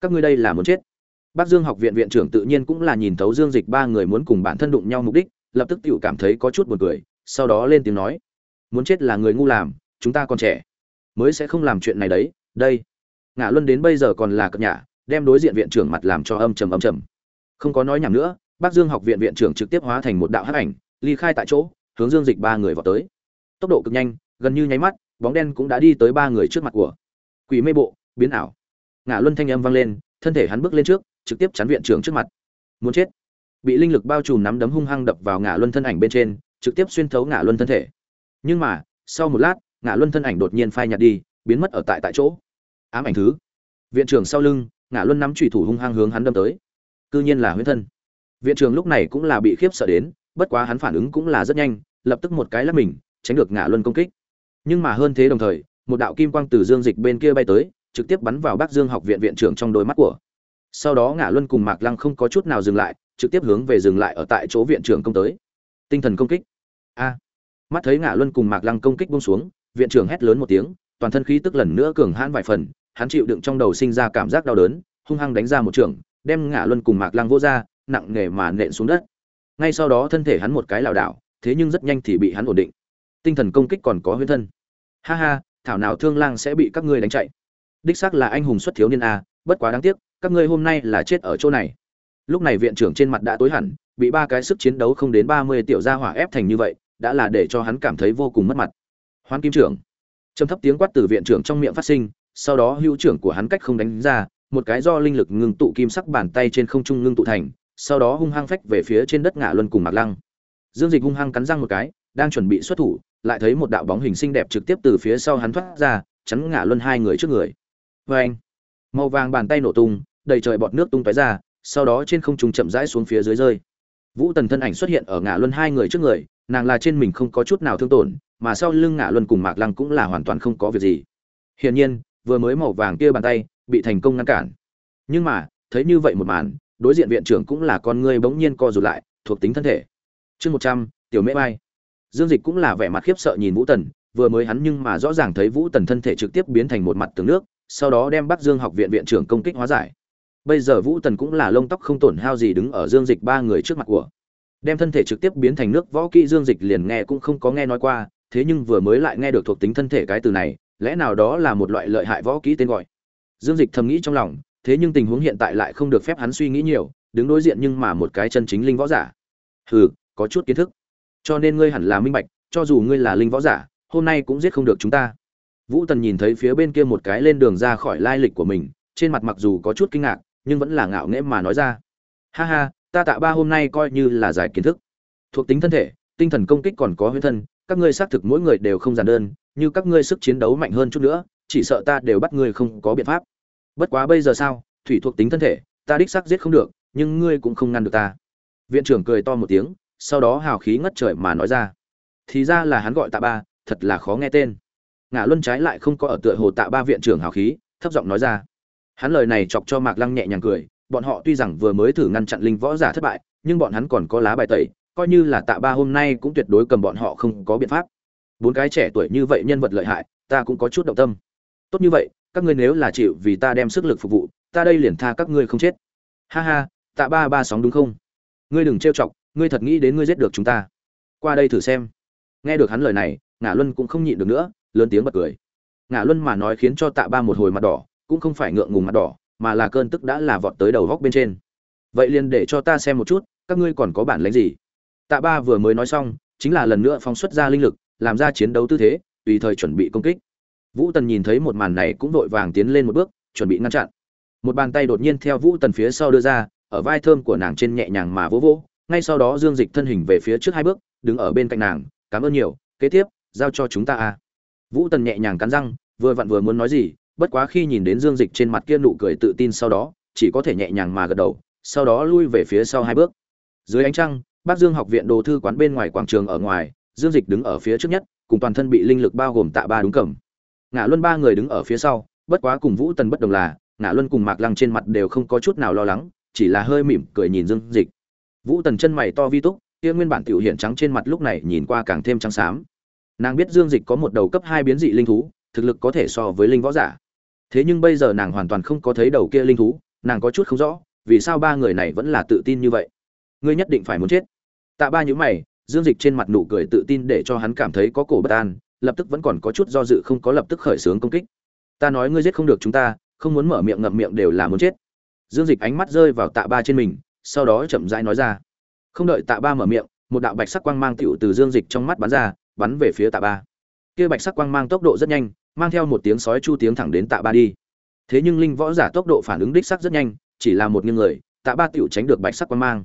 các ngươi đây là muốn chết bác Dương học viện viện trưởng tự nhiên cũng là nhìn thấu Dương Dịch ba người muốn cùng bản thân đụng nhau mục đích, lập tức tiểu cảm thấy có chút buồn cười, sau đó lên tiếng nói: "Muốn chết là người ngu làm, chúng ta còn trẻ, mới sẽ không làm chuyện này đấy, đây." ngã Luân đến bây giờ còn là cập nhà đem đối diện viện trưởng mặt làm cho âm trầm âm trầm. Không có nói nhảm nữa, bác Dương học viện viện trưởng trực tiếp hóa thành một đạo hắc ảnh, ly khai tại chỗ, hướng Dương Dịch ba người vào tới. Tốc độ cực nhanh, gần như nháy mắt, bóng đen cũng đã đi tới ba người trước mặt của. Quỷ mê bộ, biến ảo. Ngã Luân thanh âm vang lên, thân thể hắn bước lên trước, trực tiếp chắn viện trưởng trước mặt. Muốn chết. Bị linh lực bao trùm nắm đấm hung hăng đập vào ngã luân thân ảnh bên trên trực tiếp xuyên thấu ngã luân thân thể. Nhưng mà sau một lát ngã luân thân ảnh đột nhiên phai nhạt đi biến mất ở tại tại chỗ. Ám ảnh thứ. Viện trưởng sau lưng ngã luân nắm chủy thủ hung hăng hướng hắn đâm tới. Cư nhiên là huyễn thân. Viện trưởng lúc này cũng là bị khiếp sợ đến bất quá hắn phản ứng cũng là rất nhanh lập tức một cái lắp mình tránh được ngã luân công kích. Nhưng mà hơn thế đồng thời một đạo kim quang từ dương dịch bên kia bay tới trực tiếp bắn vào bắc dương học viện viện trưởng trong đôi mắt của. Sau đó ngã luân cùng mạc lăng không có chút nào dừng lại, trực tiếp hướng về dừng lại ở tại chỗ viện trưởng công tới. Tinh thần công kích. A. Mắt thấy ngã luân cùng mạc lăng công kích buông xuống, viện trưởng hét lớn một tiếng, toàn thân khí tức lần nữa cường hãn vài phần, hắn chịu đựng trong đầu sinh ra cảm giác đau đớn, hung hăng đánh ra một trường, đem ngã luân cùng mạc lăng vô ra, nặng nề mà nện xuống đất. Ngay sau đó thân thể hắn một cái lảo đảo, thế nhưng rất nhanh thì bị hắn ổn định. Tinh thần công kích còn có huyết thân. Ha ha, thảo nào thương lang sẽ bị các ngươi đánh chạy? Đích xác là anh hùng xuất thiếu niên a, bất quá đáng tiếc, các ngươi hôm nay là chết ở chỗ này. Lúc này viện trưởng trên mặt đã tối hẳn, bị ba cái sức chiến đấu không đến ba mươi tiểu gia hỏa ép thành như vậy, đã là để cho hắn cảm thấy vô cùng mất mặt. Hoan kim trưởng. Trầm thấp tiếng quát từ viện trưởng trong miệng phát sinh, sau đó hữu trưởng của hắn cách không đánh ra, một cái do linh lực ngưng tụ kim sắc bàn tay trên không trung ngưng tụ thành, sau đó hung hăng phách về phía trên đất ngã luân cùng mạc lăng. Dương dịch hung hăng cắn răng một cái, đang chuẩn bị xuất thủ, lại thấy một đạo bóng hình xinh đẹp trực tiếp từ phía sau hắn thoát ra, chắn ngã luân hai người trước người vê anh màu vàng bàn tay nổ tung đầy trời bọt nước tung tóe ra, sau đó trên không trung chậm rãi xuống phía dưới rơi. Vũ Tần thân ảnh xuất hiện ở ngã luân hai người trước người, nàng là trên mình không có chút nào thương tổn, mà sau lưng ngã luân cùng Mạc Lăng cũng là hoàn toàn không có việc gì. Hiển nhiên, vừa mới màu vàng kia bàn tay bị thành công ngăn cản. Nhưng mà, thấy như vậy một màn, đối diện viện trưởng cũng là con người bỗng nhiên co rụt lại, thuộc tính thân thể. Chương một trăm tiểu mễ bay. Dương Dịch cũng là vẻ mặt khiếp sợ nhìn Vũ Tần, vừa mới hắn nhưng mà rõ ràng thấy Vũ Tần thân thể trực tiếp biến thành một mặt tường nước, sau đó đem Bắc Dương học viện viện trưởng công kích hóa giải. Bây giờ vũ tần cũng là lông tóc không tổn hao gì đứng ở dương dịch ba người trước mặt của. Đem thân thể trực tiếp biến thành nước võ kỹ dương dịch liền nghe cũng không có nghe nói qua, thế nhưng vừa mới lại nghe được thuộc tính thân thể cái từ này, lẽ nào đó là một loại lợi hại võ kỹ tên gọi. Dương dịch thầm nghĩ trong lòng, thế nhưng tình huống hiện tại lại không được phép hắn suy nghĩ nhiều, đứng đối diện nhưng mà một cái chân chính linh võ giả. Hừ, có chút kiến thức. Cho nên ngươi hẳn là minh bạch, cho dù ngươi là linh võ giả, hôm nay cũng giết không được chúng ta vũ tần nhìn thấy phía bên kia một cái lên đường ra khỏi lai lịch của mình, trên mặt mặc dù có chút kinh ngạc, nhưng vẫn là ngạo nghễ mà nói ra. Ha ha, ta tạ ba hôm nay coi như là giải kiến thức. Thuộc tính thân thể, tinh thần công kích còn có huyết thân, các ngươi xác thực mỗi người đều không giản đơn, như các ngươi sức chiến đấu mạnh hơn chút nữa, chỉ sợ ta đều bắt ngươi không có biện pháp. Bất quá bây giờ sao, thủy thuộc tính thân thể, ta đích xác giết không được, nhưng ngươi cũng không ngăn được ta. Viện trưởng cười to một tiếng, sau đó hào khí ngất trời mà nói ra. Thì ra là hắn gọi tạ ba, thật là khó nghe tên ngã luân trái lại không có ở tựa hồ tạ ba viện trưởng hào khí thấp giọng nói ra Hắn lời này chọc cho Mạc Lăng nhẹ nhàng cười, bọn họ tuy rằng vừa mới thử ngăn chặn linh võ giả thất bại, nhưng bọn hắn còn có lá bài tẩy, coi như là Tạ Ba hôm nay cũng tuyệt đối cầm bọn họ không có biện pháp. Bốn cái trẻ tuổi như vậy nhân vật lợi hại, ta cũng có chút động tâm. Tốt như vậy, các ngươi nếu là chịu vì ta đem sức lực phục vụ, ta đây liền tha các ngươi không chết. Ha ha, Tạ Ba ba sóng đúng không? Ngươi đừng trêu chọc, ngươi thật nghĩ đến ngươi giết được chúng ta. Qua đây thử xem. Nghe được hắn lời này, Ngã Luân cũng không nhịn được nữa, lớn tiếng bật cười. ngã Luân mà nói khiến cho Tạ Ba một hồi mặt đỏ, cũng không phải ngượng ngùng mặt đỏ mà là cơn tức đã là vọt tới đầu góc bên trên. Vậy liền để cho ta xem một chút các ngươi còn có bản lĩnh gì? Tạ ba vừa mới nói xong chính là lần nữa phóng xuất ra linh lực làm ra chiến đấu tư thế tùy thời chuẩn bị công kích. Vũ tần nhìn thấy một màn này cũng vội vàng tiến lên một bước chuẩn bị ngăn chặn. Một bàn tay đột nhiên theo vũ tần phía sau đưa ra ở vai thơm của nàng trên nhẹ nhàng mà vỗ vỗ ngay sau đó dương dịch thân hình về phía trước hai bước đứng ở bên cạnh nàng cảm ơn nhiều kế tiếp giao cho chúng ta a vũ tần nhẹ nhàng cắn răng, vừa vặn vừa muốn nói gì, bất quá khi nhìn đến dương dịch trên mặt kia nụ cười tự tin sau đó, chỉ có thể nhẹ nhàng mà gật đầu, sau đó lui về phía sau hai bước. Dưới ánh trăng, bác dương học viện đồ thư quán bên ngoài quảng trường ở ngoài, dương dịch đứng ở phía trước nhất, cùng toàn thân bị linh lực bao gồm tạ ba đúng cầm. Ngã luân ba người đứng ở phía sau, bất quá cùng vũ tần bất đồng là ngã luân cùng mạc lăng trên mặt đều không có chút nào lo lắng, chỉ là hơi mỉm cười nhìn dương dịch. Vũ tần chân mày to vi túc, kia nguyên bản tiểu hiện trắng trên mặt lúc này nhìn qua càng thêm trắng xám nàng biết dương dịch có một đầu cấp hai biến dị linh thú, thực lực có thể so với linh võ giả. Thế nhưng bây giờ nàng hoàn toàn không có thấy đầu kia linh thú, nàng có chút không rõ, vì sao ba người này vẫn là tự tin như vậy? Ngươi nhất định phải muốn chết. Tạ ba nhữ mày, dương dịch trên mặt nụ cười tự tin để cho hắn cảm thấy có cổ bất an, lập tức vẫn còn có chút do dự không có lập tức khởi xướng công kích. Ta nói ngươi giết không được chúng ta, không muốn mở miệng ngậm miệng đều là muốn chết. Dương dịch ánh mắt rơi vào tạ ba trên mình, sau đó chậm rãi nói ra. Không đợi tạ ba mở miệng, một đạo bạch sắc quang mang tựu từ dương dịch trong mắt bắn ra bắn về phía tạ ba. Kia bạch sắc quang mang tốc độ rất nhanh, mang theo một tiếng sói chu tiếng thẳng đến tạ ba đi. Thế nhưng linh võ giả tốc độ phản ứng đích sắc rất nhanh, chỉ là một nghiêng người, tạ ba tựu tránh được bạch sắc quang mang.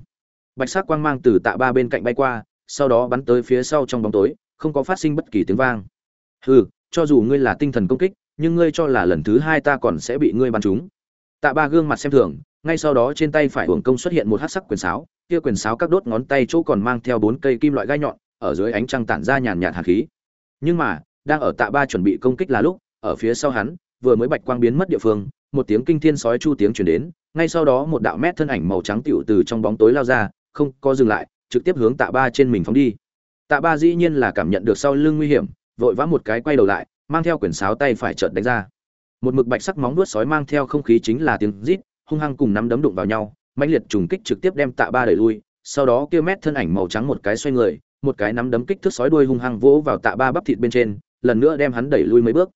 Bạch sắc quang mang từ tạ ba bên cạnh bay qua, sau đó bắn tới phía sau trong bóng tối, không có phát sinh bất kỳ tiếng vang. Hừ, cho dù ngươi là tinh thần công kích, nhưng ngươi cho là lần thứ hai ta còn sẽ bị ngươi bắn trúng. Tạ ba gương mặt xem thường, ngay sau đó trên tay phải hưởng công xuất hiện một hát sắc quyền sáo, kia quyền sáo các đốt ngón tay chỗ còn mang theo bốn cây kim loại gai nhọn ở dưới ánh trăng tản ra nhàn nhạt hạt khí. Nhưng mà, đang ở tạ ba chuẩn bị công kích là lúc, ở phía sau hắn, vừa mới bạch quang biến mất địa phương, một tiếng kinh thiên sói chu tiếng chuyển đến, ngay sau đó một đạo mét thân ảnh màu trắng tiểu từ trong bóng tối lao ra, không có dừng lại, trực tiếp hướng tạ ba trên mình phóng đi. Tạ ba dĩ nhiên là cảm nhận được sau lưng nguy hiểm, vội vã một cái quay đầu lại, mang theo quyển sáo tay phải chợt đánh ra. Một mực bạch sắc móng vuốt sói mang theo không khí chính là tiếng rít, hung hăng cùng nắm đấm đụng vào nhau, mãnh liệt trùng kích trực tiếp đem tạ ba đẩy lui, sau đó kia mét thân ảnh màu trắng một cái xoay người một cái nắm đấm kích thước sói đuôi hung hăng vỗ vào tạ ba bắp thịt bên trên lần nữa đem hắn đẩy lui mấy bước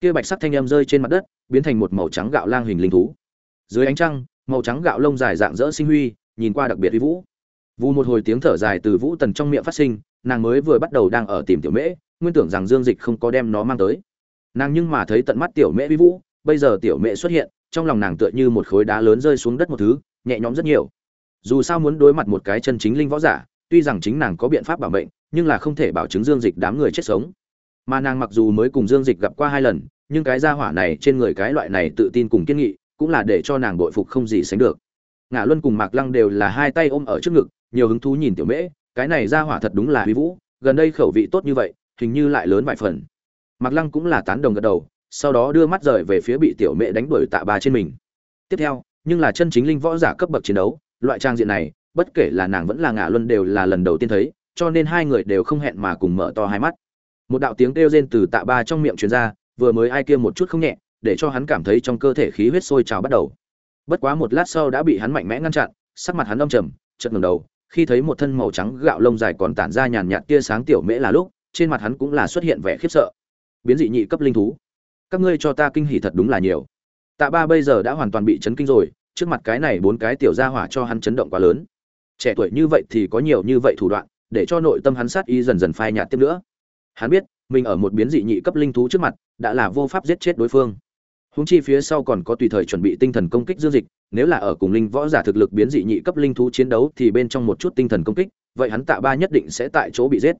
kia bạch sắc thanh em rơi trên mặt đất biến thành một màu trắng gạo lang hình linh thú dưới ánh trăng màu trắng gạo lông dài dạng dỡ sinh huy nhìn qua đặc biệt uy vũ Vù một hồi tiếng thở dài từ Vũ Tần trong miệng phát sinh, nàng mới vừa bắt đầu đang ở tìm tiểu mễ, nguyên tưởng rằng Dương Dịch không có đem nó mang tới. Nàng nhưng mà thấy tận mắt tiểu mễ uy vũ, bây giờ tiểu mễ xuất hiện, trong lòng nàng tựa như một khối đá lớn rơi xuống đất một thứ, nhẹ nhõm rất nhiều. Dù sao muốn đối mặt một cái chân chính linh võ giả, tuy rằng chính nàng có biện pháp bảo mệnh, nhưng là không thể bảo chứng Dương Dịch đám người chết sống. Mà nàng mặc dù mới cùng Dương Dịch gặp qua hai lần, nhưng cái gia hỏa này trên người cái loại này tự tin cùng kiên nghị, cũng là để cho nàng bội phục không gì sánh được. Ngạ Luân cùng Mạc Lăng đều là hai tay ôm ở trước ngực, nhiều hứng thú nhìn tiểu mễ cái này gia hỏa thật đúng là huy vũ gần đây khẩu vị tốt như vậy hình như lại lớn vài phần mặc lăng cũng là tán đồng gật đầu sau đó đưa mắt rời về phía bị tiểu mễ đánh đuổi tạ bà trên mình tiếp theo nhưng là chân chính linh võ giả cấp bậc chiến đấu loại trang diện này bất kể là nàng vẫn là ngạ luân đều là lần đầu tiên thấy, cho nên hai người đều không hẹn mà cùng mở to hai mắt. Một đạo tiếng kêu rên từ tạ ba trong miệng truyền ra, vừa mới ai kia một chút không nhẹ, để cho hắn cảm thấy trong cơ thể khí huyết sôi trào bắt đầu. Bất quá một lát sau đã bị hắn mạnh mẽ ngăn chặn, sắc mặt hắn âm trầm chật ngẩng đầu, khi thấy một thân màu trắng gạo lông dài còn tản ra nhàn nhạt tia sáng tiểu mễ là lúc, trên mặt hắn cũng là xuất hiện vẻ khiếp sợ. Biến dị nhị cấp linh thú. Các ngươi cho ta kinh hỉ thật đúng là nhiều. Tạ ba bây giờ đã hoàn toàn bị chấn kinh rồi, trước mặt cái này bốn cái tiểu gia hỏa cho hắn chấn động quá lớn trẻ tuổi như vậy thì có nhiều như vậy thủ đoạn để cho nội tâm hắn sát y dần dần phai nhạt tiếp nữa hắn biết mình ở một biến dị nhị cấp linh thú trước mặt đã là vô pháp giết chết đối phương Húng chi phía sau còn có tùy thời chuẩn bị tinh thần công kích dương dịch, nếu là ở cùng linh võ giả thực lực biến dị nhị cấp linh thú chiến đấu thì bên trong một chút tinh thần công kích, vậy hắn Tạ Ba nhất định sẽ tại chỗ bị giết.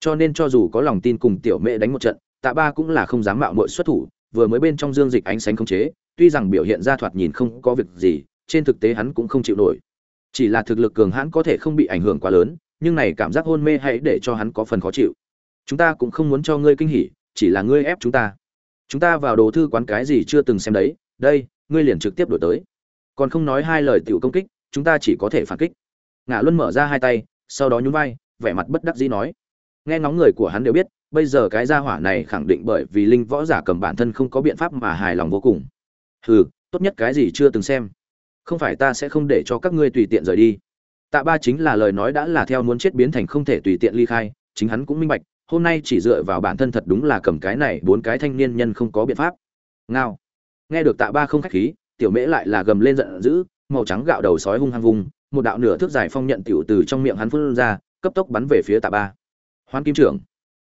Cho nên cho dù có lòng tin cùng tiểu mẹ đánh một trận, Tạ Ba cũng là không dám mạo muội xuất thủ, vừa mới bên trong dương dịch ánh sáng không chế, tuy rằng biểu hiện ra thoạt nhìn không có việc gì, trên thực tế hắn cũng không chịu nổi. Chỉ là thực lực cường hãn có thể không bị ảnh hưởng quá lớn, nhưng này cảm giác hôn mê hãy để cho hắn có phần khó chịu. Chúng ta cũng không muốn cho ngươi kinh hỉ, chỉ là ngươi ép chúng ta. Chúng ta vào đồ thư quán cái gì chưa từng xem đấy đây ngươi liền trực tiếp đổi tới. Còn không nói hai lời tiểu công kích chúng ta chỉ có thể phản kích. Ngã luân mở ra hai tay sau đó nhún vai vẻ mặt bất đắc dĩ nói. Nghe ngóng người của hắn đều biết bây giờ cái gia hỏa này khẳng định bởi vì linh võ giả cầm bản thân không có biện pháp mà hài lòng vô cùng. Hừ tốt nhất cái gì chưa từng xem không phải ta sẽ không để cho các ngươi tùy tiện rời đi. Tạ ba chính là lời nói đã là theo muốn chết biến thành không thể tùy tiện ly khai, chính hắn cũng minh bạch, hôm nay chỉ dựa vào bản thân thật đúng là cầm cái này bốn cái thanh niên nhân không có biện pháp. Ngao. Nghe được tạ ba không khách khí, tiểu mễ lại là gầm lên giận dữ, màu trắng gạo đầu sói hung hăng vùng, một đạo nửa thước dài phong nhận tiểu từ trong miệng hắn phun ra, cấp tốc bắn về phía tạ ba. Hoan kim trưởng.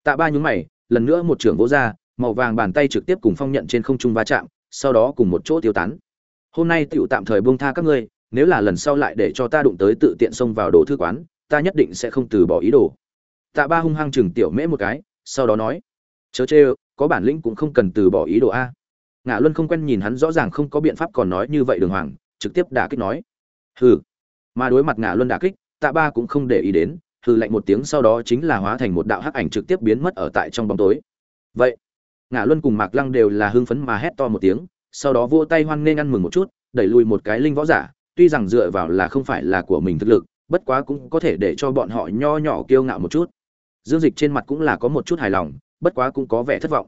Tạ ba nhúng mày, lần nữa một trưởng vỗ ra, màu vàng bàn tay trực tiếp cùng phong nhận trên không trung va chạm, sau đó cùng một chỗ tiêu tán hôm nay tiểu tạm thời buông tha các ngươi, nếu là lần sau lại để cho ta đụng tới tự tiện xông vào đồ thư quán, ta nhất định sẽ không từ bỏ ý đồ. Tạ ba hung hăng chừng tiểu mễ một cái, sau đó nói, chớ chê, có bản lĩnh cũng không cần từ bỏ ý đồ a. Ngã luân không quen nhìn hắn rõ ràng không có biện pháp còn nói như vậy đường hoàng, trực tiếp đả kích nói, hừ. Mà đối mặt ngã luân đả kích, tạ ba cũng không để ý đến, hừ lạnh một tiếng sau đó chính là hóa thành một đạo hắc ảnh trực tiếp biến mất ở tại trong bóng tối. Vậy, ngã luân cùng mạc lăng đều là hưng phấn mà hét to một tiếng sau đó vỗ tay hoan nghênh ăn mừng một chút, đẩy lùi một cái linh võ giả, tuy rằng dựa vào là không phải là của mình thực lực, bất quá cũng có thể để cho bọn họ nho nhỏ kiêu ngạo một chút. Dương dịch trên mặt cũng là có một chút hài lòng, bất quá cũng có vẻ thất vọng.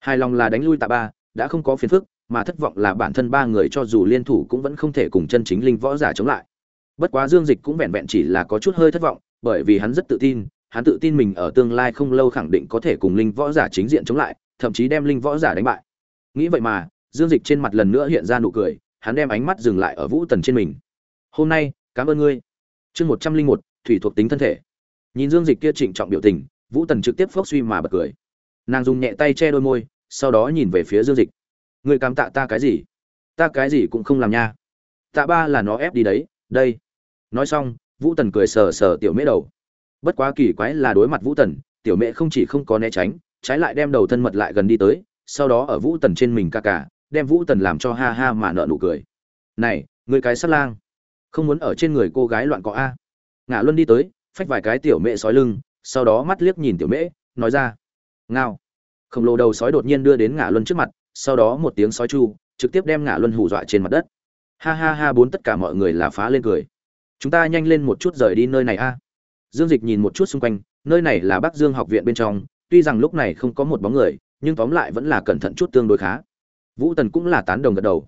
Hài lòng là đánh lui tạ ba, đã không có phiền phức, mà thất vọng là bản thân ba người cho dù liên thủ cũng vẫn không thể cùng chân chính linh võ giả chống lại. Bất quá dương dịch cũng vẹn vẹn chỉ là có chút hơi thất vọng, bởi vì hắn rất tự tin, hắn tự tin mình ở tương lai không lâu khẳng định có thể cùng linh võ giả chính diện chống lại, thậm chí đem linh võ giả đánh bại. Nghĩ vậy mà dương dịch trên mặt lần nữa hiện ra nụ cười hắn đem ánh mắt dừng lại ở vũ tần trên mình. Hôm nay cảm ơn ngươi. Chương một trăm linh một thủy thuộc tính thân thể. Nhìn dương dịch kia trịnh trọng biểu tình vũ tần trực tiếp phốc suy mà bật cười. Nàng dùng nhẹ tay che đôi môi sau đó nhìn về phía dương dịch. Người cảm tạ ta cái gì? Ta cái gì cũng không làm nha. Tạ ba là nó ép đi đấy đây. Nói xong vũ tần cười sờ sờ tiểu mễ đầu. Bất quá kỳ quái là đối mặt vũ tần tiểu mễ không chỉ không có né tránh trái lại đem đầu thân mật lại gần đi tới sau đó ở vũ tần trên mình ca ca, đem vũ tần làm cho ha ha mà nợ nụ cười. Này người cái sắt lang, không muốn ở trên người cô gái loạn cọ a? Ngã luân đi tới, phách vài cái tiểu mễ sói lưng, sau đó mắt liếc nhìn tiểu mễ, nói ra. Ngao. Khổng lồ đầu sói đột nhiên đưa đến ngã luân trước mặt, sau đó một tiếng sói chu, trực tiếp đem ngã luân hù dọa trên mặt đất. Ha ha ha, bốn tất cả mọi người là phá lên cười. Chúng ta nhanh lên một chút rời đi nơi này a. Dương dịch nhìn một chút xung quanh, nơi này là bắc dương học viện bên trong, tuy rằng lúc này không có một bóng người, nhưng tóm lại vẫn là cẩn thận chút tương đối khá vũ tần cũng là tán đồng gật đầu.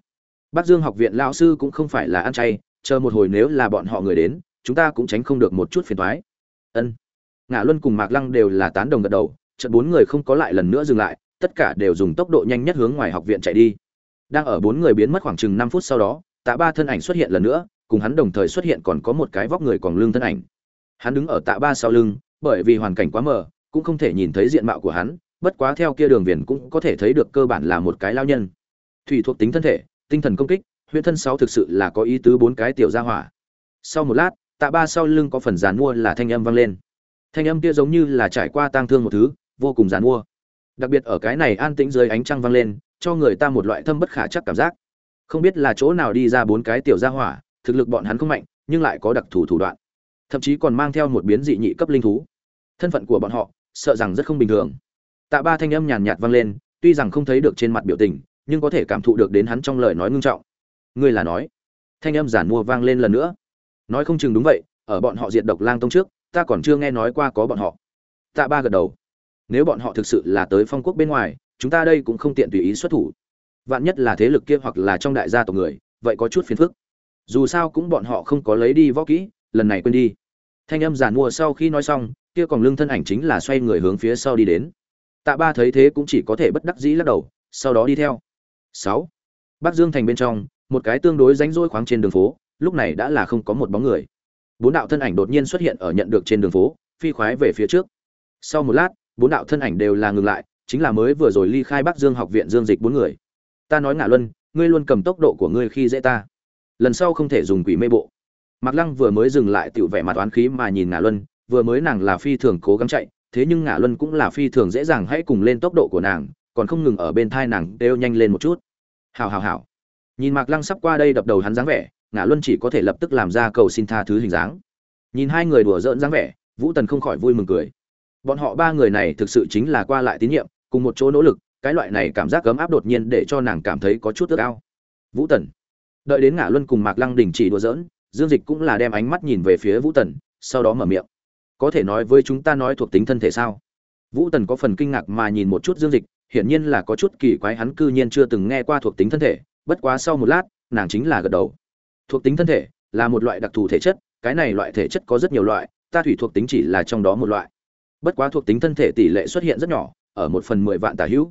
Bắc dương học viện lão sư cũng không phải là ăn chay, chờ một hồi nếu là bọn họ người đến, chúng ta cũng tránh không được một chút phiền toái. Ân. Ngã luân cùng mạc lăng đều là tán đồng gật đầu trận bốn người không có lại lần nữa dừng lại, tất cả đều dùng tốc độ nhanh nhất hướng ngoài học viện chạy đi. Đang ở bốn người biến mất khoảng chừng năm phút sau đó, tạ ba thân ảnh xuất hiện lần nữa, cùng hắn đồng thời xuất hiện còn có một cái vóc người còn lưng thân ảnh. Hắn đứng ở tạ ba sau lưng, bởi vì hoàn cảnh quá mờ, cũng không thể nhìn thấy diện mạo của hắn bất quá theo kia đường viền cũng có thể thấy được cơ bản là một cái lao nhân. Thủy thuộc tính thân thể, tinh thần công kích huyện thân sáu thực sự là có ý tứ bốn cái tiểu gia hỏa. Sau một lát, tạ ba sau lưng có phần giàn mua là thanh âm vang lên. Thanh âm kia giống như là trải qua tang thương một thứ, vô cùng giàn mua. Đặc biệt ở cái này an tĩnh dưới ánh trăng vang lên, cho người ta một loại thâm bất khả chắc cảm giác. Không biết là chỗ nào đi ra bốn cái tiểu gia hỏa, thực lực bọn hắn không mạnh, nhưng lại có đặc thù thủ đoạn. Thậm chí còn mang theo một biến dị nhị cấp linh thú. Thân phận của bọn họ, sợ rằng rất không bình thường tạ ba thanh âm nhàn nhạt vang lên, tuy rằng không thấy được trên mặt biểu tình, nhưng có thể cảm thụ được đến hắn trong lời nói ngưng trọng. Ngươi là nói. Thanh âm giản mua vang lên lần nữa. Nói không chừng đúng vậy, ở bọn họ diệt độc lang tông trước, ta còn chưa nghe nói qua có bọn họ. Tạ ba gật đầu. Nếu bọn họ thực sự là tới phong quốc bên ngoài, chúng ta đây cũng không tiện tùy ý xuất thủ. Vạn nhất là thế lực kia hoặc là trong đại gia tộc người, vậy có chút phiền phức. Dù sao cũng bọn họ không có lấy đi võ kỹ, lần này quên đi. Thanh âm giản mua sau khi nói xong, kia còn lưng thân ảnh chính là xoay người hướng phía sau đi đến tạ ba thấy thế cũng chỉ có thể bất đắc dĩ lắc đầu, sau đó đi theo. Sáu. Bắc dương thành bên trong, một cái tương đối ránh rỗi khoáng trên đường phố, lúc này đã là không có một bóng người. Bốn đạo thân ảnh đột nhiên xuất hiện ở nhận được trên đường phố, phi khoái về phía trước. Sau một lát, bốn đạo thân ảnh đều là ngừng lại, chính là mới vừa rồi ly khai bắc dương học viện dương dịch bốn người. Ta nói ngả luân, ngươi luôn cầm tốc độ của ngươi khi dễ ta. Lần sau không thể dùng quỷ mê bộ. Mạc lăng vừa mới dừng lại tựu vẻ mặt oán khí mà nhìn ngả luân, vừa mới nàng là phi thường cố gắng chạy thế nhưng ngả luân cũng là phi thường dễ dàng hãy cùng lên tốc độ của nàng, còn không ngừng ở bên thai nàng đều nhanh lên một chút. Hào hào hào nhìn mạc lăng sắp qua đây đập đầu hắn dáng vẻ ngã luân chỉ có thể lập tức làm ra cầu xin tha thứ hình dáng. Nhìn hai người đùa giỡn dáng vẻ, vũ tần không khỏi vui mừng cười. Bọn họ ba người này thực sự chính là qua lại tín nhiệm, cùng một chỗ nỗ lực, cái loại này cảm giác gấm áp đột nhiên để cho nàng cảm thấy có chút ước ao. Vũ tần. Đợi đến ngã luân cùng mạc lăng đình chỉ đùa giỡn, dương dịch cũng là đem ánh mắt nhìn về phía vũ tần, sau đó mở miệng có thể nói với chúng ta nói thuộc tính thân thể sao? Vũ tần có phần kinh ngạc mà nhìn một chút dương dịch, hiển nhiên là có chút kỳ quái hắn cư nhiên chưa từng nghe qua thuộc tính thân thể, bất quá sau một lát, nàng chính là gật đầu. Thuộc tính thân thể là một loại đặc thù thể chất, cái này loại thể chất có rất nhiều loại, ta thủy thuộc tính chỉ là trong đó một loại. Bất quá thuộc tính thân thể tỷ lệ xuất hiện rất nhỏ, ở một phần mười vạn tả hữu.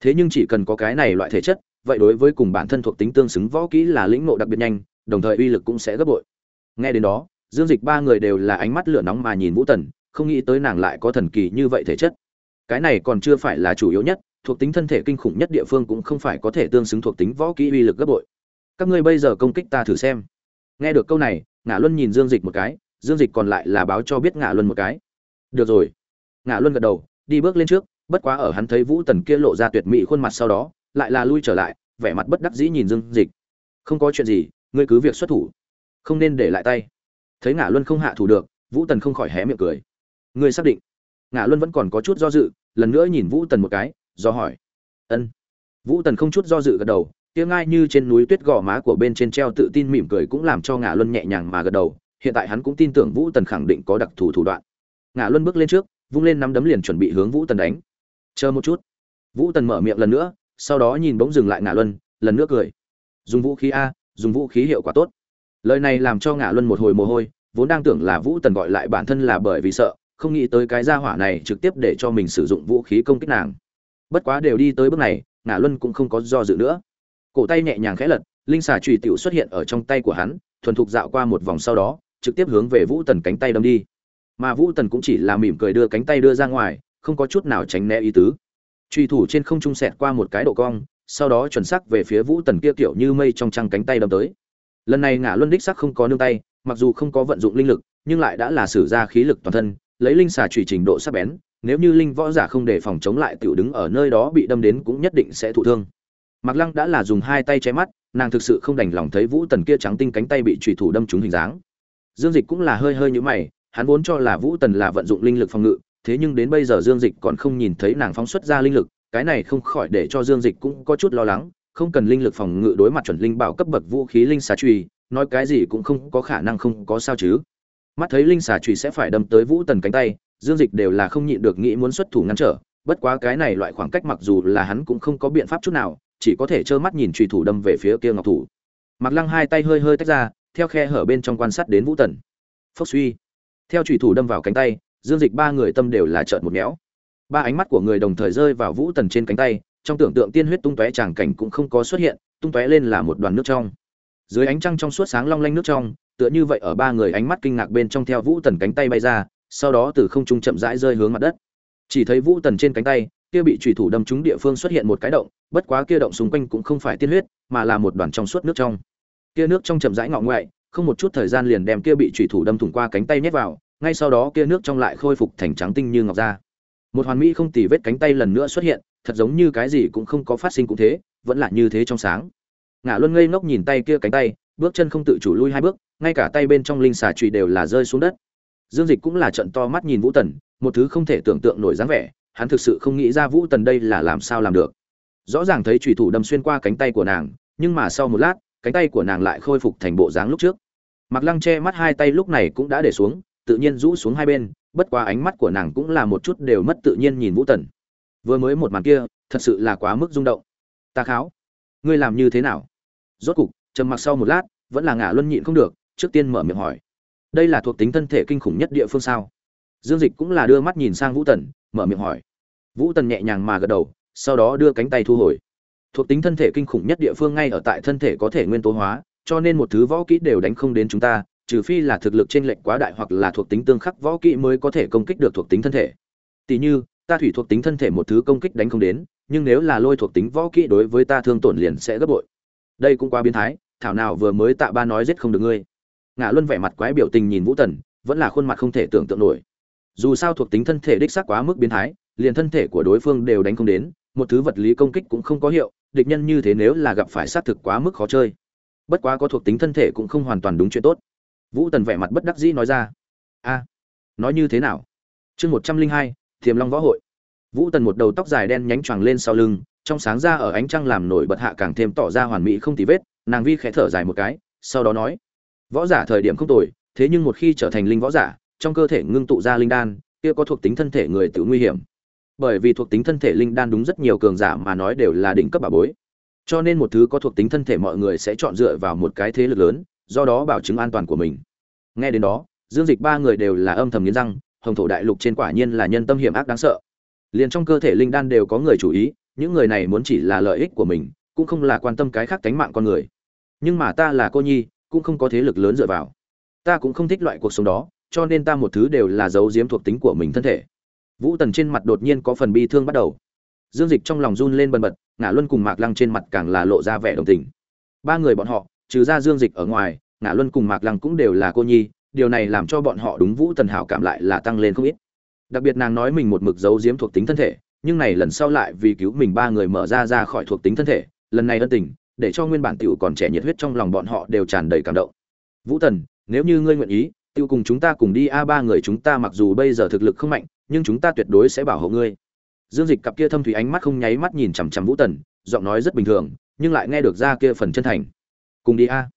Thế nhưng chỉ cần có cái này loại thể chất, vậy đối với cùng bản thân thuộc tính tương xứng võ kỹ là lĩnh ngộ đặc biệt nhanh, đồng thời uy lực cũng sẽ gấp bội. Nghe đến đó dương dịch ba người đều là ánh mắt lửa nóng mà nhìn vũ tần, không nghĩ tới nàng lại có thần kỳ như vậy thể chất. Cái này còn chưa phải là chủ yếu nhất, thuộc tính thân thể kinh khủng nhất địa phương cũng không phải có thể tương xứng thuộc tính võ kỹ uy lực gấp bội. Các ngươi bây giờ công kích ta thử xem. Nghe được câu này, ngã luân nhìn dương dịch một cái, dương dịch còn lại là báo cho biết ngã luân một cái. Được rồi. Ngã luân gật đầu, đi bước lên trước, bất quá ở hắn thấy vũ tần kia lộ ra tuyệt mỹ khuôn mặt sau đó, lại là lui trở lại, vẻ mặt bất đắc dĩ nhìn dương dịch. Không có chuyện gì, ngươi cứ việc xuất thủ. Không nên để lại tay thấy ngã luân không hạ thủ được, vũ tần không khỏi hé miệng cười. Ngươi xác định? Ngã luân vẫn còn có chút do dự, lần nữa nhìn vũ tần một cái, do hỏi. Ân. Vũ tần không chút do dự gật đầu tiếng ai như trên núi tuyết gò má của bên trên treo tự tin mỉm cười cũng làm cho ngã luân nhẹ nhàng mà gật đầu, hiện tại hắn cũng tin tưởng vũ tần khẳng định có đặc thù thủ đoạn. Ngã luân bước lên trước, vung lên nắm đấm liền chuẩn bị hướng vũ tần đánh. Chờ một chút. Vũ tần mở miệng lần nữa, sau đó nhìn bỗng dừng lại ngã luân, lần nữa cười. Dùng vũ khí a, dùng vũ khí hiệu quả tốt lời này làm cho ngạ luân một hồi mồ hôi, vốn đang tưởng là vũ tần gọi lại bản thân là bởi vì sợ, không nghĩ tới cái gia hỏa này trực tiếp để cho mình sử dụng vũ khí công kích nàng. Bất quá đều đi tới bước này, ngạ luân cũng không có do dự nữa. Cổ tay nhẹ nhàng khẽ lật, linh xà trùy tiểu xuất hiện ở trong tay của hắn, thuần thục dạo qua một vòng sau đó, trực tiếp hướng về vũ tần cánh tay đâm đi. Mà vũ tần cũng chỉ là mỉm cười đưa cánh tay đưa ra ngoài, không có chút nào tránh né ý tứ. Truy thủ trên không trung sẹt qua một cái độ cong, sau đó chuẩn xác về phía vũ tần kia kiểu như mây trong trăng cánh tay đâm tới lần này ngã luân đích sắc không có nương tay mặc dù không có vận dụng linh lực nhưng lại đã là sử ra khí lực toàn thân lấy linh xà trụy trình độ sắc bén nếu như linh võ giả không để phòng chống lại tiểu đứng ở nơi đó bị đâm đến cũng nhất định sẽ thụ thương mặc Lăng đã là dùng hai tay che mắt, nàng thực sự không đành lòng thấy Vũ Tần kia trắng tinh cánh tay bị chủy thủ đâm trúng hình dáng. Dương Dịch cũng là hơi hơi như mày, hắn vốn cho là Vũ Tần là vận dụng linh lực phòng ngự, thế nhưng đến bây giờ Dương Dịch còn không nhìn thấy nàng phóng xuất ra linh lực, cái này không khỏi để cho Dương Dịch cũng có chút lo lắng, không cần linh lực phòng ngự đối mặt chuẩn linh bảo cấp bậc vũ khí linh xà trùy nói cái gì cũng không có khả năng không có sao chứ. Mắt thấy linh xà trùy sẽ phải đâm tới Vũ Tần cánh tay, Dương Dịch đều là không nhịn được nghĩ muốn xuất thủ ngăn trở, bất quá cái này loại khoảng cách mặc dù là hắn cũng không có biện pháp chút nào, chỉ có thể trơ mắt nhìn trùy thủ đâm về phía kia ngọc thủ. Mặc lăng hai tay hơi hơi tách ra theo khe hở bên trong quan sát đến vũ tần. Phốc suy. Theo trùy thủ đâm vào cánh tay dương dịch ba người tâm đều là trợn một méo ba ánh mắt của người đồng thời rơi vào vũ tần trên cánh tay trong tưởng tượng tiên huyết tung tóe tràng cảnh cũng không có xuất hiện tung tóe lên là một đoàn nước trong dưới ánh trăng trong suốt sáng long lanh nước trong tựa như vậy ở ba người ánh mắt kinh ngạc bên trong theo vũ tần cánh tay bay ra sau đó từ không trung chậm rãi rơi hướng mặt đất chỉ thấy vũ tần trên cánh tay kia bị chủy thủ đâm trúng địa phương xuất hiện một cái động, bất quá kia động xung quanh cũng không phải tiên huyết, mà là một đoàn trong suốt nước trong. Kia nước trong chậm rãi ngọ ngoại, không một chút thời gian liền đem kia bị chủy thủ đâm thủng qua cánh tay nhét vào, ngay sau đó kia nước trong lại khôi phục thành trắng tinh như ngọc da. Một hoàn mỹ không tì vết cánh tay lần nữa xuất hiện, thật giống như cái gì cũng không có phát sinh cũng thế, vẫn là như thế trong sáng. Ngã Luân ngây ngốc nhìn tay kia cánh tay, bước chân không tự chủ lui hai bước, ngay cả tay bên trong linh xà chùy đều là rơi xuống đất. Dương Dịch cũng là trận to mắt nhìn Vũ Tần, một thứ không thể tưởng tượng nổi dáng vẻ, hắn thực sự không nghĩ ra vũ tần đây là làm sao làm được rõ ràng thấy trùy thủ đâm xuyên qua cánh tay của nàng nhưng mà sau một lát cánh tay của nàng lại khôi phục thành bộ dáng lúc trước mặc lăng che mắt hai tay lúc này cũng đã để xuống tự nhiên rũ xuống hai bên bất quá ánh mắt của nàng cũng là một chút đều mất tự nhiên nhìn vũ tần vừa mới một màn kia, thật sự là quá mức rung động. Ta kháo, ngươi làm như thế nào? Rốt cục, trầm mặc sau một lát, vẫn là ngả luân nhịn không được, trước tiên mở miệng hỏi. Đây là thuộc tính thân thể kinh khủng nhất địa phương sao? Dương dịch cũng là đưa mắt nhìn sang vũ tần, mở miệng hỏi. Vũ tần nhẹ nhàng mà gật đầu, sau đó đưa cánh tay thu hồi. Thuộc tính thân thể kinh khủng nhất địa phương ngay ở tại thân thể có thể nguyên tố hóa, cho nên một thứ võ kỹ đều đánh không đến chúng ta, trừ phi là thực lực trên lệch quá đại hoặc là thuộc tính tương khắc võ kỹ mới có thể công kích được thuộc tính thân thể. Tỷ như ta thủy thuộc tính thân thể một thứ công kích đánh không đến, nhưng nếu là lôi thuộc tính võ kỹ đối với ta thương tổn liền sẽ gấp bội. Đây cũng quá biến thái, thảo nào vừa mới tạ ba nói giết không được ngươi. Ngã luân vẻ mặt quái biểu tình nhìn vũ tần, vẫn là khuôn mặt không thể tưởng tượng nổi. Dù sao thuộc tính thân thể đích xác quá mức biến thái, liền thân thể của đối phương đều đánh không đến, một thứ vật lý công kích cũng không có hiệu, địch nhân như thế nếu là gặp phải sát thực quá mức khó chơi. Bất quá có thuộc tính thân thể cũng không hoàn toàn đúng chuyện tốt. Vũ tần vẻ mặt bất đắc dĩ nói ra. A, nói như thế nào? Chương một trăm linh hai thiềm long võ hội. Vũ tần một đầu tóc dài đen nhánh choàng lên sau lưng, trong sáng ra ở ánh trăng làm nổi bật hạ càng thêm tỏ ra hoàn mỹ không tì vết, nàng vi khẽ thở dài một cái, sau đó nói, võ giả thời điểm không tồi, thế nhưng một khi trở thành linh võ giả, trong cơ thể ngưng tụ ra linh đan, kia có thuộc tính thân thể người tự nguy hiểm. Bởi vì thuộc tính thân thể linh đan đúng rất nhiều cường giả mà nói đều là đỉnh cấp bà bối. Cho nên một thứ có thuộc tính thân thể mọi người sẽ chọn dựa vào một cái thế lực lớn, do đó bảo chứng an toàn của mình. Nghe đến đó, dương dịch ba người đều là âm thầm nghiến răng hồng thổ đại lục trên quả nhiên là nhân tâm hiểm ác đáng sợ. Liền trong cơ thể linh đan đều có người chủ ý, những người này muốn chỉ là lợi ích của mình, cũng không là quan tâm cái khác cánh mạng con người. Nhưng mà ta là cô nhi, cũng không có thế lực lớn dựa vào. Ta cũng không thích loại cuộc sống đó, cho nên ta một thứ đều là giấu giếm thuộc tính của mình thân thể. Vũ tần trên mặt đột nhiên có phần bi thương bắt đầu. Dương dịch trong lòng run lên bần bật, ngã luân cùng mạc lăng trên mặt càng là lộ ra vẻ đồng tình. Ba người bọn họ, trừ ra dương dịch ở ngoài, ngã luân cùng mạc lăng cũng đều là cô nhi điều này làm cho bọn họ đúng vũ tần hảo cảm lại là tăng lên không ít. Đặc biệt nàng nói mình một mực giấu giếm thuộc tính thân thể, nhưng này lần sau lại vì cứu mình ba người mở ra ra khỏi thuộc tính thân thể, lần này ân tình, để cho nguyên bản tiểu còn trẻ nhiệt huyết trong lòng bọn họ đều tràn đầy cảm động. Vũ tần, nếu như ngươi nguyện ý tiêu cùng chúng ta cùng đi a, ba người chúng ta mặc dù bây giờ thực lực không mạnh, nhưng chúng ta tuyệt đối sẽ bảo hộ ngươi. Dương dịch cặp kia thâm thủy ánh mắt không nháy mắt nhìn chằm chằm vũ tần, giọng nói rất bình thường, nhưng lại nghe được ra kia phần chân thành. Cùng đi a.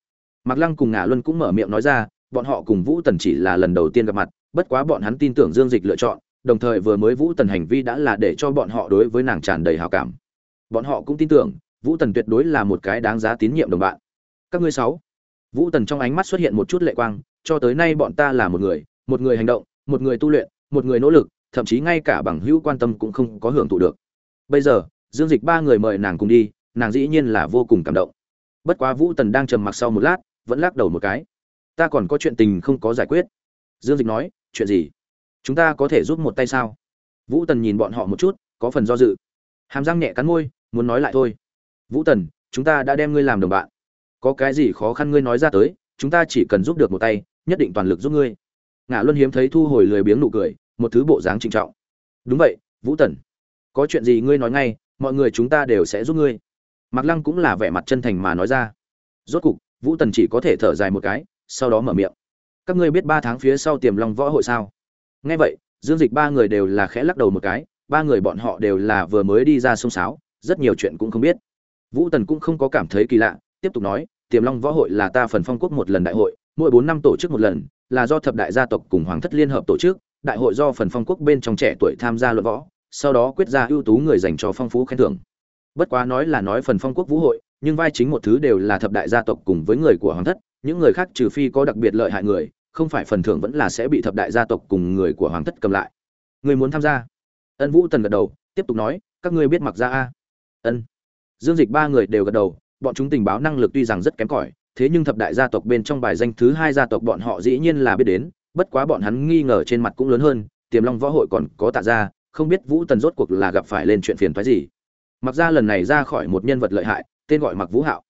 Mặc lăng cùng ngả luân cũng mở miệng nói ra bọn họ cùng vũ tần chỉ là lần đầu tiên gặp mặt, bất quá bọn hắn tin tưởng dương dịch lựa chọn, đồng thời vừa mới vũ tần hành vi đã là để cho bọn họ đối với nàng tràn đầy hào cảm. Bọn họ cũng tin tưởng, vũ tần tuyệt đối là một cái đáng giá tín nhiệm đồng bạn. Các ngươi sáu. Vũ tần trong ánh mắt xuất hiện một chút lệ quang, cho tới nay bọn ta là một người một người hành động, một người tu luyện, một người nỗ lực, thậm chí ngay cả bằng hữu quan tâm cũng không có hưởng thụ được. Bây giờ, dương dịch ba người mời nàng cùng đi, nàng dĩ nhiên là vô cùng cảm động. Bất quá vũ tần đang trầm mặc sau một lát, vẫn lắc đầu một cái ta còn có chuyện tình không có giải quyết. Dương dịch nói, chuyện gì? Chúng ta có thể giúp một tay sao? Vũ tần nhìn bọn họ một chút, có phần do dự. Hàm răng nhẹ cắn môi, muốn nói lại thôi. Vũ tần, chúng ta đã đem ngươi làm đồng bạn. Có cái gì khó khăn ngươi nói ra tới, chúng ta chỉ cần giúp được một tay, nhất định toàn lực giúp ngươi. Ngã luân hiếm thấy thu hồi lười biếng nụ cười, một thứ bộ dáng trịnh trọng. Đúng vậy, vũ tần. Có chuyện gì ngươi nói ngay, mọi người chúng ta đều sẽ giúp ngươi. Mạc lăng cũng là vẻ mặt chân thành mà nói ra. Rốt cục, vũ tần chỉ có thể thở dài một cái sau đó mở miệng. Các ngươi biết ba tháng phía sau tiềm long võ hội sao? Nghe vậy, dương dịch ba người đều là khẽ lắc đầu một cái, ba người bọn họ đều là vừa mới đi ra sông sáo, rất nhiều chuyện cũng không biết. Vũ tần cũng không có cảm thấy kỳ lạ, tiếp tục nói, tiềm long võ hội là ta phần phong quốc một lần đại hội, mỗi bốn năm tổ chức một lần, là do thập đại gia tộc cùng hoàng thất liên hợp tổ chức, đại hội do phần phong quốc bên trong trẻ tuổi tham gia luận võ, sau đó quyết ra ưu tú người dành cho phong phú khen thưởng. Bất quá nói là nói phần phong quốc vũ hội, nhưng vai chính một thứ đều là thập đại gia tộc cùng với người của hoàng thất những người khác trừ phi có đặc biệt lợi hại người, không phải phần thưởng vẫn là sẽ bị thập đại gia tộc cùng người của hoàng thất cầm lại. Người muốn tham gia? Ân vũ tần gật đầu, tiếp tục nói, các ngươi biết mặc ra a. Ân. Dương dịch ba người đều gật đầu, bọn chúng tình báo năng lực tuy rằng rất kém cỏi, thế nhưng thập đại gia tộc bên trong bài danh thứ hai gia tộc bọn họ dĩ nhiên là biết đến, bất quá bọn hắn nghi ngờ trên mặt cũng lớn hơn, tiềm long võ hội còn có tạ ra không biết vũ tần rốt cuộc là gặp phải lên chuyện phiền thoái gì. Mặc ra lần này ra khỏi một nhân vật lợi hại, tên gọi mặc vũ hạo.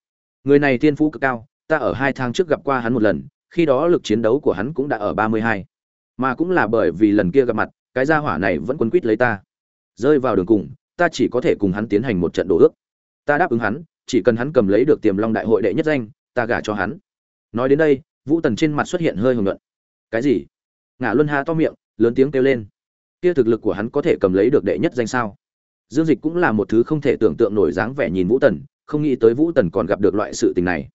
Người này thiên phú cực cao ta ở hai tháng trước gặp qua hắn một lần, khi đó lực chiến đấu của hắn cũng đã ở ba mươi hai. Mà cũng là bởi vì lần kia gặp mặt, cái gia hỏa này vẫn quấn quýt lấy ta. Rơi vào đường cùng, ta chỉ có thể cùng hắn tiến hành một trận đổ ước. Ta đáp ứng hắn, chỉ cần hắn cầm lấy được tiềm long đại hội đệ nhất danh, ta gả cho hắn. Nói đến đây, vũ tần trên mặt xuất hiện hơi hưởng luận cái gì? Ngã luân ha to miệng, lớn tiếng kêu lên. Kia thực lực của hắn có thể cầm lấy được đệ nhất danh sao? Dương dịch cũng là một thứ không thể tưởng tượng nổi dáng vẻ nhìn vũ tần, không nghĩ tới vũ tần còn gặp được loại sự tình này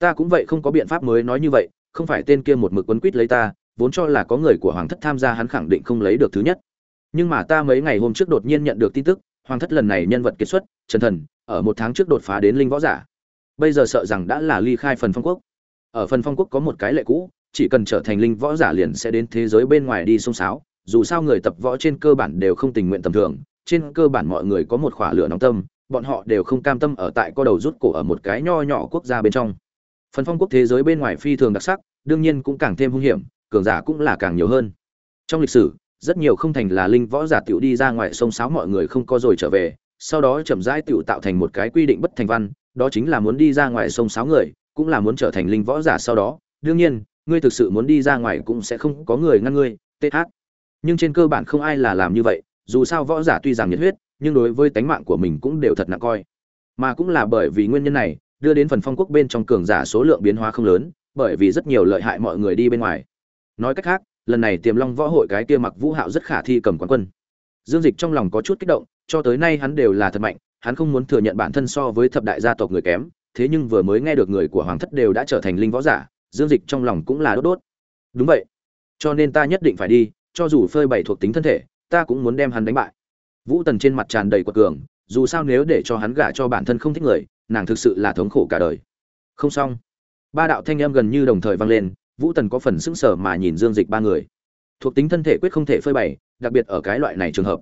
ta cũng vậy không có biện pháp mới nói như vậy, không phải tên kia một mực quấn quýt lấy ta, vốn cho là có người của hoàng thất tham gia hắn khẳng định không lấy được thứ nhất. Nhưng mà ta mấy ngày hôm trước đột nhiên nhận được tin tức, hoàng thất lần này nhân vật kiệt xuất, trần thần, ở một tháng trước đột phá đến linh võ giả. Bây giờ sợ rằng đã là ly khai phần phong quốc. Ở phần phong quốc có một cái lệ cũ, chỉ cần trở thành linh võ giả liền sẽ đến thế giới bên ngoài đi xông xáo, dù sao người tập võ trên cơ bản đều không tình nguyện tầm thường, trên cơ bản mọi người có một khỏa lửa nóng tâm, bọn họ đều không cam tâm ở tại co đầu rút cổ ở một cái nho nhỏ quốc gia bên trong phần phong quốc thế giới bên ngoài phi thường đặc sắc, đương nhiên cũng càng thêm hung hiểm, cường giả cũng là càng nhiều hơn. Trong lịch sử, rất nhiều không thành là linh võ giả tiểu đi ra ngoài sông sáo mọi người không có rồi trở về, sau đó chậm rãi tiểu tạo thành một cái quy định bất thành văn, đó chính là muốn đi ra ngoài sông sáo người, cũng là muốn trở thành linh võ giả sau đó. Đương nhiên, ngươi thực sự muốn đi ra ngoài cũng sẽ không có người ngăn ngươi th nhưng trên cơ bản không ai là làm như vậy, dù sao võ giả tuy rằng nhiệt huyết, nhưng đối với tánh mạng của mình cũng đều thật nặng coi. Mà cũng là bởi vì nguyên nhân này đưa đến phần phong quốc bên trong cường giả số lượng biến hóa không lớn, bởi vì rất nhiều lợi hại mọi người đi bên ngoài. Nói cách khác, lần này tiềm long võ hội cái kia mặc vũ hạo rất khả thi cầm quán quân. Dương dịch trong lòng có chút kích động, cho tới nay hắn đều là thật mạnh, hắn không muốn thừa nhận bản thân so với thập đại gia tộc người kém, thế nhưng vừa mới nghe được người của hoàng thất đều đã trở thành linh võ giả, dương dịch trong lòng cũng là đốt đốt. Đúng vậy. Cho nên ta nhất định phải đi, cho dù phơi bày thuộc tính thân thể, ta cũng muốn đem hắn đánh bại. Vũ tần trên mặt tràn đầy quật cường, dù sao nếu để cho hắn gả cho bản thân không thích người nàng thực sự là thống khổ cả đời. Không xong. Ba đạo thanh âm gần như đồng thời vang lên, vũ tần có phần sững sờ mà nhìn dương dịch ba người. Thuộc tính thân thể quyết không thể phơi bày, đặc biệt ở cái loại này trường hợp.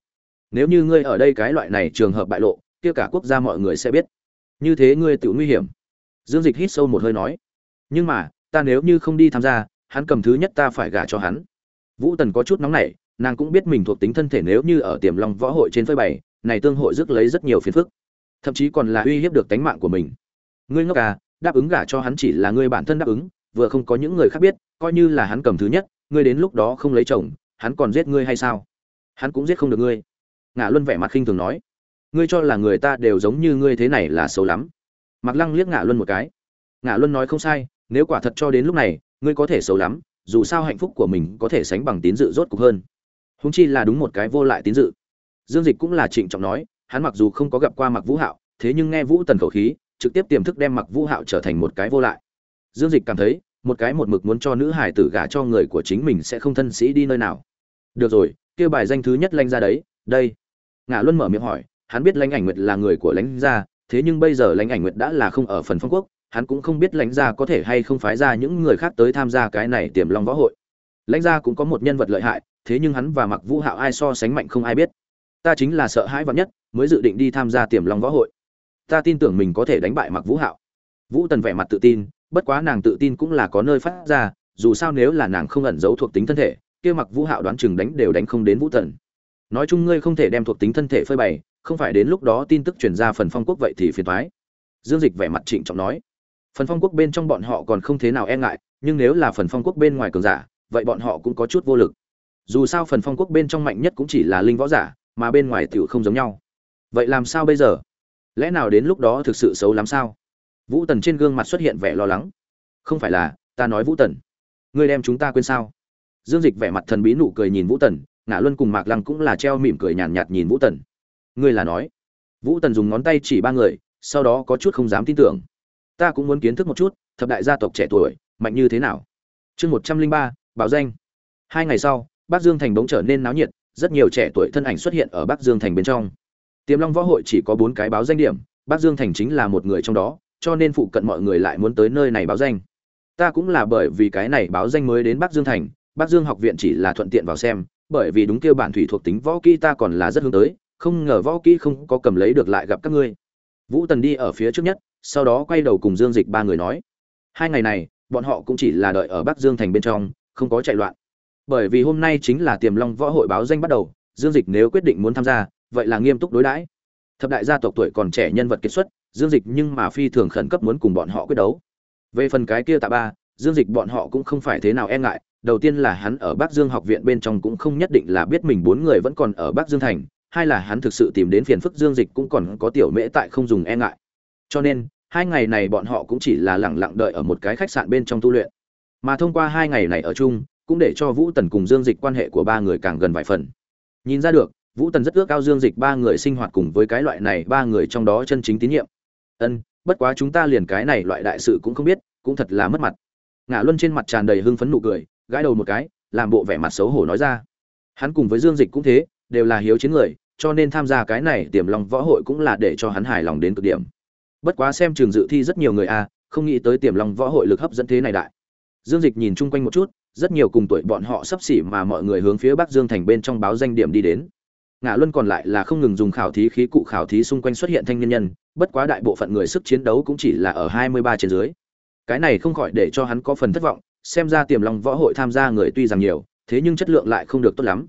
Nếu như ngươi ở đây cái loại này trường hợp bại lộ, kia cả quốc gia mọi người sẽ biết. Như thế ngươi tự nguy hiểm. Dương dịch hít sâu một hơi nói. Nhưng mà, ta nếu như không đi tham gia, hắn cầm thứ nhất ta phải gả cho hắn. Vũ tần có chút nóng nảy, nàng cũng biết mình thuộc tính thân thể nếu như ở tiềm long võ hội trên phơi bày, này tương hội rước lấy rất nhiều phiền phức thậm chí còn là uy hiếp được tánh mạng của mình. Ngươi ngốc à đáp ứng gả cho hắn chỉ là ngươi bản thân đáp ứng, vừa không có những người khác biết, coi như là hắn cầm thứ nhất, ngươi đến lúc đó không lấy chồng, hắn còn giết ngươi hay sao? Hắn cũng giết không được ngươi. Ngã luân vẻ mặt khinh thường nói. Ngươi cho là người ta đều giống như ngươi thế này là xấu lắm. Mặc lăng liếc ngã luân một cái. Ngã luân nói không sai, nếu quả thật cho đến lúc này, ngươi có thể xấu lắm, dù sao hạnh phúc của mình có thể sánh bằng tín dự rốt cục hơn. Húng chi là đúng một cái vô lại tín dự. Dương dịch cũng là trịnh trọng nói hắn mặc dù không có gặp qua mặc vũ hạo, thế nhưng nghe vũ tần khẩu khí, trực tiếp tiềm thức đem mặc vũ hạo trở thành một cái vô lại. Dương dịch cảm thấy, một cái một mực muốn cho nữ hải tử gả cho người của chính mình sẽ không thân sĩ đi nơi nào. Được rồi, kêu bài danh thứ nhất lanh ra đấy, đây. Ngã luân mở miệng hỏi, hắn biết lãnh ảnh nguyệt là người của lãnh gia, thế nhưng bây giờ lãnh ảnh nguyệt đã là không ở phần phong quốc, hắn cũng không biết lãnh gia có thể hay không phái ra những người khác tới tham gia cái này tiềm long võ hội. Lãnh gia cũng có một nhân vật lợi hại, thế nhưng hắn và mặc vũ hạo ai so sánh mạnh không ai biết. Ta chính là sợ hãi vạn nhất mới dự định đi tham gia tiềm long võ hội. Ta tin tưởng mình có thể đánh bại mặc vũ hạo. Vũ tần vẻ mặt tự tin, bất quá nàng tự tin cũng là có nơi phát ra, dù sao nếu là nàng không ẩn giấu thuộc tính thân thể, kia mặc vũ hạo đoán chừng đánh đều đánh không đến vũ tần. Nói chung ngươi không thể đem thuộc tính thân thể phơi bày, không phải đến lúc đó tin tức truyền ra phần phong quốc vậy thì phiền toái. Dương dịch vẻ mặt trịnh trọng nói. Phần phong quốc bên trong bọn họ còn không thế nào e ngại, nhưng nếu là phần phong quốc bên ngoài cường giả, vậy bọn họ cũng có chút vô lực. Dù sao phần phong quốc bên trong mạnh nhất cũng chỉ là linh võ giả, mà bên ngoài tiểu không giống nhau vậy làm sao bây giờ? Lẽ nào đến lúc đó thực sự xấu lắm sao? Vũ tần trên gương mặt xuất hiện vẻ lo lắng. Không phải là ta nói vũ tần. Ngươi đem chúng ta quên sao? Dương dịch vẻ mặt thần bí nụ cười nhìn vũ tần ngã luân cùng mạc lăng cũng là treo mỉm cười nhàn nhạt, nhạt nhìn vũ tần. Ngươi là nói. Vũ tần dùng ngón tay chỉ ba người sau đó có chút không dám tin tưởng. Ta cũng muốn kiến thức một chút thập đại gia tộc trẻ tuổi mạnh như thế nào? Chương một trăm linh ba báo danh. Hai ngày sau bắc dương thành bỗng trở nên náo nhiệt rất nhiều trẻ tuổi thân ảnh xuất hiện ở bắc dương thành bên trong tiềm long võ hội chỉ có bốn cái báo danh điểm, bắc dương thành chính là một người trong đó, cho nên phụ cận mọi người lại muốn tới nơi này báo danh. Ta cũng là bởi vì cái này báo danh mới đến bắc dương thành, bắc dương học viện chỉ là thuận tiện vào xem, bởi vì đúng kêu bản thủy thuộc tính võ kỹ ta còn là rất hướng tới, không ngờ võ kỹ không có cầm lấy được lại gặp các ngươi. Vũ tần đi ở phía trước nhất, sau đó quay đầu cùng dương dịch ba người nói, hai ngày này, bọn họ cũng chỉ là đợi ở bắc dương thành bên trong, không có chạy loạn. Bởi vì hôm nay chính là tiềm long võ hội báo danh bắt đầu, dương dịch nếu quyết định muốn tham gia vậy là nghiêm túc đối đãi. Thập đại gia tộc tuổi còn trẻ nhân vật kiệt xuất, dương dịch nhưng mà phi thường khẩn cấp muốn cùng bọn họ quyết đấu. Về phần cái kia tạ ba, dương dịch bọn họ cũng không phải thế nào e ngại, đầu tiên là hắn ở bắc dương học viện bên trong cũng không nhất định là biết mình bốn người vẫn còn ở bắc dương thành, hai là hắn thực sự tìm đến phiền phức dương dịch cũng còn có tiểu mễ tại không dùng e ngại. Cho nên, hai ngày này bọn họ cũng chỉ là lẳng lặng đợi ở một cái khách sạn bên trong tu luyện. Mà thông qua hai ngày này ở chung, cũng để cho vũ tần cùng dương dịch quan hệ của ba người càng gần vài phần. Nhìn ra được vũ tần rất ước ao dương dịch ba người sinh hoạt cùng với cái loại này ba người trong đó chân chính tín nhiệm. Ân, bất quá chúng ta liền cái này loại đại sự cũng không biết, cũng thật là mất mặt. Ngã luân trên mặt tràn đầy hưng phấn nụ cười, gãi đầu một cái, làm bộ vẻ mặt xấu hổ nói ra. Hắn cùng với dương dịch cũng thế, đều là hiếu chiến người, cho nên tham gia cái này tiềm long võ hội cũng là để cho hắn hài lòng đến cực điểm. Bất quá xem trường dự thi rất nhiều người a, không nghĩ tới tiềm long võ hội lực hấp dẫn thế này đại. Dương dịch nhìn chung quanh một chút, rất nhiều cùng tuổi bọn họ sắp xỉ mà mọi người hướng phía bắc dương thành bên trong báo danh điểm đi đến ngã luân còn lại là không ngừng dùng khảo thí khí cụ khảo thí xung quanh xuất hiện thanh niên nhân, bất quá đại bộ phận người sức chiến đấu cũng chỉ là ở hai mươi ba trên dưới. Cái này không khỏi để cho hắn có phần thất vọng, xem ra tiềm long võ hội tham gia người tuy rằng nhiều, thế nhưng chất lượng lại không được tốt lắm.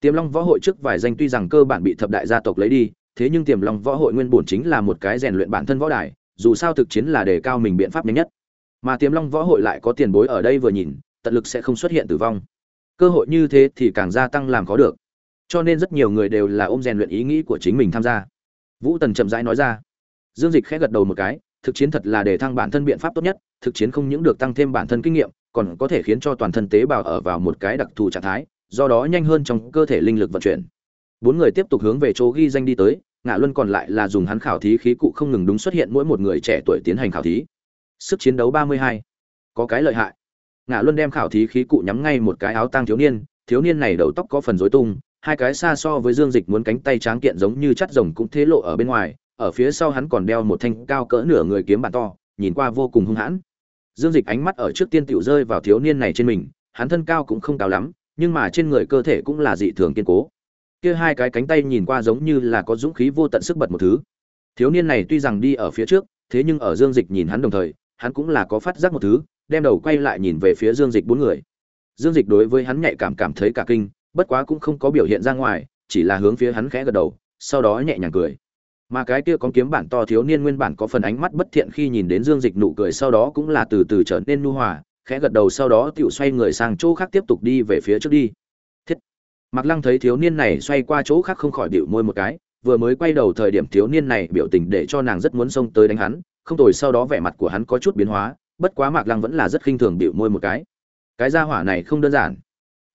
Tiềm long võ hội trước vài danh tuy rằng cơ bản bị thập đại gia tộc lấy đi, thế nhưng tiềm long võ hội nguyên bổn chính là một cái rèn luyện bản thân võ đài, dù sao thực chiến là đề cao mình biện pháp nhanh nhất. Mà tiềm long võ hội lại có tiền bối ở đây vừa nhìn, tận lực sẽ không xuất hiện tử vong. Cơ hội như thế thì càng gia tăng làm có được cho nên rất nhiều người đều là ôm rèn luyện ý nghĩ của chính mình tham gia. Vũ tần chậm rãi nói ra. Dương dịch khẽ gật đầu một cái, thực chiến thật là để thăng bản thân biện pháp tốt nhất, thực chiến không những được tăng thêm bản thân kinh nghiệm, còn có thể khiến cho toàn thân tế bào ở vào một cái đặc thù trạng thái, do đó nhanh hơn trong cơ thể linh lực vận chuyển. Bốn người tiếp tục hướng về chỗ ghi danh đi tới, ngạ luân còn lại là dùng hắn khảo thí khí cụ không ngừng đúng xuất hiện mỗi một người trẻ tuổi tiến hành khảo thí. Sức chiến đấu ba mươi hai. Có cái lợi hại. Ngạ luân đem khảo thí khí cụ nhắm ngay một cái áo tang thiếu niên thiếu niên này đầu tóc có phần rối tung hai cái xa so với dương dịch muốn cánh tay tráng kiện giống như chắt rồng cũng thế lộ ở bên ngoài, ở phía sau hắn còn đeo một thanh cao cỡ nửa người kiếm bản to, nhìn qua vô cùng hung hãn. Dương dịch ánh mắt ở trước tiên tiểu rơi vào thiếu niên này trên mình, hắn thân cao cũng không cao lắm, nhưng mà trên người cơ thể cũng là dị thường kiên cố. Kia hai cái cánh tay nhìn qua giống như là có dũng khí vô tận sức bật một thứ. Thiếu niên này tuy rằng đi ở phía trước, thế nhưng ở dương dịch nhìn hắn đồng thời, hắn cũng là có phát giác một thứ, đem đầu quay lại nhìn về phía dương dịch bốn người. Dương dịch đối với hắn nhạy cảm cảm thấy cả kinh bất quá cũng không có biểu hiện ra ngoài, chỉ là hướng phía hắn khẽ gật đầu, sau đó nhẹ nhàng cười. Mà cái kia có kiếm bản to thiếu niên nguyên bản có phần ánh mắt bất thiện khi nhìn đến dương dịch nụ cười sau đó cũng là từ từ trở nên nu hòa, khẽ gật đầu sau đó tựu xoay người sang chỗ khác tiếp tục đi về phía trước đi. Thiết. Mặc lăng thấy thiếu niên này xoay qua chỗ khác không khỏi bịu môi một cái, vừa mới quay đầu thời điểm thiếu niên này biểu tình để cho nàng rất muốn xông tới đánh hắn, không tồi sau đó vẻ mặt của hắn có chút biến hóa, bất quá mạc lăng vẫn là rất khinh thường bịu môi một cái. Cái gia hỏa này không đơn giản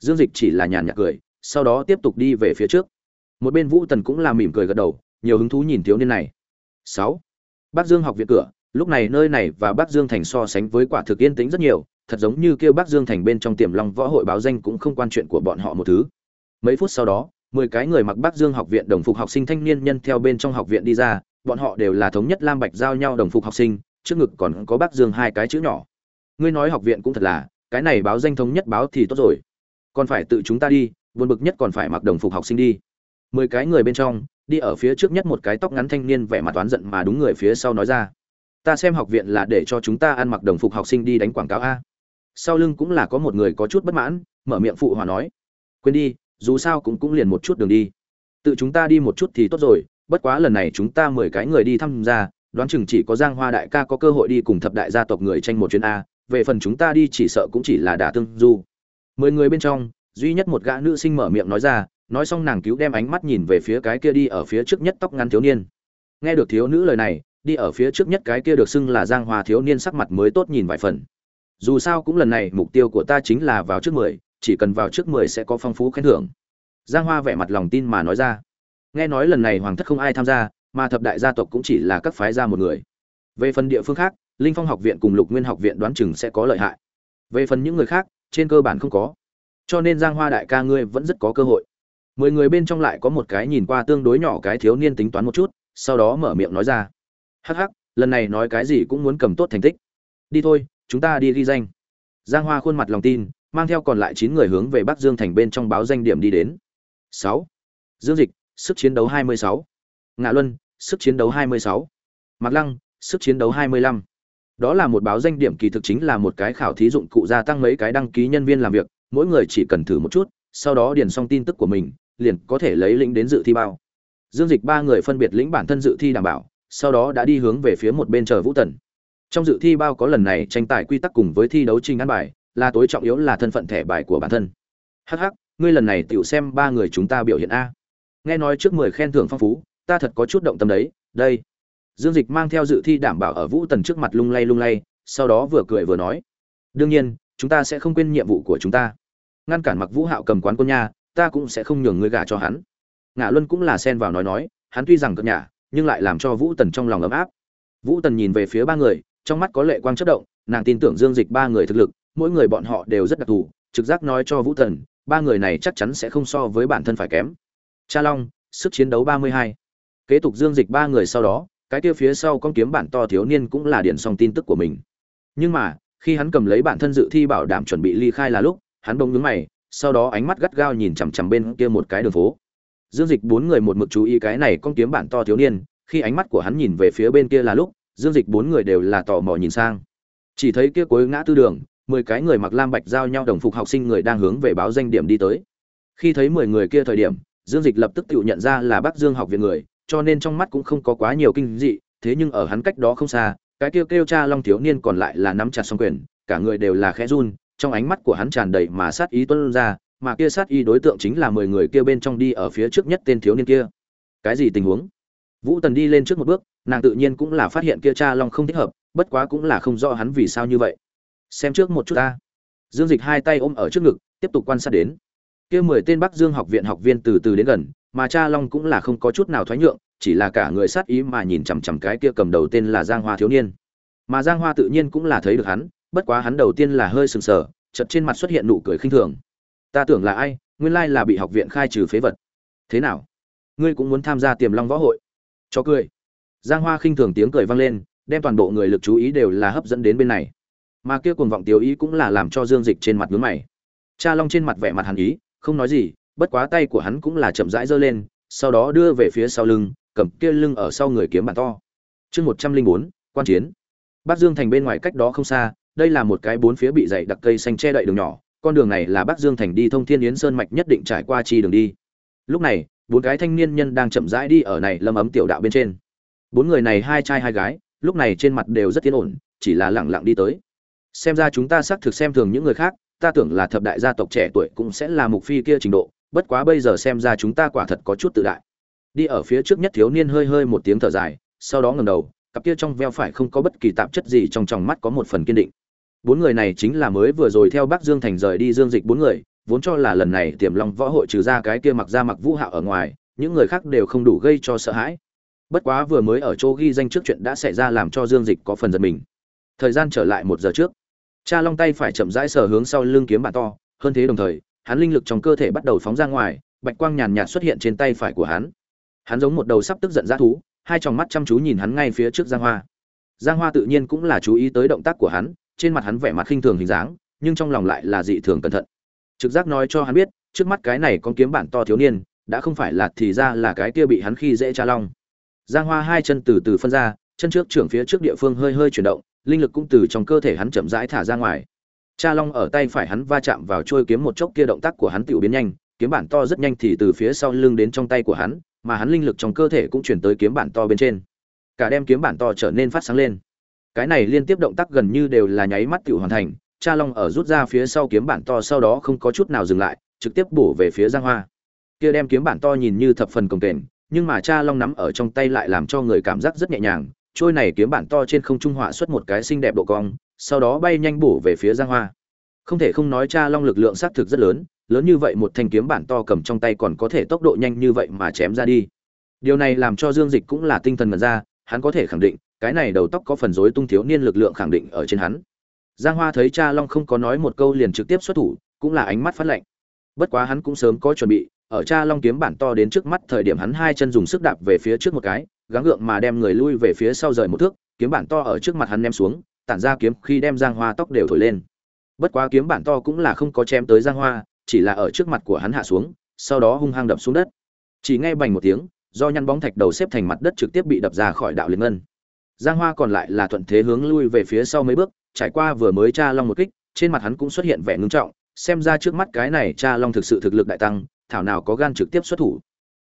dương dịch chỉ là nhàn nhạt cười, sau đó tiếp tục đi về phía trước. Một bên vũ tần cũng là mỉm cười gật đầu, nhiều hứng thú nhìn thiếu niên này. Sáu. Bắc dương học viện cửa, lúc này nơi này và bắc dương thành so sánh với quả thực yên tĩnh rất nhiều, thật giống như kêu bắc dương thành bên trong tiềm long võ hội báo danh cũng không quan chuyện của bọn họ một thứ. Mấy phút sau đó, mười cái người mặc bắc dương học viện đồng phục học sinh thanh niên nhân theo bên trong học viện đi ra, bọn họ đều là thống nhất lam bạch giao nhau đồng phục học sinh, trước ngực còn có bác dương hai cái chữ nhỏ. Ngươi nói học viện cũng thật là, cái này báo danh thống nhất báo thì tốt rồi còn phải tự chúng ta đi, buồn bực nhất còn phải mặc đồng phục học sinh đi. Mười cái người bên trong, đi ở phía trước nhất một cái tóc ngắn thanh niên vẻ mặt toán giận mà đúng người phía sau nói ra. Ta xem học viện là để cho chúng ta ăn mặc đồng phục học sinh đi đánh quảng cáo a. Sau lưng cũng là có một người có chút bất mãn, mở miệng phụ hòa nói. Quên đi, dù sao cũng cũng liền một chút đường đi. Tự chúng ta đi một chút thì tốt rồi, bất quá lần này chúng ta mười cái người đi tham gia đoán chừng chỉ có giang hoa đại ca có cơ hội đi cùng thập đại gia tộc người tranh một chuyến a. Về phần chúng ta đi chỉ sợ cũng chỉ là đả tương du mười người bên trong, duy nhất một gã nữ sinh mở miệng nói ra, nói xong nàng cứu đem ánh mắt nhìn về phía cái kia đi ở phía trước nhất tóc ngắn thiếu niên. Nghe được thiếu nữ lời này, đi ở phía trước nhất cái kia được xưng là giang hoa thiếu niên sắc mặt mới tốt nhìn vài phần. Dù sao cũng lần này mục tiêu của ta chính là vào trước mười, chỉ cần vào trước mười sẽ có phong phú khen thưởng. Giang hoa vẻ mặt lòng tin mà nói ra. Nghe nói lần này hoàng thất không ai tham gia, mà thập đại gia tộc cũng chỉ là các phái gia một người. Về phần địa phương khác, linh phong học viện cùng lục nguyên học viện đoán chừng sẽ có lợi hại. Về phần những người khác trên cơ bản không có. Cho nên giang hoa đại ca ngươi vẫn rất có cơ hội. Mười người bên trong lại có một cái nhìn qua tương đối nhỏ cái thiếu niên tính toán một chút, sau đó mở miệng nói ra. Hắc hắc, lần này nói cái gì cũng muốn cầm tốt thành tích. Đi thôi, chúng ta đi ghi danh. Giang hoa khuôn mặt lòng tin, mang theo còn lại chín người hướng về bắc dương thành bên trong báo danh điểm đi đến. Sáu. Dương dịch, sức chiến đấu 26. ngạ luân, sức chiến đấu 26. mạc lăng, sức chiến đấu 25 đó là một báo danh điểm kỳ thực chính là một cái khảo thí dụng cụ gia tăng mấy cái đăng ký nhân viên làm việc, mỗi người chỉ cần thử một chút, sau đó điền xong tin tức của mình, liền có thể lấy lĩnh đến dự thi bao. Dương dịch ba người phân biệt lĩnh bản thân dự thi đảm bảo, sau đó đã đi hướng về phía một bên chờ vũ tần. Trong dự thi bao có lần này tranh tài quy tắc cùng với thi đấu trình ăn bài, là tối trọng yếu là thân phận thẻ bài của bản thân. Hh ngươi lần này tựu xem ba người chúng ta biểu hiện a. Nghe nói trước mười khen thưởng phong phú, ta thật có chút động tâm đấy, đây dương dịch mang theo dự thi đảm bảo ở vũ tần trước mặt lung lay lung lay, sau đó vừa cười vừa nói, đương nhiên, chúng ta sẽ không quên nhiệm vụ của chúng ta. Ngăn cản mặc vũ hạo cầm quán quân nha, ta cũng sẽ không nhường ngươi gả cho hắn. Ngạ luân cũng là xen vào nói nói, hắn tuy rằng cợt nhả nhưng lại làm cho vũ tần trong lòng ấm áp. Vũ tần nhìn về phía ba người, trong mắt có lệ quang chất động, nàng tin tưởng dương dịch ba người thực lực, mỗi người bọn họ đều rất đặc thù, trực giác nói cho vũ tần, ba người này chắc chắn sẽ không so với bản thân phải kém. Cha long, sức chiến đấu ba mươi hai. Kế tục dương dịch ba người sau đó cái kia phía sau con kiếm bản to thiếu niên cũng là điển xong tin tức của mình. Nhưng mà, khi hắn cầm lấy bản thân dự thi bảo đảm chuẩn bị ly khai là lúc, hắn bỗng nhướng mày, sau đó ánh mắt gắt gao nhìn chằm chằm bên kia một cái đường phố. Dương dịch bốn người một mực chú ý cái này con kiếm bản to thiếu niên, khi ánh mắt của hắn nhìn về phía bên kia là lúc, dương dịch bốn người đều là tò mò nhìn sang. Chỉ thấy kia cuối ngã tư đường, mười cái người mặc lam bạch giao nhau đồng phục học sinh người đang hướng về báo danh điểm đi tới. Khi thấy mười người kia thời điểm, dương dịch lập tức tự nhận ra là bắc dương học viện người cho nên trong mắt cũng không có quá nhiều kinh dị, thế nhưng ở hắn cách đó không xa, cái kêu kêu cha long thiếu niên còn lại là nắm chặt song quyền, cả người đều là khẽ run, trong ánh mắt của hắn tràn đầy mà sát ý tuân ra, mà kia sát ý đối tượng chính là mười người kia bên trong đi ở phía trước nhất tên thiếu niên kia. Cái gì tình huống? Vũ tần đi lên trước một bước, nàng tự nhiên cũng là phát hiện kia cha long không thích hợp, bất quá cũng là không rõ hắn vì sao như vậy. Xem trước một chút ta. Dương dịch hai tay ôm ở trước ngực, tiếp tục quan sát đến. Kia mười tên bắc dương học viện học viên từ từ đến gần mà cha long cũng là không có chút nào thoái nhượng, chỉ là cả người sát ý mà nhìn chằm chằm cái kia cầm đầu tên là giang hoa thiếu niên. Mà giang hoa tự nhiên cũng là thấy được hắn, bất quá hắn đầu tiên là hơi sừng sờ chật trên mặt xuất hiện nụ cười khinh thường. Ta tưởng là ai, nguyên lai là bị học viện khai trừ phế vật. Thế nào? Ngươi cũng muốn tham gia tiềm long võ hội? Cho cười. Giang hoa khinh thường tiếng cười vang lên, đem toàn bộ người lực chú ý đều là hấp dẫn đến bên này. Mà kia cuồng vọng tiêu ý cũng là làm cho dương dịch trên mặt nhướng mày. Cha long trên mặt vẻ mặt hàn ý, không nói gì bất quá tay của hắn cũng là chậm rãi giơ lên, sau đó đưa về phía sau lưng, cầm kia lưng ở sau người kiếm bản to. Chương một trăm linh bốn, quan chiến. Bắc dương thành bên ngoài cách đó không xa, đây là một cái bốn phía bị dày đặc cây xanh che đậy đường nhỏ, con đường này là bắc dương thành đi thông thiên yến sơn mạch nhất định trải qua chi đường đi. Lúc này, bốn cái thanh niên nhân đang chậm rãi đi ở này lâm ấm tiểu đạo bên trên. Bốn người này hai trai hai gái, lúc này trên mặt đều rất tiến ổn, chỉ là lẳng lặng đi tới. Xem ra chúng ta xác thực xem thường những người khác, ta tưởng là thập đại gia tộc trẻ tuổi cũng sẽ là mục phi kia trình độ bất quá bây giờ xem ra chúng ta quả thật có chút tự đại. Đi ở phía trước nhất thiếu niên hơi hơi một tiếng thở dài, sau đó ngầm đầu, cặp kia trong veo phải không có bất kỳ tạp chất gì trong tròng mắt có một phần kiên định. Bốn người này chính là mới vừa rồi theo bắc dương thành rời đi dương dịch bốn người, vốn cho là lần này tiềm long võ hội trừ ra cái kia mặc ra mặc vũ hạo ở ngoài, những người khác đều không đủ gây cho sợ hãi. Bất quá vừa mới ở chỗ ghi danh trước chuyện đã xảy ra làm cho dương dịch có phần giật mình. Thời gian trở lại một giờ trước. Cha long tay phải chậm rãi sờ hướng sau lưng kiếm bản to, hơn thế đồng thời hắn linh lực trong cơ thể bắt đầu phóng ra ngoài, bạch quang nhàn nhạt xuất hiện trên tay phải của hắn. Hắn giống một đầu sắp tức giận dã thú, hai tròng mắt chăm chú nhìn hắn ngay phía trước giang hoa. Giang hoa tự nhiên cũng là chú ý tới động tác của hắn, trên mặt hắn vẻ mặt khinh thường hình dáng, nhưng trong lòng lại là dị thường cẩn thận. Trực giác nói cho hắn biết, trước mắt cái này con kiếm bản to thiếu niên, đã không phải là thì ra là cái kia bị hắn khi dễ tra long. Giang hoa hai chân từ từ phân ra, chân trước trưởng phía trước địa phương hơi hơi chuyển động, linh lực cũng từ trong cơ thể hắn chậm rãi thả ra ngoài cha long ở tay phải hắn va chạm vào trôi kiếm một chốc kia động tác của hắn tiểu biến nhanh, kiếm bản to rất nhanh thì từ phía sau lưng đến trong tay của hắn, mà hắn linh lực trong cơ thể cũng chuyển tới kiếm bản to bên trên. Cả đem kiếm bản to trở nên phát sáng lên. Cái này liên tiếp động tác gần như đều là nháy mắt tiểu hoàn thành, cha long ở rút ra phía sau kiếm bản to sau đó không có chút nào dừng lại, trực tiếp bổ về phía giang hoa. Kia đem kiếm bản to nhìn như thập phần cồng kềnh, nhưng mà cha long nắm ở trong tay lại làm cho người cảm giác rất nhẹ nhàng trôi này kiếm bản to trên không trung họa xuất một cái xinh đẹp độ cong sau đó bay nhanh bổ về phía giang hoa. Không thể không nói cha long lực lượng xác thực rất lớn lớn như vậy một thanh kiếm bản to cầm trong tay còn có thể tốc độ nhanh như vậy mà chém ra đi. Điều này làm cho dương dịch cũng là tinh thần mật ra, hắn có thể khẳng định, cái này đầu tóc có phần rối tung thiếu niên lực lượng khẳng định ở trên hắn. Giang hoa thấy cha long không có nói một câu liền trực tiếp xuất thủ, cũng là ánh mắt phát lạnh. Bất quá hắn cũng sớm có chuẩn bị, ở cha long kiếm bản to đến trước mắt thời điểm hắn hai chân dùng sức đạp về phía trước một cái, gắng gượng mà đem người lui về phía sau rời một thước, kiếm bản to ở trước mặt hắn ném xuống tản ra kiếm khi đem giang hoa tóc đều thổi lên. Bất quá kiếm bản to cũng là không có chém tới giang hoa, chỉ là ở trước mặt của hắn hạ xuống, sau đó hung hăng đập xuống đất. Chỉ nghe bành một tiếng, do nhăn bóng thạch đầu xếp thành mặt đất trực tiếp bị đập ra khỏi đạo liên ngân. Giang hoa còn lại là thuận thế hướng lui về phía sau mấy bước, trải qua vừa mới tra long một kích, trên mặt hắn cũng xuất hiện vẻ ngưng trọng, xem ra trước mắt cái này cha long thực sự thực lực đại tăng, thảo nào có gan trực tiếp xuất thủ.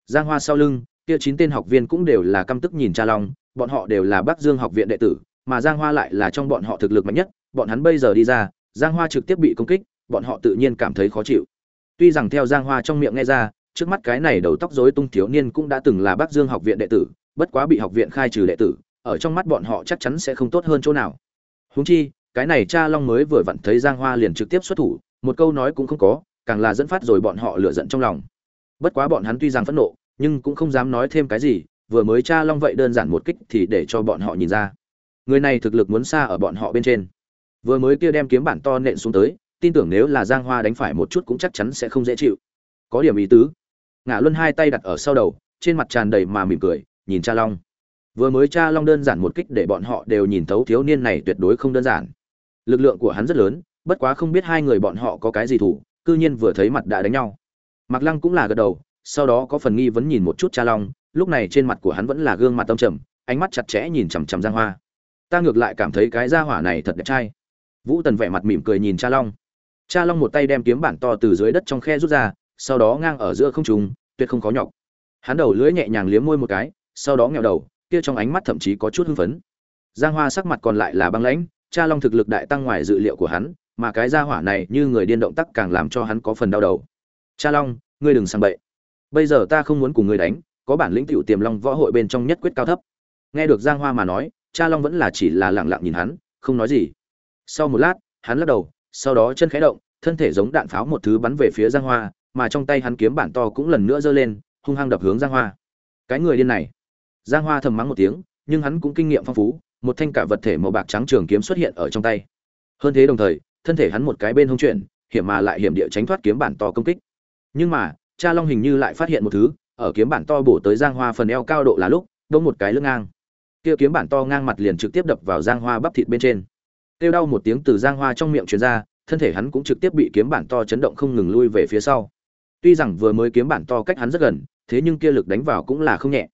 Giang hoa sau lưng, kia chín tên học viên cũng đều là căm tức nhìn cha long, bọn họ đều là bắc dương học viện đệ tử mà giang hoa lại là trong bọn họ thực lực mạnh nhất, bọn hắn bây giờ đi ra, giang hoa trực tiếp bị công kích, bọn họ tự nhiên cảm thấy khó chịu. Tuy rằng theo giang hoa trong miệng nghe ra, trước mắt cái này đầu tóc rối tung thiếu niên cũng đã từng là bắc dương học viện đệ tử, bất quá bị học viện khai trừ đệ tử, ở trong mắt bọn họ chắc chắn sẽ không tốt hơn chỗ nào. Huống chi, cái này cha long mới vừa vặn thấy giang hoa liền trực tiếp xuất thủ, một câu nói cũng không có, càng là dẫn phát rồi bọn họ lửa giận trong lòng. Bất quá bọn hắn tuy rằng phẫn nộ, nhưng cũng không dám nói thêm cái gì, vừa mới cha long vậy đơn giản một kích thì để cho bọn họ nhìn ra người này thực lực muốn xa ở bọn họ bên trên. Vừa mới kia đem kiếm bản to nện xuống tới, tin tưởng nếu là giang hoa đánh phải một chút cũng chắc chắn sẽ không dễ chịu. Có điểm ý tứ. Ngã luân hai tay đặt ở sau đầu, trên mặt tràn đầy mà mỉm cười, nhìn cha long. Vừa mới cha long đơn giản một kích để bọn họ đều nhìn thấu thiếu niên này tuyệt đối không đơn giản. Lực lượng của hắn rất lớn, bất quá không biết hai người bọn họ có cái gì thủ, cư nhiên vừa thấy mặt đã đánh nhau. Mặc lăng cũng là gật đầu, sau đó có phần nghi vấn nhìn một chút cha long, lúc này trên mặt của hắn vẫn là gương mặt tâm trầm, ánh mắt chặt chẽ nhìn chằm chằm giang hoa ta ngược lại cảm thấy cái gia hỏa này thật đẹp trai. Vũ tần vẻ mặt mỉm cười nhìn cha long. Cha long một tay đem kiếm bản to từ dưới đất trong khe rút ra, sau đó ngang ở giữa không trùng tuyệt không có nhọc. Hắn đầu lưỡi nhẹ nhàng liếm môi một cái, sau đó nghèo đầu, kia trong ánh mắt thậm chí có chút hưng phấn. Giang hoa sắc mặt còn lại là băng lãnh, cha long thực lực đại tăng ngoài dự liệu của hắn, mà cái gia hỏa này như người điên động tác càng làm cho hắn có phần đau đầu. Cha long, ngươi đừng sang bậy. Bây giờ ta không muốn cùng ngươi đánh, có bản lĩnh tiểu tiềm long võ hội bên trong nhất quyết cao thấp. Nghe được giang hoa mà nói cha long vẫn là chỉ là lẳng lặng nhìn hắn, không nói gì. Sau một lát, hắn lắc đầu, sau đó chân khẽ động, thân thể giống đạn pháo một thứ bắn về phía giang hoa, mà trong tay hắn kiếm bản to cũng lần nữa giơ lên, hung hăng đập hướng giang hoa. Cái người điên này. Giang hoa thầm mắng một tiếng, nhưng hắn cũng kinh nghiệm phong phú, một thanh cả vật thể màu bạc trắng trường kiếm xuất hiện ở trong tay. Hơn thế đồng thời, thân thể hắn một cái bên hông chuyển, hiểm mà lại hiểm địa tránh thoát kiếm bản to công kích. Nhưng mà, cha long hình như lại phát hiện một thứ, ở kiếm bản to bổ tới giang hoa phần eo cao độ là lúc đông một cái lưng ngang kia kiếm bản to ngang mặt liền trực tiếp đập vào giang hoa bắp thịt bên trên. Kêu đau một tiếng từ giang hoa trong miệng truyền ra, thân thể hắn cũng trực tiếp bị kiếm bản to chấn động không ngừng lui về phía sau. Tuy rằng vừa mới kiếm bản to cách hắn rất gần, thế nhưng kia lực đánh vào cũng là không nhẹ.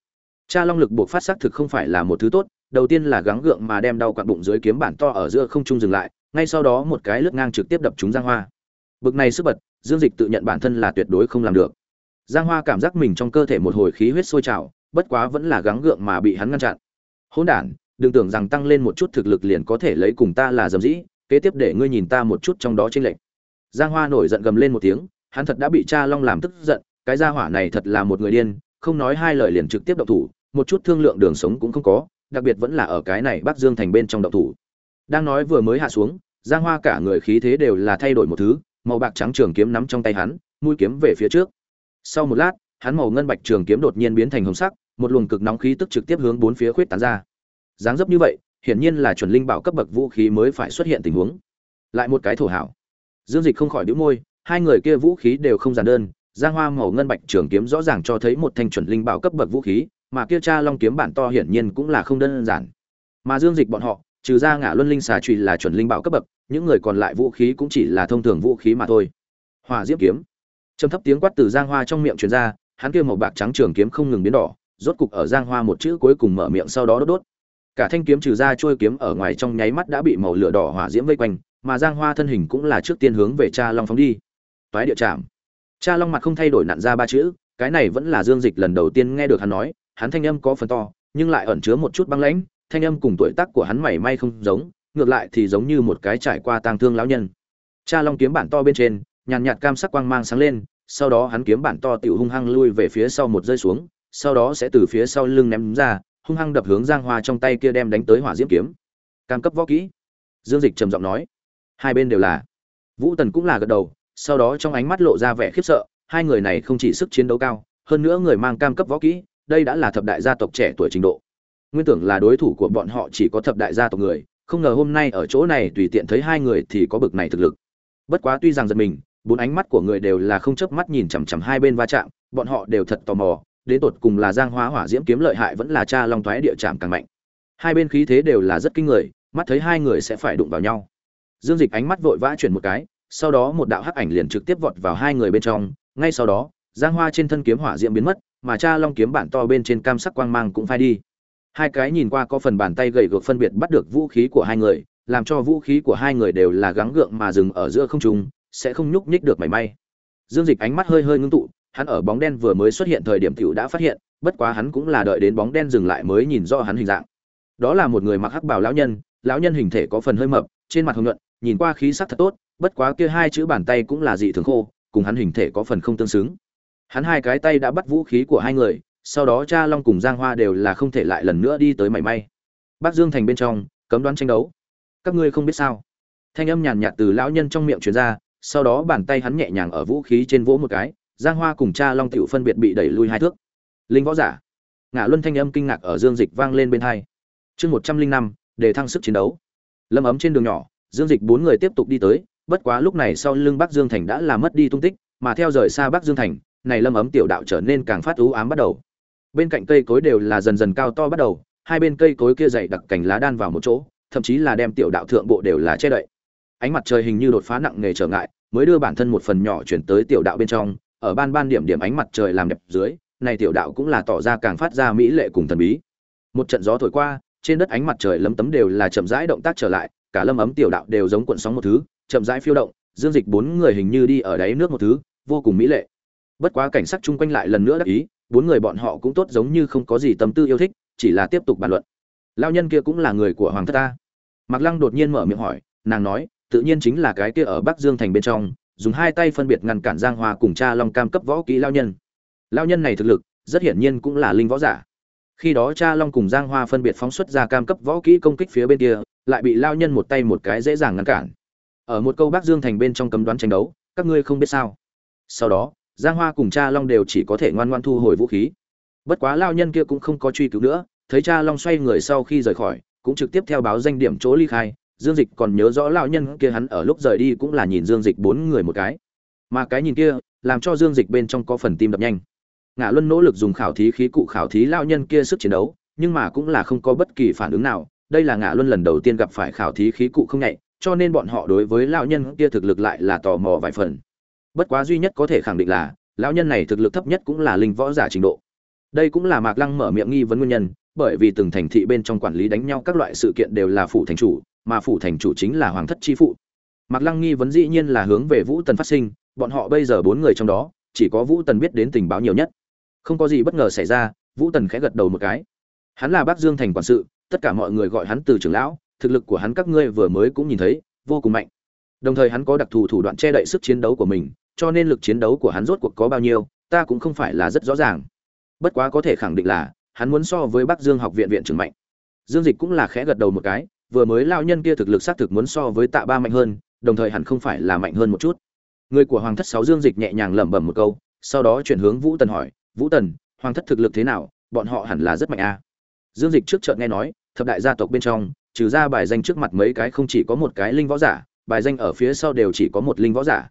Cha long lực buộc phát xác thực không phải là một thứ tốt, đầu tiên là gắng gượng mà đem đau quặn bụng dưới kiếm bản to ở giữa không trung dừng lại, ngay sau đó một cái lướt ngang trực tiếp đập trúng giang hoa. Bực này sức bật, dương dịch tự nhận bản thân là tuyệt đối không làm được. Giang hoa cảm giác mình trong cơ thể một hồi khí huyết sôi trào, bất quá vẫn là gắng gượng mà bị hắn ngăn chặn hỗn đản, đừng tưởng rằng tăng lên một chút thực lực liền có thể lấy cùng ta là dầm dĩ, kế tiếp để ngươi nhìn ta một chút trong đó chênh lệch. Giang hoa nổi giận gầm lên một tiếng, hắn thật đã bị cha long làm tức giận, cái gia hỏa này thật là một người điên, không nói hai lời liền trực tiếp động thủ, một chút thương lượng đường sống cũng không có, đặc biệt vẫn là ở cái này bắc dương thành bên trong động thủ. Đang nói vừa mới hạ xuống, giang hoa cả người khí thế đều là thay đổi một thứ, màu bạc trắng trường kiếm nắm trong tay hắn, mũi kiếm về phía trước. Sau một lát, hắn màu ngân bạch trường kiếm đột nhiên biến thành hồng sắc một luồng cực nóng khí tức trực tiếp hướng bốn phía khuyết tán ra. Dáng dấp như vậy, hiển nhiên là chuẩn linh bảo cấp bậc vũ khí mới phải xuất hiện tình huống. Lại một cái thổ hảo. Dương dịch không khỏi đĩu môi, hai người kia vũ khí đều không giản đơn, giang hoa màu ngân bạch trường kiếm rõ ràng cho thấy một thanh chuẩn linh bảo cấp bậc vũ khí, mà kia cha long kiếm bản to hiển nhiên cũng là không đơn giản. Mà dương dịch bọn họ, trừ ra ngã luân linh xà trụy là chuẩn linh bảo cấp bậc, những người còn lại vũ khí cũng chỉ là thông thường vũ khí mà thôi. Hỏa diễm kiếm. Trầm thấp tiếng quát từ giang hoa trong miệng truyền ra, hắn kia màu bạc trắng trường kiếm không ngừng biến đỏ rốt cục ở giang hoa một chữ cuối cùng mở miệng sau đó đốt đốt. Cả thanh kiếm trừ ra trôi kiếm ở ngoài trong nháy mắt đã bị màu lửa đỏ hỏa diễm vây quanh, mà giang hoa thân hình cũng là trước tiên hướng về cha long phóng đi. Toái địa chạm cha long mặt không thay đổi nặn ra ba chữ, cái này vẫn là dương dịch lần đầu tiên nghe được hắn nói, hắn thanh âm có phần to, nhưng lại ẩn chứa một chút băng lãnh, thanh âm cùng tuổi tác của hắn mảy may không giống, ngược lại thì giống như một cái trải qua tang thương lão nhân. Cha long kiếm bản to bên trên, nhàn nhạt cam sắc quang mang sáng lên, sau đó hắn kiếm bản to tiểu hung hăng lui về phía sau một rơi xuống sau đó sẽ từ phía sau lưng ném ra, hung hăng đập hướng giang hoa trong tay kia đem đánh tới hỏa diễm kiếm. Cam cấp võ kỹ. Dương dịch trầm giọng nói. Hai bên đều là. Vũ tần cũng là gật đầu, sau đó trong ánh mắt lộ ra vẻ khiếp sợ, hai người này không chỉ sức chiến đấu cao, hơn nữa người mang cam cấp võ kỹ, đây đã là thập đại gia tộc trẻ tuổi trình độ. Nguyên tưởng là đối thủ của bọn họ chỉ có thập đại gia tộc người, không ngờ hôm nay ở chỗ này tùy tiện thấy hai người thì có bực này thực lực. Bất quá tuy rằng giật mình, bốn ánh mắt của người đều là không chớp mắt nhìn chằm chằm hai bên va chạm, bọn họ đều thật tò mò đến tột cùng là giang hóa hỏa diễm kiếm lợi hại vẫn là cha long thoái địa chạm càng mạnh. Hai bên khí thế đều là rất kinh người, mắt thấy hai người sẽ phải đụng vào nhau. Dương dịch ánh mắt vội vã chuyển một cái, sau đó một đạo hắc ảnh liền trực tiếp vọt vào hai người bên trong. Ngay sau đó, giang hoa trên thân kiếm hỏa diễm biến mất, mà cha long kiếm bản to bên trên cam sắc quang mang cũng phai đi. Hai cái nhìn qua có phần bàn tay gầy gược phân biệt bắt được vũ khí của hai người, làm cho vũ khí của hai người đều là gắng gượng mà dừng ở giữa không trung, sẽ không nhúc nhích được mảy may. Dương dịch ánh mắt hơi hơi ngưng tụ hắn ở bóng đen vừa mới xuất hiện thời điểm tiểu đã phát hiện, bất quá hắn cũng là đợi đến bóng đen dừng lại mới nhìn rõ hắn hình dạng. Đó là một người mặc hắc bào lão nhân lão nhân hình thể có phần hơi mập, trên mặt hồng nhuận, nhìn qua khí sắc thật tốt, bất quá kia hai chữ bàn tay cũng là dị thường khô, cùng hắn hình thể có phần không tương xứng. Hắn hai cái tay đã bắt vũ khí của hai người, sau đó cha long cùng giang hoa đều là không thể lại lần nữa đi tới mảy may. Bác dương thành bên trong, cấm đoán tranh đấu. Các ngươi không biết sao? Thanh âm nhàn nhạt từ lão nhân trong miệng truyền ra, sau đó bàn tay hắn nhẹ nhàng ở vũ khí trên vỗ một cái giang hoa cùng cha long tiểu phân biệt bị đẩy lui hai thước. Linh võ giả. Ngã luân thanh âm kinh ngạc ở dương dịch vang lên bên hai. Chương một trăm linh năm, để thăng sức chiến đấu. Lâm ấm trên đường nhỏ, dương dịch bốn người tiếp tục đi tới, bất quá lúc này sau lưng bắc dương thành đã làm mất đi tung tích, mà theo rời xa bắc dương thành, này lâm ấm tiểu đạo trở nên càng phát ú ám bắt đầu. Bên cạnh cây cối đều là dần dần cao to bắt đầu, hai bên cây cối kia dày đặc cành lá đan vào một chỗ, thậm chí là đem tiểu đạo thượng bộ đều là che đậy. Ánh mặt trời hình như đột phá nặng nghề trở ngại, mới đưa bản thân một phần nhỏ chuyển tới tiểu đạo bên trong ở ban ban điểm điểm ánh mặt trời làm đẹp dưới, này tiểu đạo cũng là tỏ ra càng phát ra mỹ lệ cùng thần bí. Một trận gió thổi qua, trên đất ánh mặt trời lấm tấm đều là chậm rãi động tác trở lại, cả lâm ấm tiểu đạo đều giống cuộn sóng một thứ, chậm rãi phiêu động, dương dịch bốn người hình như đi ở đáy nước một thứ, vô cùng mỹ lệ. Bất quá cảnh sắc chung quanh lại lần nữa đắc ý, bốn người bọn họ cũng tốt giống như không có gì tâm tư yêu thích, chỉ là tiếp tục bàn luận. Lao nhân kia cũng là người của hoàng thất ta. Mạc lăng đột nhiên mở miệng hỏi, nàng nói, tự nhiên chính là cái kia ở bắc dương thành bên trong dùng hai tay phân biệt ngăn cản giang hoa cùng cha long cam cấp võ kỹ lao nhân. Lao nhân này thực lực, rất hiển nhiên cũng là linh võ giả. Khi đó cha long cùng giang hoa phân biệt phóng xuất ra cam cấp võ kỹ công kích phía bên kia, lại bị lao nhân một tay một cái dễ dàng ngăn cản. Ở một câu bắc dương thành bên trong cấm đoán tranh đấu, các ngươi không biết sao. Sau đó, giang hoa cùng cha long đều chỉ có thể ngoan ngoan thu hồi vũ khí. Bất quá lao nhân kia cũng không có truy cứu nữa, thấy cha long xoay người sau khi rời khỏi, cũng trực tiếp theo báo danh điểm chỗ ly khai dương dịch còn nhớ rõ lao nhân kia hắn ở lúc rời đi cũng là nhìn dương dịch bốn người một cái. Mà cái nhìn kia, làm cho dương dịch bên trong có phần tim đập nhanh. Ngã luân nỗ lực dùng khảo thí khí cụ khảo thí lao nhân kia sức chiến đấu, nhưng mà cũng là không có bất kỳ phản ứng nào. Đây là ngã luân lần đầu tiên gặp phải khảo thí khí cụ không nhạy, cho nên bọn họ đối với lao nhân kia thực lực lại là tò mò vài phần. Bất quá duy nhất có thể khẳng định là, lão nhân này thực lực thấp nhất cũng là linh võ giả trình độ. Đây cũng là mạc lăng mở miệng nghi vấn nguyên nhân, bởi vì từng thành thị bên trong quản lý đánh nhau các loại sự kiện đều là phủ thành chủ mà phủ thành chủ chính là hoàng thất chi phụ. Mạc lăng nghi vấn dĩ nhiên là hướng về vũ tần phát sinh, bọn họ bây giờ bốn người trong đó, chỉ có vũ tần biết đến tình báo nhiều nhất. Không có gì bất ngờ xảy ra, vũ tần khẽ gật đầu một cái. Hắn là bác dương thành quản sự, tất cả mọi người gọi hắn từ trưởng lão, thực lực của hắn các ngươi vừa mới cũng nhìn thấy, vô cùng mạnh. Đồng thời hắn có đặc thù thủ đoạn che đậy sức chiến đấu của mình, cho nên lực chiến đấu của hắn rốt cuộc có bao nhiêu, ta cũng không phải là rất rõ ràng. Bất quá có thể khẳng định là, hắn muốn so với bắc dương học viện viện trưởng mạnh. Dương dịch cũng là khẽ gật đầu một cái vừa mới lao nhân kia thực lực xác thực muốn so với tạ ba mạnh hơn, đồng thời hẳn không phải là mạnh hơn một chút. Người của hoàng thất sáu dương dịch nhẹ nhàng lẩm bẩm một câu, sau đó chuyển hướng vũ tần hỏi, vũ tần, hoàng thất thực lực thế nào? Bọn họ hẳn là rất mạnh a à? dương dịch trước chợt nghe nói, thập đại gia tộc bên trong, trừ ra bài danh trước mặt mấy cái không chỉ có một cái linh võ giả, bài danh ở phía sau đều chỉ có một linh võ giả.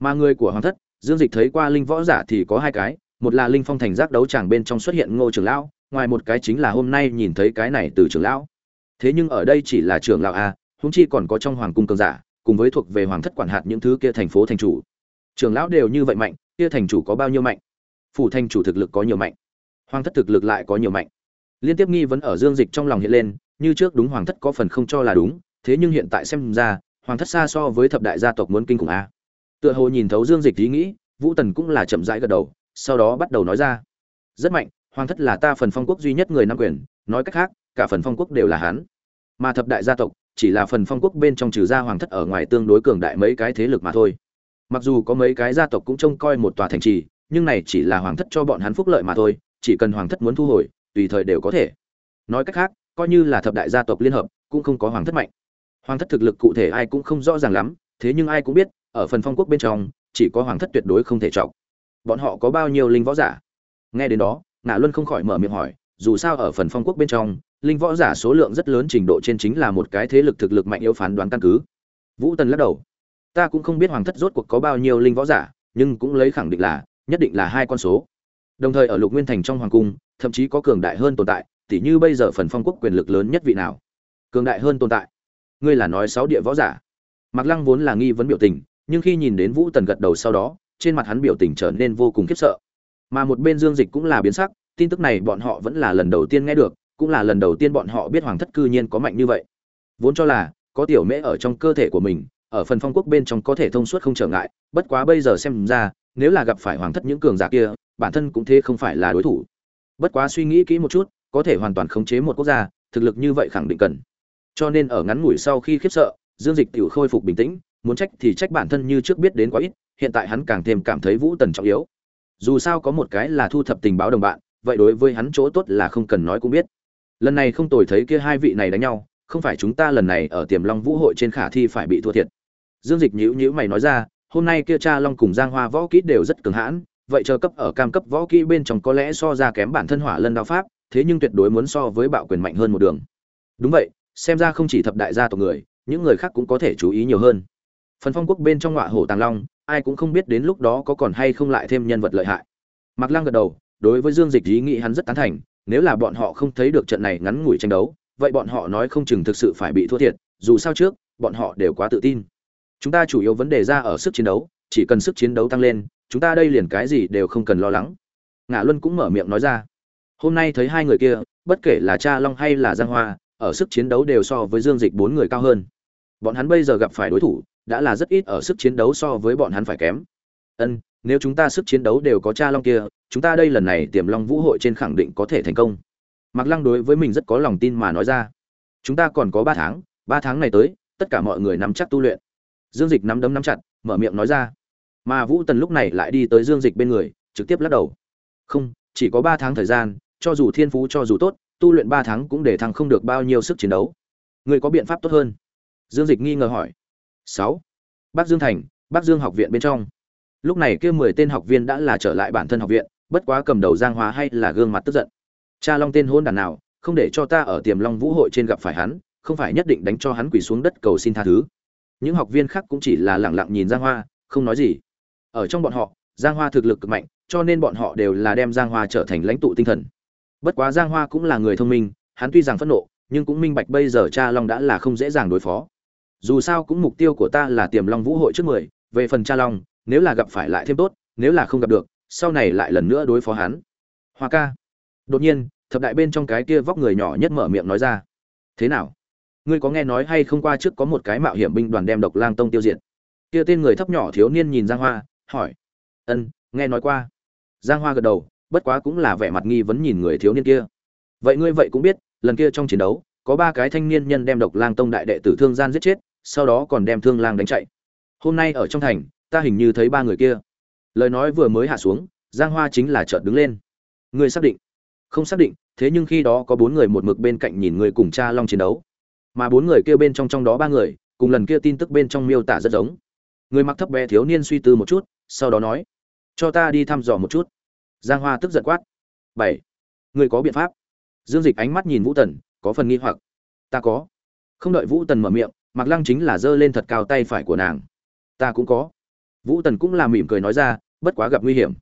Mà người của hoàng thất, dương dịch thấy qua linh võ giả thì có hai cái, một là linh phong thành giác đấu tràng bên trong xuất hiện ngô trường lão, ngoài một cái chính là hôm nay nhìn thấy cái này từ trưởng lão thế nhưng ở đây chỉ là trưởng lão a húng chi còn có trong hoàng cung cường giả, cùng với thuộc về hoàng thất quản hạt những thứ kia thành phố thành chủ. Trưởng lão đều như vậy mạnh, kia thành chủ có bao nhiêu mạnh? Phủ thành chủ thực lực có nhiều mạnh, hoàng thất thực lực lại có nhiều mạnh. Liên tiếp nghi vấn ở dương dịch trong lòng hiện lên, như trước đúng hoàng thất có phần không cho là đúng, thế nhưng hiện tại xem ra, hoàng thất xa so với thập đại gia tộc muốn kinh khủng a. Tựa hồ nhìn thấu dương dịch ý nghĩ, vũ tần cũng là chậm rãi gật đầu, sau đó bắt đầu nói ra. Rất mạnh, hoàng thất là ta phần phong quốc duy nhất người nắm quyền, nói cách khác cả phần phong quốc đều là hắn. Mà thập đại gia tộc, chỉ là phần phong quốc bên trong trừ gia hoàng thất ở ngoài tương đối cường đại mấy cái thế lực mà thôi. Mặc dù có mấy cái gia tộc cũng trông coi một tòa thành trì, nhưng này chỉ là hoàng thất cho bọn hắn phúc lợi mà thôi, chỉ cần hoàng thất muốn thu hồi, tùy thời đều có thể. Nói cách khác, coi như là thập đại gia tộc liên hợp, cũng không có hoàng thất mạnh. Hoàng thất thực lực cụ thể ai cũng không rõ ràng lắm, thế nhưng ai cũng biết, ở phần phong quốc bên trong, chỉ có hoàng thất tuyệt đối không thể trọng bọn họ có bao nhiêu linh võ giả? Nghe đến đó, ngạ luân không khỏi mở miệng hỏi, dù sao ở phần phong quốc bên trong linh võ giả số lượng rất lớn trình độ trên chính là một cái thế lực thực lực mạnh yếu phán đoán căn cứ. Vũ tần lắc đầu. Ta cũng không biết hoàng thất rốt cuộc có bao nhiêu linh võ giả, nhưng cũng lấy khẳng định là, nhất định là hai con số. Đồng thời ở lục nguyên thành trong hoàng cung, thậm chí có cường đại hơn tồn tại, tỉ như bây giờ phần phong quốc quyền lực lớn nhất vị nào? Cường đại hơn tồn tại. Ngươi là nói sáu địa võ giả. Mặc lăng vốn là nghi vấn biểu tình, nhưng khi nhìn đến vũ tần gật đầu sau đó, trên mặt hắn biểu tình trở nên vô cùng khiếp sợ. Mà một bên dương dịch cũng là biến sắc, tin tức này bọn họ vẫn là lần đầu tiên nghe được cũng là lần đầu tiên bọn họ biết hoàng thất cư nhiên có mạnh như vậy. Vốn cho là, có tiểu mễ ở trong cơ thể của mình, ở phần phong quốc bên trong có thể thông suốt không trở ngại, bất quá bây giờ xem ra, nếu là gặp phải hoàng thất những cường giả kia, bản thân cũng thế không phải là đối thủ. Bất quá suy nghĩ kỹ một chút, có thể hoàn toàn khống chế một quốc gia, thực lực như vậy khẳng định cần. Cho nên ở ngắn ngủi sau khi khiếp sợ, dương dịch tự khôi phục bình tĩnh, muốn trách thì trách bản thân như trước biết đến quá ít, hiện tại hắn càng thêm cảm thấy vũ tần trọng yếu. Dù sao có một cái là thu thập tình báo đồng bạn, vậy đối với hắn chỗ tốt là không cần nói cũng biết lần này không tồi thấy kia hai vị này đánh nhau không phải chúng ta lần này ở tiềm long vũ hội trên khả thi phải bị thua thiệt. Dương dịch nhữ nhữ mày nói ra hôm nay kia cha long cùng giang hoa võ kỹ đều rất cường hãn vậy chờ cấp ở cam cấp võ kỹ bên trong có lẽ so ra kém bản thân hỏa lân đao pháp thế nhưng tuyệt đối muốn so với bạo quyền mạnh hơn một đường. Đúng vậy xem ra không chỉ thập đại gia tộc người những người khác cũng có thể chú ý nhiều hơn. Phần phong quốc bên trong ngọa hổ tàng long ai cũng không biết đến lúc đó có còn hay không lại thêm nhân vật lợi hại. Mạc Lăng gật đầu, đối với Dương Dịch ý nghĩ hắn rất tán thành, nếu là bọn họ không thấy được trận này ngắn ngủi tranh đấu, vậy bọn họ nói không chừng thực sự phải bị thua thiệt, dù sao trước, bọn họ đều quá tự tin. Chúng ta chủ yếu vấn đề ra ở sức chiến đấu, chỉ cần sức chiến đấu tăng lên, chúng ta đây liền cái gì đều không cần lo lắng. Ngạ Luân cũng mở miệng nói ra. Hôm nay thấy hai người kia, bất kể là Cha Long hay là Giang Hoa, ở sức chiến đấu đều so với Dương Dịch bốn người cao hơn. Bọn hắn bây giờ gặp phải đối thủ, đã là rất ít ở sức chiến đấu so với bọn hắn phải kém. Ân, nếu chúng ta sức chiến đấu đều có cha long kia, chúng ta đây lần này tiềm long vũ hội trên khẳng định có thể thành công. Mạc lăng đối với mình rất có lòng tin mà nói ra. Chúng ta còn có ba tháng ba tháng này tới, tất cả mọi người nắm chắc tu luyện. Dương dịch nắm đấm nắm chặt, mở miệng nói ra. Mà vũ tần lúc này lại đi tới dương dịch bên người, trực tiếp lắc đầu. Không, chỉ có ba tháng thời gian, cho dù thiên phú cho dù tốt, tu luyện ba tháng cũng để thằng không được bao nhiêu sức chiến đấu. Người có biện pháp tốt hơn? Dương dịch nghi ngờ hỏi. Sáu. Bác dương thành bác dương học viện bên trong lúc này kia mười tên học viên đã là trở lại bản thân học viện, bất quá cầm đầu giang hóa hay là gương mặt tức giận. Cha long tên hôn đàn nào, không để cho ta ở tiềm long vũ hội trên gặp phải hắn, không phải nhất định đánh cho hắn quỳ xuống đất cầu xin tha thứ. Những học viên khác cũng chỉ là lẳng lặng nhìn giang hoa, không nói gì. Ở trong bọn họ, giang hoa thực lực cực mạnh, cho nên bọn họ đều là đem giang hoa trở thành lãnh tụ tinh thần. Bất quá giang hoa cũng là người thông minh, hắn tuy rằng phẫn nộ, nhưng cũng minh bạch bây giờ cha long đã là không dễ dàng đối phó. Dù sao cũng mục tiêu của ta là tiềm long vũ hội trước mười, về phần cha long nếu là gặp phải lại thêm tốt, nếu là không gặp được, sau này lại lần nữa đối phó hắn. Hoa ca. Đột nhiên, thập đại bên trong cái kia vóc người nhỏ nhất mở miệng nói ra. Thế nào? Ngươi có nghe nói hay không qua trước có một cái mạo hiểm binh đoàn đem độc lang tông tiêu diệt? Kia tên người thấp nhỏ thiếu niên nhìn giang hoa, hỏi. Ân, nghe nói qua. Giang hoa gật đầu, bất quá cũng là vẻ mặt nghi vấn nhìn người thiếu niên kia. Vậy ngươi vậy cũng biết, lần kia trong chiến đấu, có ba cái thanh niên nhân đem độc lang tông đại đệ tử thương gian giết chết, sau đó còn đem thương lang đánh chạy. Hôm nay ở trong thành ta hình như thấy ba người kia. Lời nói vừa mới hạ xuống, giang hoa chính là chợt đứng lên. Ngươi xác định? Không xác định, thế nhưng khi đó có bốn người một mực bên cạnh nhìn người cùng cha long chiến đấu. Mà bốn người kia bên trong trong đó ba người, cùng lần kia tin tức bên trong miêu tả rất giống. Người mặc thấp bé thiếu niên suy tư một chút, sau đó nói, cho ta đi thăm dò một chút. Giang hoa tức giận quát, bảy người có biện pháp? Dương dịch ánh mắt nhìn vũ tần, có phần nghi hoặc, ta có. Không đợi vũ tần mở miệng mặc lăng chính là giơ lên thật cao tay phải của nàng, ta cũng có vũ tần cũng là mỉm cười nói ra, bất quá gặp nguy hiểm.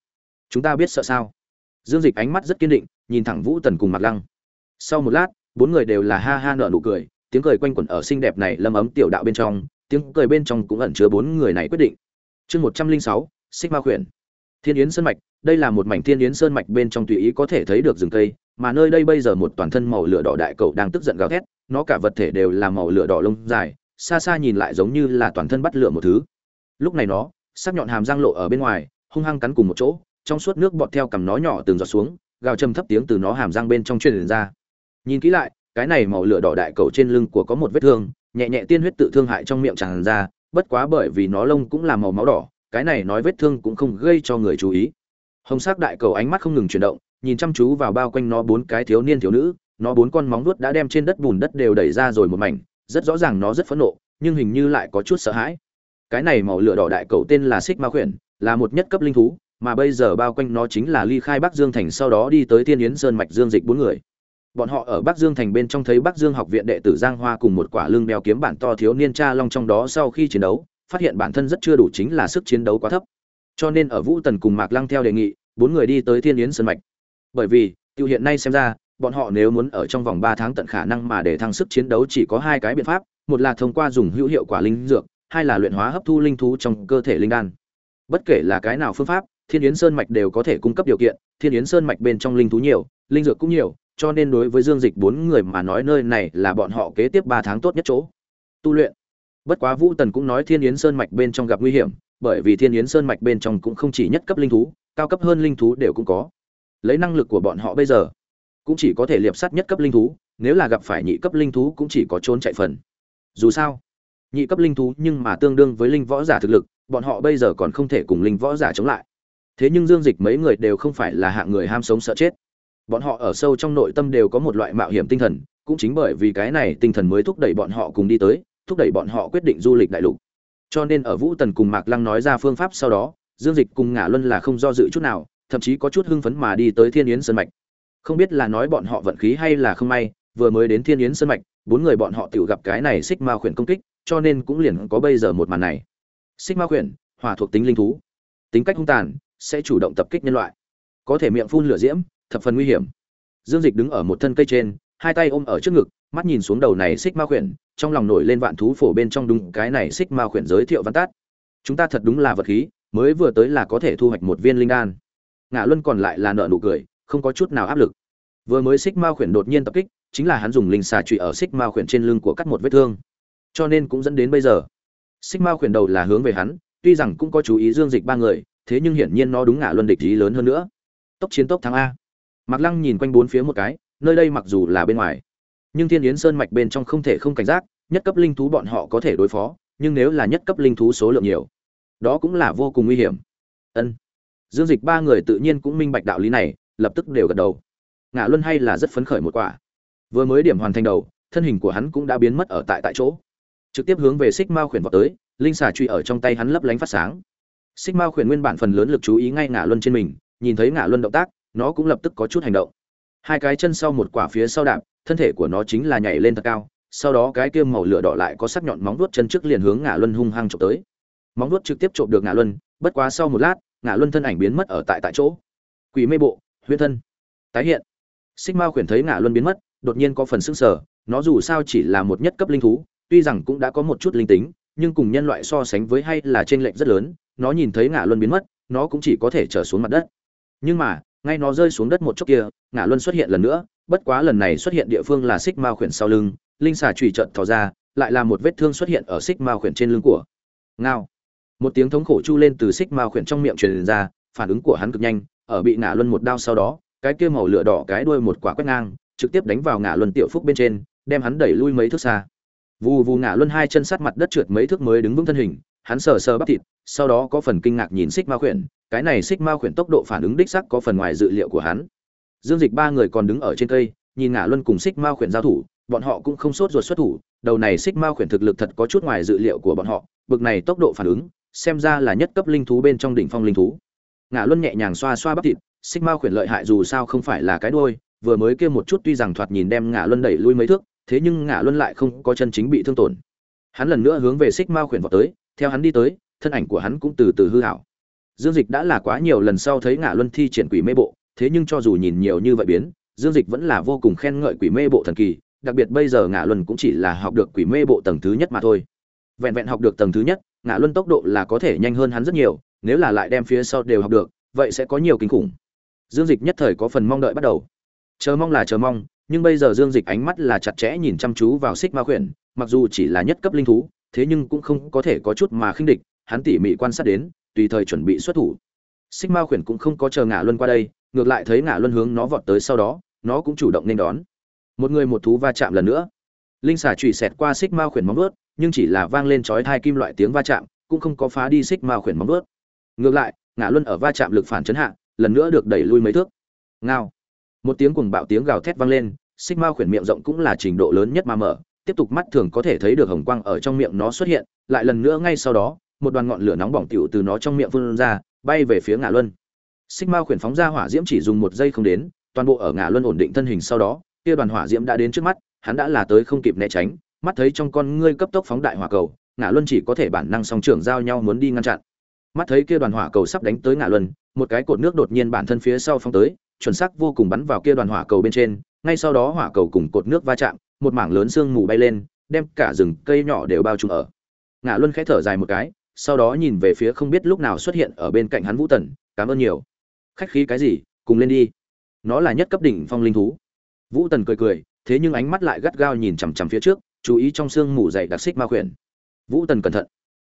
Chúng ta biết sợ sao? Dương dịch ánh mắt rất kiên định, nhìn thẳng vũ tần cùng mặt lăng. Sau một lát, bốn người đều là ha ha nợ nụ cười, tiếng cười quanh quẩn ở xinh đẹp này lâm ấm tiểu đạo bên trong, tiếng cười bên trong cũng ẩn chứa bốn người này quyết định. Chương một trăm linh sáu, xích ma khuyển. Thiên yến sơn mạch, đây là một mảnh thiên yến sơn mạch bên trong tùy ý có thể thấy được rừng cây, mà nơi đây bây giờ một toàn thân màu lửa đỏ đại cầu đang tức giận gào thét, nó cả vật thể đều là màu lửa đỏ lông dài, xa xa nhìn lại giống như là toàn thân bắt lửa một thứ. Lúc này nó sắc nhọn hàm răng lộ ở bên ngoài, hung hăng cắn cùng một chỗ, trong suốt nước bọt theo cằm nó nhỏ từng giọt xuống, gào châm thấp tiếng từ nó hàm răng bên trong truyền ra. Nhìn kỹ lại, cái này màu lửa đỏ đại cầu trên lưng của có một vết thương, nhẹ nhẹ tiên huyết tự thương hại trong miệng tràn ra, bất quá bởi vì nó lông cũng là màu máu đỏ, cái này nói vết thương cũng không gây cho người chú ý. Hồng sắc đại cầu ánh mắt không ngừng chuyển động, nhìn chăm chú vào bao quanh nó bốn cái thiếu niên thiếu nữ, nó bốn con móng vuốt đã đem trên đất bùn đất đều đẩy ra rồi một mảnh, rất rõ ràng nó rất phẫn nộ, nhưng hình như lại có chút sợ hãi cái này màu lửa đỏ đại cầu tên là xích ma khuyển, là một nhất cấp linh thú, mà bây giờ bao quanh nó chính là ly khai bắc dương thành sau đó đi tới tiên yến sơn mạch dương dịch bốn người. Bọn họ ở bắc dương thành bên trong thấy bắc dương học viện đệ tử giang hoa cùng một quả lưng đeo kiếm bản to thiếu niên cha long trong đó sau khi chiến đấu, phát hiện bản thân rất chưa đủ chính là sức chiến đấu quá thấp. Cho nên ở vũ tần cùng mạc lăng theo đề nghị, bốn người đi tới thiên yến sơn mạch. Bởi vì, tiêu hiện nay xem ra, bọn họ nếu muốn ở trong vòng ba tháng tận khả năng mà để thăng sức chiến đấu chỉ có hai cái biện pháp, một là thông qua dùng hữu hiệu quả linh dược hai là luyện hóa hấp thu linh thú trong cơ thể linh đan. Bất kể là cái nào phương pháp, thiên yến sơn mạch đều có thể cung cấp điều kiện, thiên yến sơn mạch bên trong linh thú nhiều, linh dược cũng nhiều, cho nên đối với dương dịch bốn người mà nói nơi này là bọn họ kế tiếp ba tháng tốt nhất chỗ. Tu luyện. Bất quá vũ tần cũng nói thiên yến sơn mạch bên trong gặp nguy hiểm, bởi vì thiên yến sơn mạch bên trong cũng không chỉ nhất cấp linh thú, cao cấp hơn linh thú đều cũng có. Lấy năng lực của bọn họ bây giờ, cũng chỉ có thể liệp sát nhất cấp linh thú, nếu là gặp phải nhị cấp linh thú cũng chỉ có trốn chạy phần. Dù sao nhị cấp linh thú nhưng mà tương đương với linh võ giả thực lực, bọn họ bây giờ còn không thể cùng linh võ giả chống lại. Thế nhưng dương dịch mấy người đều không phải là hạng người ham sống sợ chết. Bọn họ ở sâu trong nội tâm đều có một loại mạo hiểm tinh thần, cũng chính bởi vì cái này tinh thần mới thúc đẩy bọn họ cùng đi tới, thúc đẩy bọn họ quyết định du lịch đại lục. Cho nên ở vũ tần cùng mạc lăng nói ra phương pháp sau đó, dương dịch cùng ngả luân là không do dự chút nào, thậm chí có chút hưng phấn mà đi tới thiên yến sơn mạch. Không biết là nói bọn họ vận khí hay là không may, vừa mới đến thiên yến sơn mạch, bốn người bọn họ tự gặp cái này xích ma khuyển công kích cho nên cũng liền có bây giờ một màn này. Xích ma khuyển hỏa thuộc tính linh thú. Tính cách hung tàn, sẽ chủ động tập kích nhân loại. Có thể miệng phun lửa diễm, thập phần nguy hiểm. Dương dịch đứng ở một thân cây trên, hai tay ôm ở trước ngực, mắt nhìn xuống đầu này xích ma khuyển, trong lòng nổi lên vạn thú phổ bên trong đúng cái này xích ma khuyển giới thiệu văn tát. Chúng ta thật đúng là vật khí, mới vừa tới là có thể thu hoạch một viên linh đan. Ngã luân còn lại là nợ nụ cười, không có chút nào áp lực. Vừa mới xích ma khuyển đột nhiên tập kích, chính là hắn dùng linh xà trụy ở xích ma khuyển trên lưng của cắt một vết thương cho nên cũng dẫn đến bây giờ xích mao khuyển đầu là hướng về hắn tuy rằng cũng có chú ý dương dịch ba người thế nhưng hiển nhiên nó đúng ngã luân địch ý lớn hơn nữa tốc chiến tốc thắng a Mạc Lăng nhìn quanh bốn phía một cái, nơi đây mặc dù là bên ngoài, nhưng Thiên Yến Sơn mạch bên trong không thể không cảnh giác, nhất cấp linh thú bọn họ có thể đối phó, nhưng nếu là nhất cấp linh thú số lượng nhiều, đó cũng là vô cùng nguy hiểm. Ân. Dương Dịch ba người tự nhiên cũng minh bạch đạo lý này, lập tức đều gật đầu. Ngạ Luân hay là rất phấn khởi một quả. Vừa mới điểm hoàn thành đầu, thân hình của hắn cũng đã biến mất ở tại tại chỗ. Trực tiếp hướng về Xích Mao khuyển vọt tới, linh xà truy ở trong tay hắn lấp lánh phát sáng. Xích Mao khuyển nguyên bản phần lớn lực chú ý ngay ngã Luân trên mình, nhìn thấy ngã Luân động tác, nó cũng lập tức có chút hành động. Hai cái chân sau một quả phía sau đạp thân thể của nó chính là nhảy lên thật cao sau đó cái kia màu lửa đỏ lại có sắc nhọn móng vuốt chân trước liền hướng ngã luân hung hăng chụp tới. Móng vuốt trực tiếp trộm được ngã luân bất quá sau một lát ngã luân thân ảnh biến mất ở tại tại chỗ. Quỷ mê bộ huyễn thân. Tái hiện. Xích mao khuyển thấy ngã luân biến mất đột nhiên có phần sững sờ nó dù sao chỉ là một nhất cấp linh thú tuy rằng cũng đã có một chút linh tính, nhưng cùng nhân loại so sánh với hay là trên lệnh rất lớn, nó nhìn thấy ngã luân biến mất, nó cũng chỉ có thể trở xuống mặt đất. Nhưng mà, ngay nó rơi xuống đất một chốc kia ngã luân xuất hiện lần nữa, bất quá lần này xuất hiện địa phương là xích mao khuyển sau lưng, linh xà trùy trận thò ra, lại là một vết thương xuất hiện ở xích mao khuyển trên lưng của. Ngao. Một tiếng thống khổ chu lên từ xích mao khuyển trong miệng truyền ra, phản ứng của hắn cực nhanh, ở bị ngã luân một đao sau đó, cái kia màu lửa đỏ cái đuôi một quả quét ngang, trực tiếp đánh vào ngã luân tiểu phúc bên trên, đem hắn đẩy lui mấy thước xa vù vù ngã luân hai chân sát mặt đất trượt mấy thước mới đứng vững thân hình, hắn sờ sờ bắp thịt, sau đó có phần kinh ngạc nhìn xích ma khuyển, cái này xích ma khuyển tốc độ phản ứng đích sắc có phần ngoài dự liệu của hắn. Dương dịch ba người còn đứng ở trên cây, nhìn ngả luân cùng xích ma khuyển giao thủ, bọn họ cũng không sốt ruột xuất thủ, đầu này xích ma khuyển thực lực thật có chút ngoài dự liệu của bọn họ, bực này tốc độ phản ứng, xem ra là nhất cấp linh thú bên trong đỉnh phong linh thú. Ngả luân nhẹ nhàng xoa xoa bắp thịt xích ma khuyển lợi hại dù sao không phải là cái đôi vừa mới kia một chút tuy rằng thoạt nhìn đem ngả luân đẩy lui mấy thước thế nhưng ngã luân lại không có chân chính bị thương tổn. Hắn lần nữa hướng về xích mao khuyển vào tới, theo hắn đi tới, thân ảnh của hắn cũng từ từ hư hảo. Dương dịch đã là quá nhiều lần sau thấy ngạ luân thi triển quỷ mê bộ, thế nhưng cho dù nhìn nhiều như vậy biến, dương dịch vẫn là vô cùng khen ngợi quỷ mê bộ thần kỳ, đặc biệt bây giờ ngã luân cũng chỉ là học được quỷ mê bộ tầng thứ nhất mà thôi. Vẹn vẹn học được tầng thứ nhất ngã luân tốc độ là có thể nhanh hơn hắn rất nhiều, nếu là lại đem phía sau đều học được, vậy sẽ có nhiều kinh khủng. Dương dịch nhất thời có phần mong đợi bắt đầu. Chờ mong là chờ mong nhưng bây giờ dương dịch ánh mắt là chặt chẽ nhìn chăm chú vào xích ma khuyển, mặc dù chỉ là nhất cấp linh thú, thế nhưng cũng không có thể có chút mà khinh địch, hắn tỉ mỉ quan sát đến, tùy thời chuẩn bị xuất thủ. Xích ma khuyển cũng không có chờ ngã luân qua đây, ngược lại thấy ngã luân hướng nó vọt tới sau đó, nó cũng chủ động nên đón. Một người một thú va chạm lần nữa. Linh xà chùy xẹt qua xích ma khuyển móng ướt nhưng chỉ là vang lên chói thai kim loại tiếng va chạm, cũng không có phá đi xích ma khuyển móng ướt ngược lại ngã luân ở va chạm lực phản chấn hạ, lần nữa được đẩy lui mấy thước. Ngao một tiếng cuồng bạo tiếng gào thét vang lên xích Mao khuyển miệng rộng cũng là trình độ lớn nhất mà mở, tiếp tục mắt thường có thể thấy được hồng quang ở trong miệng nó xuất hiện, lại lần nữa ngay sau đó, một đoàn ngọn lửa nóng bỏng tựu từ nó trong miệng phun ra, bay về phía ngã luân. Xích Mao khuyển phóng ra hỏa diễm chỉ dùng một giây không đến, toàn bộ ở ngã luân ổn định thân hình sau đó, kia đoàn hỏa diễm đã đến trước mắt, hắn đã là tới không kịp né tránh, mắt thấy trong con ngươi cấp tốc phóng đại hỏa cầu ngã luân chỉ có thể bản năng song trưởng giao nhau muốn đi ngăn chặn. Mắt thấy kia đoàn hỏa cầu sắp đánh tới ngã luân, một cái cột nước đột nhiên bản thân phía sau phóng tới chuẩn xác vô cùng bắn vào kia đoàn hỏa cầu bên trên, ngay sau đó hỏa cầu cùng cột nước va chạm, một mảng lớn sương mù bay lên, đem cả rừng cây nhỏ đều bao trùm ở. Ngã luân khẽ thở dài một cái, sau đó nhìn về phía không biết lúc nào xuất hiện ở bên cạnh hắn vũ tần, cảm ơn nhiều. Khách khí cái gì, cùng lên đi. Nó là nhất cấp đỉnh phong linh thú. Vũ tần cười cười, thế nhưng ánh mắt lại gắt gao nhìn chằm chằm phía trước, chú ý trong sương mù dày đặc xích ma khuyển. Vũ tần cẩn thận.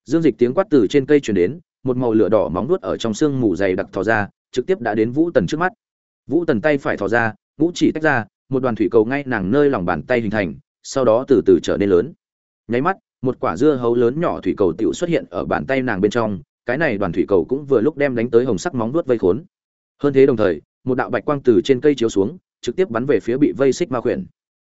Dương dịch tiếng quát từ trên cây chuyển đến, một màu lửa đỏ móng nuốt ở trong sương mù dày đặc thò ra, trực tiếp đã đến vũ tần trước mắt vũ tần tay phải thò ra, ngũ chỉ tách ra, một đoàn thủy cầu ngay nàng nơi lòng bàn tay hình thành, sau đó từ từ trở nên lớn. Nháy mắt, một quả dưa hấu lớn nhỏ thủy cầu tựu xuất hiện ở bàn tay nàng bên trong, cái này đoàn thủy cầu cũng vừa lúc đem đánh tới hồng sắc móng vuốt vây khốn. Hơn thế đồng thời, một đạo bạch quang từ trên cây chiếu xuống, trực tiếp bắn về phía bị vây xích ma khuyển.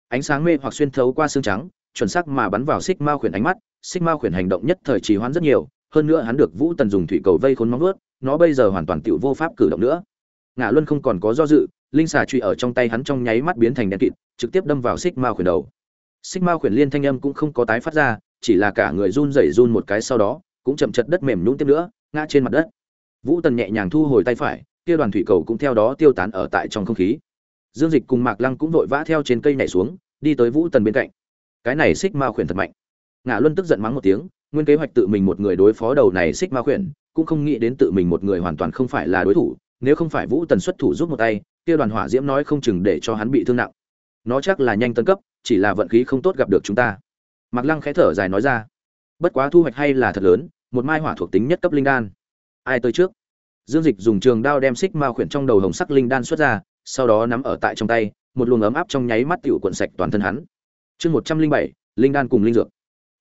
Ánh sáng mê hoặc xuyên thấu qua xương trắng, chuẩn xác mà bắn vào xích ma khuyển ánh mắt, xích ma khuyển hành động nhất thời trì hoãn rất nhiều, hơn nữa hắn được vũ tần dùng thủy cầu vây khốn móng vuốt, nó bây giờ hoàn toàn tựu vô pháp cử động nữa ngã luân không còn có do dự, linh xà truy ở trong tay hắn trong nháy mắt biến thành đen kịt, trực tiếp đâm vào xích ma khuyển đầu. Xích ma khuyển liên thanh âm cũng không có tái phát ra, chỉ là cả người run rẩy run một cái sau đó, cũng chậm chật đất mềm nhũng tiếp nữa, ngã trên mặt đất. Vũ tần nhẹ nhàng thu hồi tay phải, kia đoàn thủy cầu cũng theo đó tiêu tán ở tại trong không khí. Dương dịch cùng mạc lăng cũng vội vã theo trên cây nhảy xuống, đi tới vũ tần bên cạnh. Cái này xích ma khuyển thật mạnh. Ngã luân tức giận mắng một tiếng, nguyên kế hoạch tự mình một người đối phó đầu này xích ma khuyển, cũng không nghĩ đến tự mình một người hoàn toàn không phải là đối thủ nếu không phải vũ tần xuất thủ giúp một tay, kia đoàn hỏa diễm nói không chừng để cho hắn bị thương nặng. Nó chắc là nhanh tân cấp, chỉ là vận khí không tốt gặp được chúng ta. Mạc lăng khẽ thở dài nói ra. Bất quá thu hoạch hay là thật lớn, một mai hỏa thuộc tính nhất cấp linh đan. Ai tới trước? Dương dịch dùng trường đao đem xích ma khuyển trong đầu hồng sắc linh đan xuất ra, sau đó nắm ở tại trong tay, một luồng ấm áp trong nháy mắt tiểu cuộn sạch toàn thân hắn. Chương một trăm linh bảy, linh đan cùng linh dược.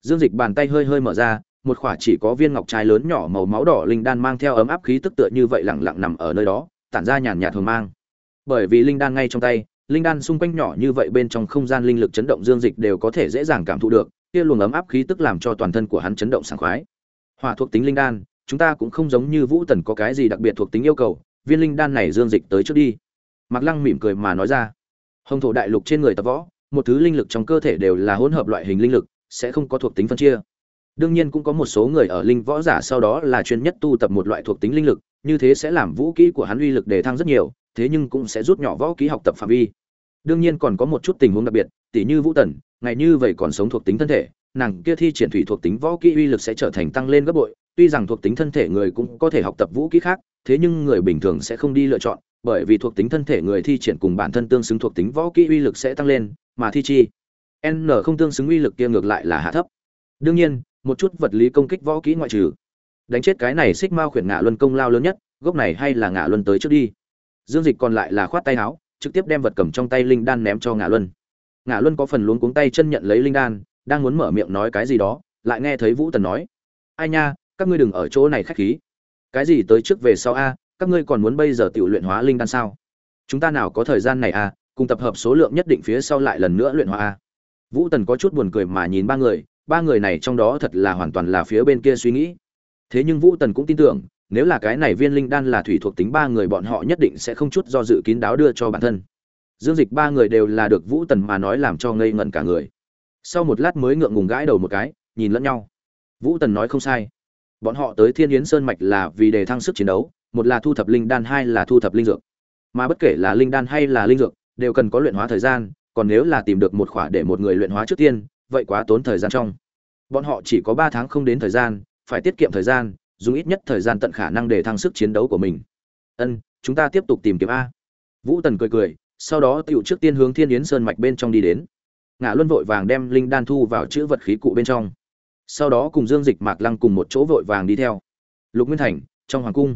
Dương dịch bàn tay hơi hơi mở ra một khỏa chỉ có viên ngọc trai lớn nhỏ màu máu đỏ linh đan mang theo ấm áp khí tức tựa như vậy lẳng lặng nằm ở nơi đó, tản ra nhàn nhạt thường mang. Bởi vì linh đan ngay trong tay, linh đan xung quanh nhỏ như vậy bên trong không gian linh lực chấn động dương dịch đều có thể dễ dàng cảm thụ được, kia luồng ấm áp khí tức làm cho toàn thân của hắn chấn động sảng khoái. Hỏa thuộc tính linh đan, chúng ta cũng không giống như vũ tần có cái gì đặc biệt thuộc tính yêu cầu, viên linh đan này dương dịch tới trước đi. Mạc lăng mỉm cười mà nói ra. Hồng thổ đại lục trên người tập võ, một thứ linh lực trong cơ thể đều là hỗn hợp loại hình linh lực, sẽ không có thuộc tính phân chia đương nhiên cũng có một số người ở linh võ giả sau đó là chuyên nhất tu tập một loại thuộc tính linh lực, như thế sẽ làm vũ kỹ của hắn uy lực đề thăng rất nhiều, thế nhưng cũng sẽ rút nhỏ võ kỹ học tập phạm vi. Đương nhiên còn có một chút tình huống đặc biệt, tỉ như vũ tần, ngày như vậy còn sống thuộc tính thân thể, nàng kia thi triển thủy thuộc tính võ kỹ uy lực sẽ trở thành tăng lên gấp bội, tuy rằng thuộc tính thân thể người cũng có thể học tập vũ kỹ khác, thế nhưng người bình thường sẽ không đi lựa chọn, bởi vì thuộc tính thân thể người thi triển cùng bản thân tương xứng thuộc tính võ kỹ uy lực sẽ tăng lên, mà thi chi, n không tương xứng uy lực kia ngược lại là hạ thấp. Đương nhiên một chút vật lý công kích võ kỹ ngoại trừ. Đánh chết cái này xích mao khuyển ngạ luân công lao lớn nhất, gốc này hay là ngạ luân tới trước đi. Dương dịch còn lại là khoát tay áo, trực tiếp đem vật cầm trong tay linh đan ném cho ngạ luân. Ngạ luân có phần luống cuống tay chân nhận lấy linh đan, đang muốn mở miệng nói cái gì đó, lại nghe thấy vũ tần nói. Ai nha, các ngươi đừng ở chỗ này khách khí. Cái gì tới trước về sau a, các ngươi còn muốn bây giờ tự luyện hóa linh đan sao? Chúng ta nào có thời gian này a, cùng tập hợp số lượng nhất định phía sau lại lần nữa luyện hóa a. Vũ tần có chút buồn cười mà nhìn ba người ba người này trong đó thật là hoàn toàn là phía bên kia suy nghĩ. Thế nhưng vũ tần cũng tin tưởng, nếu là cái này viên linh đan là thủy thuộc tính ba người bọn họ nhất định sẽ không chút do dự kín đáo đưa cho bản thân. Dương dịch ba người đều là được vũ tần mà nói làm cho ngây ngẩn cả người. Sau một lát mới ngượng ngùng gãi đầu một cái, nhìn lẫn nhau. Vũ tần nói không sai. Bọn họ tới thiên yến sơn mạch là vì đề thăng sức chiến đấu, một là thu thập linh đan, hai là thu thập linh dược. Mà bất kể là linh đan hay là linh dược, đều cần có luyện hóa thời gian, còn nếu là tìm được một khỏa để một người luyện hóa trước tiên vậy quá tốn thời gian trong. Bọn họ chỉ có ba tháng không đến thời gian, phải tiết kiệm thời gian, dùng ít nhất thời gian tận khả năng để thăng sức chiến đấu của mình. Ân, chúng ta tiếp tục tìm kiếm a. Vũ tần cười cười, sau đó tựu trước tiên hướng thiên yến sơn mạch bên trong đi đến. Ngã luân vội vàng đem linh đan thu vào chữ vật khí cụ bên trong. Sau đó cùng dương dịch mạc lăng cùng một chỗ vội vàng đi theo. Lục nguyên thành, trong hoàng cung.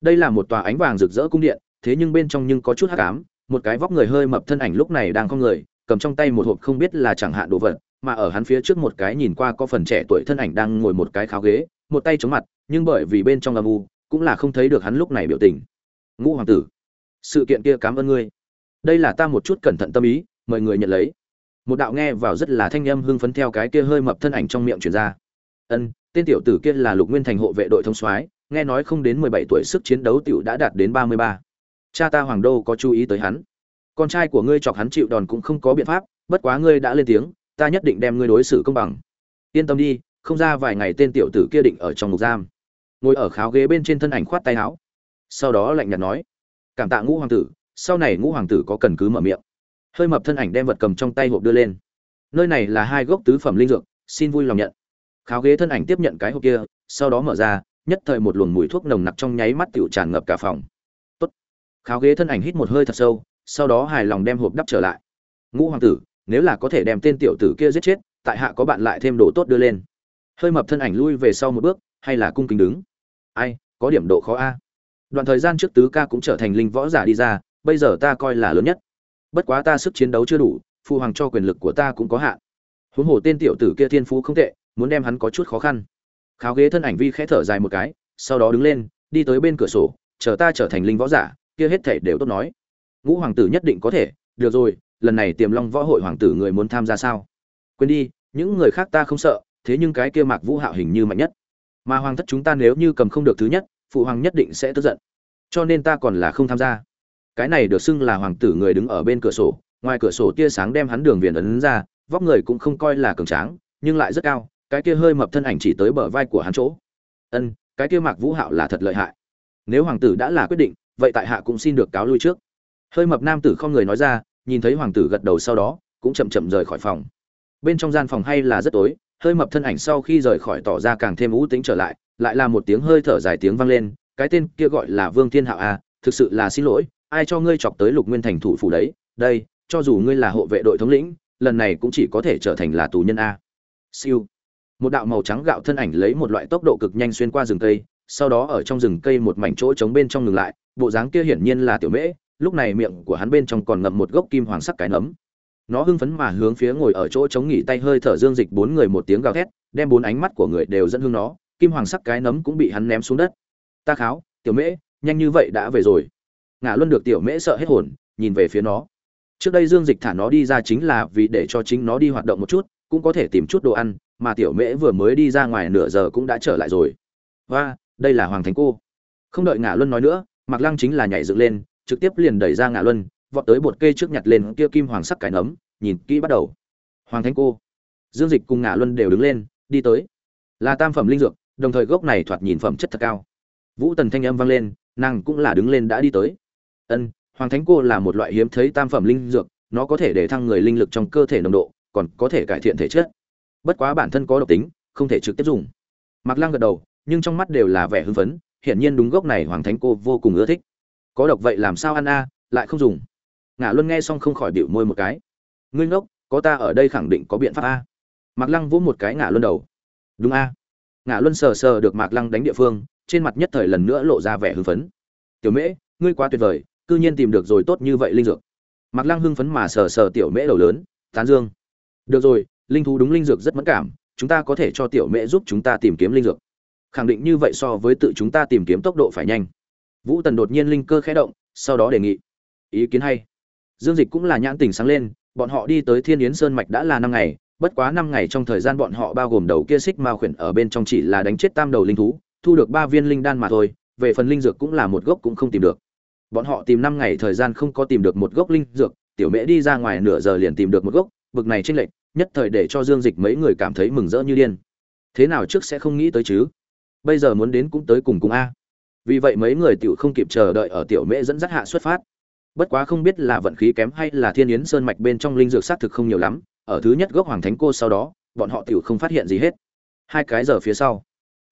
Đây là một tòa ánh vàng rực rỡ cung điện, thế nhưng bên trong nhưng có chút hắc ám, một cái vóc người hơi mập thân ảnh lúc này đang không người, cầm trong tay một hộp không biết là chẳng hạn đồ vật mà ở hắn phía trước một cái nhìn qua có phần trẻ tuổi thân ảnh đang ngồi một cái kháo ghế, một tay chống mặt, nhưng bởi vì bên trong âm u, cũng là không thấy được hắn lúc này biểu tình. Ngũ hoàng tử, sự kiện kia cảm ơn ngươi. Đây là ta một chút cẩn thận tâm ý, mời người nhận lấy. Một đạo nghe vào rất là thanh âm hưng phấn theo cái kia hơi mập thân ảnh trong miệng truyền ra. Ân, tên tiểu tử kia là lục nguyên thành hộ vệ đội thông soái, nghe nói không đến mười bảy tuổi sức chiến đấu tiểu đã đạt đến ba mươi ba. Cha ta hoàng đô có chú ý tới hắn. Con trai của ngươi chọc hắn chịu đòn cũng không có biện pháp, bất quá ngươi đã lên tiếng ta nhất định đem ngươi đối xử công bằng. Yên tâm đi, không ra vài ngày tên tiểu tử kia định ở trong ngục giam. Ngồi ở kháo ghế bên trên thân ảnh khoát tay áo. Sau đó lạnh nhạt nói, cảm tạ ngũ hoàng tử, sau này ngũ hoàng tử có cần cứ mở miệng. Hơi mập thân ảnh đem vật cầm trong tay hộp đưa lên. Nơi này là hai gốc tứ phẩm linh dược, xin vui lòng nhận. Kháo ghế thân ảnh tiếp nhận cái hộp kia, sau đó mở ra, nhất thời một luồng mùi thuốc nồng nặc trong nháy mắt tựu tràn ngập cả phòng. Tốt. kháo ghế thân ảnh hít một hơi thật sâu, sau đó hài lòng đem hộp đắp trở lại. Ngũ hoàng tử nếu là có thể đem tên tiểu tử kia giết chết, tại hạ có bạn lại thêm đồ tốt đưa lên. Hơi mập thân ảnh lui về sau một bước, hay là cung kính đứng. Ai, có điểm độ khó a. Đoạn thời gian trước tứ ca cũng trở thành linh võ giả đi ra, bây giờ ta coi là lớn nhất. Bất quá ta sức chiến đấu chưa đủ, phụ hoàng cho quyền lực của ta cũng có hạn. Huống hồ tên tiểu tử kia thiên phú không tệ, muốn đem hắn có chút khó khăn. Kháo ghế thân ảnh vi khẽ thở dài một cái, sau đó đứng lên, đi tới bên cửa sổ, chờ ta trở thành linh võ giả, kia hết thảy đều tốt nói. Ngũ hoàng tử nhất định có thể, được rồi lần này tiềm long võ hội hoàng tử người muốn tham gia sao? Quên đi, những người khác ta không sợ, thế nhưng cái kia mạc vũ hạo hình như mạnh nhất. Mà hoàng thất chúng ta nếu như cầm không được thứ nhất, phụ hoàng nhất định sẽ tức giận. Cho nên ta còn là không tham gia. Cái này được xưng là hoàng tử người đứng ở bên cửa sổ, ngoài cửa sổ tia sáng đem hắn đường viền ấn ra, vóc người cũng không coi là cường tráng, nhưng lại rất cao, cái kia hơi mập thân ảnh chỉ tới bờ vai của hắn chỗ. Ân, cái kia mạc vũ hạo là thật lợi hại. Nếu hoàng tử đã là quyết định, vậy tại hạ cũng xin được cáo lui trước. Hơi mập nam tử không người nói ra nhìn thấy hoàng tử gật đầu sau đó cũng chậm chậm rời khỏi phòng. Bên trong gian phòng hay là rất tối hơi mập thân ảnh sau khi rời khỏi tỏ ra càng thêm ú tính trở lại lại là một tiếng hơi thở dài tiếng vang lên cái tên kia gọi là vương thiên hạo a à, thực sự là xin lỗi ai cho ngươi chọc tới lục nguyên thành thủ phủ đấy đây cho dù ngươi là hộ vệ đội thống lĩnh lần này cũng chỉ có thể trở thành là tù nhân a. Siêu. Một đạo màu trắng gạo thân ảnh lấy một loại tốc độ cực nhanh xuyên qua rừng cây sau đó ở trong rừng cây một mảnh chỗ trống bên trong ngừng lại bộ dáng kia hiển nhiên là tiểu mễ lúc này miệng của hắn bên trong còn ngậm một gốc kim hoàng sắc cái nấm. Nó hưng phấn mà hướng phía ngồi ở chỗ chống nghỉ tay hơi thở dương dịch bốn người một tiếng gào thét, đem bốn ánh mắt của người đều dẫn hương nó, kim hoàng sắc cái nấm cũng bị hắn ném xuống đất. Ta kháo, tiểu mễ, nhanh như vậy đã về rồi. Ngã luân được tiểu mễ sợ hết hồn, nhìn về phía nó. Trước đây dương dịch thả nó đi ra chính là vì để cho chính nó đi hoạt động một chút, cũng có thể tìm chút đồ ăn, mà tiểu mễ vừa mới đi ra ngoài nửa giờ cũng đã trở lại rồi. Và đây là hoàng thánh cô. Không đợi ngã luân nói nữa, mạc lăng chính là nhảy dựng lên trực tiếp liền đẩy ra ngã luân, vọt tới bột cây trước nhặt lên kia kim hoàng sắc cái nấm, nhìn kỹ bắt đầu. Hoàng thánh cô, dương dịch cùng ngã luân đều đứng lên, đi tới. Là tam phẩm linh dược, đồng thời gốc này thoạt nhìn phẩm chất thật cao. Vũ tần thanh âm vang lên, nàng cũng là đứng lên đã đi tới. Ân, hoàng thánh cô là một loại hiếm thấy tam phẩm linh dược, nó có thể để thăng người linh lực trong cơ thể nồng độ, còn có thể cải thiện thể chất. Bất quá bản thân có độc tính, không thể trực tiếp dùng. Mặc lăng gật đầu, nhưng trong mắt đều là vẻ hưng phấn, hiển nhiên đúng gốc này hoàng thánh cô vô cùng ưa thích có độc vậy làm sao ăn a, lại không dùng. Ngã luân nghe xong không khỏi bịu môi một cái. Ngươi ngốc, có ta ở đây khẳng định có biện pháp a. Mạc lăng vỗ một cái ngã luân đầu. Đúng a. Ngã luân sờ sờ được mạc lăng đánh địa phương, trên mặt nhất thời lần nữa lộ ra vẻ hưng phấn. Tiểu mễ, ngươi quá tuyệt vời, cư nhiên tìm được rồi tốt như vậy linh dược. Mạc lăng hưng phấn mà sờ sờ tiểu mễ đầu lớn, tán dương. Được rồi, linh thú đúng linh dược rất mẫn cảm, chúng ta có thể cho tiểu mễ giúp chúng ta tìm kiếm linh dược. Khẳng định như vậy so với tự chúng ta tìm kiếm tốc độ phải nhanh vũ tần đột nhiên linh cơ khẽ động, sau đó đề nghị. Ý kiến hay. Dương dịch cũng là nhãn tình sáng lên, bọn họ đi tới thiên yến sơn mạch đã là năm ngày, bất quá năm ngày trong thời gian bọn họ bao gồm đầu kia xích ma khuyển ở bên trong chỉ là đánh chết tam đầu linh thú, thu được ba viên linh đan mà thôi, về phần linh dược cũng là một gốc cũng không tìm được. Bọn họ tìm năm ngày thời gian không có tìm được một gốc linh dược, tiểu mễ đi ra ngoài nửa giờ liền tìm được một gốc, bực này tranh lệch, nhất thời để cho dương dịch mấy người cảm thấy mừng rỡ như điên. Thế nào trước sẽ không nghĩ tới chứ? Bây giờ muốn đến cũng tới cùng cùng a vì vậy mấy người tiểu không kịp chờ đợi ở tiểu mễ dẫn dắt hạ xuất phát. Bất quá không biết là vận khí kém hay là thiên yến sơn mạch bên trong linh dược xác thực không nhiều lắm, ở thứ nhất gốc hoàng thánh cô sau đó, bọn họ tiểu không phát hiện gì hết. Hai cái giờ phía sau.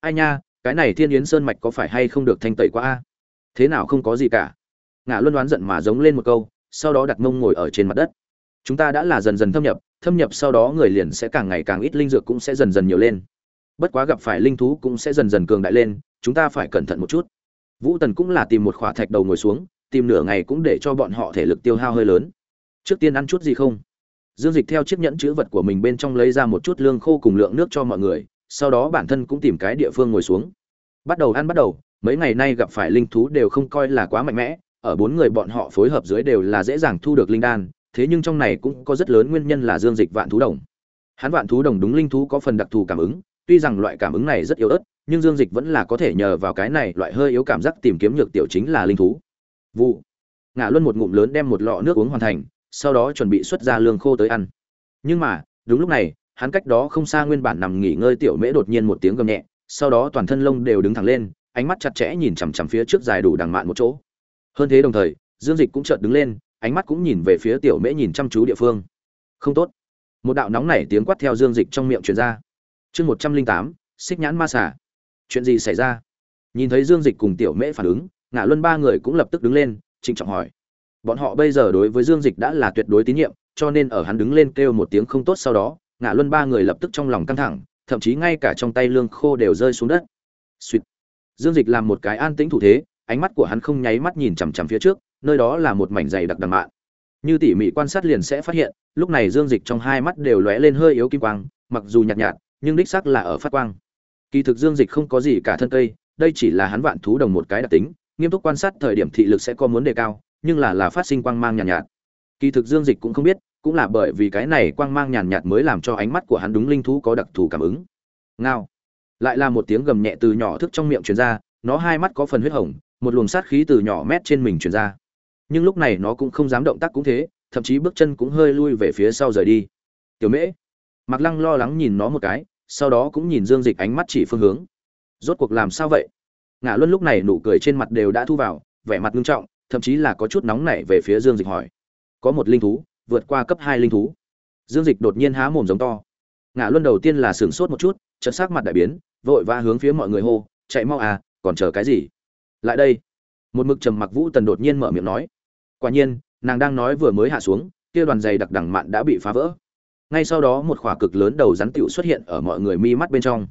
Ai nha, cái này thiên yến sơn mạch có phải hay không được thanh tẩy qua a? Thế nào không có gì cả. Ngã luân đoán giận mà giống lên một câu, sau đó đặt mông ngồi ở trên mặt đất. Chúng ta đã là dần dần thâm nhập thâm nhập sau đó người liền sẽ càng ngày càng ít linh dược cũng sẽ dần dần nhiều lên. Bất quá gặp phải linh thú cũng sẽ dần dần cường đại lên, chúng ta phải cẩn thận một chút vũ tần cũng là tìm một khỏa thạch đầu ngồi xuống, tìm nửa ngày cũng để cho bọn họ thể lực tiêu hao hơi lớn. Trước tiên ăn chút gì không? Dương dịch theo chiếc nhẫn chữ vật của mình bên trong lấy ra một chút lương khô cùng lượng nước cho mọi người, sau đó bản thân cũng tìm cái địa phương ngồi xuống. Bắt đầu ăn bắt đầu, mấy ngày nay gặp phải linh thú đều không coi là quá mạnh mẽ, ở bốn người bọn họ phối hợp dưới đều là dễ dàng thu được linh đan, thế nhưng trong này cũng có rất lớn nguyên nhân là dương dịch vạn thú đồng. Hắn vạn thú đồng đúng linh thú có phần đặc thù cảm ứng tuy rằng loại cảm ứng này rất yếu ớt, nhưng dương dịch vẫn là có thể nhờ vào cái này loại hơi yếu cảm giác tìm kiếm nhược tiểu chính là linh thú. Vụ. Ngã luân một ngụm lớn đem một lọ nước uống hoàn thành, sau đó chuẩn bị xuất ra lương khô tới ăn. Nhưng mà, đúng lúc này, hắn cách đó không xa nguyên bản nằm nghỉ ngơi tiểu mễ đột nhiên một tiếng gầm nhẹ, sau đó toàn thân lông đều đứng thẳng lên, ánh mắt chặt chẽ nhìn chằm chằm phía trước dài đủ đằng mạn một chỗ. Hơn thế đồng thời, dương dịch cũng chợt đứng lên, ánh mắt cũng nhìn về phía tiểu mễ nhìn chăm chú địa phương. Không tốt. Một đạo nóng nảy tiếng quát theo dương dịch trong miệng truyền ra chương một trăm linh tám, xích nhãn ma xả chuyện gì xảy ra? Nhìn thấy dương dịch cùng tiểu mễ phản ứng ngã luân ba người cũng lập tức đứng lên, trịnh trọng hỏi. Bọn họ bây giờ đối với dương dịch đã là tuyệt đối tín nhiệm, cho nên ở hắn đứng lên kêu một tiếng không tốt sau đó ngã luân ba người lập tức trong lòng căng thẳng, thậm chí ngay cả trong tay lương khô đều rơi xuống đất. Sweet. dương dịch làm một cái an tĩnh thủ thế, ánh mắt của hắn không nháy mắt nhìn chằm chằm phía trước, nơi đó là một mảnh dày đặc đằng mạn. Như tỉ mỉ quan sát liền sẽ phát hiện, lúc này dương dịch trong hai mắt đều lóe lên hơi yếu kim quang, mặc dù nhạt nhạt nhưng đích xác là ở phát quang. Kỳ thực dương dịch không có gì cả thân cây đây chỉ là hắn vạn thú đồng một cái đặc tính nghiêm túc quan sát thời điểm thị lực sẽ có muốn đề cao nhưng là là phát sinh quang mang nhàn nhạt, nhạt kỳ thực dương dịch cũng không biết cũng là bởi vì cái này quang mang nhàn nhạt mới làm cho ánh mắt của hắn đúng linh thú có đặc thù cảm ứng. Ngao. Lại là một tiếng gầm nhẹ từ nhỏ thức trong miệng truyền ra nó hai mắt có phần huyết hồng một luồng sát khí từ nhỏ mét trên mình truyền ra. Nhưng lúc này nó cũng không dám động tác cũng thế thậm chí bước chân cũng hơi lui về phía sau rời đi. Tiểu mễ. Mặc lăng lo lắng nhìn nó một cái sau đó cũng nhìn dương dịch ánh mắt chỉ phương hướng. Rốt cuộc làm sao vậy? Ngã luân lúc này nụ cười trên mặt đều đã thu vào, vẻ mặt nghiêm trọng, thậm chí là có chút nóng nảy về phía dương dịch hỏi. Có một linh thú, vượt qua cấp hai linh thú. Dương dịch đột nhiên há mồm giống to. Ngã luân đầu tiên là sửng sốt một chút, chợt sắc mặt đại biến, vội va hướng phía mọi người hô, chạy mau à còn chờ cái gì? Lại đây, một mực trầm mặc vũ tần đột nhiên mở miệng nói. Quả nhiên, nàng đang nói vừa mới hạ xuống, kia đoàn giày đặc đẳng mạn đã bị phá vỡ ngay sau đó một khỏa cực lớn đầu rắn tựu xuất hiện ở mọi người mi mắt bên trong.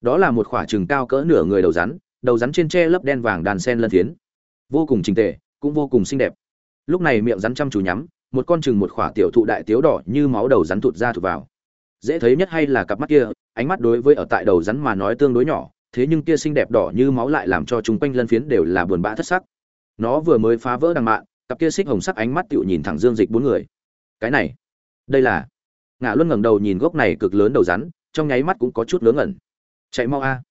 Đó là một khỏa chừng cao cỡ nửa người đầu rắn đầu rắn trên tre lấp đen vàng đàn sen lân thiến vô cùng trình tề, cũng vô cùng xinh đẹp. Lúc này miệng rắn chăm chú nhắm, một con chừng một khỏa tiểu thụ đại tiếu đỏ như máu đầu rắn thụt ra thụt vào. Dễ thấy nhất hay là cặp mắt kia, ánh mắt đối với ở tại đầu rắn mà nói tương đối nhỏ, thế nhưng kia xinh đẹp đỏ như máu lại làm cho chúng quanh lân phiến đều là buồn bã thất sắc. Nó vừa mới phá vỡ đằng mạn, cặp kia xích hồng sắc ánh mắt tựu nhìn thẳng dương dịch bốn người. Cái này, đây là ngã luân ngẩng đầu nhìn gốc này cực lớn đầu rắn, trong nháy mắt cũng có chút lớn ngẩn. Chạy mau a.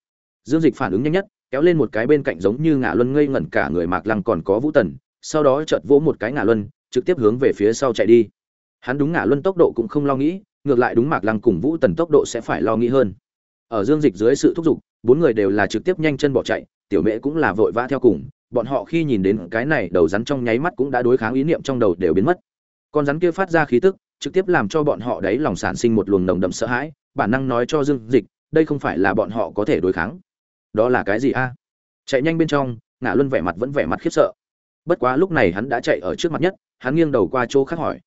Dương dịch phản ứng nhanh nhất, kéo lên một cái bên cạnh giống như ngã luân ngây ngẩn cả người mạc lăng còn có vũ tần, sau đó chợt vỗ một cái ngã luân, trực tiếp hướng về phía sau chạy đi. Hắn đúng ngã luân tốc độ cũng không lo nghĩ, ngược lại đúng mạc lăng cùng vũ tần tốc độ sẽ phải lo nghĩ hơn. Ở dương dịch dưới sự thúc giục, bốn người đều là trực tiếp nhanh chân bỏ chạy, tiểu mễ cũng là vội vã theo cùng, bọn họ khi nhìn đến cái này đầu rắn trong nháy mắt cũng đã đối kháng ý niệm trong đầu đều biến mất. Con rắn kia phát ra khí tức trực tiếp làm cho bọn họ đấy lòng sản sinh một luồng nồng đậm sợ hãi, bản năng nói cho dương dịch, đây không phải là bọn họ có thể đối kháng. Đó là cái gì a? Chạy nhanh bên trong ngã luân vẻ mặt vẫn vẻ mặt khiếp sợ. Bất quá lúc này hắn đã chạy ở trước mặt nhất, hắn nghiêng đầu qua chỗ khác hỏi.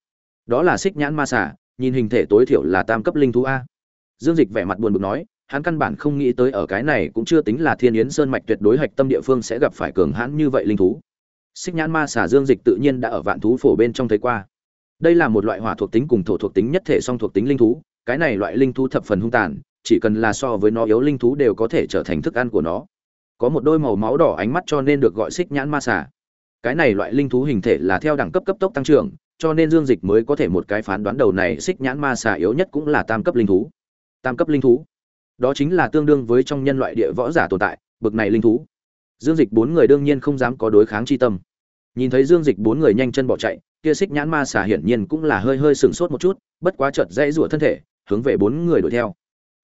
Đó là xích nhãn ma xà, nhìn hình thể tối thiểu là tam cấp linh thú a. Dương dịch vẻ mặt buồn bực nói, hắn căn bản không nghĩ tới ở cái này cũng chưa tính là thiên yến sơn mạch tuyệt đối hạch tâm địa phương sẽ gặp phải cường hãn như vậy linh thú. Xích nhãn ma xà dương dịch tự nhiên đã ở vạn thú phổ bên trong thấy qua đây là một loại hỏa thuộc tính cùng thổ thuộc tính nhất thể song thuộc tính linh thú, cái này loại linh thú thập phần hung tàn, chỉ cần là so với nó yếu linh thú đều có thể trở thành thức ăn của nó. Có một đôi màu máu đỏ ánh mắt cho nên được gọi xích nhãn ma xà. cái này loại linh thú hình thể là theo đẳng cấp cấp tốc tăng trưởng, cho nên dương dịch mới có thể một cái phán đoán đầu này xích nhãn ma xà yếu nhất cũng là tam cấp linh thú. Tam cấp linh thú. Đó chính là tương đương với trong nhân loại địa võ giả tồn tại, bực này linh thú. Dương dịch bốn người đương nhiên không dám có đối kháng chi tâm nhìn thấy dương dịch bốn người nhanh chân bỏ chạy, kia xích nhãn ma xà hiển nhiên cũng là hơi hơi sừng sốt một chút, bất quá chợt dãy rủa thân thể, hướng về bốn người đuổi theo.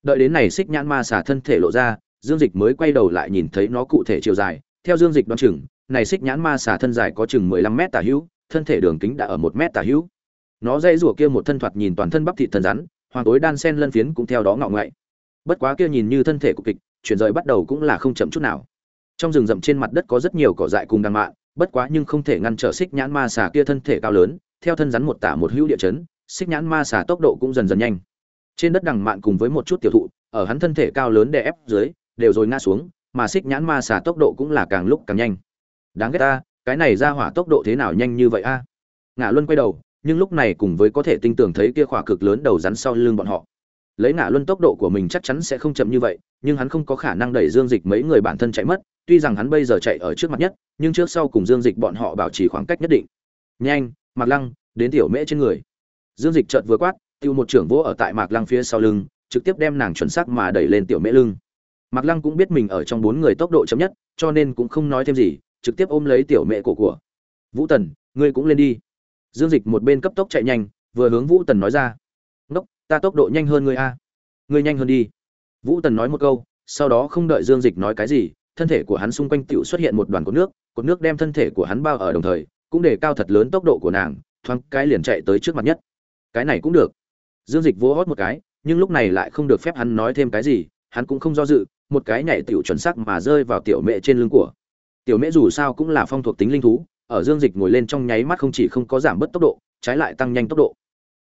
Đợi đến này xích nhãn ma xà thân thể lộ ra, dương dịch mới quay đầu lại nhìn thấy nó cụ thể chiều dài. Theo dương dịch đoán chừng, này xích nhãn ma xà thân dài có chừng mười lăm mét tả hữu, thân thể đường kính đã ở một mét tả hữu. Nó dãy rủa kia một thân thoạt nhìn toàn thân bắp thịt thần rắn, hoàng tối đan sen lân phiến cũng theo đó ngọ ngậy bất quá kia nhìn như thân thể của kịch, chuyển rời bắt đầu cũng là không chậm chút nào trong rừng rậm trên mặt đất có rất nhiều cỏ dại cùng đằng mạn. bất quá nhưng không thể ngăn trở xích nhãn ma xà kia thân thể cao lớn, theo thân rắn một tả một hữu địa chấn, xích nhãn ma xà tốc độ cũng dần dần nhanh. Trên đất đằng mạn cùng với một chút tiểu thụ, ở hắn thân thể cao lớn đè ép dưới, đều rồi ngã xuống, mà xích nhãn ma xà tốc độ cũng là càng lúc càng nhanh. Đáng ghét ta, cái này ra hỏa tốc độ thế nào nhanh như vậy a? Ngã luân quay đầu, nhưng lúc này cùng với có thể tinh tưởng thấy kia khỏa cực lớn đầu rắn sau lưng bọn họ. Lấy ngã luân tốc độ của mình chắc chắn sẽ không chậm như vậy, nhưng hắn không có khả năng đẩy dương dịch mấy người bản thân chạy mất tuy rằng hắn bây giờ chạy ở trước mặt nhất, nhưng trước sau cùng dương dịch bọn họ bảo trì khoảng cách nhất định. Nhanh, mạc lăng, đến tiểu mễ trên người. Dương dịch chợt vừa quát, tiêu một trưởng vỗ ở tại mạc lăng phía sau lưng, trực tiếp đem nàng chuẩn xác mà đẩy lên tiểu mễ lưng. Mạc lăng cũng biết mình ở trong bốn người tốc độ chậm nhất, cho nên cũng không nói thêm gì, trực tiếp ôm lấy tiểu mễ cổ của. Vũ tần, ngươi cũng lên đi. Dương dịch một bên cấp tốc chạy nhanh, vừa hướng vũ tần nói ra. Ngốc, ta tốc độ nhanh hơn ngươi a. Ngươi nhanh hơn đi. Vũ tần nói một câu, sau đó không đợi dương dịch nói cái gì thân thể của hắn xung quanh tựu xuất hiện một đoàn cột nước cột nước đem thân thể của hắn bao ở đồng thời, cũng để cao thật lớn tốc độ của nàng, thoáng cái liền chạy tới trước mặt nhất. Cái này cũng được. Dương dịch vỗ hót một cái, nhưng lúc này lại không được phép hắn nói thêm cái gì, hắn cũng không do dự, một cái nhảy tiểu chuẩn xác mà rơi vào tiểu mẹ trên lưng của. Tiểu mẹ dù sao cũng là phong thuộc tính linh thú, ở dương dịch ngồi lên trong nháy mắt không chỉ không có giảm bớt tốc độ, trái lại tăng nhanh tốc độ.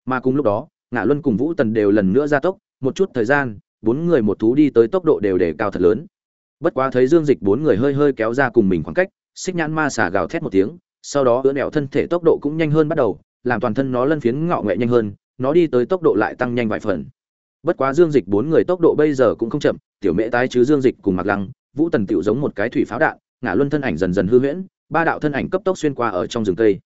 Mà cùng lúc đó ngã luân cùng vũ tần đều lần nữa gia tốc, một chút thời gian, bốn người một thú đi tới tốc độ đều đề cao thật lớn bất quá thấy dương dịch bốn người hơi hơi kéo ra cùng mình khoảng cách, xích nhãn ma xà gào thét một tiếng, sau đó ưỡn ẹo thân thể tốc độ cũng nhanh hơn bắt đầu, làm toàn thân nó lân phiến ngọ nghệ nhanh hơn, nó đi tới tốc độ lại tăng nhanh vài phần. Bất quá dương dịch bốn người tốc độ bây giờ cũng không chậm, tiểu mễ tái chứ dương dịch cùng mặc lăng, vũ tần tựu giống một cái thủy pháo đạn ngã luân thân ảnh dần dần hư huyễn, ba đạo thân ảnh cấp tốc xuyên qua ở trong rừng cây.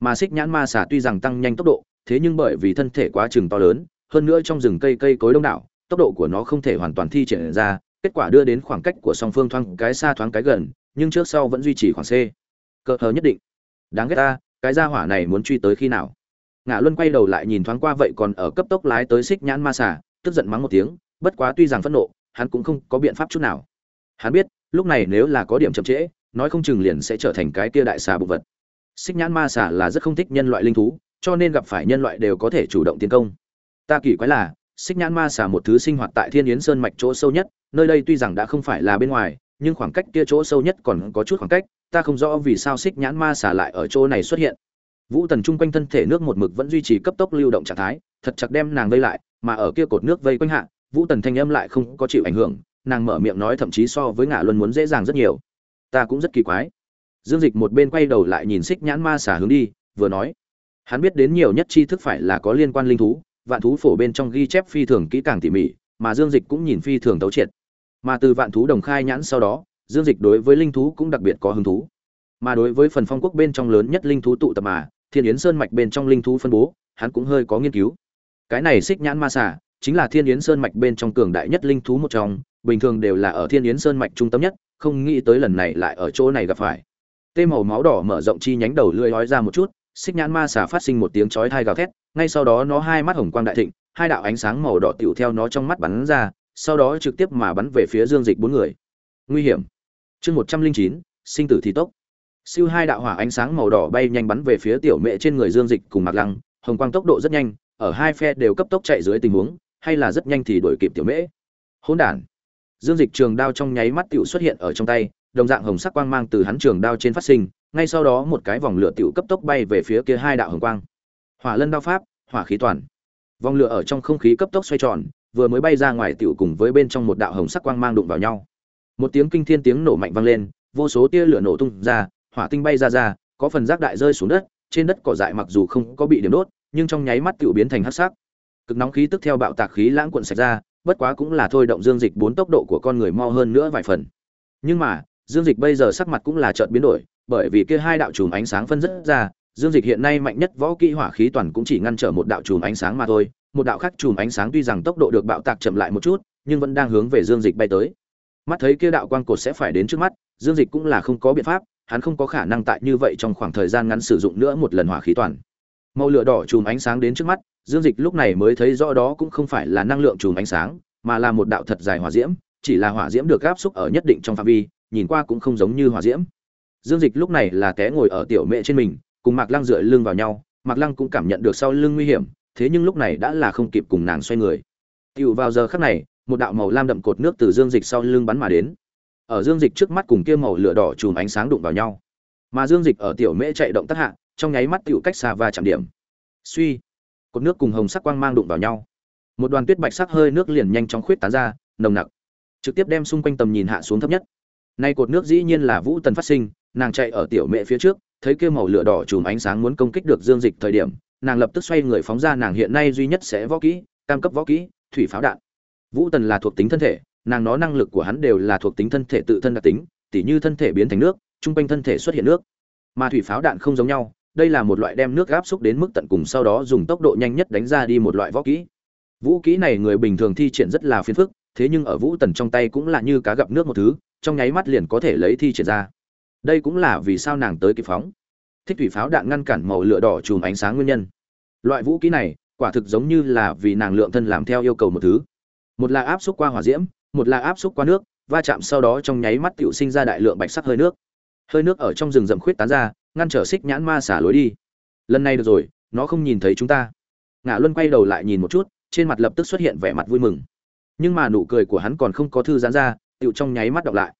Mà xích nhãn ma xà tuy rằng tăng nhanh tốc độ, thế nhưng bởi vì thân thể quá chừng to lớn, hơn nữa trong rừng cây cây cối đông đảo, tốc độ của nó không thể hoàn toàn thi triển ra kết quả đưa đến khoảng cách của song phương thoáng cái xa thoáng cái gần, nhưng trước sau vẫn duy trì khoảng c. Cơ hờ nhất định. Đáng ghét ta, cái gia hỏa này muốn truy tới khi nào? Ngã luân quay đầu lại nhìn thoáng qua vậy còn ở cấp tốc lái tới xích nhãn ma xà, tức giận mắng một tiếng, bất quá tuy rằng phẫn nộ, hắn cũng không có biện pháp chút nào. Hắn biết, lúc này nếu là có điểm chậm trễ, nói không chừng liền sẽ trở thành cái kia đại xà bụng vật. Xích nhãn ma xà là rất không thích nhân loại linh thú, cho nên gặp phải nhân loại đều có thể chủ động tiến công. Ta kỳ quái là xích nhãn ma xà một thứ sinh hoạt tại thiên yến sơn mạch chỗ sâu nhất, nơi đây tuy rằng đã không phải là bên ngoài, nhưng khoảng cách kia chỗ sâu nhất còn có chút khoảng cách, ta không rõ vì sao xích nhãn ma xà lại ở chỗ này xuất hiện. Vũ tần chung quanh thân thể nước một mực vẫn duy trì cấp tốc lưu động trạng thái, thật chặt đem nàng vây lại, mà ở kia cột nước vây quanh hạ, vũ tần thanh âm lại không có chịu ảnh hưởng, nàng mở miệng nói thậm chí so với ngã luân muốn dễ dàng rất nhiều. Ta cũng rất kỳ quái. Dương dịch một bên quay đầu lại nhìn xích nhãn ma xà hướng đi, vừa nói. Hắn biết đến nhiều nhất tri thức phải là có liên quan linh thú vạn thú phổ bên trong ghi chép phi thường kỹ càng tỉ mỉ, mà dương dịch cũng nhìn phi thường tấu triệt. Mà từ vạn thú đồng khai nhãn sau đó, dương dịch đối với linh thú cũng đặc biệt có hứng thú. Mà đối với phần phong quốc bên trong lớn nhất linh thú tụ tập mà, thiên yến sơn mạch bên trong linh thú phân bố, hắn cũng hơi có nghiên cứu. Cái này xích nhãn ma xà, chính là thiên yến sơn mạch bên trong cường đại nhất linh thú một trong, bình thường đều là ở thiên yến sơn mạch trung tâm nhất, không nghĩ tới lần này lại ở chỗ này gặp phải. Tê màu máu đỏ mở rộng chi nhánh đầu lưỡi nói ra một chút xích nhãn ma xà phát sinh một tiếng chói thai gào thét, ngay sau đó nó hai mắt hồng quang đại thịnh, hai đạo ánh sáng màu đỏ tựu theo nó trong mắt bắn ra, sau đó trực tiếp mà bắn về phía dương dịch bốn người. Nguy hiểm. Chương một trăm linh chín, sinh tử thì tốc. Siêu hai đạo hỏa ánh sáng màu đỏ bay nhanh bắn về phía tiểu mẹ trên người dương dịch cùng mặc lăng, hồng quang tốc độ rất nhanh, ở hai phe đều cấp tốc chạy dưới tình huống, hay là rất nhanh thì đuổi kịp tiểu mễ. Hỗn đản. Dương dịch trường đao trong nháy mắt tựu xuất hiện ở trong tay đồng dạng hồng sắc quang mang từ hắn trường đao trên phát sinh, ngay sau đó một cái vòng lửa tiểu cấp tốc bay về phía kia hai đạo hồng quang. Hỏa lân đao pháp, hỏa khí toàn. Vòng lửa ở trong không khí cấp tốc xoay tròn, vừa mới bay ra ngoài tiểu cùng với bên trong một đạo hồng sắc quang mang đụng vào nhau. Một tiếng kinh thiên tiếng nổ mạnh vang lên, vô số tia lửa nổ tung ra, hỏa tinh bay ra ra, có phần rác đại rơi xuống đất, trên đất cỏ dại mặc dù không có bị điểm đốt, nhưng trong nháy mắt tiểu biến thành hắc sắc. Cực nóng khí tức theo bạo tạc khí lãng cuộn sạch ra, bất quá cũng là thôi động dương dịch bốn tốc độ của con người mau hơn nữa vài phần. Nhưng mà dương dịch bây giờ sắc mặt cũng là chợt biến đổi, bởi vì kia hai đạo chùm ánh sáng phân rất ra, dương dịch hiện nay mạnh nhất võ kỹ hỏa khí toàn cũng chỉ ngăn trở một đạo chùm ánh sáng mà thôi, một đạo khác chùm ánh sáng tuy rằng tốc độ được bạo tạc chậm lại một chút, nhưng vẫn đang hướng về dương dịch bay tới. Mắt thấy kia đạo quang cột sẽ phải đến trước mắt, dương dịch cũng là không có biện pháp, hắn không có khả năng tại như vậy trong khoảng thời gian ngắn sử dụng nữa một lần hỏa khí toàn. Màu lửa đỏ chùm ánh sáng đến trước mắt, dương dịch lúc này mới thấy rõ đó cũng không phải là năng lượng chùm ánh sáng, mà là một đạo thật dài hỏa diễm, chỉ là hỏa diễm được áp xúc ở nhất định trong phạm vi nhìn qua cũng không giống như hỏa diễm. Dương dịch lúc này là té ngồi ở tiểu mẹ trên mình, cùng mạc lăng dựa lưng vào nhau, mạc lăng cũng cảm nhận được sau lưng nguy hiểm, thế nhưng lúc này đã là không kịp cùng nàng xoay người. Tựu vào giờ khắc này, một đạo màu lam đậm cột nước từ dương dịch sau lưng bắn mà đến. Ở dương dịch trước mắt cùng kia màu lửa đỏ chùm ánh sáng đụng vào nhau. Mà dương dịch ở tiểu mễ chạy động tác hạ, trong nháy mắt tựu cách xa và chạm điểm. Suy, cột nước cùng hồng sắc quang mang đụng vào nhau. Một đoàn tuyết bạch sắc hơi nước liền nhanh chóng khuyết tán ra, nồng nặc. Trực tiếp đem xung quanh tầm nhìn hạ xuống thấp nhất nay cột nước dĩ nhiên là vũ tần phát sinh, nàng chạy ở tiểu mẹ phía trước, thấy kia màu lửa đỏ chùm ánh sáng muốn công kích được dương dịch thời điểm, nàng lập tức xoay người phóng ra nàng hiện nay duy nhất sẽ võ kỹ cam cấp võ kỹ, thủy pháo đạn. Vũ tần là thuộc tính thân thể, nàng nó năng lực của hắn đều là thuộc tính thân thể tự thân đặc tính, tỉ như thân thể biến thành nước, trung quanh thân thể xuất hiện nước. Mà thủy pháo đạn không giống nhau, đây là một loại đem nước áp xúc đến mức tận cùng sau đó dùng tốc độ nhanh nhất đánh ra đi một loại võ kỹ. Vũ kỹ này người bình thường thi triển rất là phiền phức, thế nhưng ở vũ tần trong tay cũng là như cá gặp nước một thứ trong nháy mắt liền có thể lấy thi triển ra. Đây cũng là vì sao nàng tới kịp phóng. Thích thủy pháo đạn ngăn cản màu lửa đỏ chùm ánh sáng nguyên nhân. Loại vũ khí này, quả thực giống như là vì nàng lượng thân làm theo yêu cầu một thứ. Một là áp xúc qua hỏa diễm, một là áp xúc qua nước, va chạm sau đó trong nháy mắt tựu sinh ra đại lượng bạch sắc hơi nước. Hơi nước ở trong rừng rậm khuyết tán ra, ngăn trở xích nhãn ma xả lối đi. Lần này được rồi, nó không nhìn thấy chúng ta. Ngã luân quay đầu lại nhìn một chút, trên mặt lập tức xuất hiện vẻ mặt vui mừng. Nhưng mà nụ cười của hắn còn không có thư giãn ra tựu trong nháy mắt đọc lại.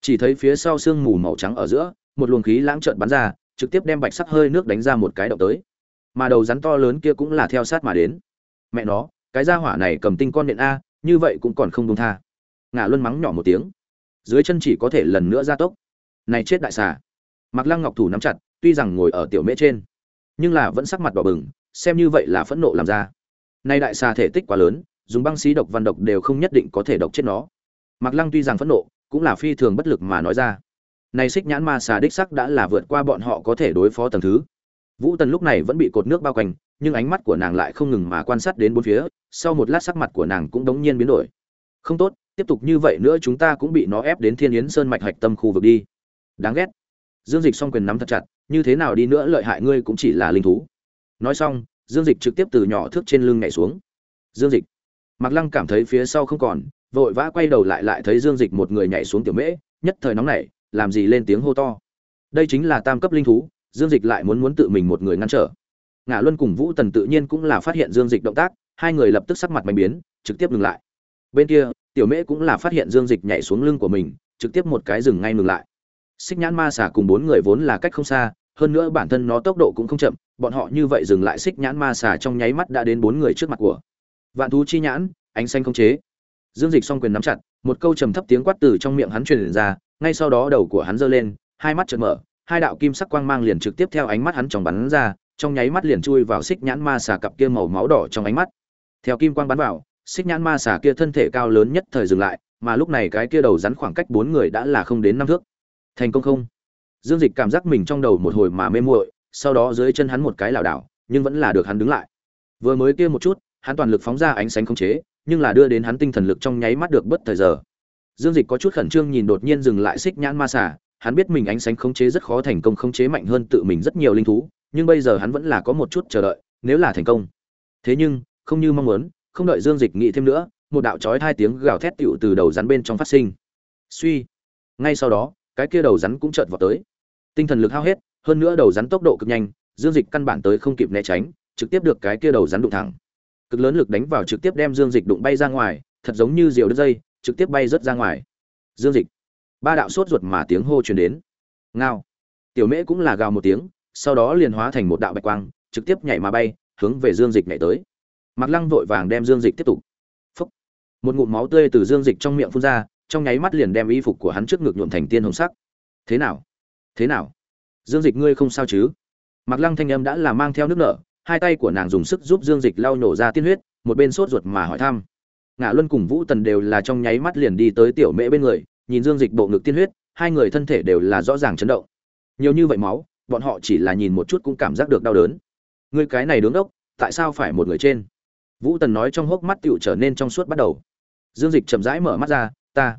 Chỉ thấy phía sau sương mù màu trắng ở giữa, một luồng khí lãng trợn bắn ra, trực tiếp đem bạch sắc hơi nước đánh ra một cái động tới. Mà đầu rắn to lớn kia cũng là theo sát mà đến. Mẹ nó, cái gia hỏa này cầm tinh con điện a, như vậy cũng còn không đông tha. Ngã luân mắng nhỏ một tiếng. Dưới chân chỉ có thể lần nữa ra tốc. Này chết đại xà. Mặc lăng ngọc thủ nắm chặt, tuy rằng ngồi ở tiểu mễ trên, nhưng là vẫn sắc mặt đỏ bừng, xem như vậy là phẫn nộ làm ra. Nay đại xà thể tích quá lớn, dùng băng xí độc văn độc đều không nhất định có thể độc chết nó. Mạc lăng tuy rằng phẫn nộ, cũng là phi thường bất lực mà nói ra. Này xích nhãn ma xà đích sắc đã là vượt qua bọn họ có thể đối phó tầng thứ. Vũ tần lúc này vẫn bị cột nước bao quanh, nhưng ánh mắt của nàng lại không ngừng mà quan sát đến bốn phía, sau một lát sắc mặt của nàng cũng đống nhiên biến đổi. Không tốt, tiếp tục như vậy nữa chúng ta cũng bị nó ép đến thiên yến sơn mạch hạch tâm khu vực đi. Đáng ghét. Dương dịch song quyền nắm thật chặt, như thế nào đi nữa lợi hại ngươi cũng chỉ là linh thú. Nói xong, dương dịch trực tiếp từ nhỏ thước trên lưng nhảy xuống. Dương dịch Mạc lăng cảm thấy phía sau không còn, vội vã quay đầu lại lại thấy dương dịch một người nhảy xuống tiểu mễ, nhất thời nóng nảy, làm gì lên tiếng hô to. Đây chính là tam cấp linh thú, dương dịch lại muốn muốn tự mình một người ngăn trở. Ngã luân cùng vũ tần tự nhiên cũng là phát hiện dương dịch động tác, hai người lập tức sắc mặt biến biến, trực tiếp ngừng lại. Bên kia, tiểu mễ cũng là phát hiện dương dịch nhảy xuống lưng của mình, trực tiếp một cái dừng ngay ngừng lại. Xích nhãn ma xà cùng bốn người vốn là cách không xa, hơn nữa bản thân nó tốc độ cũng không chậm, bọn họ như vậy dừng lại xích nhãn ma xà trong nháy mắt đã đến bốn người trước mặt của vạn thú chi nhãn, ánh xanh không chế. Dương dịch song quyền nắm chặt, một câu trầm thấp tiếng quát từ trong miệng hắn truyền ra, ngay sau đó đầu của hắn giơ lên, hai mắt chợt mở, hai đạo kim sắc quang mang liền trực tiếp theo ánh mắt hắn trong bắn ra, trong nháy mắt liền chui vào xích nhãn ma xà cặp kia màu máu đỏ trong ánh mắt. Theo kim quang bắn vào, xích nhãn ma xà kia thân thể cao lớn nhất thời dừng lại, mà lúc này cái kia đầu rắn khoảng cách bốn người đã là không đến năm thước. Thành công không? Dương dịch cảm giác mình trong đầu một hồi mà mê muội, sau đó dưới chân hắn một cái lảo đảo, nhưng vẫn là được hắn đứng lại. Vừa mới kia một chút hắn toàn lực phóng ra ánh sáng khống chế, nhưng là đưa đến hắn tinh thần lực trong nháy mắt được bất thời giờ. Dương dịch có chút khẩn trương nhìn đột nhiên dừng lại xích nhãn ma xà, hắn biết mình ánh sáng khống chế rất khó thành công khống chế mạnh hơn tự mình rất nhiều linh thú, nhưng bây giờ hắn vẫn là có một chút chờ đợi, nếu là thành công. Thế nhưng, không như mong muốn, không đợi dương dịch nghĩ thêm nữa, một đạo chói hai tiếng gào thét tựu từ đầu rắn bên trong phát sinh. Suy. Ngay sau đó, cái kia đầu rắn cũng chợt vào tới. Tinh thần lực hao hết, hơn nữa đầu rắn tốc độ cực nhanh, dương dịch căn bản tới không kịp né tránh, trực tiếp được cái kia đầu rắn đụng thẳng cực lớn lực đánh vào trực tiếp đem dương dịch đụng bay ra ngoài, thật giống như diều đứt dây, trực tiếp bay rớt ra ngoài. Dương dịch. Ba đạo sốt ruột mà tiếng hô truyền đến. Ngao. Tiểu mễ cũng là gào một tiếng, sau đó liền hóa thành một đạo bạch quang, trực tiếp nhảy mà bay, hướng về dương dịch nhảy tới. Mặc lăng vội vàng đem dương dịch tiếp tục. Phúc. một ngụm máu tươi từ dương dịch trong miệng phun ra, trong nháy mắt liền đem y phục của hắn trước ngực nhuộm thành tiên hồng sắc. Thế nào? Thế nào? Dương dịch ngươi không sao chứ? Mặc lăng thanh âm đã là mang theo nước nở hai tay của nàng dùng sức giúp dương dịch lau nổ ra tiên huyết, một bên sốt ruột mà hỏi thăm. Ngã luân cùng vũ tần đều là trong nháy mắt liền đi tới tiểu mễ bên người, nhìn dương dịch bộ ngực tiên huyết, hai người thân thể đều là rõ ràng chấn động. Nhiều như vậy máu, bọn họ chỉ là nhìn một chút cũng cảm giác được đau đớn. Ngươi cái này đứng đốc, tại sao phải một người trên? Vũ tần nói trong hốc mắt tựu trở nên trong suốt bắt đầu. Dương dịch chậm rãi mở mắt ra, ta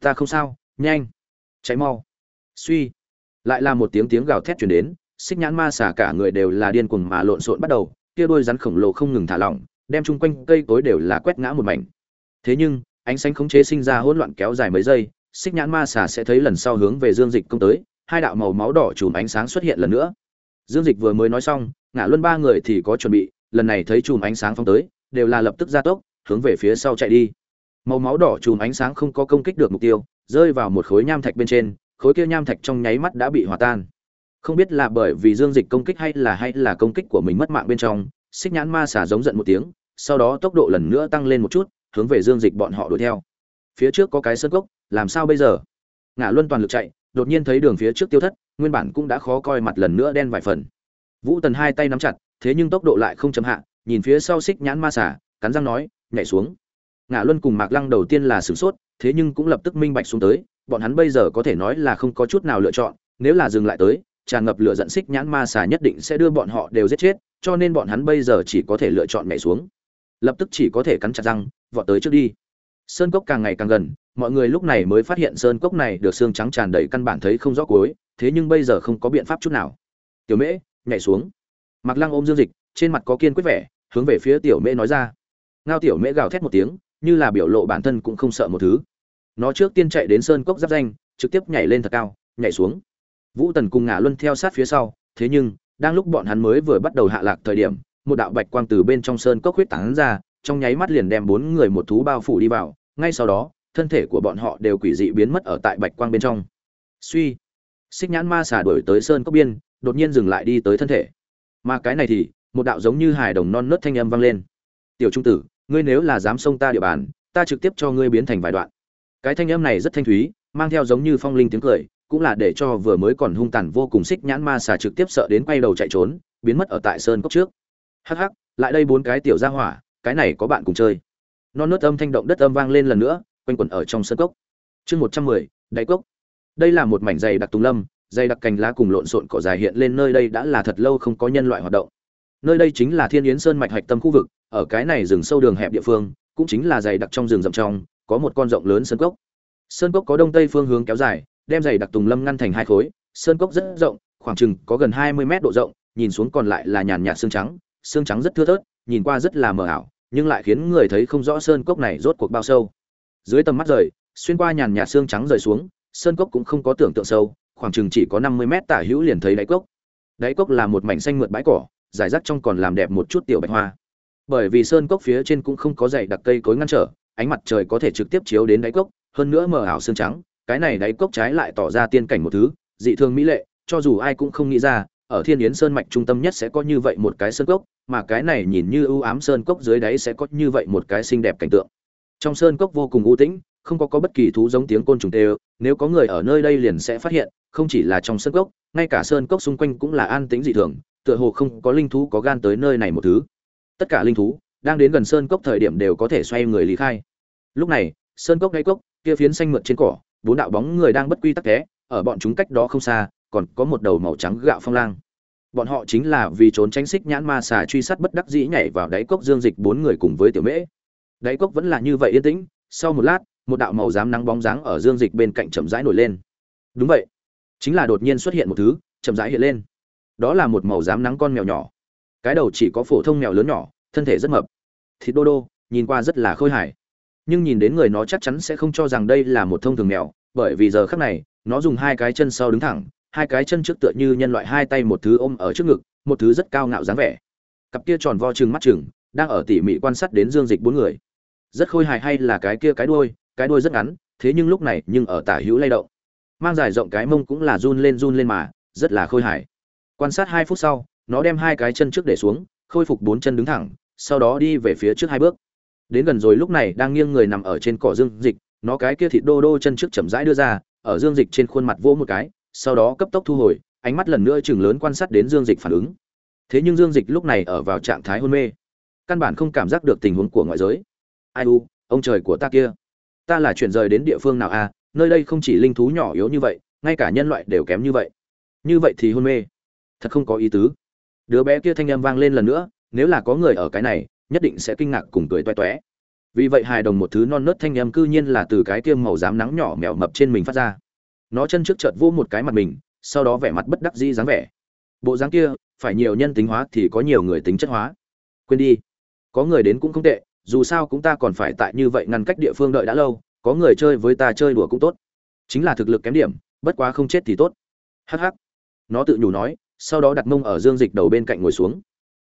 ta không sao, nhanh cháy mau. Suy, lại là một tiếng tiếng gào thét truyền đến xích nhãn ma xà cả người đều là điên cuồng mà lộn xộn bắt đầu, kia đôi rắn khổng lồ không ngừng thả lỏng, đem chung quanh cây cối đều là quét ngã một mảnh. Thế nhưng, ánh sáng khống chế sinh ra hỗn loạn kéo dài mấy giây, xích nhãn ma xà sẽ thấy lần sau hướng về dương dịch công tới, hai đạo màu máu đỏ chùm ánh sáng xuất hiện lần nữa. Dương dịch vừa mới nói xong, ngã luân ba người thì có chuẩn bị, lần này thấy chùm ánh sáng phóng tới, đều là lập tức ra tốc, hướng về phía sau chạy đi. Màu máu đỏ chùm ánh sáng không có công kích được mục tiêu, rơi vào một khối nham thạch bên trên, khối kia nham thạch trong nháy mắt đã bị hòa tan không biết là bởi vì dương dịch công kích hay là hay là công kích của mình mất mạng bên trong xích nhãn ma xà giống giận một tiếng sau đó tốc độ lần nữa tăng lên một chút hướng về dương dịch bọn họ đuổi theo. Phía trước có cái sơn gốc, làm sao bây giờ? Ngã luân toàn lực chạy đột nhiên thấy đường phía trước tiêu thất nguyên bản cũng đã khó coi mặt lần nữa đen vài phần. Vũ tần hai tay nắm chặt thế nhưng tốc độ lại không chấm hạ nhìn phía sau xích nhãn ma xà, cắn răng nói nhảy xuống. Ngã luân cùng mạc lăng đầu tiên là sửng sốt thế nhưng cũng lập tức minh bạch xuống tới bọn hắn bây giờ có thể nói là không có chút nào lựa chọn nếu là dừng lại tới tràn ngập lửa giận xích nhãn ma xà nhất định sẽ đưa bọn họ đều giết chết, cho nên bọn hắn bây giờ chỉ có thể lựa chọn nhảy xuống. Lập tức chỉ có thể cắn chặt răng, vọt tới trước đi. Sơn cốc càng ngày càng gần, mọi người lúc này mới phát hiện sơn cốc này được xương trắng tràn đầy căn bản thấy không rõ cuối, thế nhưng bây giờ không có biện pháp chút nào. Tiểu mễ, nhảy xuống. Mặc lăng ôm dương dịch, trên mặt có kiên quyết vẻ, hướng về phía tiểu mễ nói ra. Ngao tiểu mễ gào thét một tiếng, như là biểu lộ bản thân cũng không sợ một thứ. Nó trước tiên chạy đến sơn cốc giáp danh, trực tiếp nhảy lên thật cao, nhảy xuống vũ tần cùng ngả luân theo sát phía sau, thế nhưng, đang lúc bọn hắn mới vừa bắt đầu hạ lạc thời điểm, một đạo bạch quang từ bên trong sơn cốc huyết tán ra, trong nháy mắt liền đem bốn người một thú bao phủ đi vào, ngay sau đó, thân thể của bọn họ đều quỷ dị biến mất ở tại bạch quang bên trong. Suy, xích nhãn ma xà đổi tới sơn cốc biên, đột nhiên dừng lại đi tới thân thể. Mà cái này thì, một đạo giống như hài đồng non nớt thanh âm vang lên. Tiểu trung tử, ngươi nếu là dám xông ta địa bàn, ta trực tiếp cho ngươi biến thành vài đoạn. Cái thanh âm này rất thanh thúy, mang theo giống như phong linh tiếng cười cũng là để cho vừa mới còn hung tàn vô cùng xích nhãn ma xà trực tiếp sợ đến quay đầu chạy trốn, biến mất ở tại sơn cốc trước. Hắc hắc, lại đây bốn cái tiểu gia hỏa, cái này có bạn cùng chơi. Non nớt âm thanh động đất âm vang lên lần nữa, quanh quẩn ở trong sơn cốc. Chương một trăm mười, đáy cốc. Đây là một mảnh dày đặc tùng lâm, dày đặc cành lá cùng lộn xộn cỏ dài hiện lên nơi đây đã là thật lâu không có nhân loại hoạt động. Nơi đây chính là thiên yến sơn mạch hạch tâm khu vực, ở cái này rừng sâu đường hẹp địa phương, cũng chính là dày đặc trong rừng rậm trong, có một con rộng lớn sơn cốc. Sơn cốc có đông tây phương hướng kéo dài đem dày đặc tùng lâm ngăn thành hai khối, sơn cốc rất rộng, khoảng chừng có gần hai mươi mét độ rộng, nhìn xuống còn lại là nhàn nhạt xương trắng xương trắng rất thưa thớt, nhìn qua rất là mờ ảo, nhưng lại khiến người thấy không rõ sơn cốc này rốt cuộc bao sâu. Dưới tầm mắt rời, xuyên qua nhàn nhạt xương trắng rời xuống, sơn cốc cũng không có tưởng tượng sâu, khoảng chừng chỉ có năm mươi mét tả hữu liền thấy đáy cốc. Đáy cốc là một mảnh xanh mượt bãi cỏ giải rác trong còn làm đẹp một chút tiểu bạch hoa. Bởi vì sơn cốc phía trên cũng không có dày đặc cây cối ngăn trở, ánh mặt trời có thể trực tiếp chiếu đến đáy cốc, hơn nữa mờ ảo xương trắng cái này đáy cốc trái lại tỏ ra tiên cảnh một thứ, dị thường mỹ lệ, cho dù ai cũng không nghĩ ra, ở thiên yến sơn mạch trung tâm nhất sẽ có như vậy một cái sơn cốc, mà cái này nhìn như ưu ám sơn cốc dưới đáy sẽ có như vậy một cái xinh đẹp cảnh tượng. Trong sơn cốc vô cùng u tĩnh, không có có bất kỳ thú giống tiếng côn trùng tê nếu có người ở nơi đây liền sẽ phát hiện, không chỉ là trong sơn cốc, ngay cả sơn cốc xung quanh cũng là an tĩnh dị thường, tựa hồ không có linh thú có gan tới nơi này một thứ. Tất cả linh thú đang đến gần sơn cốc thời điểm đều có thể xoay người lý khai. Lúc này, sơn cốc ngay cốc, kia phiến xanh mượt trên cỏ bốn đạo bóng người đang bất quy tắc té ở bọn chúng cách đó không xa, còn có một đầu màu trắng gạo phong lang. Bọn họ chính là vì trốn tránh xích nhãn ma xà truy sát bất đắc dĩ nhảy vào đáy cốc dương dịch bốn người cùng với tiểu mễ. Đáy cốc vẫn là như vậy yên tĩnh, sau một lát, một đạo màu dám nắng bóng dáng ở dương dịch bên cạnh chậm rãi nổi lên. Đúng vậy, chính là đột nhiên xuất hiện một thứ, chậm rãi hiện lên. Đó là một màu dám nắng con mèo nhỏ. Cái đầu chỉ có phổ thông mèo lớn nhỏ, thân thể rất mập. Thịt đô đô, nhìn qua rất là khôi hài nhưng nhìn đến người nó chắc chắn sẽ không cho rằng đây là một thông thường mèo, bởi vì giờ khắc này, nó dùng hai cái chân sau đứng thẳng, hai cái chân trước tựa như nhân loại hai tay một thứ ôm ở trước ngực, một thứ rất cao ngạo dáng vẻ. Cặp kia tròn vo chừng mắt chừng đang ở tỉ mỉ quan sát đến dương dịch bốn người. Rất khôi hài hay là cái kia cái đuôi cái đuôi rất ngắn, thế nhưng lúc này nhưng ở tả hữu lay động. Mang dài rộng cái mông cũng là run lên run lên mà, rất là khôi hài. Quan sát hai phút sau, nó đem hai cái chân trước để xuống, khôi phục bốn chân đứng thẳng, sau đó đi về phía trước hai bước đến gần rồi lúc này đang nghiêng người nằm ở trên cỏ dương dịch, nó cái kia thịt đô đô chân trước chậm rãi đưa ra, ở dương dịch trên khuôn mặt vỗ một cái, sau đó cấp tốc thu hồi, ánh mắt lần nữa chừng lớn quan sát đến dương dịch phản ứng. Thế nhưng dương dịch lúc này ở vào trạng thái hôn mê. Căn bản không cảm giác được tình huống của ngoại giới. Ai u, ông trời của ta kia. Ta là chuyển rời đến địa phương nào a à? nơi đây không chỉ linh thú nhỏ yếu như vậy, ngay cả nhân loại đều kém như vậy. Như vậy thì hôn mê. Thật không có ý tứ. Đứa bé kia thanh âm vang lên lần nữa, nếu là có người ở cái này nhất định sẽ kinh ngạc cùng cười toe toé. Vì vậy hài đồng một thứ non nớt thanh âm cư nhiên là từ cái kia màu dám nắng nhỏ mèo mập trên mình phát ra. Nó chân trước chợt vô một cái mặt mình, sau đó vẻ mặt bất đắc dĩ dáng vẻ. Bộ dáng kia, phải nhiều nhân tính hóa thì có nhiều người tính chất hóa. Quên đi. Có người đến cũng không tệ, dù sao cũng ta còn phải tại như vậy ngăn cách địa phương đợi đã lâu, có người chơi với ta chơi đùa cũng tốt. Chính là thực lực kém điểm, bất quá không chết thì tốt. Hh nó tự nhủ nói, sau đó đặt mông ở dương dịch đầu bên cạnh ngồi xuống.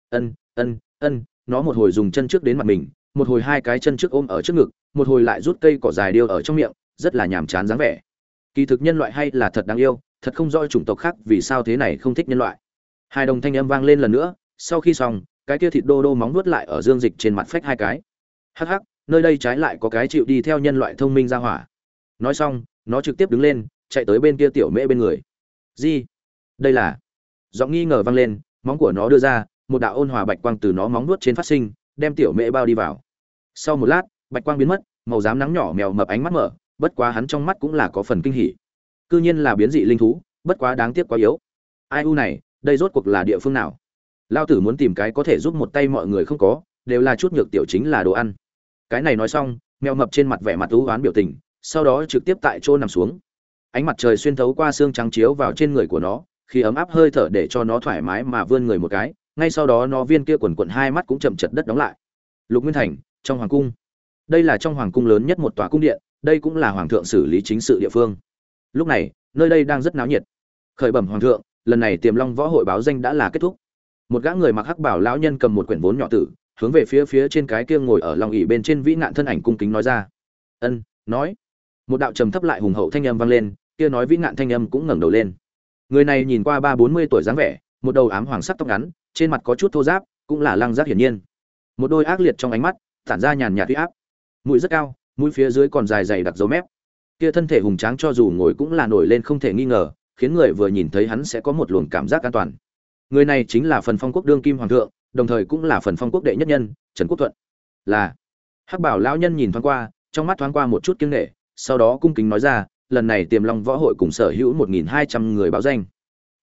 Ân ân ân nó một hồi dùng chân trước đến mặt mình, một hồi hai cái chân trước ôm ở trước ngực, một hồi lại rút cây cỏ dài điêu ở trong miệng, rất là nhàm chán dáng vẻ. Kỳ thực nhân loại hay là thật đáng yêu, thật không rõ chủng tộc khác vì sao thế này không thích nhân loại. Hai đồng thanh âm vang lên lần nữa, sau khi xong, cái kia thịt đô đô móng nuốt lại ở dương dịch trên mặt phách hai cái. Hắc hắc, nơi đây trái lại có cái chịu đi theo nhân loại thông minh ra hỏa. Nói xong, nó trực tiếp đứng lên, chạy tới bên kia tiểu mễ bên người. Gì đây là. Giọng nghi ngờ vang lên, móng của nó đưa ra một đạo ôn hòa bạch quang từ nó móng nuốt trên phát sinh, đem tiểu mễ bao đi vào. Sau một lát, bạch quang biến mất, màu xám nắng nhỏ mèo mập ánh mắt mở, bất quá hắn trong mắt cũng là có phần kinh hỉ. Cư nhiên là biến dị linh thú, bất quá đáng tiếc quá yếu. Ai u này, đây rốt cuộc là địa phương nào? Lao tử muốn tìm cái có thể giúp một tay mọi người không có, đều là chút nhược tiểu chính là đồ ăn. Cái này nói xong, mèo mập trên mặt vẻ mặt u oán biểu tình, sau đó trực tiếp tại chỗ nằm xuống. Ánh mặt trời xuyên thấu qua xương trắng chiếu vào trên người của nó, khi ấm áp hơi thở để cho nó thoải mái mà vươn người một cái ngay sau đó nó viên kia quần quần hai mắt cũng chậm chật đất đóng lại. Lục nguyên thành, trong hoàng cung. Đây là trong hoàng cung lớn nhất một tòa cung điện, đây cũng là hoàng thượng xử lý chính sự địa phương. Lúc này, nơi đây đang rất náo nhiệt. Khởi bẩm hoàng thượng, lần này tiềm long võ hội báo danh đã là kết thúc. Một gã người mặc hắc bảo lão nhân cầm một quyển vốn nhỏ tử, hướng về phía phía trên cái kia ngồi ở lòng ỉ bên trên vĩ nạn thân ảnh cung kính nói ra. Ân, nói. Một đạo trầm thấp lại hùng hậu thanh âm vang lên, kia nói vĩ nạn thanh âm cũng ngẩng đầu lên. Người này nhìn qua ba bốn mươi tuổi dáng vẻ, một đầu ám hoàng sắc tóc ngắn trên mặt có chút thô giáp, cũng là lăng giác hiển nhiên. Một đôi ác liệt trong ánh mắt, tản ra nhàn nhạt huy áp. Mũi rất cao, mũi phía dưới còn dài dày đặc dấu mép. Kia thân thể hùng tráng cho dù ngồi cũng là nổi lên không thể nghi ngờ, khiến người vừa nhìn thấy hắn sẽ có một luồng cảm giác an toàn. Người này chính là phần phong quốc đương kim hoàng thượng, đồng thời cũng là phần phong quốc đệ nhất nhân, trần quốc thuận. Là, hắc bảo lão nhân nhìn thoáng qua, trong mắt thoáng qua một chút kiêng nghệ sau đó cung kính nói ra, lần này tiềm long võ hội cùng sở hữu một nghìn hai trăm người báo danh.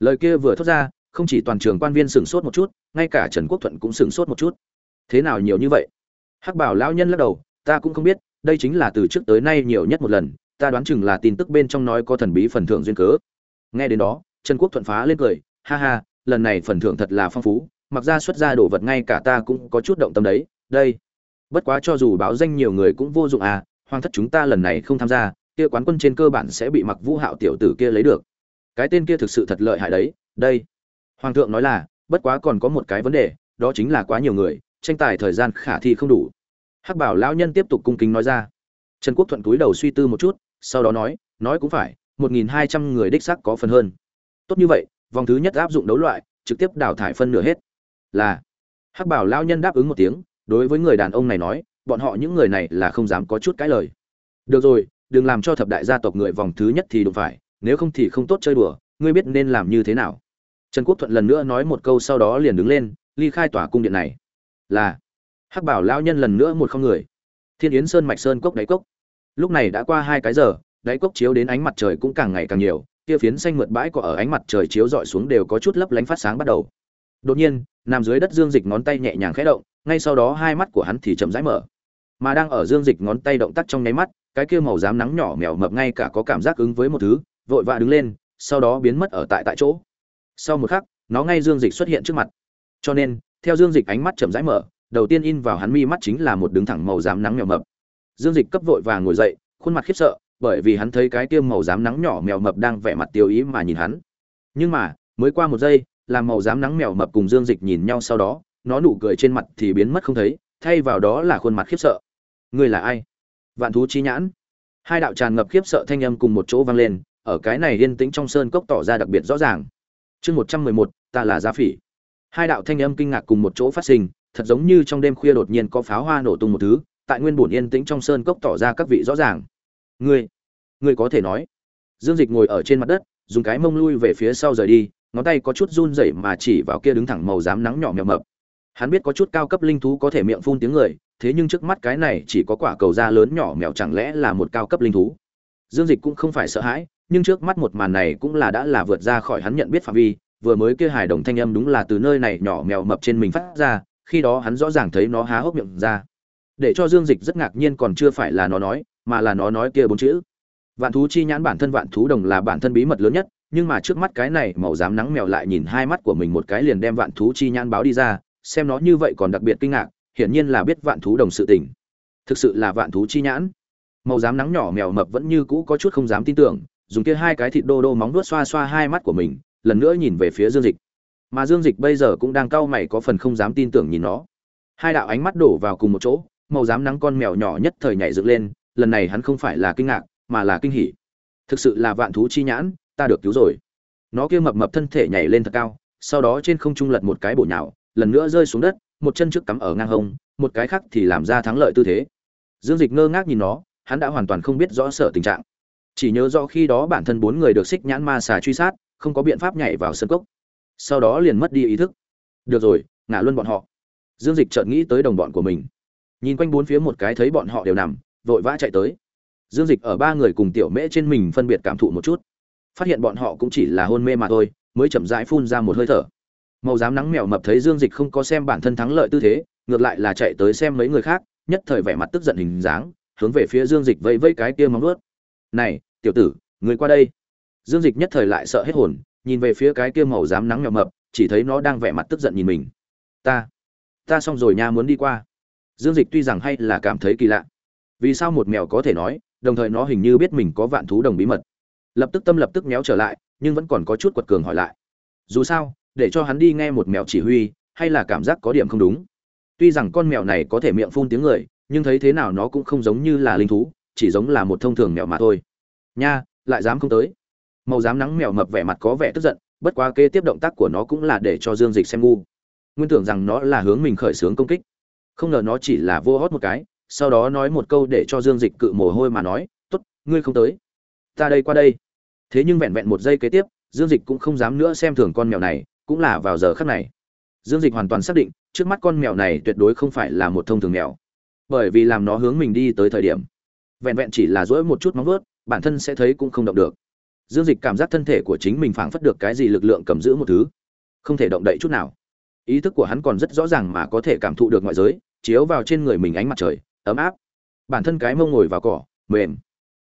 Lời kia vừa thốt ra không chỉ toàn trường quan viên sửng sốt một chút, ngay cả trần quốc thuận cũng sửng sốt một chút. Thế nào nhiều như vậy? Hắc bảo lão nhân lắc đầu, ta cũng không biết, đây chính là từ trước tới nay nhiều nhất một lần, ta đoán chừng là tin tức bên trong nói có thần bí phần thưởng duyên cớ. Nghe đến đó, trần quốc thuận phá lên cười, ha ha, lần này phần thưởng thật là phong phú, mặc ra xuất ra đồ vật ngay cả ta cũng có chút động tâm đấy, đây. Bất quá cho dù báo danh nhiều người cũng vô dụng à hoàng thất chúng ta lần này không tham gia, kia quán quân trên cơ bản sẽ bị mặc vũ hạo tiểu tử kia lấy được. Cái tên kia thực sự thật lợi hại đấy, đây hoàng thượng nói là, bất quá còn có một cái vấn đề, đó chính là quá nhiều người, tranh tài thời gian khả thi không đủ. Hắc bảo lão nhân tiếp tục cung kính nói ra. Trần quốc thuận cúi đầu suy tư một chút, sau đó nói nói cũng phải, một nghìn hai trăm người đích xác có phần hơn. Tốt như vậy, vòng thứ nhất áp dụng đấu loại, trực tiếp đào thải phân nửa hết. Là, hắc bảo lão nhân đáp ứng một tiếng, đối với người đàn ông này nói, bọn họ những người này là không dám có chút cái lời. Được rồi, đừng làm cho thập đại gia tộc người vòng thứ nhất thì đụng phải, nếu không thì không tốt chơi đùa, ngươi biết nên làm như thế nào trần quốc thuận lần nữa nói một câu sau đó liền đứng lên, ly khai tòa cung điện này. Là, hắc bảo lão nhân lần nữa một không người. Thiên yến sơn mạch sơn cốc đáy cốc. Lúc này đã qua hai cái giờ, đáy cốc chiếu đến ánh mặt trời cũng càng ngày càng nhiều, kia phiến xanh mượt bãi cỏ ở ánh mặt trời chiếu rọi xuống đều có chút lấp lánh phát sáng bắt đầu. Đột nhiên, nằm dưới đất dương dịch ngón tay nhẹ nhàng khẽ động, ngay sau đó hai mắt của hắn thì chậm rãi mở. Mà đang ở dương dịch ngón tay động tác trong nháy mắt, cái kia màu dám nắng nhỏ mèo mập ngay cả có cảm giác ứng với một thứ, vội vã đứng lên, sau đó biến mất ở tại tại chỗ sau một khắc, nó ngay dương dịch xuất hiện trước mặt. Cho nên, theo dương dịch ánh mắt chậm rãi mở, đầu tiên in vào hắn mi mắt chính là một đứng thẳng màu dám nắng mèo mập. Dương dịch cấp vội vàng ngồi dậy, khuôn mặt khiếp sợ, bởi vì hắn thấy cái kia màu dám nắng nhỏ mèo mập đang vẻ mặt tiêu ý mà nhìn hắn. Nhưng mà, mới qua một giây, làm màu dám nắng mèo mập cùng dương dịch nhìn nhau sau đó, nó nụ cười trên mặt thì biến mất không thấy, thay vào đó là khuôn mặt khiếp sợ. Ngươi là ai? Vạn thú chi nhãn. Hai đạo tràn ngập khiếp sợ thanh âm cùng một chỗ vang lên, ở cái này yên tĩnh trong sơn cốc tỏ ra đặc biệt rõ ràng chương một trăm mười một, ta là giá phỉ. Hai đạo thanh âm kinh ngạc cùng một chỗ phát sinh, thật giống như trong đêm khuya đột nhiên có pháo hoa nổ tung một thứ, tại nguyên bổn yên tĩnh trong sơn cốc tỏ ra các vị rõ ràng. Ngươi ngươi có thể nói. Dương dịch ngồi ở trên mặt đất, dùng cái mông lui về phía sau rời đi, ngón tay có chút run rẩy mà chỉ vào kia đứng thẳng màu dám nắng nhỏ mèo mập. Hắn biết có chút cao cấp linh thú có thể miệng phun tiếng người, thế nhưng trước mắt cái này chỉ có quả cầu da lớn nhỏ mèo chẳng lẽ là một cao cấp linh thú? Dương dịch cũng không phải sợ hãi nhưng trước mắt một màn này cũng là đã là vượt ra khỏi hắn nhận biết phạm vi, vừa mới kia hài đồng thanh âm đúng là từ nơi này nhỏ mèo mập trên mình phát ra, khi đó hắn rõ ràng thấy nó há hốc miệng ra. Để cho dương dịch rất ngạc nhiên còn chưa phải là nó nói, mà là nó nói kia bốn chữ. Vạn thú chi nhãn bản thân vạn thú đồng là bản thân bí mật lớn nhất, nhưng mà trước mắt cái này màu dám nắng mèo lại nhìn hai mắt của mình một cái liền đem vạn thú chi nhãn báo đi ra, xem nó như vậy còn đặc biệt kinh ngạc, hiển nhiên là biết vạn thú đồng sự tình. Thực sự là vạn thú chi nhãn. Màu dám nắng nhỏ mèo mập vẫn như cũ có chút không dám tin tưởng dùng kia hai cái thịt đô đô móng vuốt xoa xoa hai mắt của mình, lần nữa nhìn về phía dương dịch. Mà dương dịch bây giờ cũng đang cau mày có phần không dám tin tưởng nhìn nó. Hai đạo ánh mắt đổ vào cùng một chỗ, màu dám nắng con mèo nhỏ nhất thời nhảy dựng lên, lần này hắn không phải là kinh ngạc, mà là kinh hỉ. Thực sự là vạn thú chi nhãn, ta được cứu rồi. Nó kia mập mập thân thể nhảy lên thật cao, sau đó trên không trung lật một cái bổ nhào, lần nữa rơi xuống đất, một chân trước cắm ở ngang hông, một cái khác thì làm ra thắng lợi tư thế. Dương dịch ngơ ngác nhìn nó, hắn đã hoàn toàn không biết rõ sở tình trạng chỉ nhớ rõ khi đó bản thân bốn người được xích nhãn ma xà truy sát, không có biện pháp nhảy vào sân cốc. Sau đó liền mất đi ý thức. Được rồi, ngả luôn bọn họ. Dương dịch chợt nghĩ tới đồng bọn của mình. Nhìn quanh bốn phía một cái thấy bọn họ đều nằm, vội vã chạy tới. Dương dịch ở ba người cùng tiểu mễ trên mình phân biệt cảm thụ một chút. Phát hiện bọn họ cũng chỉ là hôn mê mà thôi, mới chậm rãi phun ra một hơi thở. Màu dám nắng mèo mập thấy dương dịch không có xem bản thân thắng lợi tư thế, ngược lại là chạy tới xem mấy người khác, nhất thời vẻ mặt tức giận hình dáng, hướng về phía dương dịch vẫy vẫy cái kia móng ướt này, tiểu tử người qua đây. Dương dịch nhất thời lại sợ hết hồn, nhìn về phía cái kia màu dám nắng mèo mập, chỉ thấy nó đang vẻ mặt tức giận nhìn mình. Ta ta xong rồi nha, muốn đi qua. Dương dịch tuy rằng hay là cảm thấy kỳ lạ, vì sao một mèo có thể nói, đồng thời nó hình như biết mình có vạn thú đồng bí mật. Lập tức tâm lập tức méo trở lại, nhưng vẫn còn có chút quật cường hỏi lại. Dù sao, để cho hắn đi nghe một mèo chỉ huy, hay là cảm giác có điểm không đúng. Tuy rằng con mèo này có thể miệng phun tiếng người, nhưng thấy thế nào nó cũng không giống như là linh thú chỉ giống là một thông thường mèo mà thôi. Nha, lại dám không tới. Màu dám nắng mèo mập vẻ mặt có vẻ tức giận, bất quá kế tiếp động tác của nó cũng là để cho dương dịch xem ngu. Nguyên tưởng rằng nó là hướng mình khởi xướng công kích. Không ngờ nó chỉ là vô hót một cái, sau đó nói một câu để cho dương dịch cự mồ hôi mà nói t ố t ngươi không tới. Ta đây qua đây. Thế nhưng vẹn vẹn một giây kế tiếp, dương dịch cũng không dám nữa xem thường con mèo này, cũng là vào giờ khắc này. Dương dịch hoàn toàn xác định, trước mắt con mèo này tuyệt đối không phải là một thông thường mèo. Bởi vì làm nó hướng mình đi tới thời điểm vẹn vẹn chỉ là dỗi một chút móng vớt bản thân sẽ thấy cũng không động được. Dương dịch cảm giác thân thể của chính mình phảng phất được cái gì lực lượng cầm giữ một thứ, không thể động đậy chút nào. Ý thức của hắn còn rất rõ ràng mà có thể cảm thụ được ngoại giới, chiếu vào trên người mình ánh mặt trời, ấm áp. Bản thân cái mông ngồi vào cỏ, mềm.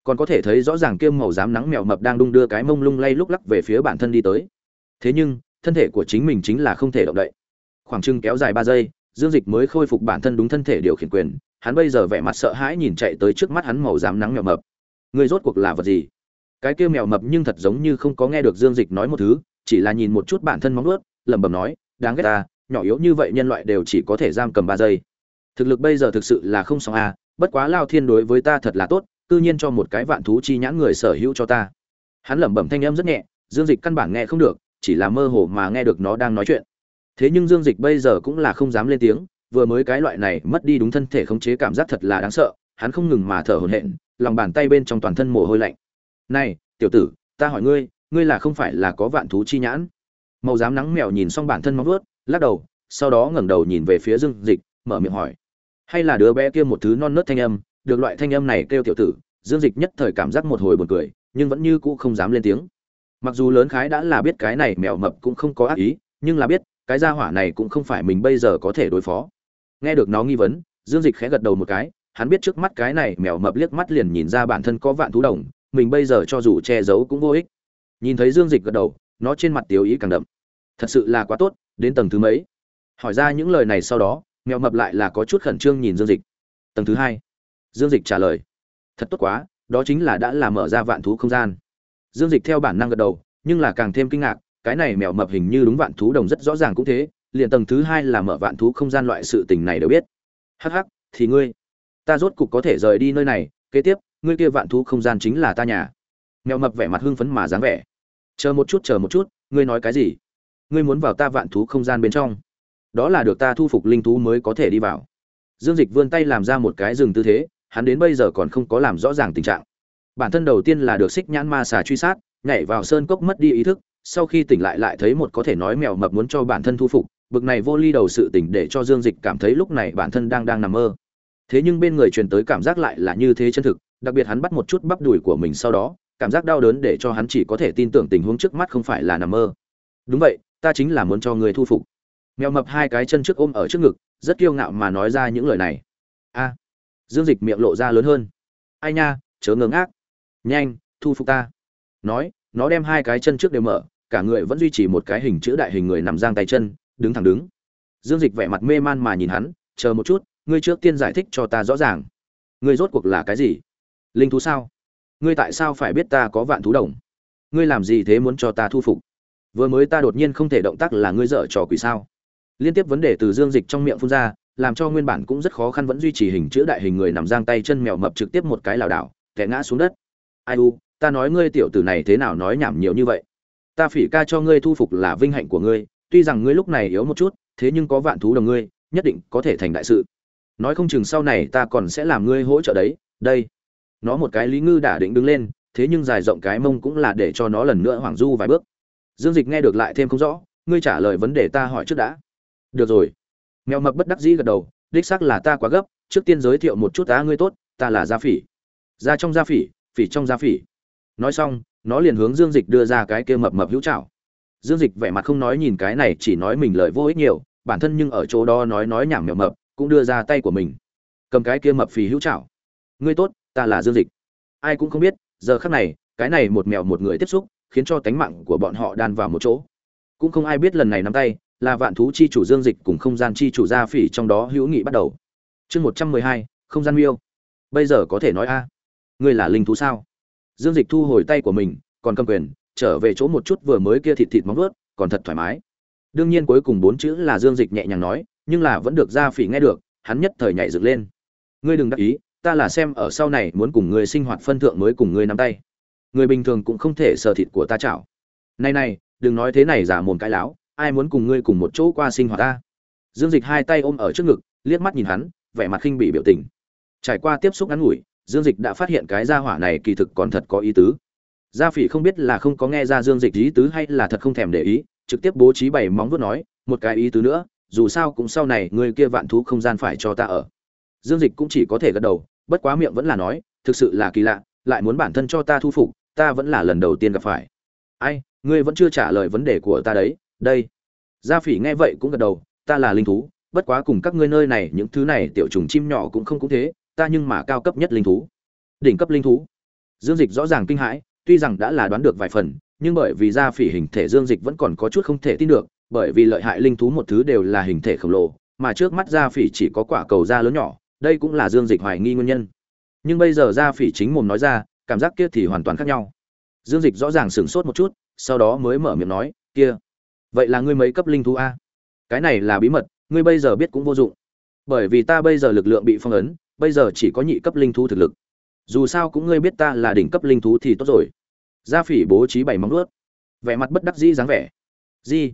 Còn có thể thấy rõ ràng kiêm màu dám nắng mèo mập đang đung đưa cái mông lung lay lúc lắc về phía bản thân đi tới. Thế nhưng, thân thể của chính mình chính là không thể động đậy. Khoảng trưng kéo dài ba giây, dương dịch mới khôi phục bản thân đúng thân thể điều khiển quyền hắn bây giờ vẻ mặt sợ hãi nhìn chạy tới trước mắt hắn màu dám nắng mèo mập. Người rốt cuộc là vật gì? Cái kia mèo mập nhưng thật giống như không có nghe được dương dịch nói một thứ, chỉ là nhìn một chút bản thân móng ướt lẩm bẩm nói, đáng ghét ta, nhỏ yếu như vậy nhân loại đều chỉ có thể giam cầm ba giây. Thực lực bây giờ thực sự là không xong à? bất quá lao thiên đối với ta thật là tốt tự nhiên cho một cái vạn thú chi nhãn người sở hữu cho ta. Hắn lẩm bẩm thanh âm rất nhẹ, dương dịch căn bản nghe không được, chỉ là mơ hồ mà nghe được nó đang nói chuyện. Thế nhưng dương dịch bây giờ cũng là không dám lên tiếng vừa mới cái loại này mất đi đúng thân thể khống chế cảm giác thật là đáng sợ, hắn không ngừng mà thở hổn hển, lòng bàn tay bên trong toàn thân mồ hôi lạnh. Này, tiểu tử, ta hỏi ngươi ngươi là không phải là có vạn thú chi nhãn? Màu dám nắng mèo nhìn xong bản thân móng vuốt, lắc đầu, sau đó ngẩng đầu nhìn về phía dương dịch, mở miệng hỏi, hay là đứa bé kia một thứ non nớt thanh âm, được loại thanh âm này kêu tiểu tử? Dương dịch nhất thời cảm giác một hồi buồn cười, nhưng vẫn như cũ không dám lên tiếng. Mặc dù lớn khái đã là biết cái này mèo mập cũng không có ác ý, nhưng là biết, cái gia hỏa này cũng không phải mình bây giờ có thể đối phó nghe được nó nghi vấn, dương dịch khẽ gật đầu một cái, hắn biết trước mắt cái này mèo mập liếc mắt liền nhìn ra bản thân có vạn thú đồng, mình bây giờ cho dù che giấu cũng vô ích. Nhìn thấy dương dịch gật đầu, nó trên mặt tiếu ý càng đậm. Thật sự là quá tốt, đến tầng thứ mấy? Hỏi ra những lời này sau đó, mèo mập lại là có chút khẩn trương nhìn dương dịch. Tầng thứ hai. Dương dịch trả lời. Thật tốt quá, đó chính là đã là mở ra vạn thú không gian. Dương dịch theo bản năng gật đầu, nhưng là càng thêm kinh ngạc, cái này mèo mập hình như đúng vạn thú đồng rất rõ ràng cũng thế liền tầng thứ hai là mở vạn thú không gian loại sự tình này đều biết. Hắc hắc, thì ngươi, ta rốt cục có thể rời đi nơi này, kế tiếp, ngươi kia vạn thú không gian chính là ta nhà. Mèo mập vẻ mặt hưng phấn mà dáng vẻ. Chờ một chút, chờ một chút, ngươi nói cái gì? Ngươi muốn vào ta vạn thú không gian bên trong. Đó là được ta thu phục linh thú mới có thể đi vào. Dương dịch vươn tay làm ra một cái dừng tư thế, hắn đến bây giờ còn không có làm rõ ràng tình trạng. Bản thân đầu tiên là được xích nhãn ma xà truy sát, nhảy vào sơn cốc mất đi ý thức, sau khi tỉnh lại lại thấy một có thể nói mèo mập muốn cho bản thân thu phục bực này vô ly đầu sự tỉnh để cho dương dịch cảm thấy lúc này bản thân đang đang nằm mơ. Thế nhưng bên người truyền tới cảm giác lại là như thế chân thực, đặc biệt hắn bắt một chút bắp đùi của mình sau đó, cảm giác đau đớn để cho hắn chỉ có thể tin tưởng tình huống trước mắt không phải là nằm mơ. Đúng vậy, ta chính là muốn cho người thu phục. Mèo mập hai cái chân trước ôm ở trước ngực, rất kiêu ngạo mà nói ra những lời này. A. À, dương dịch miệng lộ ra lớn hơn. Ai nha, chớ ngớ ngác. Nhanh, thu phục ta. Nói, nó đem hai cái chân trước đều mở, cả người vẫn duy trì một cái hình chữ đại hình người nằm giang tay chân đứng thẳng đứng. Dương dịch vẻ mặt mê man mà nhìn hắn, chờ một chút, ngươi trước tiên giải thích cho ta rõ ràng. Ngươi rốt cuộc là cái gì? Linh thú sao? Ngươi tại sao phải biết ta có vạn thú đồng? Ngươi làm gì thế muốn cho ta thu phục? Vừa mới ta đột nhiên không thể động tác là ngươi dở trò quỷ sao? Liên tiếp vấn đề từ dương dịch trong miệng phun ra, làm cho nguyên bản cũng rất khó khăn vẫn duy trì hình chữ đại hình người nằm giang tay chân mèo mập trực tiếp một cái lảo đảo kẻ ngã xuống đất. Ai u, ta nói ngươi tiểu tử này thế nào nói nhảm nhiều như vậy? Ta phỉ ca cho ngươi thu phục là vinh hạnh của ngươi tuy rằng ngươi lúc này yếu một chút, thế nhưng có vạn thú đồng ngươi, nhất định có thể thành đại sự. Nói không chừng sau này ta còn sẽ làm ngươi hỗ trợ đấy, đây. Nó một cái lý ngư đã định đứng lên, thế nhưng dài rộng cái mông cũng là để cho nó lần nữa hoảng du vài bước. Dương dịch nghe được lại thêm không rõ, ngươi trả lời vấn đề ta hỏi trước đã. Được rồi. Mèo mập bất đắc dĩ gật đầu, đích xác là ta quá gấp, trước tiên giới thiệu một chút tá ngươi tốt, ta là gia phỉ. Ra trong gia phỉ phỉ trong gia phỉ. Nói xong, nó liền hướng dương dịch đưa ra cái kia mập mập hữu trảo dương dịch vẻ mặt không nói nhìn cái này, chỉ nói mình lời vô ích nhiều, bản thân nhưng ở chỗ đó nói nói nhảm mèo mập, cũng đưa ra tay của mình. Cầm cái kia mập phì hữu trảo. Ngươi tốt, ta là dương dịch. Ai cũng không biết, giờ khắc này, cái này một mèo một người tiếp xúc, khiến cho tánh mạng của bọn họ đan vào một chỗ. Cũng không ai biết lần này nắm tay, là vạn thú chi chủ dương dịch cùng không gian chi chủ gia phỉ trong đó hữu nghị bắt đầu. Chương một trăm mười hai, không gian miêu. Bây giờ có thể nói a. Ngươi là linh thú sao? Dương dịch thu hồi tay của mình, còn cầm quyền trở về chỗ một chút vừa mới kia thịt thịt móng vớt còn thật thoải mái. Đương nhiên cuối cùng bốn chữ là dương dịch nhẹ nhàng nói, nhưng là vẫn được gia phỉ nghe được, hắn nhất thời nhảy dựng lên. Ngươi đừng đắc ý, ta là xem ở sau này muốn cùng ngươi sinh hoạt phân thượng mới cùng ngươi nắm tay. Người bình thường cũng không thể sờ thịt của ta chảo. Này này, đừng nói thế này giả mồm cái láo, ai muốn cùng ngươi cùng một chỗ qua sinh hoạt ta? Dương dịch hai tay ôm ở trước ngực, liếc mắt nhìn hắn, vẻ mặt khinh bị biểu tình. Trải qua tiếp xúc ngắn ngủi, dương dịch đã phát hiện cái gia hỏa này kỳ thực còn thật có ý tứ gia phỉ không biết là không có nghe ra dương dịch ý tứ hay là thật không thèm để ý, trực tiếp bố trí bảy móng vuốt nói, một cái ý tứ nữa, dù sao cũng sau này người kia vạn thú không gian phải cho ta ở. Dương dịch cũng chỉ có thể gật đầu, bất quá miệng vẫn là nói, thực sự là kỳ lạ, lại muốn bản thân cho ta thu phục, ta vẫn là lần đầu tiên gặp phải. Ai, ngươi vẫn chưa trả lời vấn đề của ta đấy, đây. Gia phỉ nghe vậy cũng gật đầu, ta là linh thú, bất quá cùng các ngươi nơi này những thứ này tiểu trùng chim nhỏ cũng không cũng thế, ta nhưng mà cao cấp nhất linh thú. Đỉnh cấp linh thú. Dương dịch rõ ràng kinh hãi tuy rằng đã là đoán được vài phần, nhưng bởi vì da phỉ hình thể dương dịch vẫn còn có chút không thể tin được, bởi vì lợi hại linh thú một thứ đều là hình thể khổng lồ, mà trước mắt da phỉ chỉ có quả cầu da lớn nhỏ, đây cũng là dương dịch hoài nghi nguyên nhân. Nhưng bây giờ da phỉ chính mồm nói ra, cảm giác kia thì hoàn toàn khác nhau. Dương dịch rõ ràng sửng sốt một chút, sau đó mới mở miệng nói, kia, vậy là ngươi mấy cấp linh thú a? Cái này là bí mật, ngươi bây giờ biết cũng vô dụng. Bởi vì ta bây giờ lực lượng bị phong ấn, bây giờ chỉ có nhị cấp linh thú thực lực dù sao cũng ngươi biết ta là đỉnh cấp linh thú thì tốt rồi. Gia phỉ bố trí bảy móng nuốt vẻ mặt bất đắc dĩ dáng vẻ. Di.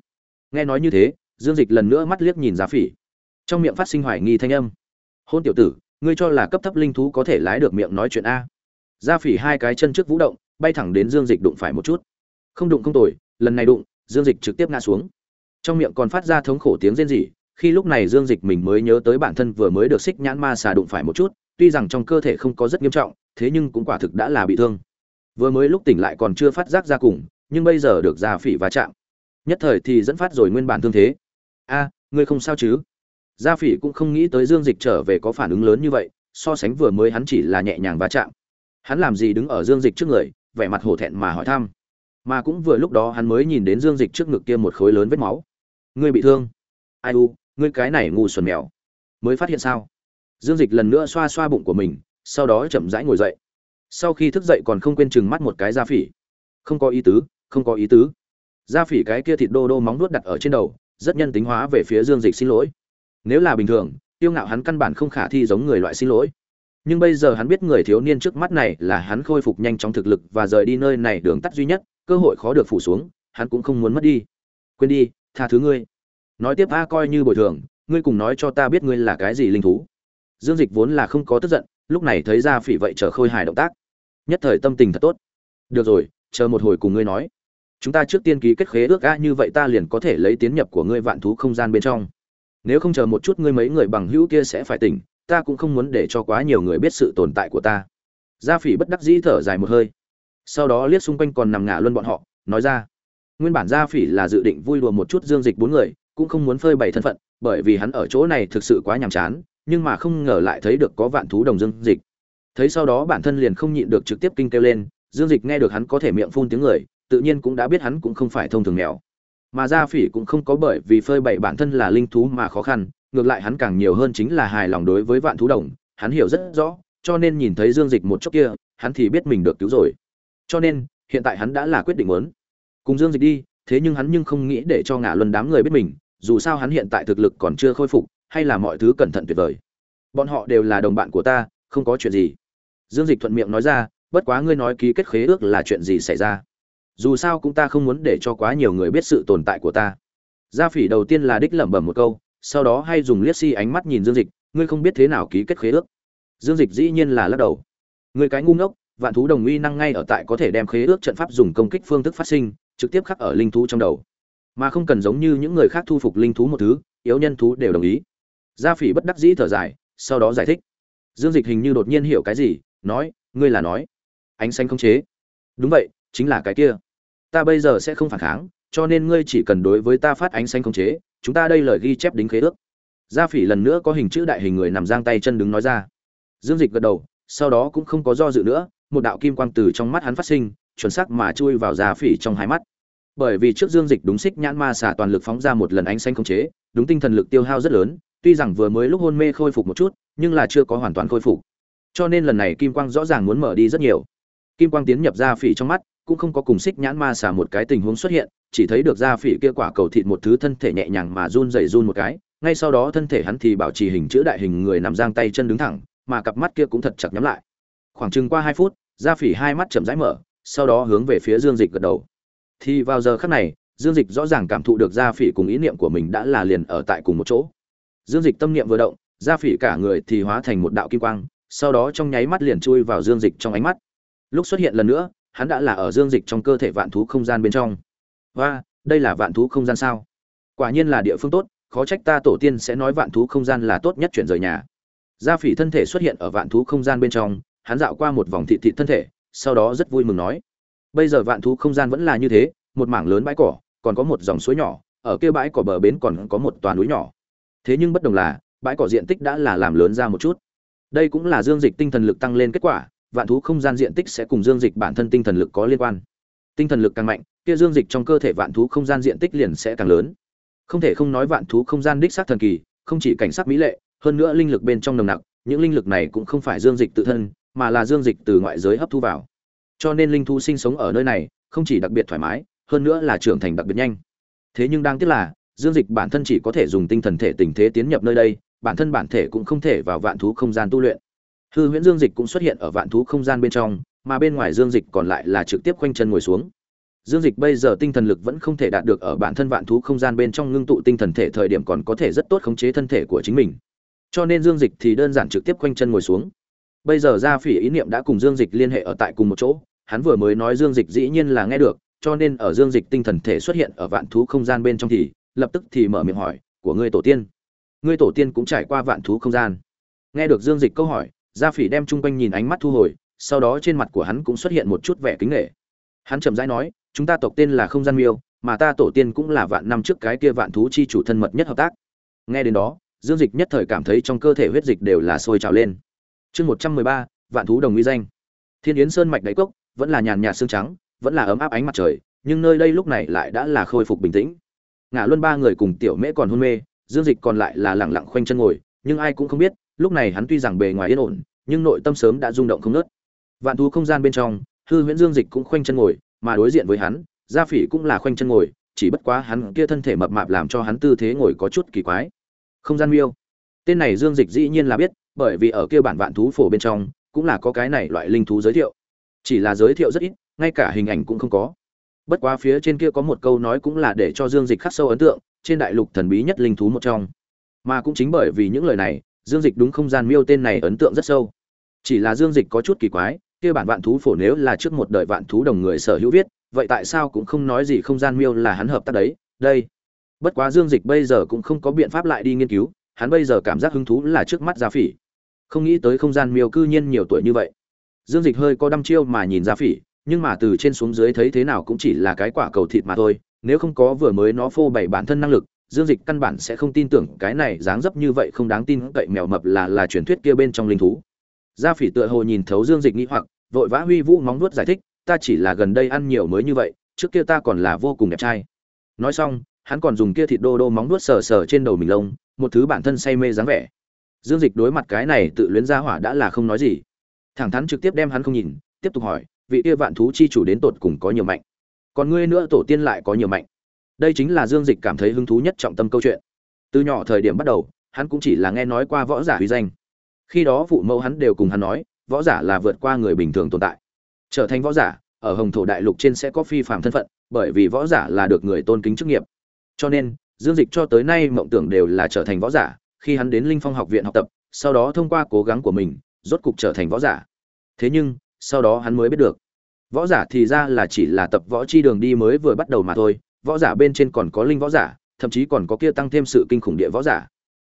Nghe nói như thế, dương dịch lần nữa mắt liếc nhìn gia phỉ. Trong miệng phát sinh hoài nghi thanh âm. Hôn tiểu tử, ngươi cho là cấp thấp linh thú có thể lái được miệng nói chuyện a. Gia phỉ hai cái chân trước vũ động, bay thẳng đến dương dịch đụng phải một chút. Không đụng không tồi, lần này đụng, dương dịch trực tiếp ngã xuống. Trong miệng còn phát ra thống khổ tiếng rên rỉ, khi lúc này dương dịch mình mới nhớ tới bản thân vừa mới được xích nhãn ma xà đụng phải một chút tuy rằng trong cơ thể không có rất nghiêm trọng, thế nhưng cũng quả thực đã là bị thương. Vừa mới lúc tỉnh lại còn chưa phát giác ra cùng, nhưng bây giờ được gia phỉ va chạm. Nhất thời thì dẫn phát rồi nguyên bản thương thế. A, ngươi không sao chứ? Gia phỉ cũng không nghĩ tới dương dịch trở về có phản ứng lớn như vậy, so sánh vừa mới hắn chỉ là nhẹ nhàng va chạm. Hắn làm gì đứng ở dương dịch trước người, vẻ mặt hổ thẹn mà hỏi thăm. Mà cũng vừa lúc đó hắn mới nhìn đến dương dịch trước ngực kia một khối lớn vết máu. Ngươi bị thương. Ai u, ngươi cái này ngu xuẩn mèo. Mới phát hiện sao? Dương dịch lần nữa xoa xoa bụng của mình, sau đó chậm rãi ngồi dậy. Sau khi thức dậy còn không quên chừng mắt một cái da phỉ. Không có ý tứ, không có ý tứ. Da phỉ cái kia thịt đô đô móng nuốt đặt ở trên đầu, rất nhân tính hóa về phía dương dịch xin lỗi. Nếu là bình thường, tiêu ngạo hắn căn bản không khả thi giống người loại xin lỗi. Nhưng bây giờ hắn biết người thiếu niên trước mắt này là hắn khôi phục nhanh chóng thực lực và rời đi nơi này đường tắt duy nhất, cơ hội khó được phủ xuống, hắn cũng không muốn mất đi. Quên đi, tha thứ ngươi. Nói tiếp a coi như bồi thường, ngươi cùng nói cho ta biết ngươi là cái gì linh thú dương dịch vốn là không có tức giận, lúc này thấy ra phỉ vậy chờ khôi hài động tác. Nhất thời tâm tình thật tốt. Được rồi, chờ một hồi cùng ngươi nói. Chúng ta trước tiên ký kết khế ước a như vậy ta liền có thể lấy tiến nhập của ngươi vạn thú không gian bên trong. Nếu không chờ một chút ngươi mấy người bằng hữu kia sẽ phải tỉnh, ta cũng không muốn để cho quá nhiều người biết sự tồn tại của ta. Gia phỉ bất đắc dĩ thở dài một hơi. Sau đó liếc xung quanh còn nằm ngả luôn bọn họ, nói ra. Nguyên bản gia phỉ là dự định vui đùa một chút dương dịch bốn người, cũng không muốn phơi bày thân phận, bởi vì hắn ở chỗ này thực sự quá nhàm chán nhưng mà không ngờ lại thấy được có vạn thú đồng dương dịch. Thấy sau đó bản thân liền không nhịn được trực tiếp kinh kêu lên, dương dịch nghe được hắn có thể miệng phun tiếng người, tự nhiên cũng đã biết hắn cũng không phải thông thường mèo. Mà gia phỉ cũng không có bởi vì phơi bậy bản thân là linh thú mà khó khăn, ngược lại hắn càng nhiều hơn chính là hài lòng đối với vạn thú đồng, hắn hiểu rất rõ, cho nên nhìn thấy dương dịch một chốc kia, hắn thì biết mình được cứu rồi. Cho nên, hiện tại hắn đã là quyết định muốn cùng dương dịch đi, thế nhưng hắn nhưng không nghĩ để cho ngã luân đám người biết mình, dù sao hắn hiện tại thực lực còn chưa khôi phục hay là mọi thứ cẩn thận tuyệt vời? Bọn họ đều là đồng bạn của ta, không có chuyện gì. Dương dịch thuận miệng nói ra, bất quá ngươi nói ký kết khế ước là chuyện gì xảy ra? Dù sao cũng ta không muốn để cho quá nhiều người biết sự tồn tại của ta. Gia phỉ đầu tiên là đích lẩm bẩm một câu, sau đó hay dùng liếc si ánh mắt nhìn dương dịch, ngươi không biết thế nào ký kết khế ước. Dương dịch dĩ nhiên là lắc đầu. Người cái ngu ngốc, vạn thú đồng uy năng ngay ở tại có thể đem khế ước trận pháp dùng công kích phương thức phát sinh, trực tiếp khắc ở linh thú trong đầu. Mà không cần giống như những người khác thu phục linh thú một thứ, yếu nhân thú đều đồng ý gia phỉ bất đắc dĩ thở dài, sau đó giải thích. Dương dịch hình như đột nhiên hiểu cái gì, nói, ngươi là nói, ánh xanh không chế. Đúng vậy, chính là cái kia. Ta bây giờ sẽ không phản kháng, cho nên ngươi chỉ cần đối với ta phát ánh xanh không chế, chúng ta đây lời ghi chép đính khế ước. Gia phỉ lần nữa có hình chữ đại hình người nằm giang tay chân đứng nói ra. Dương dịch gật đầu, sau đó cũng không có do dự nữa, một đạo kim quang từ trong mắt hắn phát sinh, chuẩn xác mà chui vào gia phỉ trong hai mắt. Bởi vì trước dương dịch đúng xích nhãn ma xả toàn lực phóng ra một lần ánh xanh không chế, đúng tinh thần lực tiêu hao rất lớn tuy rằng vừa mới lúc hôn mê khôi phục một chút, nhưng là chưa có hoàn toàn khôi phục. Cho nên lần này kim quang rõ ràng muốn mở đi rất nhiều. Kim quang tiến nhập ra phỉ trong mắt, cũng không có cùng xích nhãn ma xả một cái tình huống xuất hiện, chỉ thấy được ra phỉ kia quả cầu thịt một thứ thân thể nhẹ nhàng mà run rẩy run một cái, ngay sau đó thân thể hắn thì bảo trì hình chữ đại hình người nằm giang tay chân đứng thẳng, mà cặp mắt kia cũng thật chặt nhắm lại. Khoảng chừng qua hai phút ra phỉ hai mắt chậm rãi mở, sau đó hướng về phía dương dịch gật đầu. Thì vào giờ khắc này, dương dịch rõ ràng cảm thụ được ra phỉ cùng ý niệm của mình đã là liền ở tại cùng một chỗ dương dịch tâm niệm vừa động gia phỉ cả người thì hóa thành một đạo kim quang, sau đó trong nháy mắt liền chui vào dương dịch trong ánh mắt. Lúc xuất hiện lần nữa, hắn đã là ở dương dịch trong cơ thể vạn thú không gian bên trong. Và đây là vạn thú không gian sao? Quả nhiên là địa phương tốt, khó trách ta tổ tiên sẽ nói vạn thú không gian là tốt nhất chuyển rời nhà. Gia phỉ thân thể xuất hiện ở vạn thú không gian bên trong, hắn dạo qua một vòng thị thị thân thể, sau đó rất vui mừng nói. Bây giờ vạn thú không gian vẫn là như thế, một mảng lớn bãi cỏ, còn có một dòng suối nhỏ, ở kia bãi cỏ bờ bến còn có một tòa núi nhỏ thế nhưng bất đồng là, bãi cỏ diện tích đã là làm lớn ra một chút. Đây cũng là dương dịch tinh thần lực tăng lên kết quả, vạn thú không gian diện tích sẽ cùng dương dịch bản thân tinh thần lực có liên quan. Tinh thần lực càng mạnh, kia dương dịch trong cơ thể vạn thú không gian diện tích liền sẽ càng lớn. Không thể không nói vạn thú không gian đích xác thần kỳ, không chỉ cảnh sắc mỹ lệ, hơn nữa linh lực bên trong nồng nặc, những linh lực này cũng không phải dương dịch tự thân, mà là dương dịch từ ngoại giới hấp thu vào. Cho nên linh thú sinh sống ở nơi này, không chỉ đặc biệt thoải mái, hơn nữa là trưởng thành đặc biệt nhanh. Thế nhưng đang tiếc là dương dịch bản thân chỉ có thể dùng tinh thần thể tình thế tiến nhập nơi đây, bản thân bản thể cũng không thể vào vạn thú không gian tu luyện. Hư huyễn dương dịch cũng xuất hiện ở vạn thú không gian bên trong, mà bên ngoài dương dịch còn lại là trực tiếp quanh chân ngồi xuống. Dương dịch bây giờ tinh thần lực vẫn không thể đạt được ở bản thân vạn thú không gian bên trong ngưng tụ tinh thần thể thời điểm còn có thể rất tốt khống chế thân thể của chính mình. Cho nên dương dịch thì đơn giản trực tiếp quanh chân ngồi xuống. Bây giờ ra phỉ ý niệm đã cùng dương dịch liên hệ ở tại cùng một chỗ, hắn vừa mới nói dương dịch dĩ nhiên là nghe được, cho nên ở dương dịch tinh thần thể xuất hiện ở vạn thú không gian bên trong thì lập tức thì mở miệng hỏi, của ngươi tổ tiên? Ngươi tổ tiên cũng trải qua vạn thú không gian. Nghe được dương dịch câu hỏi, gia phỉ đem chung quanh nhìn ánh mắt thu hồi, sau đó trên mặt của hắn cũng xuất hiện một chút vẻ kính nghệ hắn chậm rãi nói, chúng ta tộc tên là không gian miêu, mà ta tổ tiên cũng là vạn năm trước cái kia vạn thú chi chủ thân mật nhất hợp tác. Nghe đến đó, dương dịch nhất thời cảm thấy trong cơ thể huyết dịch đều là sôi trào lên. Chương một trăm mười ba, vạn thú đồng uy danh. Thiên yến sơn mạch đáy cốc, vẫn là nhàn nhạt xương trắng, vẫn là ấm áp ánh mặt trời, nhưng nơi đây lúc này lại đã là khôi phục bình tĩnh ngã luân ba người cùng tiểu mễ còn hôn mê, dương dịch còn lại là lẳng lặng khoanh chân ngồi, nhưng ai cũng không biết, lúc này hắn tuy rằng bề ngoài yên ổn, nhưng nội tâm sớm đã rung động không nớt vạn thú không gian bên trong, hư huyễn dương dịch cũng khoanh chân ngồi, mà đối diện với hắn, gia phỉ cũng là khoanh chân ngồi, chỉ bất quá hắn kia thân thể mập mạp làm cho hắn tư thế ngồi có chút kỳ quái. Không gian miêu. Tên này dương dịch dĩ nhiên là biết, bởi vì ở kia bản vạn thú phổ bên trong, cũng là có cái này loại linh thú giới thiệu. Chỉ là giới thiệu rất ít, ngay cả hình ảnh cũng không có bất quá phía trên kia có một câu nói cũng là để cho dương dịch khắc sâu ấn tượng, trên đại lục thần bí nhất linh thú một trong. Mà cũng chính bởi vì những lời này, dương dịch đúng không gian miêu tên này ấn tượng rất sâu. Chỉ là dương dịch có chút kỳ quái, kia bản vạn thú phổ nếu là trước một đời vạn thú đồng người sở hữu viết, vậy tại sao cũng không nói gì không gian miêu là hắn hợp tác đấy, đây. Bất quá dương dịch bây giờ cũng không có biện pháp lại đi nghiên cứu, hắn bây giờ cảm giác hứng thú là trước mắt gia phỉ. Không nghĩ tới không gian miêu cư nhiên nhiều tuổi như vậy. Dương dịch hơi có đăm chiêu mà nhìn gia phỉ nhưng mà từ trên xuống dưới thấy thế nào cũng chỉ là cái quả cầu thịt mà thôi, nếu không có vừa mới nó phô bày bản thân năng lực, dương dịch căn bản sẽ không tin tưởng cái này dáng dấp như vậy không đáng tin cậy mèo mập là là truyền thuyết kia bên trong linh thú. Gia phỉ tựa hồ nhìn thấu dương dịch nghĩ hoặc, vội vã huy vũ móng nuốt giải thích, ta chỉ là gần đây ăn nhiều mới như vậy, trước kia ta còn là vô cùng đẹp trai. Nói xong, hắn còn dùng kia thịt đô đô móng nuốt sờ sờ trên đầu mình lông, một thứ bản thân say mê dáng vẻ. Dương dịch đối mặt cái này tự luyến ra hỏa đã là không nói gì. Thẳng thắn trực tiếp đem hắn không nhìn, tiếp tục hỏi vị kia vạn thú chi chủ đến tột cùng có nhiều mạnh. Còn ngươi nữa tổ tiên lại có nhiều mạnh. Đây chính là dương dịch cảm thấy hứng thú nhất trọng tâm câu chuyện. Từ nhỏ thời điểm bắt đầu, hắn cũng chỉ là nghe nói qua võ giả huy danh. Khi đó phụ mẫu hắn đều cùng hắn nói, võ giả là vượt qua người bình thường tồn tại. Trở thành võ giả, ở hồng thổ đại lục trên sẽ có phi phạm thân phận, bởi vì võ giả là được người tôn kính chức nghiệp. Cho nên, dương dịch cho tới nay mộng tưởng đều là trở thành võ giả, khi hắn đến linh phong học viện học tập, sau đó thông qua cố gắng của mình, rốt cục trở thành võ giả. Thế nhưng sau đó hắn mới biết được. Võ giả thì ra là chỉ là tập võ chi đường đi mới vừa bắt đầu mà thôi, võ giả bên trên còn có linh võ giả, thậm chí còn có kia tăng thêm sự kinh khủng địa võ giả.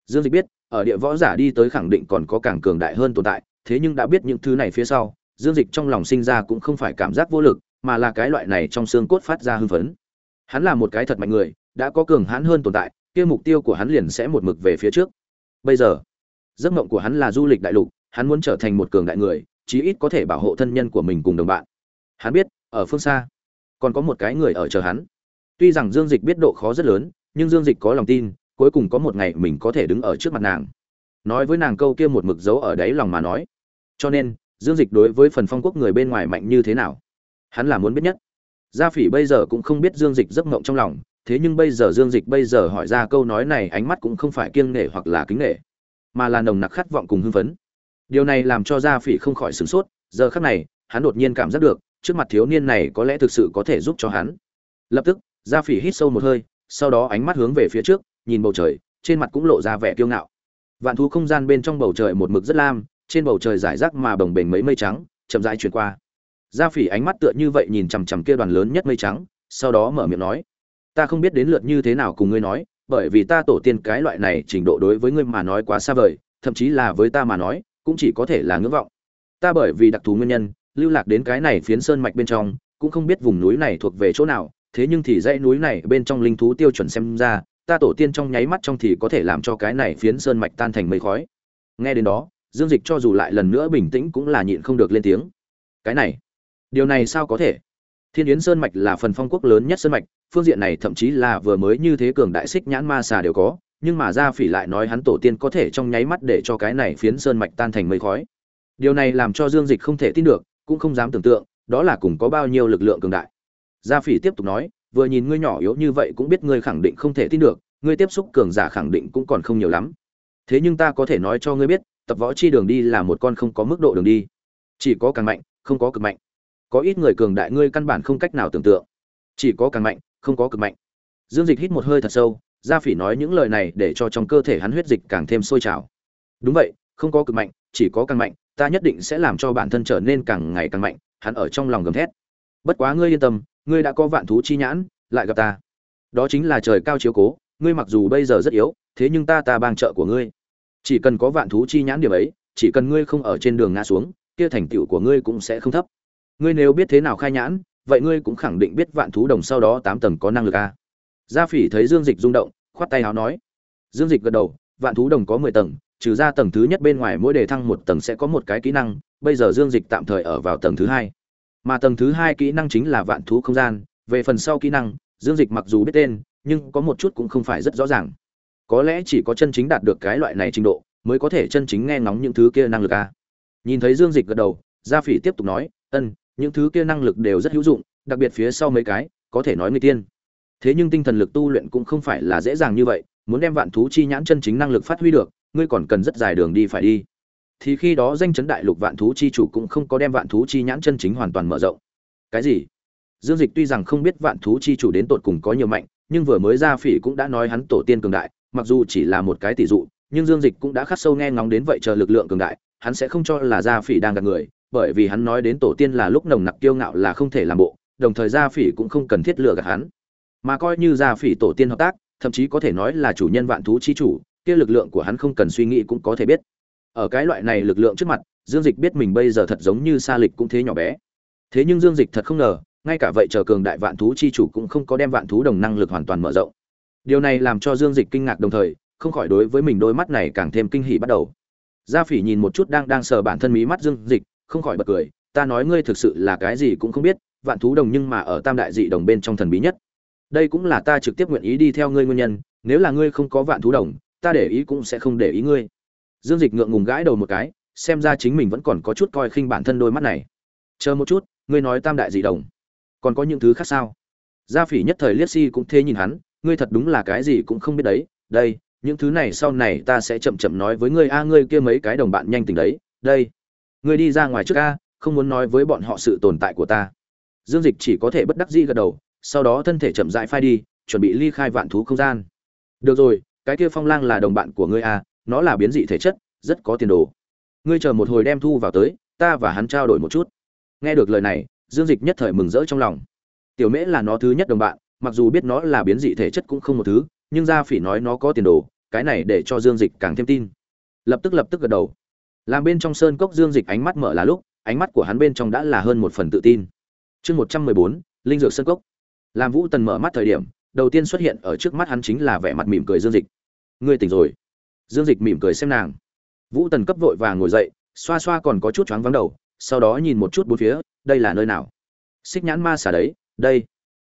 Dương dịch biết, ở địa võ giả đi tới khẳng định còn có càng cường đại hơn tồn tại, thế nhưng đã biết những thứ này phía sau, dương dịch trong lòng sinh ra cũng không phải cảm giác vô lực, mà là cái loại này trong xương cốt phát ra hưng phấn. Hắn là một cái thật mạnh người, đã có cường hãn hơn tồn tại, kia mục tiêu của hắn liền sẽ một mực về phía trước. Bây giờ, giấc mộng của hắn là du lịch đại lục, hắn muốn trở thành một cường đại người chí ít có thể bảo hộ thân nhân của mình cùng đồng bạn. Hắn biết, ở phương xa, còn có một cái người ở chờ hắn. Tuy rằng dương dịch biết độ khó rất lớn, nhưng dương dịch có lòng tin, cuối cùng có một ngày mình có thể đứng ở trước mặt nàng. Nói với nàng câu kia một mực dấu ở đáy lòng mà nói. Cho nên, dương dịch đối với phần phong quốc người bên ngoài mạnh như thế nào? Hắn là muốn biết nhất. Gia phỉ bây giờ cũng không biết dương dịch giấc mộng trong lòng, thế nhưng bây giờ dương dịch bây giờ hỏi ra câu nói này ánh mắt cũng không phải kiêng nể hoặc là kính nể, mà là nồng nặc khát vọng cùng hưng phấn điều này làm cho gia phỉ không khỏi sửng sốt, giờ khắc này, hắn đột nhiên cảm giác được, trước mặt thiếu niên này có lẽ thực sự có thể giúp cho hắn. Lập tức, gia phỉ hít sâu một hơi, sau đó ánh mắt hướng về phía trước, nhìn bầu trời, trên mặt cũng lộ ra vẻ kiêu ngạo. Vạn thú không gian bên trong bầu trời một mực rất lam, trên bầu trời rải rác mà bồng bềnh mấy mây trắng, chậm rãi chuyển qua. Gia phỉ ánh mắt tựa như vậy nhìn chằm chằm kia đoàn lớn nhất mây trắng, sau đó mở miệng nói, ta không biết đến lượt như thế nào cùng ngươi nói, bởi vì ta tổ tiên cái loại này trình độ đối với ngươi mà nói quá xa vời, thậm chí là với ta mà nói cũng chỉ có thể là ngưỡng vọng. Ta bởi vì đặc thù nguyên nhân, lưu lạc đến cái này phiến sơn mạch bên trong, cũng không biết vùng núi này thuộc về chỗ nào, thế nhưng thì dãy núi này bên trong linh thú tiêu chuẩn xem ra, ta tổ tiên trong nháy mắt trong thì có thể làm cho cái này phiến sơn mạch tan thành mây khói. Nghe đến đó, dương dịch cho dù lại lần nữa bình tĩnh cũng là nhịn không được lên tiếng. Cái này, điều này sao có thể? Thiên yến sơn mạch là phần phong quốc lớn nhất sơn mạch, phương diện này thậm chí là vừa mới như thế cường đại xích nhãn ma xà đều có nhưng mà gia phỉ lại nói hắn tổ tiên có thể trong nháy mắt để cho cái này phiến sơn mạch tan thành mây khói. Điều này làm cho dương dịch không thể tin được, cũng không dám tưởng tượng, đó là cùng có bao nhiêu lực lượng cường đại. Gia phỉ tiếp tục nói, vừa nhìn ngươi nhỏ yếu như vậy cũng biết ngươi khẳng định không thể tin được, ngươi tiếp xúc cường giả khẳng định cũng còn không nhiều lắm. Thế nhưng ta có thể nói cho ngươi biết, tập võ chi đường đi là một con không có mức độ đường đi. Chỉ có càng mạnh, không có cực mạnh. Có ít người cường đại ngươi căn bản không cách nào tưởng tượng. Chỉ có càng mạnh, không có cực mạnh. Dương dịch hít một hơi thật sâu gia phỉ nói những lời này để cho trong cơ thể hắn huyết dịch càng thêm sôi trào. Đúng vậy, không có cực mạnh, chỉ có càng mạnh, ta nhất định sẽ làm cho bản thân trở nên càng ngày càng mạnh, hắn ở trong lòng gầm thét. Bất quá ngươi yên tâm, ngươi đã có vạn thú chi nhãn, lại gặp ta. Đó chính là trời cao chiếu cố, ngươi mặc dù bây giờ rất yếu, thế nhưng ta ta bang trợ của ngươi. Chỉ cần có vạn thú chi nhãn điểm ấy, chỉ cần ngươi không ở trên đường ngã xuống, kia thành tựu của ngươi cũng sẽ không thấp. Ngươi nếu biết thế nào khai nhãn, vậy ngươi cũng khẳng định biết vạn thú đồng sau đó tám tầng có năng lực a gia phỉ thấy dương dịch rung động, khoát tay áo nói. Dương dịch gật đầu, vạn thú đồng có mười tầng, trừ ra tầng thứ nhất bên ngoài mỗi đề thăng một tầng sẽ có một cái kỹ năng, bây giờ dương dịch tạm thời ở vào tầng thứ hai. Mà tầng thứ hai kỹ năng chính là vạn thú không gian, về phần sau kỹ năng, dương dịch mặc dù biết tên, nhưng có một chút cũng không phải rất rõ ràng. Có lẽ chỉ có chân chính đạt được cái loại này trình độ, mới có thể chân chính nghe ngóng những thứ kia năng lực a. Nhìn thấy dương dịch gật đầu, gia phỉ tiếp tục nói, ân, những thứ kia năng lực đều rất hữu dụng, đặc biệt phía sau mấy cái, có thể nói người tiên thế nhưng tinh thần lực tu luyện cũng không phải là dễ dàng như vậy, muốn đem vạn thú chi nhãn chân chính năng lực phát huy được, ngươi còn cần rất dài đường đi phải đi. Thì khi đó danh chấn đại lục vạn thú chi chủ cũng không có đem vạn thú chi nhãn chân chính hoàn toàn mở rộng. Cái gì? Dương dịch tuy rằng không biết vạn thú chi chủ đến tột cùng có nhiều mạnh, nhưng vừa mới ra phỉ cũng đã nói hắn tổ tiên cường đại, mặc dù chỉ là một cái tỷ dụ, nhưng dương dịch cũng đã khắc sâu nghe ngóng đến vậy chờ lực lượng cường đại, hắn sẽ không cho là gia phỉ đang gạt người, bởi vì hắn nói đến tổ tiên là lúc nồng nặc kiêu ngạo là không thể làm bộ, đồng thời gia phỉ cũng không cần thiết lừa gạt hắn mà coi như gia phỉ tổ tiên hợp tác, thậm chí có thể nói là chủ nhân vạn thú chi chủ, kia lực lượng của hắn không cần suy nghĩ cũng có thể biết. Ở cái loại này lực lượng trước mặt, dương dịch biết mình bây giờ thật giống như sa lịch cũng thế nhỏ bé. Thế nhưng dương dịch thật không ngờ, ngay cả vậy chờ cường đại vạn thú chi chủ cũng không có đem vạn thú đồng năng lực hoàn toàn mở rộng. Điều này làm cho dương dịch kinh ngạc đồng thời, không khỏi đối với mình đôi mắt này càng thêm kinh hỉ bắt đầu. Gia phỉ nhìn một chút đang đang sờ bản thân mí mắt dương dịch, không khỏi bật cười, ta nói ngươi thực sự là cái gì cũng không biết, vạn thú đồng nhưng mà ở tam đại dị đồng bên trong thần bí nhất đây cũng là ta trực tiếp nguyện ý đi theo ngươi nguyên nhân, nếu là ngươi không có vạn thú đồng, ta để ý cũng sẽ không để ý ngươi. Dương dịch ngượng ngùng gãi đầu một cái, xem ra chính mình vẫn còn có chút coi khinh bản thân đôi mắt này. Chờ một chút, ngươi nói tam đại dị đồng, còn có những thứ khác sao? Gia phỉ nhất thời liếc si cũng thế nhìn hắn, ngươi thật đúng là cái gì cũng không biết đấy, đây, những thứ này sau này ta sẽ chậm chậm nói với ngươi, a, ngươi kia mấy cái đồng bạn nhanh tình đấy, đây. Ngươi đi ra ngoài trước a, không muốn nói với bọn họ sự tồn tại của ta. Dương dịch chỉ có thể bất đắc dĩ gật đầu sau đó thân thể chậm rãi phai đi, chuẩn bị ly khai vạn thú không gian. Được rồi, cái kia phong lang là đồng bạn của ngươi à? nó là biến dị thể chất, rất có tiền đồ. Ngươi chờ một hồi đem thu vào tới, ta và hắn trao đổi một chút. Nghe được lời này, dương dịch nhất thời mừng rỡ trong lòng. Tiểu mễ là nó thứ nhất đồng bạn, mặc dù biết nó là biến dị thể chất cũng không một thứ, nhưng gia phỉ nói nó có tiền đồ, cái này để cho dương dịch càng thêm tin. Lập tức lập tức gật đầu. Làm bên trong sơn cốc dương dịch ánh mắt mở là lúc, ánh mắt của hắn bên trong đã là hơn một phần tự tin. Chương một trăm mười bốn, linh dược sơn cốc làm vũ tần mở mắt thời điểm, đầu tiên xuất hiện ở trước mắt hắn chính là vẻ mặt mỉm cười dương dịch. Ngươi tỉnh rồi. Dương dịch mỉm cười xem nàng. Vũ tần cấp vội và ngồi dậy, xoa xoa còn có chút choáng vắng đầu, sau đó nhìn một chút bốn phía, đây là nơi nào? Xích nhãn ma xả đấy, đây.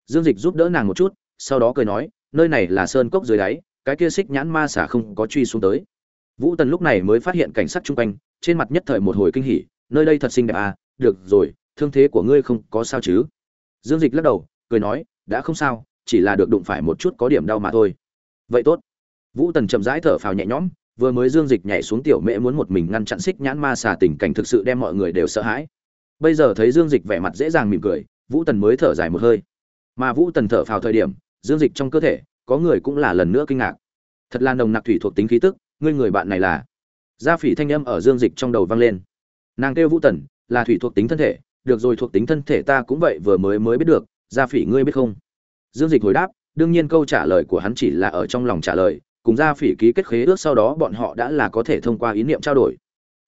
Dương dịch giúp đỡ nàng một chút, sau đó cười nói, nơi này là sơn cốc dưới đáy, cái kia xích nhãn ma xả không có truy xuống tới. Vũ tần lúc này mới phát hiện cảnh sát chung quanh, trên mặt nhất thời một hồi kinh hỉ, nơi đây thật xinh đẹp à được rồi, thương thế của ngươi không có sao chứ? Dương dịch lắc đầu, cười nói đã không sao, chỉ là được đụng phải một chút có điểm đau mà thôi. Vậy tốt. Vũ tần chậm rãi thở phào nhẹ nhõm, vừa mới dương dịch nhảy xuống tiểu mễ muốn một mình ngăn chặn xích nhãn ma xà tình cảnh thực sự đem mọi người đều sợ hãi. Bây giờ thấy dương dịch vẻ mặt dễ dàng mỉm cười, vũ tần mới thở dài một hơi. Mà vũ tần thở phào thời điểm, dương dịch trong cơ thể, có người cũng là lần nữa kinh ngạc. Thật là nồng nặc thủy thuộc tính khí tức, ngươi người bạn này là? Gia phỉ thanh âm ở dương dịch trong đầu vang lên. Nàng kêu vũ tần, là thủy thuộc tính thân thể, được rồi, thuộc tính thân thể ta cũng vậy vừa mới mới biết được gia phỉ ngươi biết không? Dương dịch hồi đáp, đương nhiên câu trả lời của hắn chỉ là ở trong lòng trả lời, cùng gia phỉ ký kết khế ước sau đó bọn họ đã là có thể thông qua ý niệm trao đổi.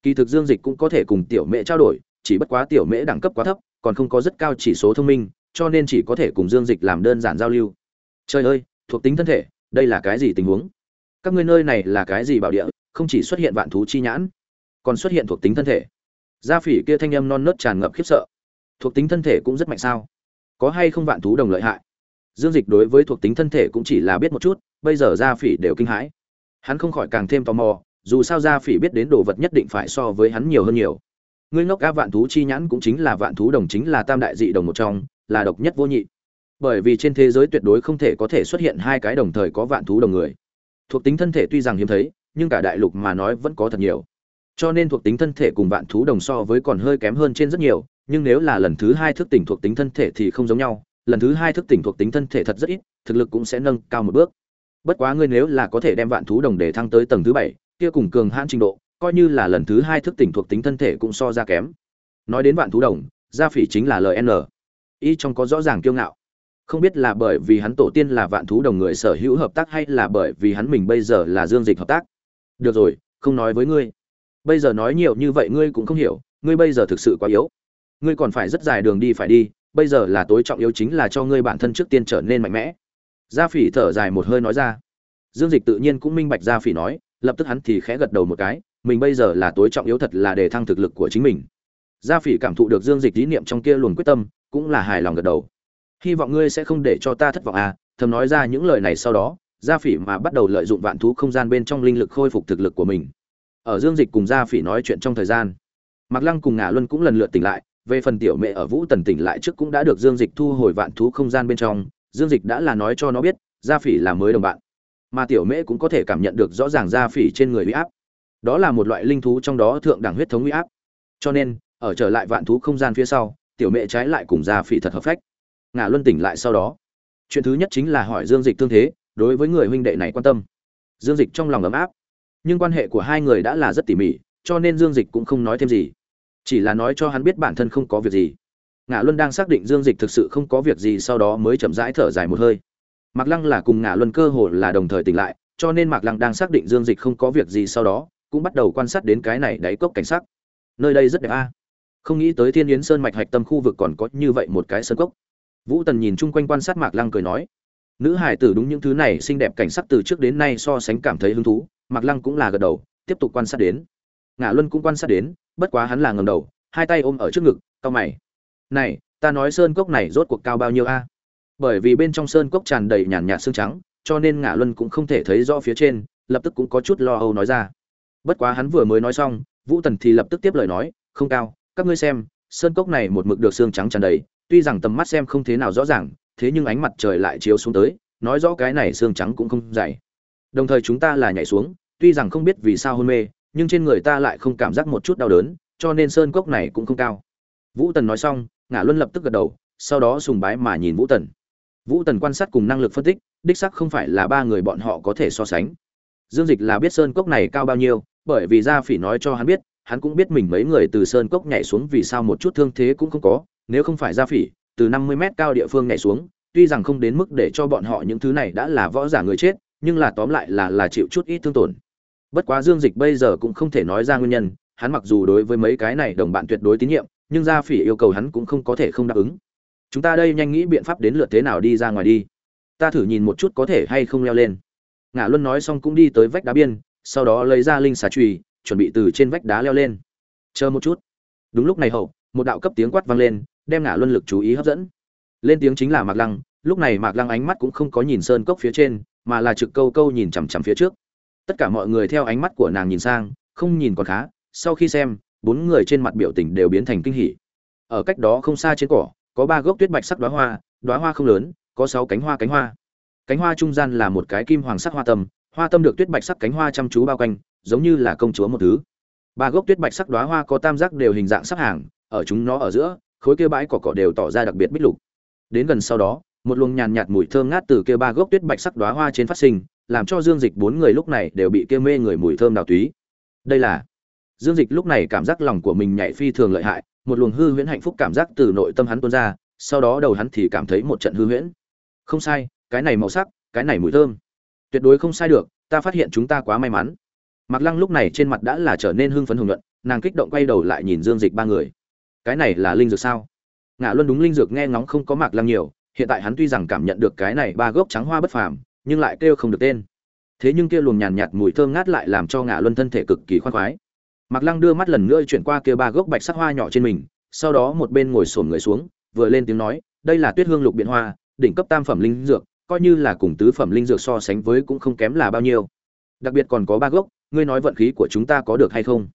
Kỳ thực dương dịch cũng có thể cùng tiểu mễ trao đổi, chỉ bất quá tiểu mễ đẳng cấp quá thấp, còn không có rất cao chỉ số thông minh, cho nên chỉ có thể cùng dương dịch làm đơn giản giao lưu. Trời ơi, thuộc tính thân thể, đây là cái gì tình huống? Các ngươi nơi này là cái gì bảo địa, không chỉ xuất hiện vạn thú chi nhãn, còn xuất hiện thuộc tính thân thể. Gia phỉ kia thanh âm non nớt tràn ngập khiếp sợ. Thuộc tính thân thể cũng rất mạnh sao? Có hay không vạn thú đồng lợi hại. Dương dịch đối với thuộc tính thân thể cũng chỉ là biết một chút, bây giờ gia phỉ đều kinh hãi. Hắn không khỏi càng thêm tò mò, dù sao gia phỉ biết đến đồ vật nhất định phải so với hắn nhiều hơn nhiều. Ngươi ngốc ca vạn thú chi nhãn cũng chính là vạn thú đồng, chính là tam đại dị đồng một trong, là độc nhất vô nhị. Bởi vì trên thế giới tuyệt đối không thể có thể xuất hiện hai cái đồng thời có vạn thú đồng người. Thuộc tính thân thể tuy rằng hiếm thấy, nhưng cả đại lục mà nói vẫn có thật nhiều. Cho nên thuộc tính thân thể cùng vạn thú đồng so với còn hơi kém hơn trên rất nhiều nhưng nếu là lần thứ hai thức tỉnh thuộc tính thân thể thì không giống nhau, lần thứ hai thức tỉnh thuộc tính thân thể thật rất ít, thực lực cũng sẽ nâng cao một bước. Bất quá ngươi nếu là có thể đem vạn thú đồng để thăng tới tầng thứ bảy, kia cùng cường hãn trình độ, coi như là lần thứ hai thức tỉnh thuộc tính thân thể cũng so ra kém. Nói đến vạn thú đồng, gia phỉ chính là ln y trong có rõ ràng kiêu ngạo. Không biết là bởi vì hắn tổ tiên là vạn thú đồng người sở hữu hợp tác hay là bởi vì hắn mình bây giờ là dương dịch hợp tác. Được rồi, không nói với ngươi. Bây giờ nói nhiều như vậy ngươi cũng không hiểu, ngươi bây giờ thực sự quá yếu ngươi còn phải rất dài đường đi phải đi, bây giờ là tối trọng yếu chính là cho ngươi bản thân trước tiên trở nên mạnh mẽ. Gia phỉ thở dài một hơi nói ra. Dương dịch tự nhiên cũng minh bạch gia phỉ nói, lập tức hắn thì khẽ gật đầu một cái, mình bây giờ là tối trọng yếu thật là để thăng thực lực của chính mình. Gia phỉ cảm thụ được dương dịch lý niệm trong kia luồn quyết tâm, cũng là hài lòng gật đầu. Hy vọng ngươi sẽ không để cho ta thất vọng à thầm nói ra những lời này sau đó, gia phỉ mà bắt đầu lợi dụng vạn thú không gian bên trong linh lực khôi phục thực lực của mình. Ở dương dịch cùng gia phỉ nói chuyện trong thời gian, mạc lăng cùng ngả luân cũng lần lượt tỉnh lại về phần tiểu mẹ ở vũ tần tỉnh lại trước cũng đã được dương dịch thu hồi vạn thú không gian bên trong, dương dịch đã là nói cho nó biết, gia phỉ là mới đồng bạn. Mà tiểu mễ cũng có thể cảm nhận được rõ ràng gia phỉ trên người huy áp. Đó là một loại linh thú trong đó thượng đẳng huyết thống huy áp. Cho nên, ở trở lại vạn thú không gian phía sau, tiểu mẹ trái lại cùng gia phỉ thật hợp phách. Ngả luân tỉnh lại sau đó. Chuyện thứ nhất chính là hỏi dương dịch thương thế, đối với người huynh đệ này quan tâm. Dương dịch trong lòng ấm áp. Nhưng quan hệ của hai người đã là rất tỉ mỉ, cho nên dương dịch cũng không nói thêm gì chỉ là nói cho hắn biết bản thân không có việc gì. Ngã luân đang xác định dương dịch thực sự không có việc gì sau đó mới chậm rãi thở dài một hơi. Mạc lăng là cùng ngã luân cơ hồ là đồng thời tỉnh lại, cho nên mạc lăng đang xác định dương dịch không có việc gì sau đó, cũng bắt đầu quan sát đến cái này đáy cốc cảnh sắc. Nơi đây rất đẹp a. Không nghĩ tới thiên yến sơn mạch hạch tâm khu vực còn có như vậy một cái sơn cốc. Vũ tần nhìn chung quanh quan sát mạc lăng cười nói, nữ hải tử đúng những thứ này xinh đẹp cảnh sắc từ trước đến nay so sánh cảm thấy hứng thú. Mạc lăng cũng là gật đầu, tiếp tục quan sát đến ngã luân cũng quan sát đến, bất quá hắn là ngầm đầu, hai tay ôm ở trước ngực cao mày. Này, ta nói sơn cốc này rốt cuộc cao bao nhiêu a? Bởi vì bên trong sơn cốc tràn đầy nhàn nhạt xương trắng, cho nên ngã luân cũng không thể thấy rõ phía trên, lập tức cũng có chút lo âu nói ra. Bất quá hắn vừa mới nói xong, vũ tần thì lập tức tiếp lời nói, không cao, các ngươi xem, sơn cốc này một mực được xương trắng tràn đầy, tuy rằng tầm mắt xem không thế nào rõ ràng, thế nhưng ánh mặt trời lại chiếu xuống tới, nói rõ cái này xương trắng cũng không dày. Đồng thời chúng ta là nhảy xuống, tuy rằng không biết vì sao hôn mê nhưng trên người ta lại không cảm giác một chút đau đớn, cho nên sơn cốc này cũng không cao. Vũ tần nói xong ngã luân lập tức gật đầu, sau đó sùng bái mà nhìn vũ tần. Vũ tần quan sát cùng năng lực phân tích, đích sắc không phải là ba người bọn họ có thể so sánh. Dương dịch là biết sơn cốc này cao bao nhiêu, bởi vì gia phỉ nói cho hắn biết, hắn cũng biết mình mấy người từ sơn cốc nhảy xuống vì sao một chút thương thế cũng không có, nếu không phải gia phỉ, từ năm mươi mét cao địa phương nhảy xuống, tuy rằng không đến mức để cho bọn họ những thứ này đã là võ giả người chết, nhưng là tóm lại là là chịu chút ít thương tổn bất quá dương dịch bây giờ cũng không thể nói ra nguyên nhân, hắn mặc dù đối với mấy cái này đồng bạn tuyệt đối tín nhiệm, nhưng gia phỉ yêu cầu hắn cũng không có thể không đáp ứng. Chúng ta đây nhanh nghĩ biện pháp đến lượt thế nào đi ra ngoài đi. Ta thử nhìn một chút có thể hay không leo lên. Ngã luân nói xong cũng đi tới vách đá biên, sau đó lấy ra linh xà trùy chuẩn bị từ trên vách đá leo lên. Chờ một chút. Đúng lúc này hậu, một đạo cấp tiếng quát vang lên, đem ngã luân lực chú ý hấp dẫn. Lên tiếng chính là mạc lăng, lúc này mạc lăng ánh mắt cũng không có nhìn sơn cốc phía trên, mà là trực câu câu nhìn chằm chằm phía trước tất cả mọi người theo ánh mắt của nàng nhìn sang, không nhìn còn khá, sau khi xem, bốn người trên mặt biểu tình đều biến thành kinh hỉ. Ở cách đó không xa trên cỏ, có ba gốc tuyết bạch sắc đóa hoa đóa hoa không lớn, có sáu cánh hoa cánh hoa. Cánh hoa trung gian là một cái kim hoàng sắc hoa tâm hoa tâm được tuyết bạch sắc cánh hoa chăm chú bao quanh, giống như là công chúa một thứ. Ba gốc tuyết bạch sắc đóa hoa có tam giác đều hình dạng sắp hàng, ở chúng nó ở giữa, khối kia bãi cỏ cỏ đều tỏ ra đặc biệt bích lục. Đến gần sau đó một luồng nhàn nhạt mùi thơm ngát từ kia ba gốc tuyết bạch sắc đóa hoa trên phát sinh làm cho dương dịch bốn người lúc này đều bị kia mê người mùi thơm đào túy đây là dương dịch lúc này cảm giác lòng của mình nhạy phi thường lợi hại một luồng hư huyễn hạnh phúc cảm giác từ nội tâm hắn tuôn ra sau đó đầu hắn thì cảm thấy một trận hư huyễn không sai cái này màu sắc cái này mùi thơm tuyệt đối không sai được ta phát hiện chúng ta quá may mắn Mạc Lăng lúc này trên mặt đã là trở nên hưng phấn hùng luận, nàng kích động quay đầu lại nhìn Dương Dịch ba người. Cái này là linh dược sao? Ngạ Luân đúng linh dược nghe ngóng không có Mạc Lăng nhiều, hiện tại hắn tuy rằng cảm nhận được cái này ba gốc trắng hoa bất phàm, nhưng lại kêu không được tên. Thế nhưng kia luồng nhàn nhạt mùi thơm ngát lại làm cho Ngạ Luân thân thể cực kỳ khoan khoái. Mạc Lăng đưa mắt lần nữa chuyển qua kia ba gốc bạch sắc hoa nhỏ trên mình, sau đó một bên ngồi xổm người xuống, vừa lên tiếng nói, đây là Tuyết Hương Lục Biện Hoa, đỉnh cấp tam phẩm linh dược, coi như là cùng tứ phẩm linh dược so sánh với cũng không kém là bao nhiêu. Đặc biệt còn có ba gốc, ngươi nói vận khí của chúng ta có được hay không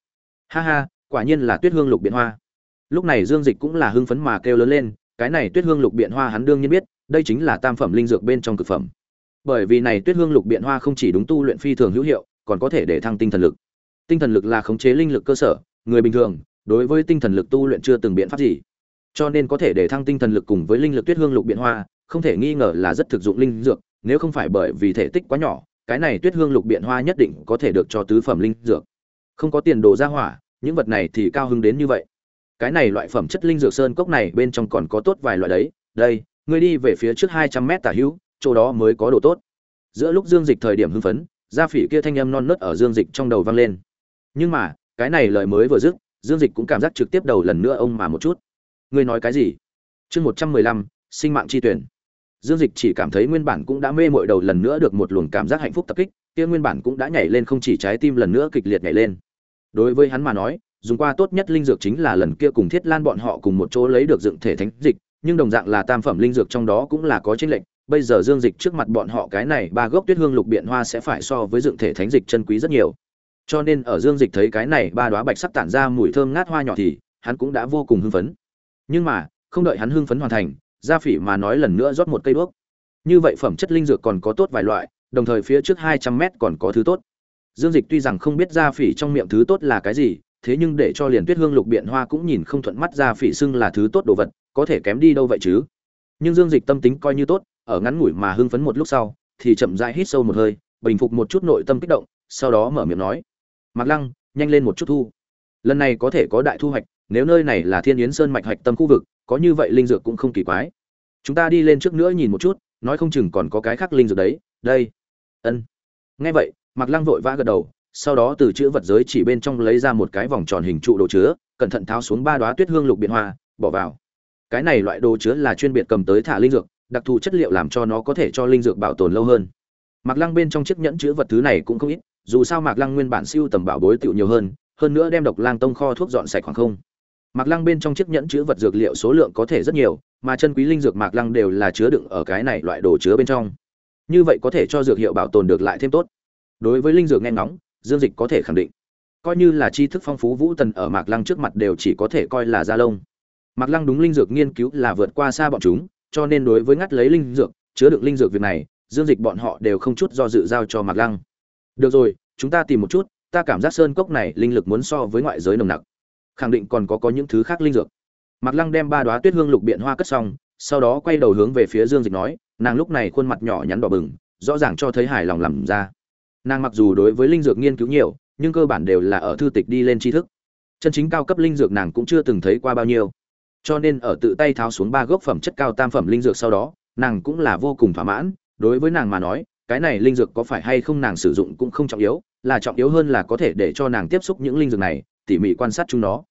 ha ha quả nhiên là tuyết hương lục biện hoa lúc này dương dịch cũng là hưng phấn mà kêu lớn lên cái này tuyết hương lục biện hoa hắn đương nhiên biết, đây chính là tam phẩm linh dược bên trong cực phẩm. Bởi vì này tuyết hương lục biện hoa không chỉ đúng tu luyện phi thường hữu hiệu, còn có thể để thăng tinh thần lực. Tinh thần lực là khống chế linh lực cơ sở, người bình thường, đối với tinh thần lực tu luyện chưa từng biện pháp gì. Cho nên có thể để thăng tinh thần lực cùng với linh lực tuyết hương lục biện hoa, không thể nghi ngờ là rất thực dụng linh dược, nếu không phải bởi vì thể tích quá nhỏ, cái này tuyết hương lục biện hoa nhất định có thể được cho tứ phẩm linh dược. Không có tiền đồ ra hỏa, những vật này thì cao hứng đến như vậy cái này loại phẩm chất linh dược sơn cốc này bên trong còn có tốt vài loại đấy. Đây ngươi đi về phía trước hai trăm mét tả hữu chỗ đó mới có đồ tốt. Giữa lúc dương dịch thời điểm hưng phấn gia phỉ kia thanh âm non nớt ở dương dịch trong đầu vang lên. Nhưng mà cái này lời mới vừa dứt dương dịch cũng cảm giác trực tiếp đầu lần nữa ông mà một chút. Ngươi nói cái gì? Chương một trăm mười lăm sinh mạng chi tuyển. Dương Dịch chỉ cảm thấy nguyên bản cũng đã mê mội đầu lần nữa được một luồng cảm giác hạnh phúc tập kích, kia nguyên bản cũng đã nhảy lên không chỉ trái tim lần nữa kịch liệt nhảy lên. Đối với hắn mà nói, dùng qua tốt nhất linh dược chính là lần kia cùng Thiết Lan bọn họ cùng một chỗ lấy được dựng thể thánh dịch, nhưng đồng dạng là tam phẩm linh dược trong đó cũng là có chênh lệnh. Bây giờ Dương Dịch trước mặt bọn họ cái này ba gốc Tuyết Hương Lục Biện Hoa sẽ phải so với dựng thể thánh dịch chân quý rất nhiều. Cho nên ở Dương Dịch thấy cái này ba đóa bạch sắc tản ra mùi thơm ngát hoa nhỏ thì hắn cũng đã vô cùng hưng phấn. Nhưng mà, không đợi hắn hưng phấn hoàn thành, gia phỉ mà nói lần nữa rót một cây đuốc như vậy phẩm chất linh dược còn có tốt vài loại đồng thời phía trước hai trăm mét còn có thứ tốt dương dịch tuy rằng không biết gia phỉ trong miệng thứ tốt là cái gì thế nhưng để cho liền tuyết hương lục biện hoa cũng nhìn không thuận mắt ra, phỉ xưng là thứ tốt đồ vật có thể kém đi đâu vậy chứ? Nhưng dương dịch tâm tính coi như tốt ở ngắn ngủi mà hưng phấn một lúc sau thì chậm rãi hít sâu một hơi bình phục một chút nội tâm kích động sau đó mở miệng nói mặc lăng nhanh lên một chút thu. Lần này có thể có đại thu hoạch nếu nơi này là thiên yến sơn mạch hạch tâm khu vực có như vậy linh dược cũng không kỳ quái. Chúng ta đi lên trước nữa nhìn một chút nói không chừng còn có cái khác linh dược đấy đây. Ân. Nghe vậy mặc lăng vội vã gật đầu sau đó từ chữ vật giới chỉ bên trong lấy ra một cái vòng tròn hình trụ đồ chứa cẩn thận tháo xuống ba đoá tuyết hương lục biện hoa bỏ vào cái này loại đồ chứa là chuyên biệt cầm tới thả linh dược đặc thù chất liệu làm cho nó có thể cho linh dược bảo tồn lâu hơn mạc lăng bên trong chiếc nhẫn chứa vật thứ này cũng không ít dù sao mạc lăng nguyên bản siêu tầm bảo bối tựu nhiều hơn hơn nữa đem độc lang tông kho thuốc dọn sạch khoảng không Mạc Lăng bên trong chiếc nhẫn chứa vật dược liệu số lượng có thể rất nhiều, mà chân quý linh dược Mạc Lăng đều là chứa đựng ở cái này loại đồ chứa bên trong. Như vậy có thể cho dược hiệu bảo tồn được lại thêm tốt. Đối với linh dược nghe ngóng, Dương Dịch có thể khẳng định, coi như là tri thức phong phú Vũ Tần ở Mạc Lăng trước mặt đều chỉ có thể coi là da lông. Mạc Lăng đúng linh dược nghiên cứu là vượt qua xa bọn chúng, cho nên đối với ngắt lấy linh dược chứa đựng linh dược việc này dương dịch bọn họ đều không chút do dự giao cho mạc lăng. Được rồi chúng ta tìm một chút ta cảm giác sơn cốc này linh lực muốn so với ngoại giới nồng nặc. Khẳng định còn có có những thứ khác linh dược. Mạc lăng đem ba đoá tuyết hương lục biện hoa cất xong sau đó quay đầu hướng về phía dương dịch nói nàng lúc này khuôn mặt nhỏ nhắn đỏ bừng rõ ràng cho thấy hài lòng làm ra nàng mặc dù đối với linh dược nghiên cứu nhiều, nhưng cơ bản đều là ở thư tịch đi lên tri thức. Chân chính cao cấp linh dược nàng cũng chưa từng thấy qua bao nhiêu. Cho nên ở tự tay tháo xuống ba gốc phẩm chất cao tam phẩm linh dược sau đó, nàng cũng là vô cùng thỏa mãn. Đối với nàng mà nói, cái này linh dược có phải hay không nàng sử dụng cũng không trọng yếu, là trọng yếu hơn là có thể để cho nàng tiếp xúc những linh dược này, tỉ mỉ quan sát chúng nó.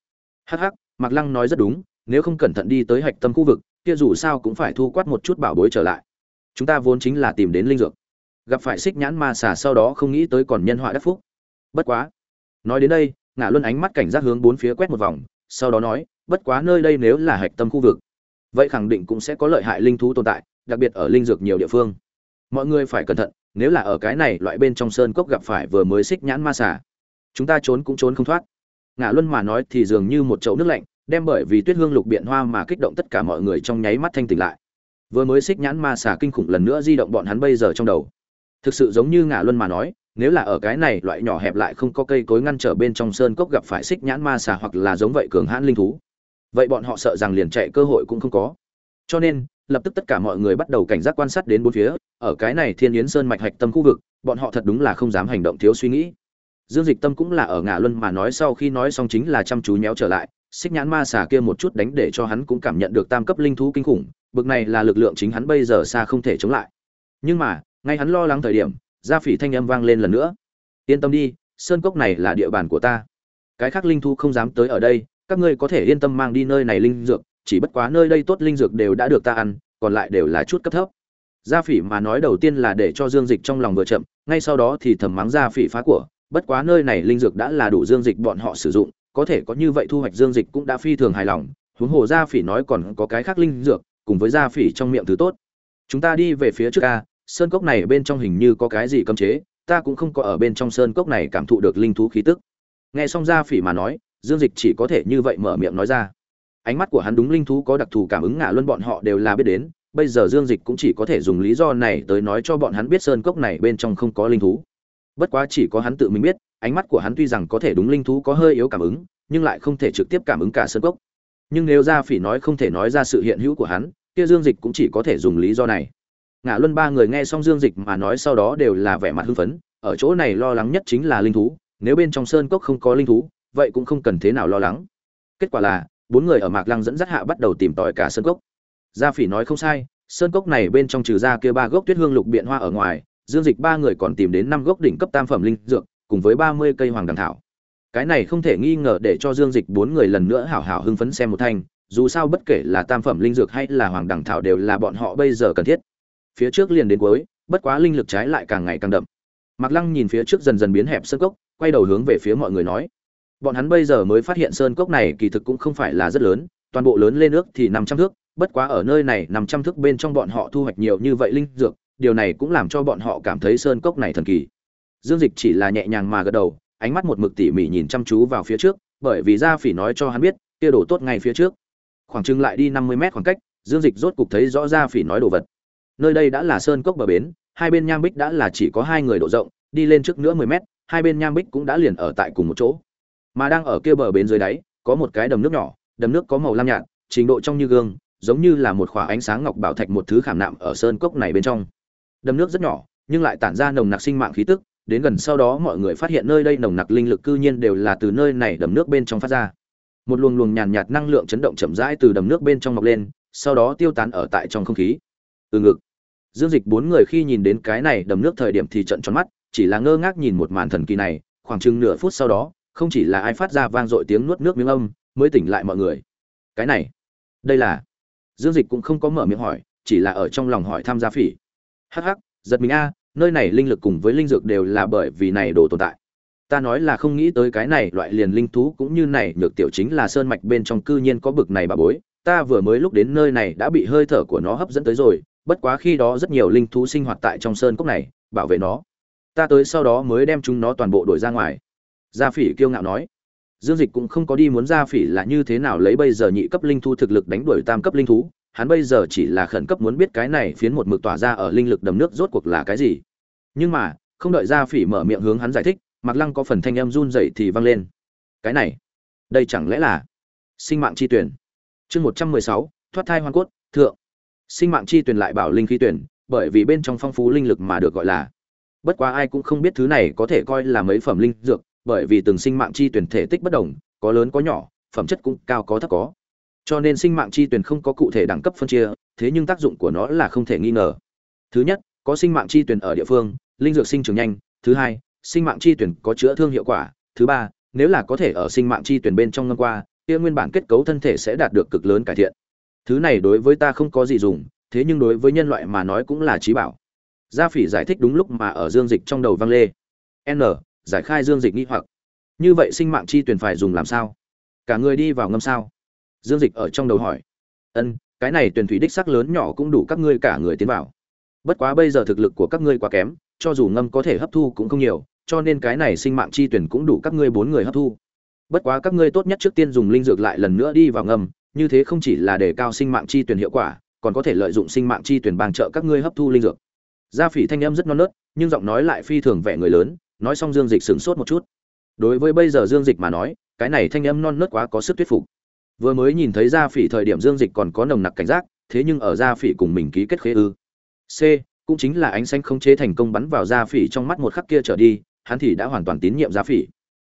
Hắc hắc, mạc lăng nói rất đúng, nếu không cẩn thận đi tới hạch tâm khu vực, kia dù sao cũng phải thu quát một chút bảo bối trở lại. Chúng ta vốn chính là tìm đến linh dược gặp phải xích nhãn ma xà sau đó không nghĩ tới còn nhân họa đắc phúc. Bất quá, nói đến đây ngã luân ánh mắt cảnh giác hướng bốn phía quét một vòng, sau đó nói, bất quá nơi đây nếu là hạch tâm khu vực, vậy khẳng định cũng sẽ có lợi hại linh thú tồn tại, đặc biệt ở linh dược nhiều địa phương. Mọi người phải cẩn thận, nếu là ở cái này loại bên trong sơn cốc gặp phải vừa mới xích nhãn ma xà, chúng ta trốn cũng trốn không thoát. Ngã luân mà nói thì dường như một chậu nước lạnh, đem bởi vì tuyết hương lục biện hoa mà kích động tất cả mọi người trong nháy mắt thanh tỉnh lại. Vừa mới xích nhãn ma xà kinh khủng lần nữa di động bọn hắn bây giờ trong đầu thực sự giống như ngã luân mà nói, nếu là ở cái này loại nhỏ hẹp lại không có cây cối ngăn trở bên trong sơn cốc gặp phải xích nhãn ma xà hoặc là giống vậy cường hãn linh thú, vậy bọn họ sợ rằng liền chạy cơ hội cũng không có. Cho nên, lập tức tất cả mọi người bắt đầu cảnh giác quan sát đến bốn phía, ở cái này thiên yến sơn mạch hạch tâm khu vực, bọn họ thật đúng là không dám hành động thiếu suy nghĩ. Dương dịch tâm cũng là ở ngã luân mà nói sau khi nói xong chính là chăm chú nhéo trở lại, xích nhãn ma xà kia một chút đánh để cho hắn cũng cảm nhận được tam cấp linh thú kinh khủng, bực này là lực lượng chính hắn bây giờ xa không thể chống lại. Nhưng mà ngay hắn lo lắng thời điểm, gia phỉ thanh âm vang lên lần nữa. Yên tâm đi, sơn cốc này là địa bàn của ta. Cái khác linh thu không dám tới ở đây, các ngươi có thể yên tâm mang đi nơi này linh dược, chỉ bất quá nơi đây tốt linh dược đều đã được ta ăn, còn lại đều là chút cấp thấp. Gia phỉ mà nói đầu tiên là để cho dương dịch trong lòng vừa chậm, ngay sau đó thì thầm mắng gia phỉ phá của, bất quá nơi này linh dược đã là đủ dương dịch bọn họ sử dụng, có thể có như vậy thu hoạch dương dịch cũng đã phi thường hài lòng, huống hồ gia phỉ nói còn có cái khác linh dược, cùng với gia phỉ trong miệng thứ tốt. Chúng ta đi về phía trước a sơn cốc này bên trong hình như có cái gì cấm chế, ta cũng không có ở bên trong sơn cốc này cảm thụ được linh thú khí tức. Nghe xong gia phỉ mà nói, dương dịch chỉ có thể như vậy mở miệng nói ra. Ánh mắt của hắn đúng linh thú có đặc thù cảm ứng ngạ luân bọn họ đều là biết đến, bây giờ dương dịch cũng chỉ có thể dùng lý do này tới nói cho bọn hắn biết sơn cốc này bên trong không có linh thú. Bất quá chỉ có hắn tự mình biết, ánh mắt của hắn tuy rằng có thể đúng linh thú có hơi yếu cảm ứng, nhưng lại không thể trực tiếp cảm ứng cả sơn cốc. Nhưng nếu gia phỉ nói không thể nói ra sự hiện hữu của hắn, kia dương dịch cũng chỉ có thể dùng lý do này ngã luân ba người nghe xong dương dịch mà nói sau đó đều là vẻ mặt hưng phấn, ở chỗ này lo lắng nhất chính là linh thú, nếu bên trong sơn cốc không có linh thú, vậy cũng không cần thế nào lo lắng. Kết quả là, bốn người ở mạc lăng dẫn dắt hạ bắt đầu tìm tòi cả sơn cốc. Gia phỉ nói không sai, sơn cốc này bên trong trừ ra kia ba gốc tuyết hương lục biện hoa ở ngoài, dương dịch ba người còn tìm đến năm gốc đỉnh cấp tam phẩm linh dược, cùng với ba mươi cây hoàng đằng thảo. Cái này không thể nghi ngờ để cho dương dịch bốn người lần nữa hảo hảo hưng phấn xem một thanh, dù sao bất kể là tam phẩm linh dược hay là hoàng đằng thảo đều là bọn họ bây giờ cần thiết phía trước liền đến cuối, bất quá linh lực trái lại càng ngày càng đậm. Mạc lăng nhìn phía trước dần dần biến hẹp sơn cốc, quay đầu hướng về phía mọi người nói. Bọn hắn bây giờ mới phát hiện sơn cốc này kỳ thực cũng không phải là rất lớn, toàn bộ lớn lên nước thì năm trăm thước, bất quá ở nơi này năm trăm thước bên trong bọn họ thu hoạch nhiều như vậy linh dược, điều này cũng làm cho bọn họ cảm thấy sơn cốc này thần kỳ. Dương dịch chỉ là nhẹ nhàng mà gật đầu, ánh mắt một mực tỉ mỉ nhìn chăm chú vào phía trước, bởi vì gia phỉ nói cho hắn biết, kia đồ tốt ngay phía trước. Khoảng chừng lại đi năm mươi mét khoảng cách, dương dịch rốt cục thấy rõ gia phỉ nói đồ vật nơi đây đã là sơn cốc bờ bến, hai bên nham bích đã là chỉ có hai người độ rộng, đi lên trước nữa mười mét, hai bên nham bích cũng đã liền ở tại cùng một chỗ. Mà đang ở kia bờ bến dưới đáy, có một cái đầm nước nhỏ, đầm nước có màu lam nhạt, trình độ trong như gương, giống như là một khỏa ánh sáng ngọc bảo thạch một thứ khảm nạm ở sơn cốc này bên trong. Đầm nước rất nhỏ, nhưng lại tản ra nồng nặc sinh mạng khí tức, đến gần sau đó mọi người phát hiện nơi đây nồng nặc linh lực cư nhiên đều là từ nơi này đầm nước bên trong phát ra. Một luồng luồng nhàn nhạt năng lượng chấn động chậm rãi từ đầm nước bên trong mọc lên, sau đó tiêu tán ở tại trong không khí. Từ ngực dương dịch bốn người khi nhìn đến cái này đầm nước thời điểm thì trận tròn mắt, chỉ là ngơ ngác nhìn một màn thần kỳ này, khoảng chừng nửa phút sau đó, không chỉ là ai phát ra vang dội tiếng nuốt nước miếng âm, mới tỉnh lại mọi người. Cái này, đây là, dương dịch cũng không có mở miệng hỏi, chỉ là ở trong lòng hỏi tham gia phỉ. Hắc hắc, giật mình a, nơi này linh lực cùng với linh dược đều là bởi vì này đồ tồn tại. Ta nói là không nghĩ tới cái này loại liền linh thú cũng như này, nhược tiểu chính là sơn mạch bên trong cư nhiên có bực này bà bối. Ta vừa mới lúc đến nơi này đã bị hơi thở của nó hấp dẫn tới rồi bất quá khi đó rất nhiều linh thú sinh hoạt tại trong sơn cốc này, bảo vệ nó. Ta tới sau đó mới đem chúng nó toàn bộ đuổi ra ngoài. Gia phỉ kiêu ngạo nói. Dương dịch cũng không có đi muốn gia phỉ là như thế nào lấy bây giờ nhị cấp linh thú thực lực đánh đuổi tam cấp linh thú, hắn bây giờ chỉ là khẩn cấp muốn biết cái này phiến một mực tỏa ra ở linh lực đầm nước rốt cuộc là cái gì. Nhưng mà, không đợi gia phỉ mở miệng hướng hắn giải thích mặc lăng có phần thanh âm run dậy thì vang lên. Cái này, đây chẳng lẽ là sinh mạng chi tuyển? Chương một trăm mười sáu, thoát thai hoa cốt, thượng sinh mạng chi tuyển lại bảo linh khí tuyển bởi vì bên trong phong phú linh lực mà được gọi là. Bất quá ai cũng không biết thứ này có thể coi là mấy phẩm linh dược, bởi vì từng sinh mạng chi tuyển thể tích bất đồng, có lớn có nhỏ, phẩm chất cũng cao có thấp có. Cho nên sinh mạng chi tuyển không có cụ thể đẳng cấp phân chia, thế nhưng tác dụng của nó là không thể nghi ngờ. Thứ nhất, có sinh mạng chi tuyển ở địa phương, linh dược sinh trưởng nhanh. Thứ hai, sinh mạng chi tuyển có chữa thương hiệu quả. Thứ ba, nếu là có thể ở sinh mạng chi tuyển bên trong ngâm qua, kia nguyên bản kết cấu thân thể sẽ đạt được cực lớn cải thiện thứ này đối với ta không có gì dùng, thế nhưng đối với nhân loại mà nói cũng là trí bảo. Gia phỉ giải thích đúng lúc mà ở dương dịch trong đầu vang lê. N, giải khai dương dịch nghi hoặc. Như vậy sinh mạng chi tuyển phải dùng làm sao? Cả người đi vào ngâm sao? Dương dịch ở trong đầu hỏi. Ân, cái này tuyển thủy đích sắc lớn nhỏ cũng đủ các ngươi cả người tiến vào. Bất quá bây giờ thực lực của các ngươi quá kém, cho dù ngâm có thể hấp thu cũng không nhiều, cho nên cái này sinh mạng chi tuyển cũng đủ các ngươi bốn người hấp thu. Bất quá các ngươi tốt nhất trước tiên dùng linh dược lại lần nữa đi vào ngâm như thế không chỉ là để cao sinh mạng chi tuyển hiệu quả, còn có thể lợi dụng sinh mạng chi tuyển bang trợ các ngươi hấp thu linh dược. Gia phỉ thanh âm rất non nớt, nhưng giọng nói lại phi thường vẻ người lớn, nói xong dương dịch sửng sốt một chút. Đối với bây giờ dương dịch mà nói, cái này thanh âm non nớt quá có sức thuyết phục. Vừa mới nhìn thấy gia phỉ thời điểm dương dịch còn có nồng nặc cảnh giác, thế nhưng ở gia phỉ cùng mình ký kết khế ư. C, cũng chính là ánh xanh không chế thành công bắn vào gia phỉ trong mắt một khắc kia trở đi, hắn thì đã hoàn toàn tín nhiệm gia phỉ.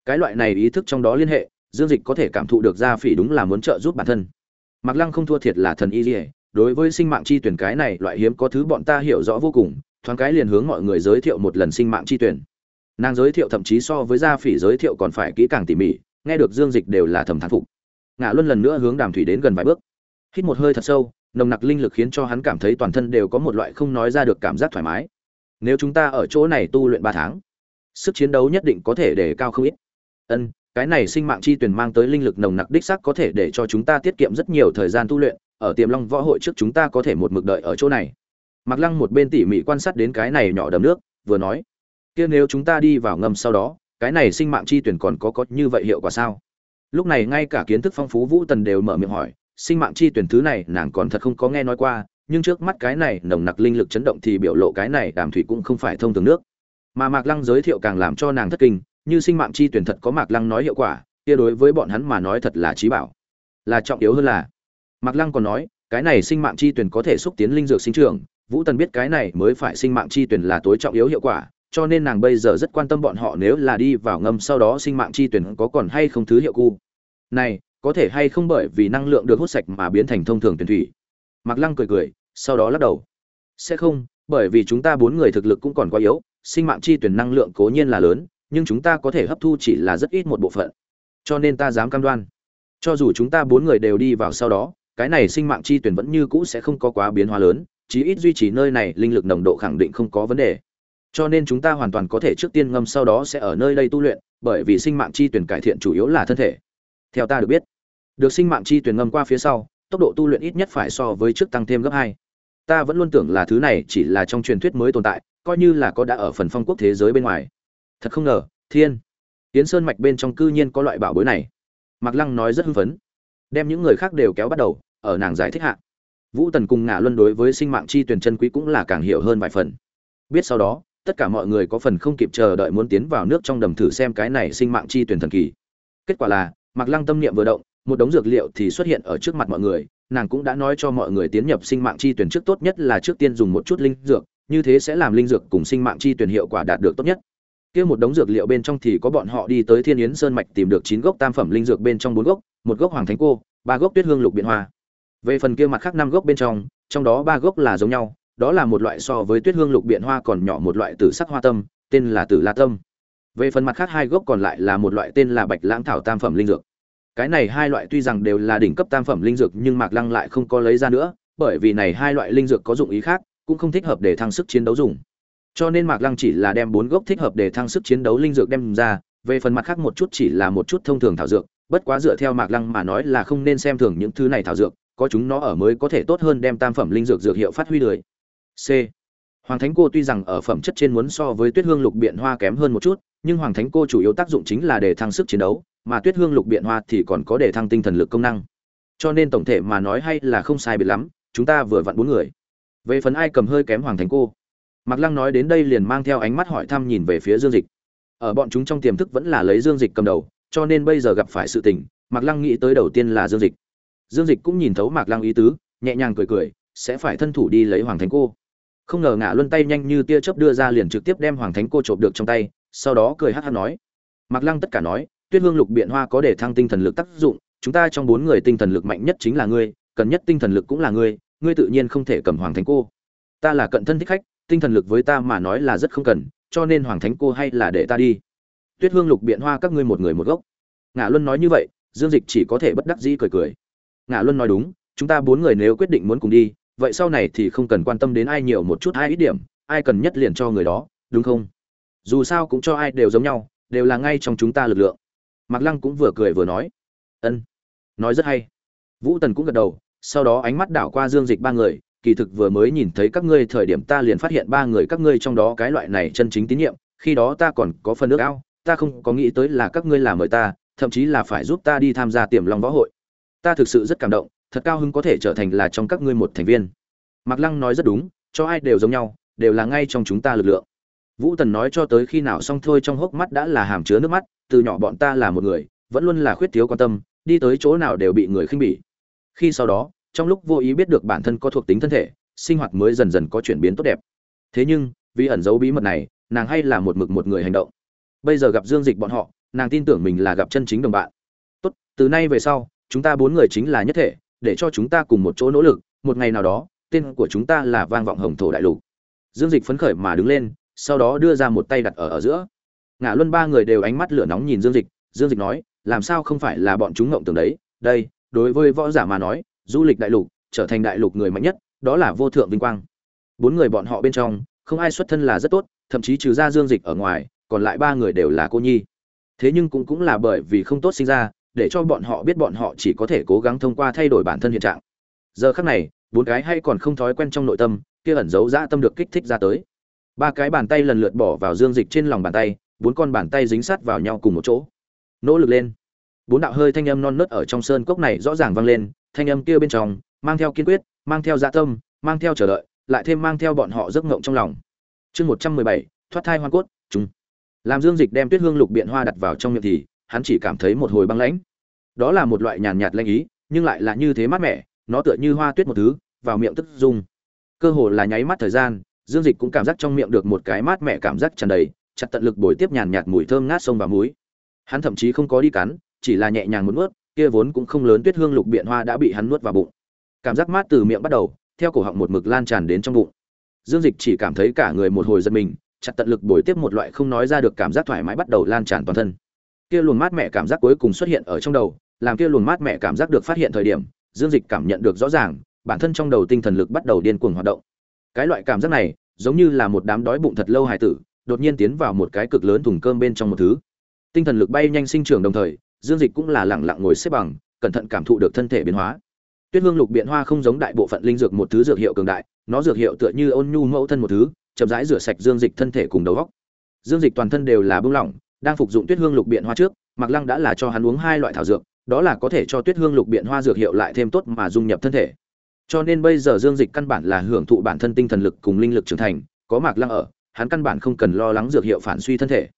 Cái loại này ý thức trong đó liên hệ dương dịch có thể cảm thụ được gia phỉ đúng là muốn trợ giúp bản thân. Mặc lăng không thua thiệt là thần y dỉa đối với sinh mạng chi tuyển cái này, loại hiếm có thứ bọn ta hiểu rõ vô cùng, thoáng cái liền hướng mọi người giới thiệu một lần sinh mạng chi tuyển. Nàng giới thiệu thậm chí so với gia phỉ giới thiệu còn phải kỹ càng tỉ mỉ, nghe được dương dịch đều là thầm thán phục. Ngã luân lần nữa hướng đàm thủy đến gần vài bước. Hít một hơi thật sâu, nồng nặc linh lực khiến cho hắn cảm thấy toàn thân đều có một loại không nói ra được cảm giác thoải mái. Nếu chúng ta ở chỗ này tu luyện ba tháng, sức chiến đấu nhất định có thể để cao không ít. Ân cái này sinh mạng chi tuyển mang tới linh lực nồng nặc đích sắc có thể để cho chúng ta tiết kiệm rất nhiều thời gian tu luyện, ở tiềm long võ hội trước chúng ta có thể một mực đợi ở chỗ này. Mặc lăng một bên tỉ mỉ quan sát đến cái này nhỏ đầm nước, vừa nói, kia nếu chúng ta đi vào ngầm sau đó, cái này sinh mạng chi tuyển còn có có như vậy hiệu quả sao? Lúc này ngay cả kiến thức phong phú vũ tần đều mở miệng hỏi, sinh mạng chi tuyển thứ này nàng còn thật không có nghe nói qua, nhưng trước mắt cái này nồng nặc linh lực chấn động thì biểu lộ cái này đàm thủy cũng không phải thông thường nước. Mà mạc lăng giới thiệu càng làm cho nàng thất kinh như sinh mạng chi tuyển thật có mạc lăng nói hiệu quả, kia đối với bọn hắn mà nói thật là trí bảo. Là trọng yếu hơn là, mạc lăng còn nói, cái này sinh mạng chi tuyển có thể xúc tiến linh dược sinh trưởng, vũ tần biết cái này mới phải sinh mạng chi tuyển là tối trọng yếu hiệu quả, cho nên nàng bây giờ rất quan tâm bọn họ nếu là đi vào ngâm sau đó sinh mạng chi tuyển có còn hay không thứ hiệu cu. Này, có thể hay không bởi vì năng lượng được hút sạch mà biến thành thông thường tuyển thủy. Mạc lăng cười cười, sau đó lắc đầu. Sẽ không, bởi vì chúng ta bốn người thực lực cũng còn quá yếu, sinh mạng chi tuyển năng lượng cố nhiên là lớn nhưng chúng ta có thể hấp thu chỉ là rất ít một bộ phận. Cho nên ta dám cam đoan. Cho dù chúng ta bốn người đều đi vào sau đó, cái này sinh mạng chi tuyển vẫn như cũ sẽ không có quá biến hóa lớn, chí ít duy trì nơi này, linh lực nồng độ khẳng định không có vấn đề. Cho nên chúng ta hoàn toàn có thể trước tiên ngâm sau đó sẽ ở nơi đây tu luyện, bởi vì sinh mạng chi tuyển cải thiện chủ yếu là thân thể. Theo ta được biết, được sinh mạng chi tuyển ngâm qua phía sau, tốc độ tu luyện ít nhất phải so với trước tăng thêm gấp hai. Ta vẫn luôn tưởng là thứ này chỉ là trong truyền thuyết mới tồn tại, coi như là có đã ở phần phong quốc thế giới bên ngoài thật không ngờ, thiên. Tiến sơn mạch bên trong cư nhiên có loại bảo bối này. Mạc lăng nói rất hưng phấn. Đem những người khác đều kéo bắt đầu, ở nàng giải thích hạ. Vũ tần cùng ngả luân đối với sinh mạng chi tuyển chân quý cũng là càng hiểu hơn vài phần. Biết sau đó, tất cả mọi người có phần không kịp chờ đợi muốn tiến vào nước trong đầm thử xem cái này sinh mạng chi tuyển thần kỳ. Kết quả là, mạc lăng tâm niệm vừa động, một đống dược liệu thì xuất hiện ở trước mặt mọi người. Nàng cũng đã nói cho mọi người tiến nhập sinh mạng chi tuyển trước tốt nhất là trước tiên dùng một chút linh dược, như thế sẽ làm linh dược cùng sinh mạng chi tuyển hiệu quả đạt được tốt nhất kia một đống dược liệu bên trong thì có bọn họ đi tới thiên yến sơn mạch tìm được chín gốc tam phẩm linh dược bên trong bốn gốc, một gốc hoàng thánh cô, ba gốc tuyết hương lục biện hoa. Về phần kia mặt khác năm gốc bên trong trong đó ba gốc là giống nhau, đó là một loại so với tuyết hương lục biện hoa còn nhỏ một loại tử sắc hoa tâm, tên là tử la tâm. Về phần mặt khác hai gốc còn lại là một loại tên là bạch lãng thảo tam phẩm linh dược. Cái này hai loại tuy rằng đều là đỉnh cấp tam phẩm linh dược nhưng mạc lăng lại không có lấy ra nữa, bởi vì này hai loại linh dược có dụng ý khác, cũng không thích hợp để thăng sức chiến đấu dùng cho nên mạc lăng chỉ là đem bốn gốc thích hợp để thăng sức chiến đấu linh dược đem ra, về phần mặt khác một chút chỉ là một chút thông thường thảo dược, bất quá dựa theo mạc lăng mà nói là không nên xem thường những thứ này thảo dược, có chúng nó ở mới có thể tốt hơn đem tam phẩm linh dược dược hiệu phát huy lười c. Hoàng thánh cô tuy rằng ở phẩm chất trên muốn so với tuyết hương lục biện hoa kém hơn một chút, nhưng hoàng thánh cô chủ yếu tác dụng chính là để thăng sức chiến đấu, mà tuyết hương lục biện hoa thì còn có để thăng tinh thần lực công năng. Cho nên tổng thể mà nói hay là không sai biệt lắm, chúng ta vừa vặn bốn người. Về phần ai cầm hơi kém hoàng thánh cô mạc lăng nói đến đây liền mang theo ánh mắt hỏi thăm nhìn về phía dương dịch. Ở bọn chúng trong tiềm thức vẫn là lấy dương dịch cầm đầu, cho nên bây giờ gặp phải sự tình, mạc lăng nghĩ tới đầu tiên là dương dịch. Dương dịch cũng nhìn thấu mạc lăng ý tứ, nhẹ nhàng cười cười, sẽ phải thân thủ đi lấy hoàng thánh cô. Không ngờ ngã luân tay nhanh như tia chớp đưa ra liền trực tiếp đem hoàng thánh cô trộm được trong tay, sau đó cười hát hắc nói. Mạc lăng tất cả nói, tuyết hương lục biện hoa có để thăng tinh thần lực tác dụng, chúng ta trong bốn người tinh thần lực mạnh nhất chính là ngươi, cần nhất tinh thần lực cũng là ngươi ngươi tự nhiên không thể cầm hoàng thánh cô. Ta là cận thân thích khách tinh thần lực với ta mà nói là rất không cần, cho nên hoàng thánh cô hay là để ta đi. Tuyết hương lục biện hoa các ngươi một người một gốc. Ngã luân nói như vậy, dương dịch chỉ có thể bất đắc dĩ cười cười. Ngã luân nói đúng, chúng ta bốn người nếu quyết định muốn cùng đi, vậy sau này thì không cần quan tâm đến ai nhiều một chút hai ít điểm, ai cần nhất liền cho người đó, đúng không? Dù sao cũng cho ai đều giống nhau, đều là ngay trong chúng ta lực lượng. Mạc lăng cũng vừa cười vừa nói. Ân, nói rất hay. Vũ tần cũng gật đầu, sau đó ánh mắt đảo qua dương dịch ba người kỳ thực vừa mới nhìn thấy các ngươi thời điểm ta liền phát hiện ba người các ngươi trong đó cái loại này chân chính tín nhiệm, khi đó ta còn có phần ước ao, ta không có nghĩ tới là các ngươi là mời ta, thậm chí là phải giúp ta đi tham gia tiềm long võ hội. Ta thực sự rất cảm động, thật cao hứng có thể trở thành là trong các ngươi một thành viên. Mạc lăng nói rất đúng, cho ai đều giống nhau, đều là ngay trong chúng ta lực lượng. Vũ tần nói cho tới khi nào xong thôi trong hốc mắt đã là hàm chứa nước mắt, từ nhỏ bọn ta là một người, vẫn luôn là khuyết thiếu quan tâm, đi tới chỗ nào đều bị người khinh bỉ. Khi sau đó trong lúc vô ý biết được bản thân có thuộc tính thân thể, sinh hoạt mới dần dần có chuyển biến tốt đẹp. Thế nhưng, vì ẩn giấu bí mật này, nàng hay là một mực một người hành động. Bây giờ gặp dương dịch bọn họ, nàng tin tưởng mình là gặp chân chính đồng bạn. Tốt, từ nay về sau, chúng ta bốn người chính là nhất thể, để cho chúng ta cùng một chỗ nỗ lực, một ngày nào đó, tên của chúng ta là vang vọng hồng thổ đại lục. Dương dịch phấn khởi mà đứng lên, sau đó đưa ra một tay đặt ở ở giữa. Ngã luân ba người đều ánh mắt lửa nóng nhìn dương dịch dương dịch nói, làm sao không phải là bọn chúng ngộng tưởng đấy? Đây, đối với võ giả mà nói du lịch đại lục, trở thành đại lục người mạnh nhất, đó là vô thượng vinh quang. Bốn người bọn họ bên trong, không ai xuất thân là rất tốt, thậm chí trừ ra dương dịch ở ngoài, còn lại ba người đều là cô nhi. Thế nhưng cũng cũng là bởi vì không tốt sinh ra, để cho bọn họ biết bọn họ chỉ có thể cố gắng thông qua thay đổi bản thân hiện trạng. Giờ khắc này, bốn cái hay còn không thói quen trong nội tâm, kia ẩn giấu dã tâm được kích thích ra tới. Ba cái bàn tay lần lượt bỏ vào dương dịch trên lòng bàn tay, bốn con bàn tay dính sát vào nhau cùng một chỗ. Nỗ lực lên. Bốn đạo hơi thanh âm non nớt ở trong sơn cốc này rõ ràng vang lên thanh âm kia bên trong, mang theo kiên quyết, mang theo dạ tâm, mang theo chờ đợi, lại thêm mang theo bọn họ giấc ngộng trong lòng. Chương một trăm mười bảy, thoát thai hoa cốt chúng làm dương dịch đem tuyết hương lục biện hoa đặt vào trong miệng thì, hắn chỉ cảm thấy một hồi băng lãnh. Đó là một loại nhàn nhạt lanh ý, nhưng lại là như thế mát mẻ, nó tựa như hoa tuyết một thứ, vào miệng tức dung cơ hồ là nháy mắt thời gian, dương dịch cũng cảm giác trong miệng được một cái mát mẻ cảm giác tràn đầy, chặt tận lực bồi tiếp nhàn nhạt mùi thơm ngát sông và muối hắn thậm chí không có đi cắn, chỉ là nhẹ nhàng một ướt kia vốn cũng không lớn tuyết hương lục biện hoa đã bị hắn nuốt vào bụng. Cảm giác mát từ miệng bắt đầu, theo cổ họng một mực lan tràn đến trong bụng. Dương dịch chỉ cảm thấy cả người một hồi giật mình, chặt tận lực bồi tiếp một loại không nói ra được cảm giác thoải mái bắt đầu lan tràn toàn thân. Kia luồng mát mẻ cảm giác cuối cùng xuất hiện ở trong đầu, làm kia luồng mát mẻ cảm giác được phát hiện thời điểm, dương dịch cảm nhận được rõ ràng, bản thân trong đầu tinh thần lực bắt đầu điên cuồng hoạt động. Cái loại cảm giác này, giống như là một đám đói bụng thật lâu hài tử, đột nhiên tiến vào một cái cực lớn thùng cơm bên trong một thứ. Tinh thần lực bay nhanh sinh trưởng đồng thời dương dịch cũng là lẳng lặng ngồi xếp bằng, cẩn thận cảm thụ được thân thể biến hóa. Tuyết hương lục biện hoa không giống đại bộ phận linh dược một thứ dược hiệu cường đại, nó dược hiệu tựa như ôn nhu mẫu thân một thứ, chậm rãi rửa sạch dương dịch thân thể cùng đầu góc dương dịch toàn thân đều là bưng lỏng, đang phục dụng tuyết hương lục biện hoa trước Mặc lăng đã là cho hắn uống hai loại thảo dược, đó là có thể cho tuyết hương lục biện hoa dược hiệu lại thêm tốt mà dung nhập thân thể. Cho nên bây giờ dương dịch căn bản là hưởng thụ bản thân tinh thần lực cùng linh lực trưởng thành, có mạc lăng ở, hắn căn bản không cần lo lắng dược hiệu phản suy thân thể.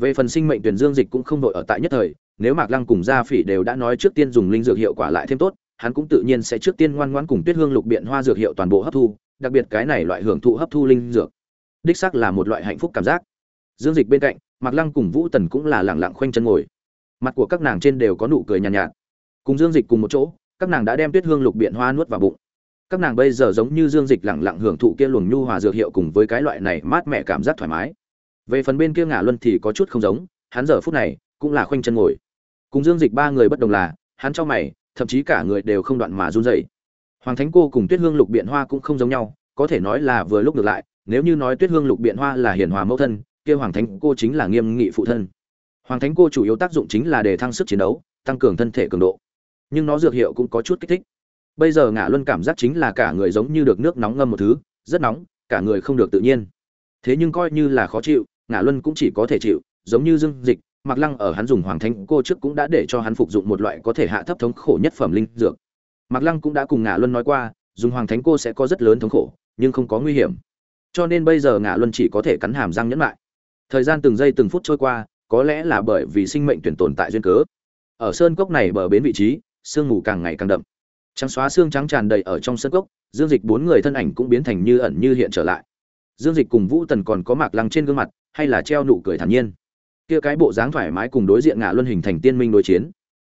Về phần sinh mệnh tuyển dương dịch cũng không đội ở tại nhất thời nếu mạc lăng cùng gia phỉ đều đã nói trước tiên dùng linh dược hiệu quả lại thêm tốt hắn cũng tự nhiên sẽ trước tiên ngoan ngoãn cùng tuyết hương lục biện hoa dược hiệu toàn bộ hấp thu đặc biệt cái này loại hưởng thụ hấp thu linh dược. Đích xác là một loại hạnh phúc cảm giác. Dương dịch bên cạnh mạc lăng cùng vũ tần cũng là lẳng lặng khoanh chân ngồi. Mặt của các nàng trên đều có nụ cười nhàn nhạt, nhạt. Cùng dương dịch cùng một chỗ các nàng đã đem tuyết hương lục biện hoa nuốt vào bụng. Các nàng bây giờ giống như dương dịch lẳng lặng hưởng thụ kia luồng nhu hòa dược hiệu cùng với cái loại này mát mẻ cảm giác thoải mái. Về phần bên kia ngả luân thì có chút không giống hắn giờ phút này cũng là khoanh chân ngồi cùng dương dịch ba người bất đồng là, hắn cho mày, thậm chí cả người đều không đoạn mà run rẩy. Hoàng thánh cô cùng tuyết hương lục biện hoa cũng không giống nhau, có thể nói là vừa lúc ngược lại, nếu như nói tuyết hương lục biện hoa là hiền hòa mẫu thân, kia hoàng thánh cô chính là nghiêm nghị phụ thân. Hoàng thánh cô chủ yếu tác dụng chính là để thăng sức chiến đấu, tăng cường thân thể cường độ. Nhưng nó dược hiệu cũng có chút kích thích. Bây giờ ngã luân cảm giác chính là cả người giống như được nước nóng ngâm một thứ, rất nóng, cả người không được tự nhiên. Thế nhưng coi như là khó chịu ngã luân cũng chỉ có thể chịu, giống như dương dịch Mạc lăng ở hắn dùng hoàng thánh cô trước cũng đã để cho hắn phục dụng một loại có thể hạ thấp thống khổ nhất phẩm linh dược. Mạc lăng cũng đã cùng ngã luân nói qua, dùng hoàng thánh cô sẽ có rất lớn thống khổ, nhưng không có nguy hiểm. Cho nên bây giờ ngạ luân chỉ có thể cắn hàm răng nhẫn lại. Thời gian từng giây từng phút trôi qua, có lẽ là bởi vì sinh mệnh tuyển tồn tại duyên cớ. Ở sơn cốc này bờ bến vị trí, sương mù càng ngày càng đậm. Trắng xóa xương trắng tràn đầy ở trong sơn cốc, dương dịch bốn người thân ảnh cũng biến thành như ẩn như hiện trở lại. Dương dịch cùng vũ tần còn có mạc lăng trên gương mặt, hay là treo nụ cười thản nhiên kia cái bộ dáng thoải mái cùng đối diện ngã luân hình thành tiên minh đối chiến.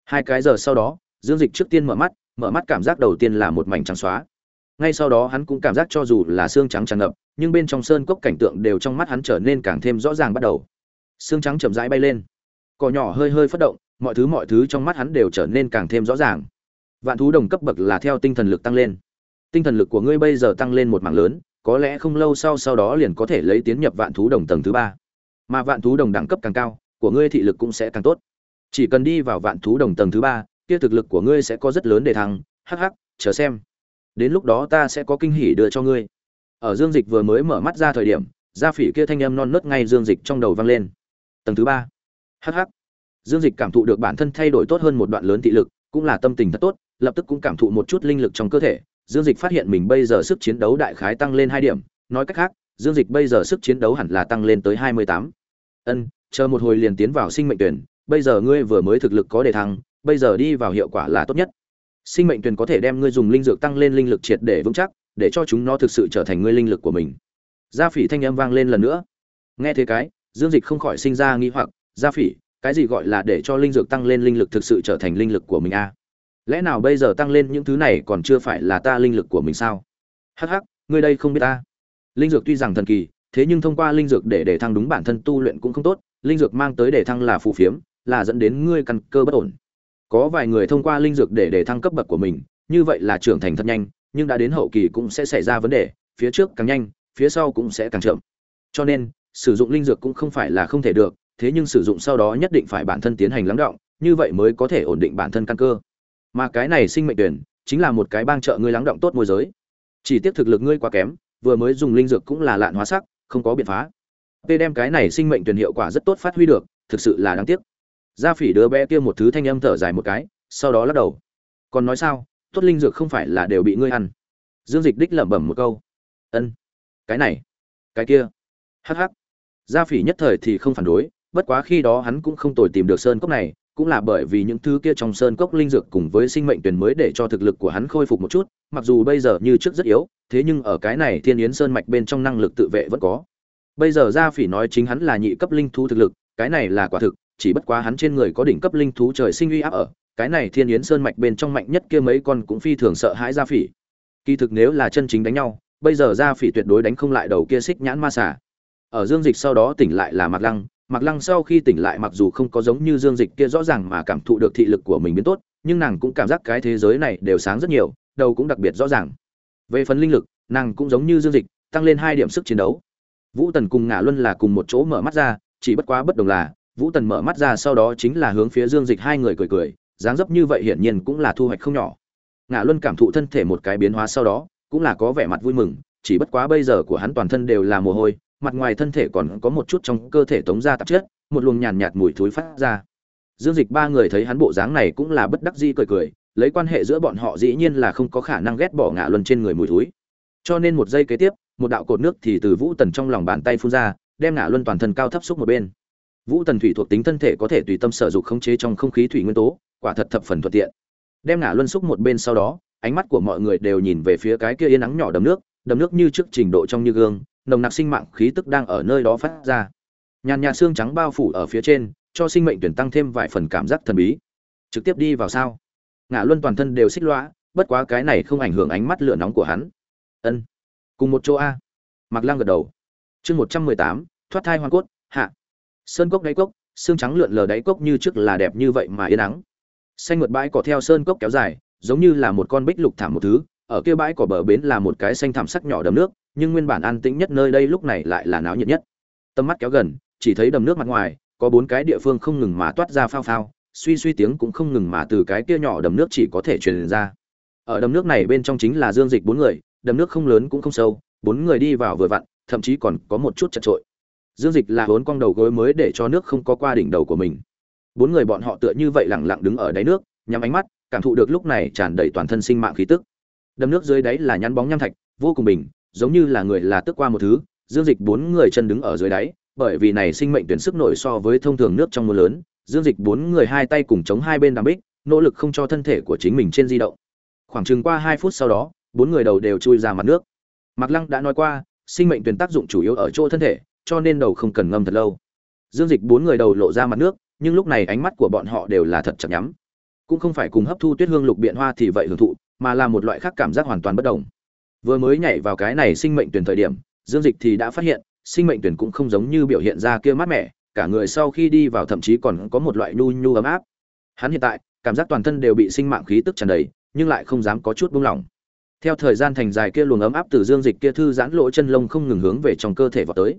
Hai cái giờ sau đó, dương dịch trước tiên mở mắt mở mắt cảm giác đầu tiên là một mảnh trắng xóa. Ngay sau đó hắn cũng cảm giác cho dù là xương trắng tràn ngập, nhưng bên trong sơn cốc cảnh tượng đều trong mắt hắn trở nên càng thêm rõ ràng bắt đầu. Xương trắng chậm rãi bay lên. Cỏ nhỏ hơi hơi phất động, mọi thứ mọi thứ trong mắt hắn đều trở nên càng thêm rõ ràng. Vạn thú đồng cấp bậc là theo tinh thần lực tăng lên. Tinh thần lực của ngươi bây giờ tăng lên một mảng lớn, có lẽ không lâu sau sau đó liền có thể lấy tiến nhập vạn thú đồng tầng thứ ba mà vạn thú đồng đẳng cấp càng cao, của ngươi thị lực cũng sẽ càng tốt. Chỉ cần đi vào vạn thú đồng tầng thứ ba, kia thực lực của ngươi sẽ có rất lớn để thăng. Hắc hắc, chờ xem. Đến lúc đó ta sẽ có kinh hỉ đưa cho ngươi. Ở dương dịch vừa mới mở mắt ra thời điểm gia phỉ kia thanh âm non nớt ngay dương dịch trong đầu vang lên. Tầng thứ ba. Hh dương dịch cảm thụ được bản thân thay đổi tốt hơn một đoạn lớn thị lực, cũng là tâm tình thật tốt, lập tức cũng cảm thụ một chút linh lực trong cơ thể. Dương dịch phát hiện mình bây giờ sức chiến đấu đại khái tăng lên hai điểm, nói cách khác dương dịch bây giờ sức chiến đấu hẳn là tăng lên tới hai mươi tám. Ân, chờ một hồi liền tiến vào sinh mệnh tuyển, bây giờ ngươi vừa mới thực lực có đề thăng, bây giờ đi vào hiệu quả là tốt nhất. Sinh mệnh tuyển có thể đem ngươi dùng linh dược tăng lên linh lực triệt để vững chắc, để cho chúng nó thực sự trở thành ngươi linh lực của mình. Gia phỉ thanh âm vang lên lần nữa. Nghe thế cái, dương dịch không khỏi sinh ra nghi hoặc, gia phỉ, cái gì gọi là để cho linh dược tăng lên linh lực thực sự trở thành linh lực của mình a? À? lẽ nào bây giờ tăng lên những thứ này còn chưa phải là ta linh lực của mình sao? Hắc hắc, ngươi đây không biết ta linh dược tuy rằng thần kỳ, thế nhưng thông qua linh dược để để thăng đúng bản thân tu luyện cũng không tốt, linh dược mang tới để thăng là phù phiếm, là dẫn đến ngươi căn cơ bất ổn. Có vài người thông qua linh dược để để thăng cấp bậc của mình, như vậy là trưởng thành thật nhanh, nhưng đã đến hậu kỳ cũng sẽ xảy ra vấn đề, phía trước càng nhanh, phía sau cũng sẽ càng chậm. Cho nên, sử dụng linh dược cũng không phải là không thể được, thế nhưng sử dụng sau đó nhất định phải bản thân tiến hành lắng động, như vậy mới có thể ổn định bản thân căn cơ. Mà cái này sinh mệnh tuyển, chính là một cái bang trợ ngươi lắng động tốt môi giới. Chỉ tiếc thực lực ngươi quá kém vừa mới dùng linh dược cũng là lạn hóa sắc, không có biện phá. P đem cái này sinh mệnh tuyển hiệu quả rất tốt phát huy được, thực sự là đáng tiếc. Gia phỉ đứa bé kia một thứ thanh âm thở dài một cái, sau đó lắc đầu. Còn nói sao, tốt linh dược không phải là đều bị ngươi ăn. Dương dịch đích lẩm bẩm một câu. Ân. Cái này. Cái kia. Hh gia phỉ nhất thời thì không phản đối, bất quá khi đó hắn cũng không tồi tìm được sơn cốc này cũng là bởi vì những thứ kia trong sơn cốc linh dược cùng với sinh mệnh tuyển mới để cho thực lực của hắn khôi phục một chút, mặc dù bây giờ như trước rất yếu, thế nhưng ở cái này thiên yến sơn mạch bên trong năng lực tự vệ vẫn có. Bây giờ gia phỉ nói chính hắn là nhị cấp linh thú thực lực, cái này là quả thực, chỉ bất quá hắn trên người có đỉnh cấp linh thú trời sinh uy áp ở, cái này thiên yến sơn mạch bên trong mạnh nhất kia mấy con cũng phi thường sợ hãi gia phỉ. Kỳ thực nếu là chân chính đánh nhau, bây giờ gia phỉ tuyệt đối đánh không lại đầu kia xích nhãn ma xà. Ở dương dịch sau đó tỉnh lại là mạc lăng mạc lăng sau khi tỉnh lại mặc dù không có giống như dương dịch kia rõ ràng mà cảm thụ được thị lực của mình biến tốt, nhưng nàng cũng cảm giác cái thế giới này đều sáng rất nhiều, đầu cũng đặc biệt rõ ràng. Về phần linh lực, nàng cũng giống như dương dịch, tăng lên hai điểm sức chiến đấu. Vũ tần cùng ngả luân là cùng một chỗ mở mắt ra, chỉ bất quá bất đồng là, vũ tần mở mắt ra sau đó chính là hướng phía dương dịch hai người cười cười, dáng dấp như vậy hiển nhiên cũng là thu hoạch không nhỏ. Ngã luân cảm thụ thân thể một cái biến hóa sau đó, cũng là có vẻ mặt vui mừng, chỉ bất quá bây giờ của hắn toàn thân đều là mồ hôi mặt ngoài thân thể còn có một chút trong cơ thể tống ra tạp chất, một luồng nhàn nhạt mùi thối phát ra. Dương dịch ba người thấy hắn bộ dáng này cũng là bất đắc dĩ cười cười, lấy quan hệ giữa bọn họ dĩ nhiên là không có khả năng ghét bỏ ngã luân trên người mùi thối. Cho nên một giây kế tiếp, một đạo cột nước thì từ vũ tần trong lòng bàn tay phun ra, đem ngã luân toàn thân cao thấp xúc một bên. Vũ tần thủy thuộc tính thân thể có thể tùy tâm sở dục khống chế trong không khí thủy nguyên tố, quả thật thập phần thuận tiện. Đem ngã luân xúc một bên sau đó, ánh mắt của mọi người đều nhìn về phía cái kia yên nắng nhỏ đầm nước đầm nước như trước trình độ trong như gương nồng nặc sinh mạng khí tức đang ở nơi đó phát ra. Nhàn nhạt xương trắng bao phủ ở phía trên, cho sinh mệnh tuyển tăng thêm vài phần cảm giác thần bí. Trực tiếp đi vào sao? Ngã luân toàn thân đều xích loã bất quá cái này không ảnh hưởng ánh mắt lửa nóng của hắn. Ân, cùng một chỗ a. Mặc lăng gật đầu. Chương một trăm mười tám, thoát thai hoa cốt, hạ. Sơn cốc đáy cốc, xương trắng lượn lờ đáy cốc như trước là đẹp như vậy mà yên ắng. Xanh mượt bãi cỏ theo sơn cốc kéo dài, giống như là một con bích lục thảm một thứ, ở kia bãi cỏ bờ bến là một cái xanh thảm sắc nhỏ đầm nước nhưng nguyên bản an tĩnh nhất nơi đây lúc này lại là náo nhiệt nhất. Tầm mắt kéo gần, chỉ thấy đầm nước mặt ngoài, có bốn cái địa phương không ngừng mà toát ra phao phao, suy suy tiếng cũng không ngừng mà từ cái kia nhỏ đầm nước chỉ có thể truyền ra. Ở đầm nước này bên trong chính là dương dịch bốn người, đầm nước không lớn cũng không sâu, bốn người đi vào vừa vặn, thậm chí còn có một chút chật trội. Dương dịch là hốn cong đầu gối mới để cho nước không có qua đỉnh đầu của mình. Bốn người bọn họ tựa như vậy lẳng lặng đứng ở đáy nước, nhắm ánh mắt, cảm thụ được lúc này tràn đầy toàn thân sinh mạng khí tức. Đầm nước dưới đáy là nhắn bóng nham thạch, vô cùng bình giống như là người là tức qua một thứ, dương dịch bốn người chân đứng ở dưới đáy, bởi vì này sinh mệnh tuyển sức nổi so với thông thường nước trong mưa lớn, dương dịch bốn người hai tay cùng chống hai bên đàm bích, nỗ lực không cho thân thể của chính mình trên di động. Khoảng chừng qua hai phút sau đó, bốn người đầu đều chui ra mặt nước. Mạc lăng đã nói qua, sinh mệnh tuyển tác dụng chủ yếu ở chỗ thân thể, cho nên đầu không cần ngâm thật lâu. Dương dịch bốn người đầu lộ ra mặt nước, nhưng lúc này ánh mắt của bọn họ đều là thật chặt nhắm. Cũng không phải cùng hấp thu tuyết hương lục biện hoa thì vậy hưởng thụ, mà là một loại khác cảm giác hoàn toàn bất đồng vừa mới nhảy vào cái này sinh mệnh tuyển thời điểm, dương dịch thì đã phát hiện, sinh mệnh tuyển cũng không giống như biểu hiện ra kia mát mẻ, cả người sau khi đi vào thậm chí còn có một loại nhu nhu ấm áp. Hắn hiện tại, cảm giác toàn thân đều bị sinh mạng khí tức tràn đầy, nhưng lại không dám có chút buông lỏng. Theo thời gian thành dài kia luồng ấm áp từ dương dịch kia thư giãn lỗ chân lông không ngừng hướng về trong cơ thể vào tới.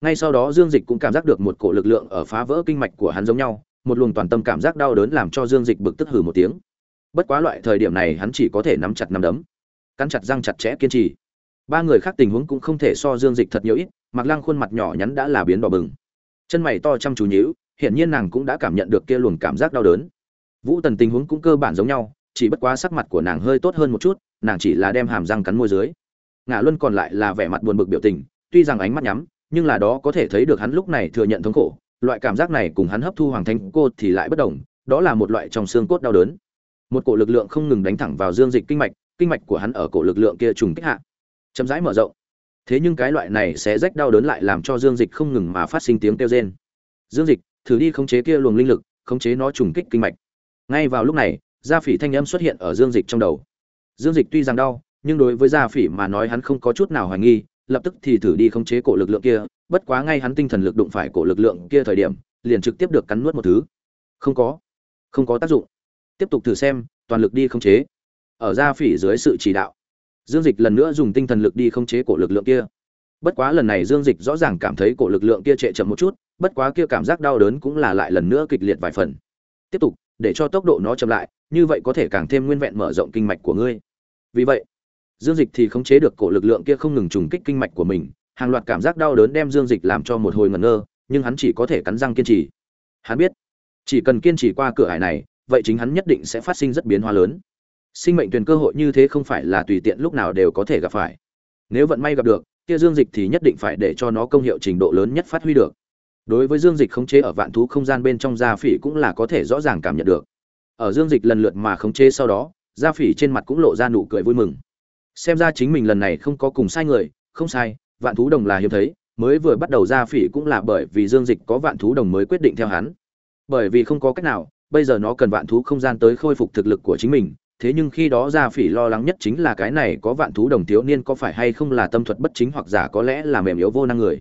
Ngay sau đó dương dịch cũng cảm giác được một cổ lực lượng ở phá vỡ kinh mạch của hắn giống nhau, một luồng toàn tâm cảm giác đau đớn làm cho dương dịch bực tức hừ một tiếng. Bất quá loại thời điểm này hắn chỉ có thể nắm chặt nắm đấm cắn chặt răng chặt chẽ kiên trì. Ba người khác tình huống cũng không thể so dương dịch thật nhiều ít mặc lăng khuôn mặt nhỏ nhắn đã là biến đỏ bừng. Chân mày to chăm chú nhíu, hiển nhiên nàng cũng đã cảm nhận được kia luồng cảm giác đau đớn. Vũ tần tình huống cũng cơ bản giống nhau, chỉ bất quá sắc mặt của nàng hơi tốt hơn một chút, nàng chỉ là đem hàm răng cắn môi dưới. Ngã luân còn lại là vẻ mặt buồn bực biểu tình, tuy rằng ánh mắt nhắm, nhưng là đó có thể thấy được hắn lúc này thừa nhận thống khổ, loại cảm giác này cùng hắn hấp thu hoàng thanh cô thì lại bất đồng, đó là một loại trong xương cốt đau đớn. Một cổ lực lượng không ngừng đánh thẳng vào dương dịch kinh mạch kinh mạch của hắn ở cổ lực lượng kia trùng kích hạ. Chậm rãi mở rộng. Thế nhưng cái loại này sẽ rách đau đớn lại làm cho dương dịch không ngừng mà phát sinh tiếng kêu rên. Dương dịch, thử đi khống chế kia luồng linh lực, khống chế nó trùng kích kinh mạch. Ngay vào lúc này, gia phỉ thanh âm xuất hiện ở dương dịch trong đầu. Dương dịch tuy rằng đau, nhưng đối với gia phỉ mà nói hắn không có chút nào hoài nghi, lập tức thì thử đi khống chế cổ lực lượng kia, bất quá ngay hắn tinh thần lực đụng phải cổ lực lượng kia thời điểm, liền trực tiếp được cắn nuốt một thứ. Không có. Không có tác dụng. Tiếp tục thử xem, toàn lực đi khống chế ở gia phỉ dưới sự chỉ đạo. Dương dịch lần nữa dùng tinh thần lực đi khống chế cổ lực lượng kia. Bất quá lần này dương dịch rõ ràng cảm thấy cổ lực lượng kia trệ chậm một chút, bất quá kia cảm giác đau đớn cũng là lại lần nữa kịch liệt vài phần. Tiếp tục, để cho tốc độ nó chậm lại, như vậy có thể càng thêm nguyên vẹn mở rộng kinh mạch của ngươi. Vì vậy, dương dịch thì khống chế được cổ lực lượng kia không ngừng trùng kích kinh mạch của mình, hàng loạt cảm giác đau đớn đem dương dịch làm cho một hồi ngẩn ngơ, nhưng hắn chỉ có thể cắn răng kiên trì. Hắn biết, chỉ cần kiên trì qua cửa hải này, vậy chính hắn nhất định sẽ phát sinh rất biến hóa lớn sinh mệnh tuyển cơ hội như thế không phải là tùy tiện lúc nào đều có thể gặp phải. Nếu vận may gặp được, kia dương dịch thì nhất định phải để cho nó công hiệu trình độ lớn nhất phát huy được. Đối với dương dịch khống chế ở vạn thú không gian bên trong gia phỉ cũng là có thể rõ ràng cảm nhận được. Ở dương dịch lần lượt mà khống chế sau đó, gia phỉ trên mặt cũng lộ ra nụ cười vui mừng. Xem ra chính mình lần này không có cùng sai người, không sai, vạn thú đồng là hiếm thấy, mới vừa bắt đầu gia phỉ cũng là bởi vì dương dịch có vạn thú đồng mới quyết định theo hắn. Bởi vì không có cách nào, bây giờ nó cần vạn thú không gian tới khôi phục thực lực của chính mình thế nhưng khi đó gia phỉ lo lắng nhất chính là cái này có vạn thú đồng thiếu niên có phải hay không là tâm thuật bất chính hoặc giả có lẽ là mềm yếu vô năng người.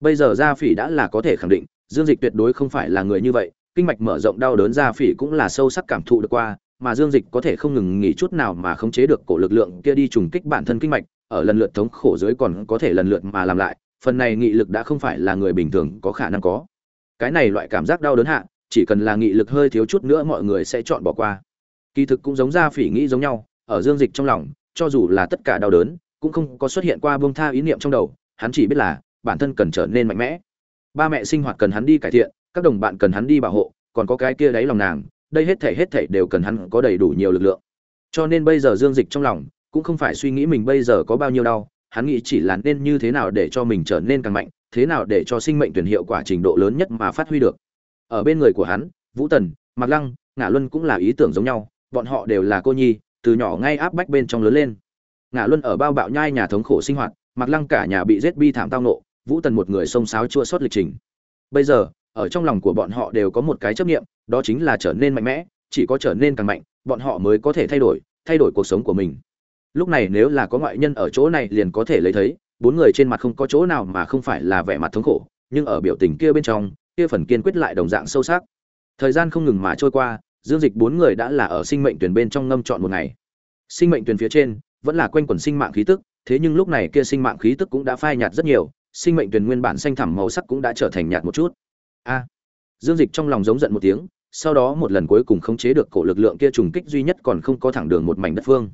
Bây giờ gia phỉ đã là có thể khẳng định, dương dịch tuyệt đối không phải là người như vậy, kinh mạch mở rộng đau đớn gia phỉ cũng là sâu sắc cảm thụ được qua, mà dương dịch có thể không ngừng nghỉ chút nào mà khống chế được cổ lực lượng kia đi trùng kích bản thân kinh mạch, ở lần lượt thống khổ dưới còn có thể lần lượt mà làm lại, phần này nghị lực đã không phải là người bình thường có khả năng có. Cái này loại cảm giác đau đớn hạ, chỉ cần là nghị lực hơi thiếu chút nữa mọi người sẽ chọn bỏ qua kỳ thực cũng giống ra phỉ nghĩ giống nhau, ở dương dịch trong lòng, cho dù là tất cả đau đớn, cũng không có xuất hiện qua bông tha ý niệm trong đầu, hắn chỉ biết là, bản thân cần trở nên mạnh mẽ. Ba mẹ sinh hoạt cần hắn đi cải thiện, các đồng bạn cần hắn đi bảo hộ, còn có cái kia đáy lòng nàng, đây hết thể hết thể đều cần hắn có đầy đủ nhiều lực lượng. Cho nên bây giờ dương dịch trong lòng, cũng không phải suy nghĩ mình bây giờ có bao nhiêu đau, hắn nghĩ chỉ là nên như thế nào để cho mình trở nên càng mạnh, thế nào để cho sinh mệnh tuyển hiệu quả trình độ lớn nhất mà phát huy được. Ở bên người của hắn, vũ tần, mạc lăng ngã luân cũng là ý tưởng giống nhau bọn họ đều là cô nhi, từ nhỏ ngay áp bách bên trong lớn lên. Ngã luân ở bao bạo nhai nhà thống khổ sinh hoạt, mặc lăng cả nhà bị giết bi thảm tao nộ vũ tần một người xông xáo chua sót lịch trình. Bây giờ, ở trong lòng của bọn họ đều có một cái chấp niệm, đó chính là trở nên mạnh mẽ, chỉ có trở nên càng mạnh, bọn họ mới có thể thay đổi thay đổi cuộc sống của mình. Lúc này nếu là có ngoại nhân ở chỗ này liền có thể lấy thấy, bốn người trên mặt không có chỗ nào mà không phải là vẻ mặt thống khổ, nhưng ở biểu tình kia bên trong, kia phần kiên quyết lại đồng dạng sâu sắc. Thời gian không ngừng mà trôi qua dương dịch bốn người đã là ở sinh mệnh tuyển bên trong ngâm trọn một ngày. Sinh mệnh tuyển phía trên, vẫn là quanh quẩn sinh mạng khí tức, thế nhưng lúc này kia sinh mạng khí tức cũng đã phai nhạt rất nhiều, sinh mệnh tuyển nguyên bản xanh thẳm màu sắc cũng đã trở thành nhạt một chút. A! Dương dịch trong lòng giống giận một tiếng, sau đó một lần cuối cùng khống chế được cổ lực lượng kia trùng kích duy nhất còn không có thẳng đường một mảnh đất phương.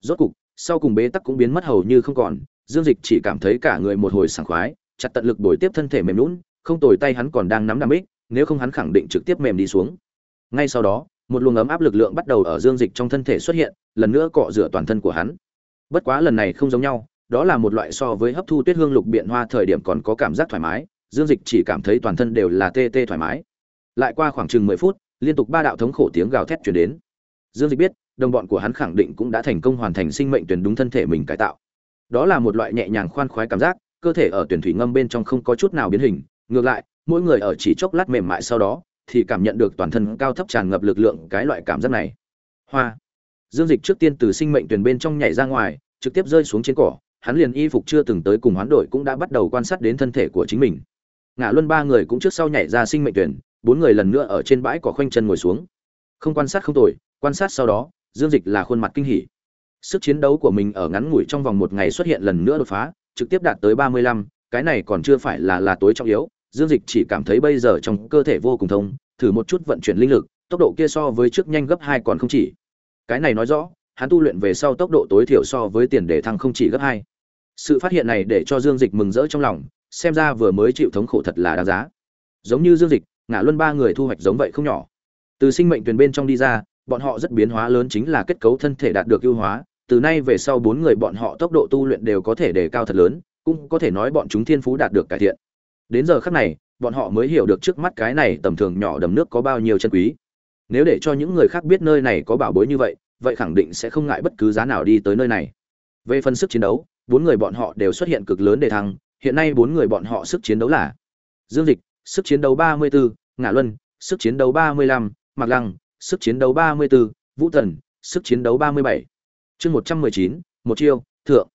Rốt cục, sau cùng bế tắc cũng biến mất hầu như không còn, dương dịch chỉ cảm thấy cả người một hồi sảng khoái, chặt tận lực bồi tiếp thân thể mềm lún không tồi tay hắn còn đang nắm đam ích, nếu không hắn khẳng định trực tiếp mềm đi xuống ngay sau đó, một luồng ấm áp lực lượng bắt đầu ở dương dịch trong thân thể xuất hiện, lần nữa cọ rửa toàn thân của hắn. Bất quá lần này không giống nhau, đó là một loại so với hấp thu tuyết hương lục biện hoa thời điểm còn có cảm giác thoải mái, dương dịch chỉ cảm thấy toàn thân đều là tê tê thoải mái. Lại qua khoảng chừng mười phút, liên tục ba đạo thống khổ tiếng gào thét chuyển đến. Dương dịch biết, đồng bọn của hắn khẳng định cũng đã thành công hoàn thành sinh mệnh tuyển đúng thân thể mình cải tạo. Đó là một loại nhẹ nhàng khoan khoái cảm giác, cơ thể ở tuyển thủy ngâm bên trong không có chút nào biến hình, ngược lại, mỗi người ở chỉ chốc lát mềm mại sau đó thì cảm nhận được toàn thân cao thấp tràn ngập lực lượng cái loại cảm giác này. Hoa. Dương dịch trước tiên từ sinh mệnh tuyển bên trong nhảy ra ngoài, trực tiếp rơi xuống trên cỏ, hắn liền y phục chưa từng tới cùng hoán đổi cũng đã bắt đầu quan sát đến thân thể của chính mình. Ngã luân ba người cũng trước sau nhảy ra sinh mệnh tuyển, bốn người lần nữa ở trên bãi cỏ khoanh chân ngồi xuống. Không quan sát không tồi, quan sát sau đó, dương dịch là khuôn mặt kinh hỉ. Sức chiến đấu của mình ở ngắn ngủi trong vòng một ngày xuất hiện lần nữa đột phá, trực tiếp đạt tới ba mươi lăm, cái này còn chưa phải là là tối trọng yếu dương dịch chỉ cảm thấy bây giờ trong cơ thể vô cùng thông, thử một chút vận chuyển linh lực, tốc độ kia so với trước nhanh gấp hai còn không chỉ. Cái này nói rõ, hắn tu luyện về sau tốc độ tối thiểu so với tiền đề thăng không chỉ gấp hai. Sự phát hiện này để cho dương dịch mừng rỡ trong lòng, xem ra vừa mới chịu thống khổ thật là đáng giá. Giống như dương dịch ngã luân ba người thu hoạch giống vậy không nhỏ. Từ sinh mệnh tuyển bên trong đi ra, bọn họ rất biến hóa lớn chính là kết cấu thân thể đạt được ưu hóa. Từ nay về sau bốn người bọn họ tốc độ tu luyện đều có thể đề cao thật lớn, cũng có thể nói bọn chúng thiên phú đạt được cải thiện đến giờ khắc này bọn họ mới hiểu được trước mắt cái này tầm thường nhỏ đầm nước có bao nhiêu chân quý. Nếu để cho những người khác biết nơi này có bảo bối như vậy vậy khẳng định sẽ không ngại bất cứ giá nào đi tới nơi này. Về phần sức chiến đấu bốn người bọn họ đều xuất hiện cực lớn để thăng hiện nay bốn người bọn họ sức chiến đấu là dương dịch sức chiến đấu ba mươi 34, ngã luân sức chiến đấu ba mươi lăm, mạc lăng sức chiến đấu ba mươi 34, vũ thần sức chiến đấu ba mươi bảy, chương một trăm mười chín, một chiêu thượng.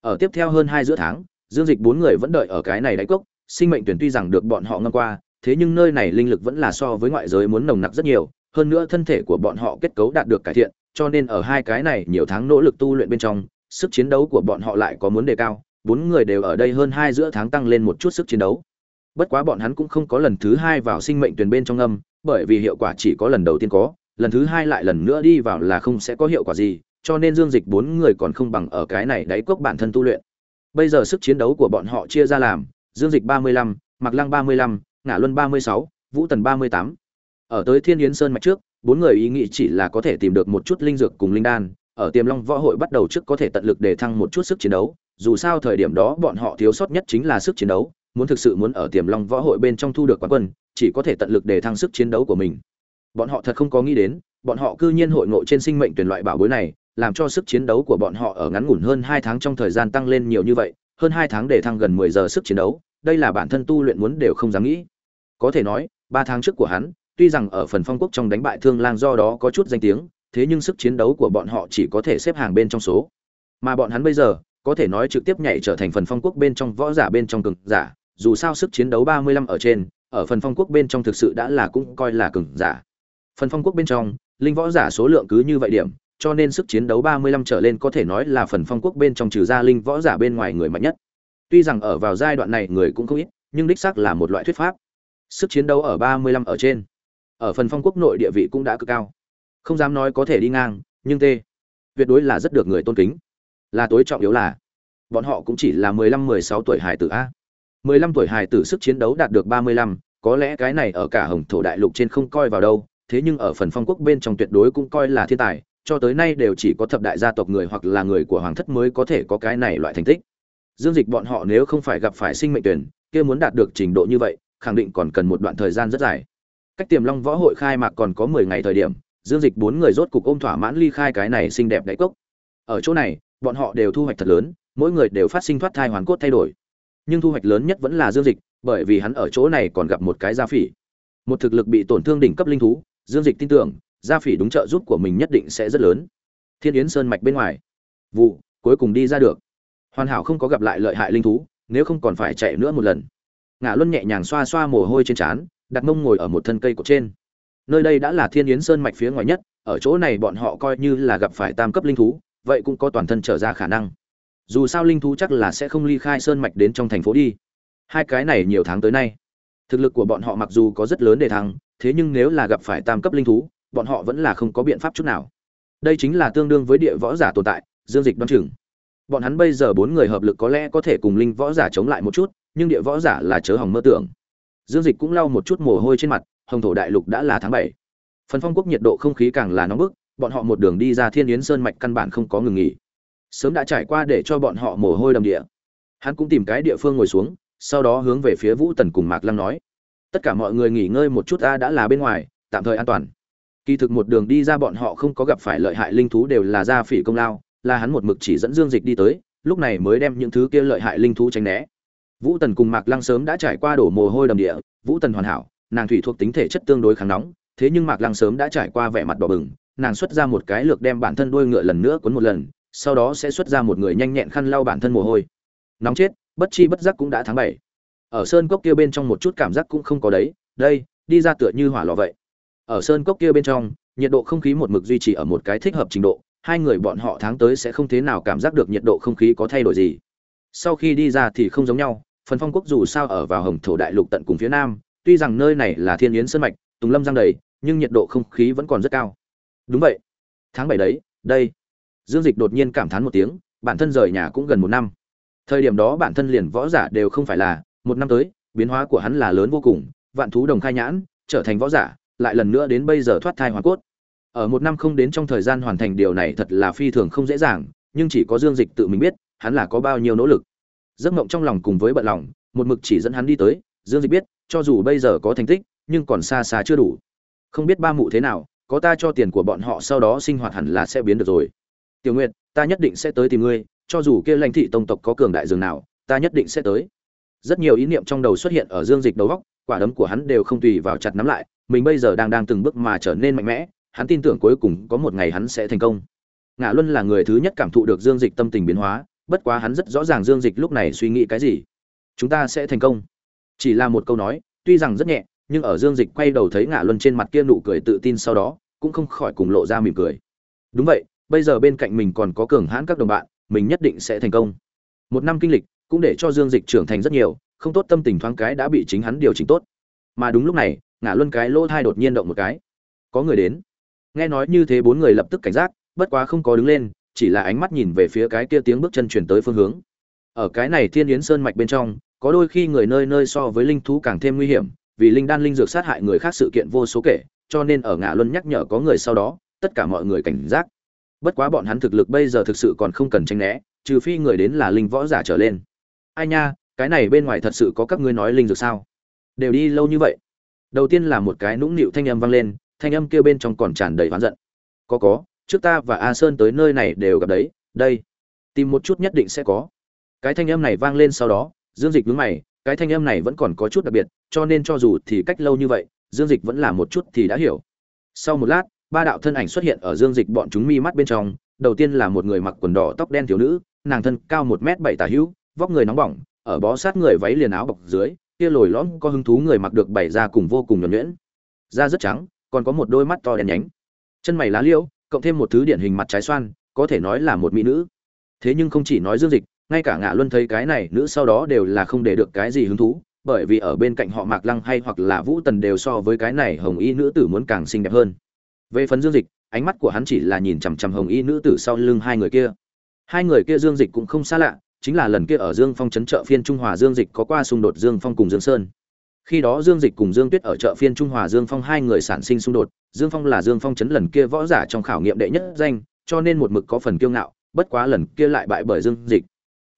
Ở tiếp theo hơn hai giữa tháng dương dịch bốn người vẫn đợi ở cái này đáy cốc sinh mệnh tuyển tuy rằng được bọn họ ngâm qua, thế nhưng nơi này linh lực vẫn là so với ngoại giới muốn nồng nặc rất nhiều, hơn nữa thân thể của bọn họ kết cấu đạt được cải thiện, cho nên ở hai cái này nhiều tháng nỗ lực tu luyện bên trong, sức chiến đấu của bọn họ lại có muốn đề cao, bốn người đều ở đây hơn hai giữa tháng tăng lên một chút sức chiến đấu. Bất quá bọn hắn cũng không có lần thứ hai vào sinh mệnh tuyển bên trong âm bởi vì hiệu quả chỉ có lần đầu tiên có, lần thứ hai lại lần nữa đi vào là không sẽ có hiệu quả gì, cho nên dương dịch bốn người còn không bằng ở cái này đáy cốc bản thân tu luyện. Bây giờ sức chiến đấu của bọn họ chia ra làm dương dịch ba mươi lăm mặc lăng ba mươi lăm ngã luân ba mươi sáu, vũ tần ba mươi tám. Ở tới thiên yến sơn mạch trước, bốn người ý nghĩ chỉ là có thể tìm được một chút linh dược cùng linh đan. Ở tiềm long võ hội bắt đầu trước có thể tận lực để thăng một chút sức chiến đấu. Dù sao thời điểm đó bọn họ thiếu sót nhất chính là sức chiến đấu. Muốn thực sự muốn ở tiềm long võ hội bên trong thu được quán quân, chỉ có thể tận lực để thăng sức chiến đấu của mình. Bọn họ thật không có nghĩ đến, bọn họ cư nhiên hội ngộ trên sinh mệnh tuyển loại bảo bối này, làm cho sức chiến đấu của bọn họ ở ngắn ngủn hơn hai tháng trong thời gian tăng lên nhiều như vậy, hơn hai tháng để thăng gần mười giờ sức chiến đấu đây là bản thân tu luyện muốn đều không dám nghĩ. Có thể nói, ba tháng trước của hắn, tuy rằng ở phần phong quốc trong đánh bại thương lang do đó có chút danh tiếng, thế nhưng sức chiến đấu của bọn họ chỉ có thể xếp hàng bên trong số. Mà bọn hắn bây giờ, có thể nói trực tiếp nhảy trở thành phần phong quốc bên trong võ giả bên trong cường giả, dù sao sức chiến đấu ba mươi lăm ở trên, ở phần phong quốc bên trong thực sự đã là cũng coi là cường giả. Phần phong quốc bên trong, linh võ giả số lượng cứ như vậy điểm, cho nên sức chiến đấu ba mươi lăm trở lên có thể nói là phần phong quốc bên trong trừ ra linh võ giả bên ngoài người mạnh nhất tuy rằng ở vào giai đoạn này người cũng không ít nhưng đích xác là một loại thuyết pháp. Sức chiến đấu ở ba mươi lăm ở trên. Ở phần phong quốc nội địa vị cũng đã cực cao. Không dám nói có thể đi ngang nhưng tê, tuyệt đối là rất được người tôn kính. Là tối trọng yếu là bọn họ cũng chỉ là mười lăm mười sáu tuổi hài tử a. mười lăm tuổi hài tử sức chiến đấu đạt được ba mươi lăm có lẽ cái này ở cả hồng thổ đại lục trên không coi vào đâu thế nhưng ở phần phong quốc bên trong tuyệt đối cũng coi là thiên tài cho tới nay đều chỉ có thập đại gia tộc người hoặc là người của hoàng thất mới có thể có cái này loại thành tích dương dịch bọn họ nếu không phải gặp phải sinh mệnh tuyển, kia muốn đạt được trình độ như vậy, khẳng định còn cần một đoạn thời gian rất dài. Cách tiềm long võ hội khai mạc còn có mười ngày thời điểm, dương dịch bốn người rốt cục ôm thỏa mãn ly khai cái này xinh đẹp đáy cốc. Ở chỗ này, bọn họ đều thu hoạch thật lớn, mỗi người đều phát sinh thoát thai hoàn cốt thay đổi. Nhưng thu hoạch lớn nhất vẫn là dương dịch, bởi vì hắn ở chỗ này còn gặp một cái gia phỉ. Một thực lực bị tổn thương đỉnh cấp linh thú, dương dịch tin tưởng, gia phỉ đúng trợ giúp của mình nhất định sẽ rất lớn. Thiên yến sơn mạch bên ngoài. Vụ, cuối cùng đi ra được hoàn hảo không có gặp lại lợi hại linh thú, nếu không còn phải chạy nữa một lần. Ngã luân nhẹ nhàng xoa xoa mồ hôi trên trán, đặt mông ngồi ở một thân cây cột trên. Nơi đây đã là thiên yến sơn mạch phía ngoài nhất, ở chỗ này bọn họ coi như là gặp phải tam cấp linh thú, vậy cũng có toàn thân trở ra khả năng. Dù sao linh thú chắc là sẽ không ly khai sơn mạch đến trong thành phố đi. Hai cái này nhiều tháng tới nay, thực lực của bọn họ mặc dù có rất lớn để thắng thế nhưng nếu là gặp phải tam cấp linh thú, bọn họ vẫn là không có biện pháp chút nào. Đây chính là tương đương với địa võ giả tồn tại, dương dịch đoan chừng bọn hắn bây giờ bốn người hợp lực có lẽ có thể cùng linh võ giả chống lại một chút, nhưng địa võ giả là chớ hỏng mơ tưởng. Dương dịch cũng lau một chút mồ hôi trên mặt, hồng thổ đại lục đã là tháng bảy. Phần phong quốc nhiệt độ không khí càng là nóng bức, bọn họ một đường đi ra thiên yến sơn mạch căn bản không có ngừng nghỉ. Sớm đã trải qua để cho bọn họ mồ hôi đầm địa. Hắn cũng tìm cái địa phương ngồi xuống, sau đó hướng về phía vũ tần cùng mạc lăng nói, tất cả mọi người nghỉ ngơi một chút, ta đã là bên ngoài, tạm thời an toàn. Kỳ thực một đường đi ra bọn họ không có gặp phải lợi hại linh thú đều là gia phỉ công lao là hắn một mực chỉ dẫn dương dịch đi tới, lúc này mới đem những thứ kia lợi hại linh thú tránh né. Vũ tần cùng mạc lăng sớm đã trải qua đổ mồ hôi đầm địa, vũ tần hoàn hảo, nàng thủy thuộc tính thể chất tương đối kháng nóng, thế nhưng mạc lăng sớm đã trải qua vẻ mặt đỏ bừng, nàng xuất ra một cái lược đem bản thân đuôi ngựa lần nữa cuốn một lần, sau đó sẽ xuất ra một người nhanh nhẹn khăn lau bản thân mồ hôi. Nóng chết, bất chi bất giác cũng đã tháng bảy. Ở sơn cốc kia bên trong một chút cảm giác cũng không có đấy, đây, đi ra tựa như hỏa lò vậy. Ở sơn cốc kia bên trong, nhiệt độ không khí một mực duy trì ở một cái thích hợp trình độ hai người bọn họ tháng tới sẽ không thế nào cảm giác được nhiệt độ không khí có thay đổi gì. Sau khi đi ra thì không giống nhau, phần phong quốc dù sao ở vào hồng thổ đại lục tận cùng phía nam, tuy rằng nơi này là thiên yến sơn mạch, tùng lâm giang đầy, nhưng nhiệt độ không khí vẫn còn rất cao. Đúng vậy. Tháng bảy đấy, đây. Dương dịch đột nhiên cảm thán một tiếng, bản thân rời nhà cũng gần một năm. Thời điểm đó bản thân liền võ giả đều không phải là, một năm tới, biến hóa của hắn là lớn vô cùng, vạn thú đồng khai nhãn, trở thành võ giả, lại lần nữa đến bây giờ thoát thai hoàn cốt ở một năm không đến trong thời gian hoàn thành điều này thật là phi thường không dễ dàng, nhưng chỉ có dương dịch tự mình biết, hắn là có bao nhiêu nỗ lực. Giấc mộng trong lòng cùng với bận lòng, một mực chỉ dẫn hắn đi tới, dương dịch biết, cho dù bây giờ có thành tích, nhưng còn xa xa chưa đủ. Không biết ba mụ thế nào, có ta cho tiền của bọn họ sau đó sinh hoạt hẳn là sẽ biến được rồi. Tiểu nguyệt, ta nhất định sẽ tới tìm ngươi, cho dù kia lãnh thị tông tộc có cường đại dường nào, ta nhất định sẽ tới. Rất nhiều ý niệm trong đầu xuất hiện ở dương dịch đầu góc quả đấm của hắn đều không tùy vào chặt nắm lại, mình bây giờ đang đang từng bước mà trở nên mạnh mẽ hắn tin tưởng cuối cùng có một ngày hắn sẽ thành công. Ngã luân là người thứ nhất cảm thụ được dương dịch tâm tình biến hóa, bất quá hắn rất rõ ràng dương dịch lúc này suy nghĩ cái gì. Chúng ta sẽ thành công. Chỉ là một câu nói, tuy rằng rất nhẹ, nhưng ở dương dịch quay đầu thấy ngã luân trên mặt kia nụ cười tự tin sau đó, cũng không khỏi cùng lộ ra mỉm cười. Đúng vậy, bây giờ bên cạnh mình còn có cường hãn các đồng bạn, mình nhất định sẽ thành công. Một năm kinh lịch, cũng để cho dương dịch trưởng thành rất nhiều, không tốt tâm tình thoáng cái đã bị chính hắn điều chỉnh tốt. Mà đúng lúc này ngã luân cái lỗ thai đột nhiên động một cái. Có người đến nghe nói như thế bốn người lập tức cảnh giác, bất quá không có đứng lên, chỉ là ánh mắt nhìn về phía cái kia tiếng bước chân chuyển tới phương hướng. Ở cái này thiên yến sơn mạch bên trong, có đôi khi người nơi nơi so với linh thú càng thêm nguy hiểm, vì linh đan linh dược sát hại người khác sự kiện vô số kể, cho nên ở ngã luân nhắc nhở có người sau đó, tất cả mọi người cảnh giác. Bất quá bọn hắn thực lực bây giờ thực sự còn không cần tranh né, trừ phi người đến là linh võ giả trở lên. Ai nha, cái này bên ngoài thật sự có các ngươi nói linh dược sao? Đều đi lâu như vậy. Đầu tiên là một cái nũng nịu thanh âm vang lên thanh âm kia bên trong còn tràn đầy oán giận. Có có, trước ta và a sơn tới nơi này đều gặp đấy, đây. Tìm một chút nhất định sẽ có. Cái thanh âm này vang lên sau đó, dương dịch vướng mày, cái thanh âm này vẫn còn có chút đặc biệt, cho nên cho dù thì cách lâu như vậy, dương dịch vẫn là một chút thì đã hiểu. Sau một lát, ba đạo thân ảnh xuất hiện ở dương dịch bọn chúng mi mắt bên trong, đầu tiên là một người mặc quần đỏ tóc đen thiếu nữ, nàng thân cao một m bảy tà hữu, vóc người nóng bỏng, ở bó sát người váy liền áo bọc dưới, kia lồi lõm có hứng thú người mặc được bày ra cùng vô cùng nhuẩn nhuyễn. Da rất trắng còn có một đôi mắt to đen nhánh. Chân mày lá liễu, cộng thêm một thứ điển hình mặt trái xoan, có thể nói là một mỹ nữ. Thế nhưng không chỉ nói dương dịch, ngay cả ngạ luân thấy cái này nữ sau đó đều là không để được cái gì hứng thú, bởi vì ở bên cạnh họ mạc lăng hay hoặc là vũ tần đều so với cái này hồng y nữ tử muốn càng xinh đẹp hơn. Về phần dương dịch, ánh mắt của hắn chỉ là nhìn chằm chằm hồng y nữ tử sau lưng hai người kia. Hai người kia dương dịch cũng không xa lạ, chính là lần kia ở dương phong trấn chợ phiên trung hòa dương dịch có qua xung đột dương phong cùng dương sơn khi đó dương dịch cùng dương tuyết ở chợ phiên trung hòa dương phong hai người sản sinh xung đột, dương phong là dương phong chấn lần kia võ giả trong khảo nghiệm đệ nhất danh, cho nên một mực có phần kiêu ngạo, bất quá lần kia lại bại bởi dương dịch.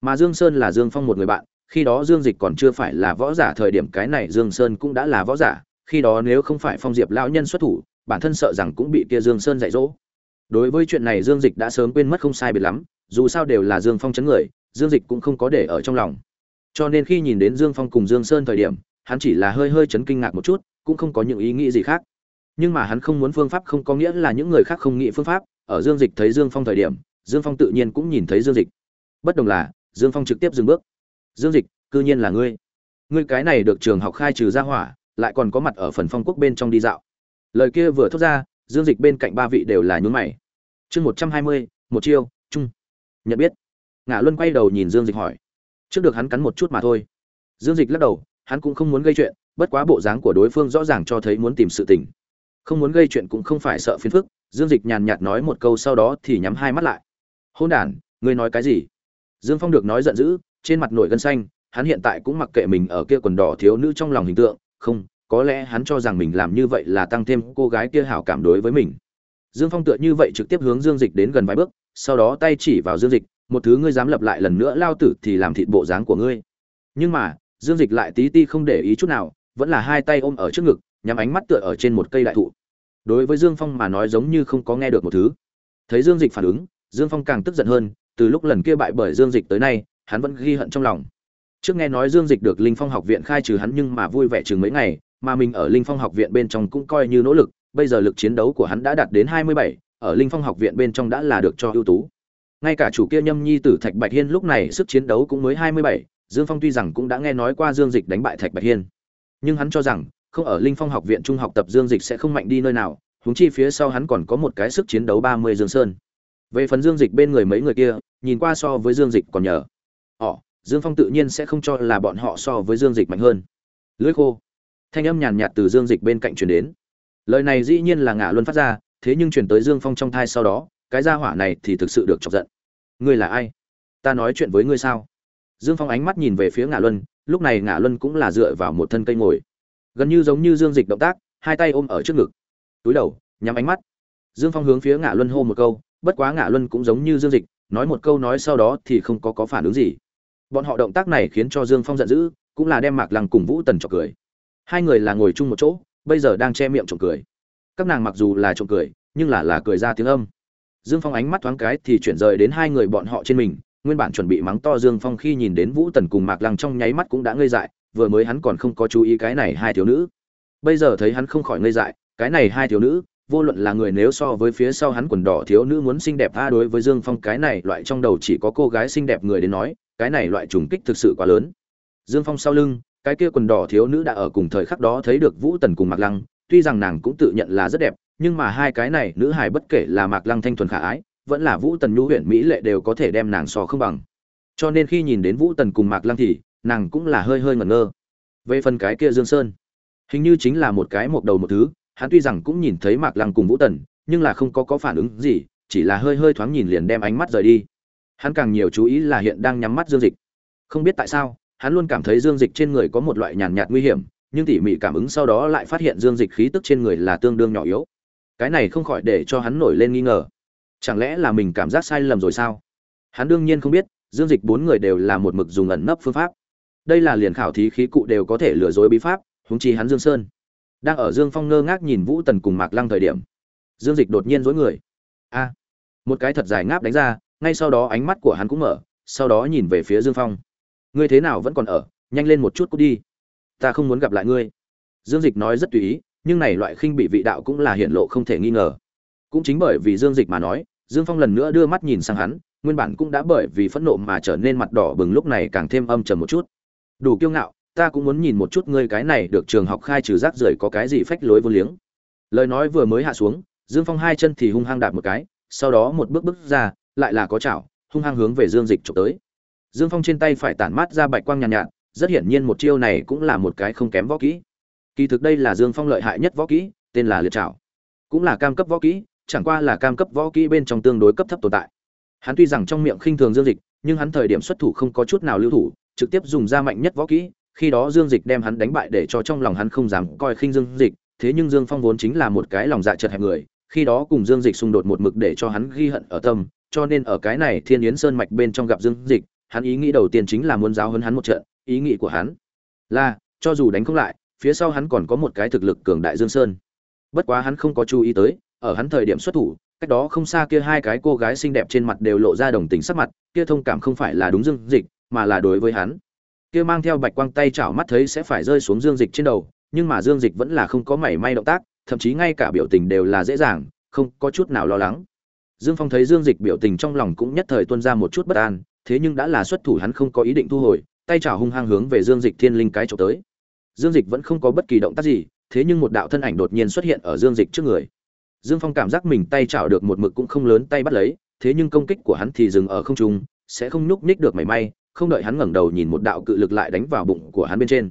Mà dương sơn là dương phong một người bạn, khi đó dương dịch còn chưa phải là võ giả thời điểm cái này dương sơn cũng đã là võ giả, khi đó nếu không phải phong diệp lão nhân xuất thủ, bản thân sợ rằng cũng bị kia dương sơn dạy dỗ. Đối với chuyện này dương dịch đã sớm quên mất không sai biệt lắm, dù sao đều là dương phong chấn người, dương dịch cũng không có để ở trong lòng. Cho nên khi nhìn đến dương phong cùng dương sơn thời điểm hắn chỉ là hơi hơi chấn kinh ngạc một chút, cũng không có những ý nghĩ gì khác. Nhưng mà hắn không muốn phương pháp không có nghĩa là những người khác không nghĩ phương pháp. Ở dương dịch thấy dương phong thời điểm, dương phong tự nhiên cũng nhìn thấy dương dịch. Bất đồng là, dương phong trực tiếp dừng bước. Dương dịch, cư nhiên là ngươi. Ngươi cái này được trường học khai trừ ra hỏa, lại còn có mặt ở phần phong quốc bên trong đi dạo. Lời kia vừa thốt ra, dương dịch bên cạnh ba vị đều là nhún mày. Chương một trăm hai mươi, một chiêu, chung. Nhận biết. Ngã luân quay đầu nhìn dương dịch hỏi. Trước được hắn cắn một chút mà thôi. Dương dịch lắc đầu hắn cũng không muốn gây chuyện, bất quá bộ dáng của đối phương rõ ràng cho thấy muốn tìm sự tình. Không muốn gây chuyện cũng không phải sợ phiền phức, dương dịch nhàn nhạt nói một câu sau đó thì nhắm hai mắt lại. Hôn đản, ngươi nói cái gì? Dương phong được nói giận dữ, trên mặt nổi gân xanh, hắn hiện tại cũng mặc kệ mình ở kia quần đỏ thiếu nữ trong lòng hình tượng, không, có lẽ hắn cho rằng mình làm như vậy là tăng thêm cô gái kia hảo cảm đối với mình. Dương phong tựa như vậy trực tiếp hướng dương dịch đến gần vài bước, sau đó tay chỉ vào dương dịch, một thứ ngươi dám lập lại lần nữa lao tử thì làm thịt bộ dáng của ngươi. Nhưng mà dương dịch lại tí ti không để ý chút nào, vẫn là hai tay ôm ở trước ngực, nhắm ánh mắt tựa ở trên một cây đại thụ. Đối với dương phong mà nói giống như không có nghe được một thứ. Thấy dương dịch phản ứng, dương phong càng tức giận hơn, từ lúc lần kia bại bởi dương dịch tới nay, hắn vẫn ghi hận trong lòng. Trước nghe nói dương dịch được linh phong học viện khai trừ hắn nhưng mà vui vẻ chừng mấy ngày, mà mình ở linh phong học viện bên trong cũng coi như nỗ lực, bây giờ lực chiến đấu của hắn đã đạt đến hai mươi bảy, ở linh phong học viện bên trong đã là được cho ưu tú. Ngay cả chủ kia nhâm nhi tử thạch bạch hiên lúc này sức chiến đấu cũng mới hai mươi bảy dương phong tuy rằng cũng đã nghe nói qua dương dịch đánh bại thạch bạch hiên, nhưng hắn cho rằng không ở linh phong học viện trung học tập dương dịch sẽ không mạnh đi nơi nào, huống chi phía sau hắn còn có một cái sức chiến đấu ba mươi dương sơn. Về phần dương dịch bên người mấy người kia, nhìn qua so với dương dịch còn nhờ. Họ, dương phong tự nhiên sẽ không cho là bọn họ so với dương dịch mạnh hơn. Lưỡi khô. Thanh âm nhàn nhạt từ dương dịch bên cạnh truyền đến. Lời này dĩ nhiên là ngạ luân phát ra, thế nhưng truyền tới dương phong trong thai sau đó, cái gia hỏa này thì thực sự được chọc giận. Ngươi là ai? Ta nói chuyện với ngươi sao? Dương phong ánh mắt nhìn về phía ngã luân, lúc này ngã luân cũng là dựa vào một thân cây ngồi. Gần như giống như dương dịch động tác, hai tay ôm ở trước ngực. Túi đầu, nhắm ánh mắt. Dương phong hướng phía ngã luân hô một câu, bất quá ngã luân cũng giống như dương dịch, nói một câu nói sau đó thì không có có phản ứng gì. Bọn họ động tác này khiến cho dương phong giận dữ, cũng là đem mạc lăng cùng vũ tần chọc cười. Hai người là ngồi chung một chỗ, bây giờ đang che miệng trộm cười. Các nàng mặc dù là trộm cười, nhưng là là cười ra tiếng âm. Dương phong ánh mắt thoáng cái thì chuyển rời đến hai người bọn họ trên mình nguyên bản chuẩn bị mắng to dương phong khi nhìn đến vũ tần cùng mạc lăng trong nháy mắt cũng đã ngây dại, vừa mới hắn còn không có chú ý cái này hai thiếu nữ. Bây giờ thấy hắn không khỏi ngây dại, cái này hai thiếu nữ, vô luận là người nếu so với phía sau hắn quần đỏ thiếu nữ muốn xinh đẹp tha đối với dương phong, cái này loại trong đầu chỉ có cô gái xinh đẹp người đến nói, cái này loại trùng kích thực sự quá lớn. Dương phong sau lưng, cái kia quần đỏ thiếu nữ đã ở cùng thời khắc đó thấy được vũ tần cùng mạc lăng, tuy rằng nàng cũng tự nhận là rất đẹp, nhưng mà hai cái này nữ hài bất kể là mạc lăng thanh thuần khả ái vẫn là vũ tần nhu huyện mỹ lệ đều có thể đem nàng so không bằng. Cho nên khi nhìn đến vũ tần cùng mạc lăng thì, nàng cũng là hơi hơi ngẩn ngơ. Về phần cái kia dương sơn, hình như chính là một cái một đầu một thứ, hắn tuy rằng cũng nhìn thấy mạc lăng cùng vũ tần, nhưng là không có có phản ứng gì, chỉ là hơi hơi thoáng nhìn liền đem ánh mắt rời đi. Hắn càng nhiều chú ý là hiện đang nhắm mắt dương dịch. Không biết tại sao, hắn luôn cảm thấy dương dịch trên người có một loại nhàn nhạt nguy hiểm, nhưng tỉ mỉ cảm ứng sau đó lại phát hiện dương dịch khí tức trên người là tương đương nhỏ yếu. Cái này không khỏi để cho hắn nổi lên nghi ngờ chẳng lẽ là mình cảm giác sai lầm rồi sao? Hắn đương nhiên không biết, dương dịch bốn người đều là một mực dùng ẩn nấp phương pháp. Đây là liền khảo thí khí cụ đều có thể lừa dối bí pháp húng chi hắn dương sơn. Đang ở dương phong ngơ ngác nhìn vũ tần cùng mạc lăng thời điểm, dương dịch đột nhiên dối người. A! Một cái thật dài ngáp đánh ra, ngay sau đó ánh mắt của hắn cũng mở, sau đó nhìn về phía dương phong. Ngươi thế nào vẫn còn ở? Nhanh lên một chút cút đi. Ta không muốn gặp lại ngươi. Dương dịch nói rất tùy ý, nhưng này loại khinh bị vị đạo cũng là hiện lộ không thể nghi ngờ cũng chính bởi vì dương dịch mà nói dương phong lần nữa đưa mắt nhìn sang hắn nguyên bản cũng đã bởi vì phẫn nộ mà trở nên mặt đỏ bừng lúc này càng thêm âm trầm một chút. Đủ kiêu ngạo ta cũng muốn nhìn một chút ngươi cái này được trường học khai trừ rác rưởi có cái gì phách lối vô liếng. Lời nói vừa mới hạ xuống dương phong hai chân thì hung hăng đạp một cái sau đó một bước bước ra lại là có chảo hung hăng hướng về dương dịch trộm tới. Dương phong trên tay phải tản mát ra bạch quang nhàn nhạt, nhạt rất hiển nhiên một chiêu này cũng là một cái không kém võ kỹ. Kỳ thực đây là dương phong lợi hại nhất võ kỹ tên là liệt trảo cũng là cam cấp võ kỹ chẳng qua là cam cấp võ kỹ bên trong tương đối cấp thấp tồn tại. Hắn tuy rằng trong miệng khinh thường dương dịch, nhưng hắn thời điểm xuất thủ không có chút nào lưu thủ, trực tiếp dùng ra mạnh nhất võ kỹ, khi đó dương dịch đem hắn đánh bại để cho trong lòng hắn không dám coi khinh dương dịch, thế nhưng dương phong vốn chính là một cái lòng dạ chật hẹp người, khi đó cùng dương dịch xung đột một mực để cho hắn ghi hận ở tâm, cho nên ở cái này thiên yến sơn mạch bên trong gặp dương dịch, hắn ý nghĩ đầu tiên chính là muốn giáo huấn hắn một trận, ý nghĩ của hắn là, cho dù đánh không lại, phía sau hắn còn có một cái thực lực cường đại dương sơn. Bất quá hắn không có chú ý tới ở hắn thời điểm xuất thủ, cách đó không xa kia hai cái cô gái xinh đẹp trên mặt đều lộ ra đồng tình sắc mặt, kia thông cảm không phải là đúng dương dịch, mà là đối với hắn. Kia mang theo bạch quang tay chảo mắt thấy sẽ phải rơi xuống dương dịch trên đầu, nhưng mà dương dịch vẫn là không có mảy may động tác, thậm chí ngay cả biểu tình đều là dễ dàng, không có chút nào lo lắng. Dương phong thấy dương dịch biểu tình trong lòng cũng nhất thời tuôn ra một chút bất an, thế nhưng đã là xuất thủ hắn không có ý định thu hồi, tay chảo hung hăng hướng về dương dịch thiên linh cái chỗ tới. Dương dịch vẫn không có bất kỳ động tác gì, thế nhưng một đạo thân ảnh đột nhiên xuất hiện ở dương dịch trước người dương phong cảm giác mình tay chảo được một mực cũng không lớn tay bắt lấy, thế nhưng công kích của hắn thì dừng ở không trung, sẽ không nhúc nhích được mảy may, không đợi hắn ngẩng đầu nhìn một đạo cự lực lại đánh vào bụng của hắn bên trên.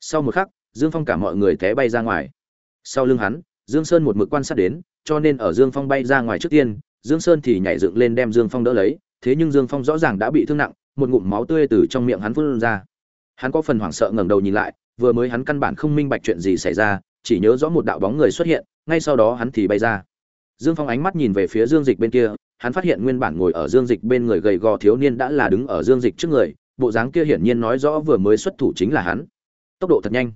Sau một khắc, dương phong cả mọi người té bay ra ngoài. Sau lưng hắn, dương sơn một mực quan sát đến, cho nên ở dương phong bay ra ngoài trước tiên, dương sơn thì nhảy dựng lên đem dương phong đỡ lấy, thế nhưng dương phong rõ ràng đã bị thương nặng, một ngụm máu tươi từ trong miệng hắn phun ra. Hắn có phần hoảng sợ ngẩng đầu nhìn lại, vừa mới hắn căn bản không minh bạch chuyện gì xảy ra chỉ nhớ rõ một đạo bóng người xuất hiện ngay sau đó hắn thì bay ra dương phong ánh mắt nhìn về phía dương dịch bên kia hắn phát hiện nguyên bản ngồi ở Dương Dịch bên người gầy gò thiếu niên đã là đứng ở Dương Dịch trước người, bộ dáng kia hiển nhiên nói rõ vừa mới xuất thủ chính là hắn. Tốc độ thật nhanh.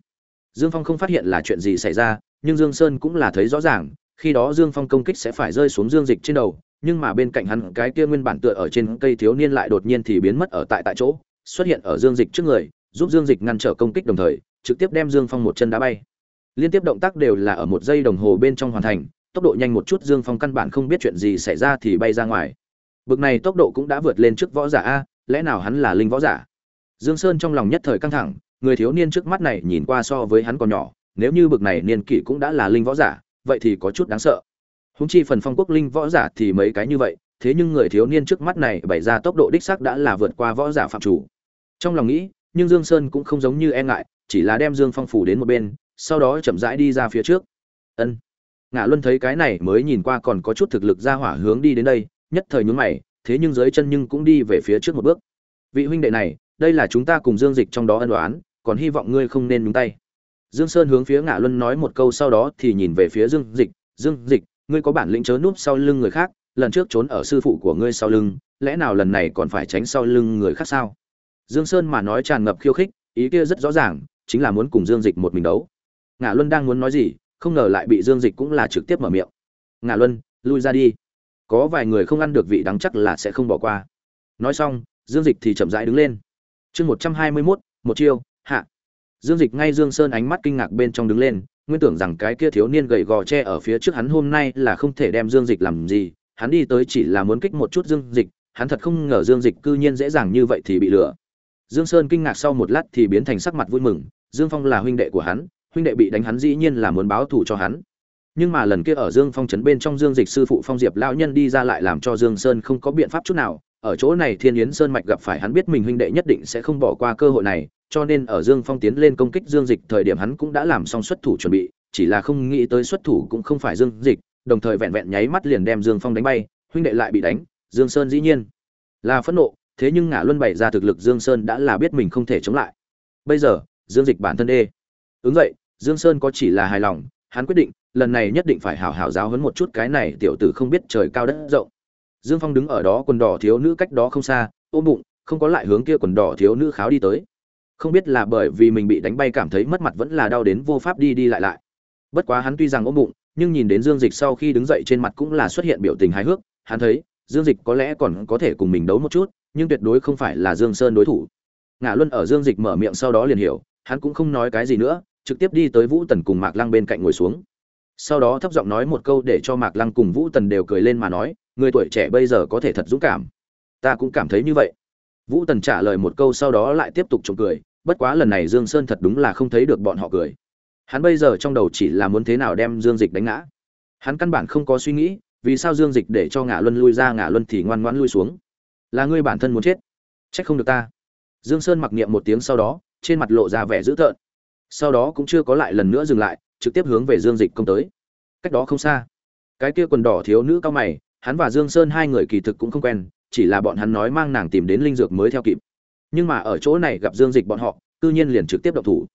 Dương Phong không phát hiện là chuyện gì xảy ra, nhưng Dương Sơn cũng là thấy rõ ràng, khi đó Dương Phong công kích sẽ phải rơi xuống Dương Dịch trên đầu, nhưng mà bên cạnh hắn cái kia nguyên bản tựa ở trên cây thiếu niên lại đột nhiên thì biến mất ở tại tại chỗ, xuất hiện ở Dương Dịch trước người, giúp Dương Dịch ngăn trở công kích đồng thời, trực tiếp đem Dương Phong một chân đá bay. Liên tiếp động tác đều là ở một giây đồng hồ bên trong hoàn thành, tốc độ nhanh một chút Dương Phong căn bản không biết chuyện gì xảy ra thì bay ra ngoài. Bực này tốc độ cũng đã vượt lên trước võ giả a, lẽ nào hắn là linh võ giả? Dương Sơn trong lòng nhất thời căng thẳng, người thiếu niên trước mắt này nhìn qua so với hắn còn nhỏ, nếu như bực này niên kỷ cũng đã là linh võ giả, vậy thì có chút đáng sợ. Húng chi phần phong quốc linh võ giả thì mấy cái như vậy, thế nhưng người thiếu niên trước mắt này bày ra tốc độ đích xác đã là vượt qua võ giả phạm chủ. Trong lòng nghĩ, nhưng Dương Sơn cũng không giống như e ngại, chỉ là đem Dương Phong phủ đến một bên, sau đó chậm rãi đi ra phía trước. Ân. Ngạ Luân thấy cái này mới nhìn qua còn có chút thực lực ra hỏa hướng đi đến đây, nhất thời nhún mày, thế nhưng dưới chân nhưng cũng đi về phía trước một bước. Vị huynh đệ này, đây là chúng ta cùng Dương Dịch trong đó ân đoán, còn hy vọng ngươi không nên nhúng tay. Dương Sơn hướng phía Ngạ Luân nói một câu sau đó thì nhìn về phía Dương Dịch, "Dương Dịch, ngươi có bản lĩnh chớ núp sau lưng người khác, lần trước trốn ở sư phụ của ngươi sau lưng, lẽ nào lần này còn phải tránh sau lưng người khác sao?" Dương Sơn mà nói tràn ngập khiêu khích, ý kia rất rõ ràng, chính là muốn cùng Dương Dịch một mình đấu. Ngạ Luân đang muốn nói gì, không ngờ lại bị Dương Dịch cũng là trực tiếp mở miệng. "Ngạ Luân, lui ra đi. Có vài người không ăn được vị đắng chắc là sẽ không bỏ qua." Nói xong, Dương Dịch thì chậm rãi đứng lên. Chương một trăm hai mươi 121, một chiêu, hạ. Dương Dịch ngay Dương Sơn ánh mắt kinh ngạc bên trong đứng lên, nguyên tưởng rằng cái kia thiếu niên gầy gò che ở phía trước hắn hôm nay là không thể đem Dương Dịch làm gì, hắn đi tới chỉ là muốn kích một chút Dương Dịch, hắn thật không ngờ Dương Dịch cư nhiên dễ dàng như vậy thì bị lừa. Dương Sơn kinh ngạc sau một lát thì biến thành sắc mặt vui mừng, Dương Phong là huynh đệ của hắn, huynh đệ bị đánh hắn dĩ nhiên là muốn báo thù cho hắn. Nhưng mà lần kia ở Dương Phong trấn bên trong Dương Dịch sư phụ Phong Diệp lão nhân đi ra lại làm cho Dương Sơn không có biện pháp chút nào, ở chỗ này Thiên Yến Sơn mạch gặp phải hắn biết mình huynh đệ nhất định sẽ không bỏ qua cơ hội này, cho nên ở Dương Phong tiến lên công kích Dương Dịch thời điểm hắn cũng đã làm xong xuất thủ chuẩn bị, chỉ là không nghĩ tới xuất thủ cũng không phải Dương Dịch, đồng thời vẹn vẹn nháy mắt liền đem Dương Phong đánh bay, huynh đệ lại bị đánh, Dương Sơn dĩ nhiên là phẫn nộ, thế nhưng ngã luân bày ra thực lực Dương Sơn đã là biết mình không thể chống lại. Bây giờ, Dương Dịch bản thân đê. Ứng vậy, Dương Sơn có chỉ là hài lòng, hắn quyết định, lần này nhất định phải hảo hảo giáo huấn một chút cái này tiểu tử không biết trời cao đất rộng. Dương Phong đứng ở đó quần đỏ thiếu nữ cách đó không xa, ôm bụng, không có lại hướng kia quần đỏ thiếu nữ kháo đi tới. Không biết là bởi vì mình bị đánh bay cảm thấy mất mặt vẫn là đau đến vô pháp đi đi lại lại. Bất quá hắn tuy rằng ôm bụng, nhưng nhìn đến Dương Dịch sau khi đứng dậy trên mặt cũng là xuất hiện biểu tình hài hước, hắn thấy, Dương Dịch có lẽ còn có thể cùng mình đấu một chút, nhưng tuyệt đối không phải là Dương Sơn đối thủ. Ngã Luân ở Dương Dịch mở miệng sau đó liền hiểu, hắn cũng không nói cái gì nữa, trực tiếp đi tới Vũ Tần cùng Mạc Lăng bên cạnh ngồi xuống. Sau đó thấp giọng nói một câu để cho Mạc Lăng cùng Vũ Tần đều cười lên mà nói, người tuổi trẻ bây giờ có thể thật dũng cảm. Ta cũng cảm thấy như vậy. Vũ Tần trả lời một câu sau đó lại tiếp tục trộm cười, bất quá lần này Dương Sơn thật đúng là không thấy được bọn họ cười. Hắn bây giờ trong đầu chỉ là muốn thế nào đem Dương Dịch đánh ngã. Hắn căn bản không có suy nghĩ, vì sao Dương Dịch để cho Ngạ Luân lui ra Ngạ Luân thì ngoan ngoãn lui xuống. Là ngươi bản thân muốn chết. Trách không được ta. Dương Sơn mặc niệm một tiếng sau đó, trên mặt lộ ra vẻ dữ tợn. Sau đó cũng chưa có lại lần nữa dừng lại, trực tiếp hướng về Dương Dịch công tới. Cách đó không xa, cái kia quần đỏ thiếu nữ cao mày, hắn và Dương Sơn hai người kỳ thực cũng không quen, chỉ là bọn hắn nói mang nàng tìm đến linh dược mới theo kịp. Nhưng mà ở chỗ này gặp Dương Dịch bọn họ, tự nhiên liền trực tiếp độc thủ.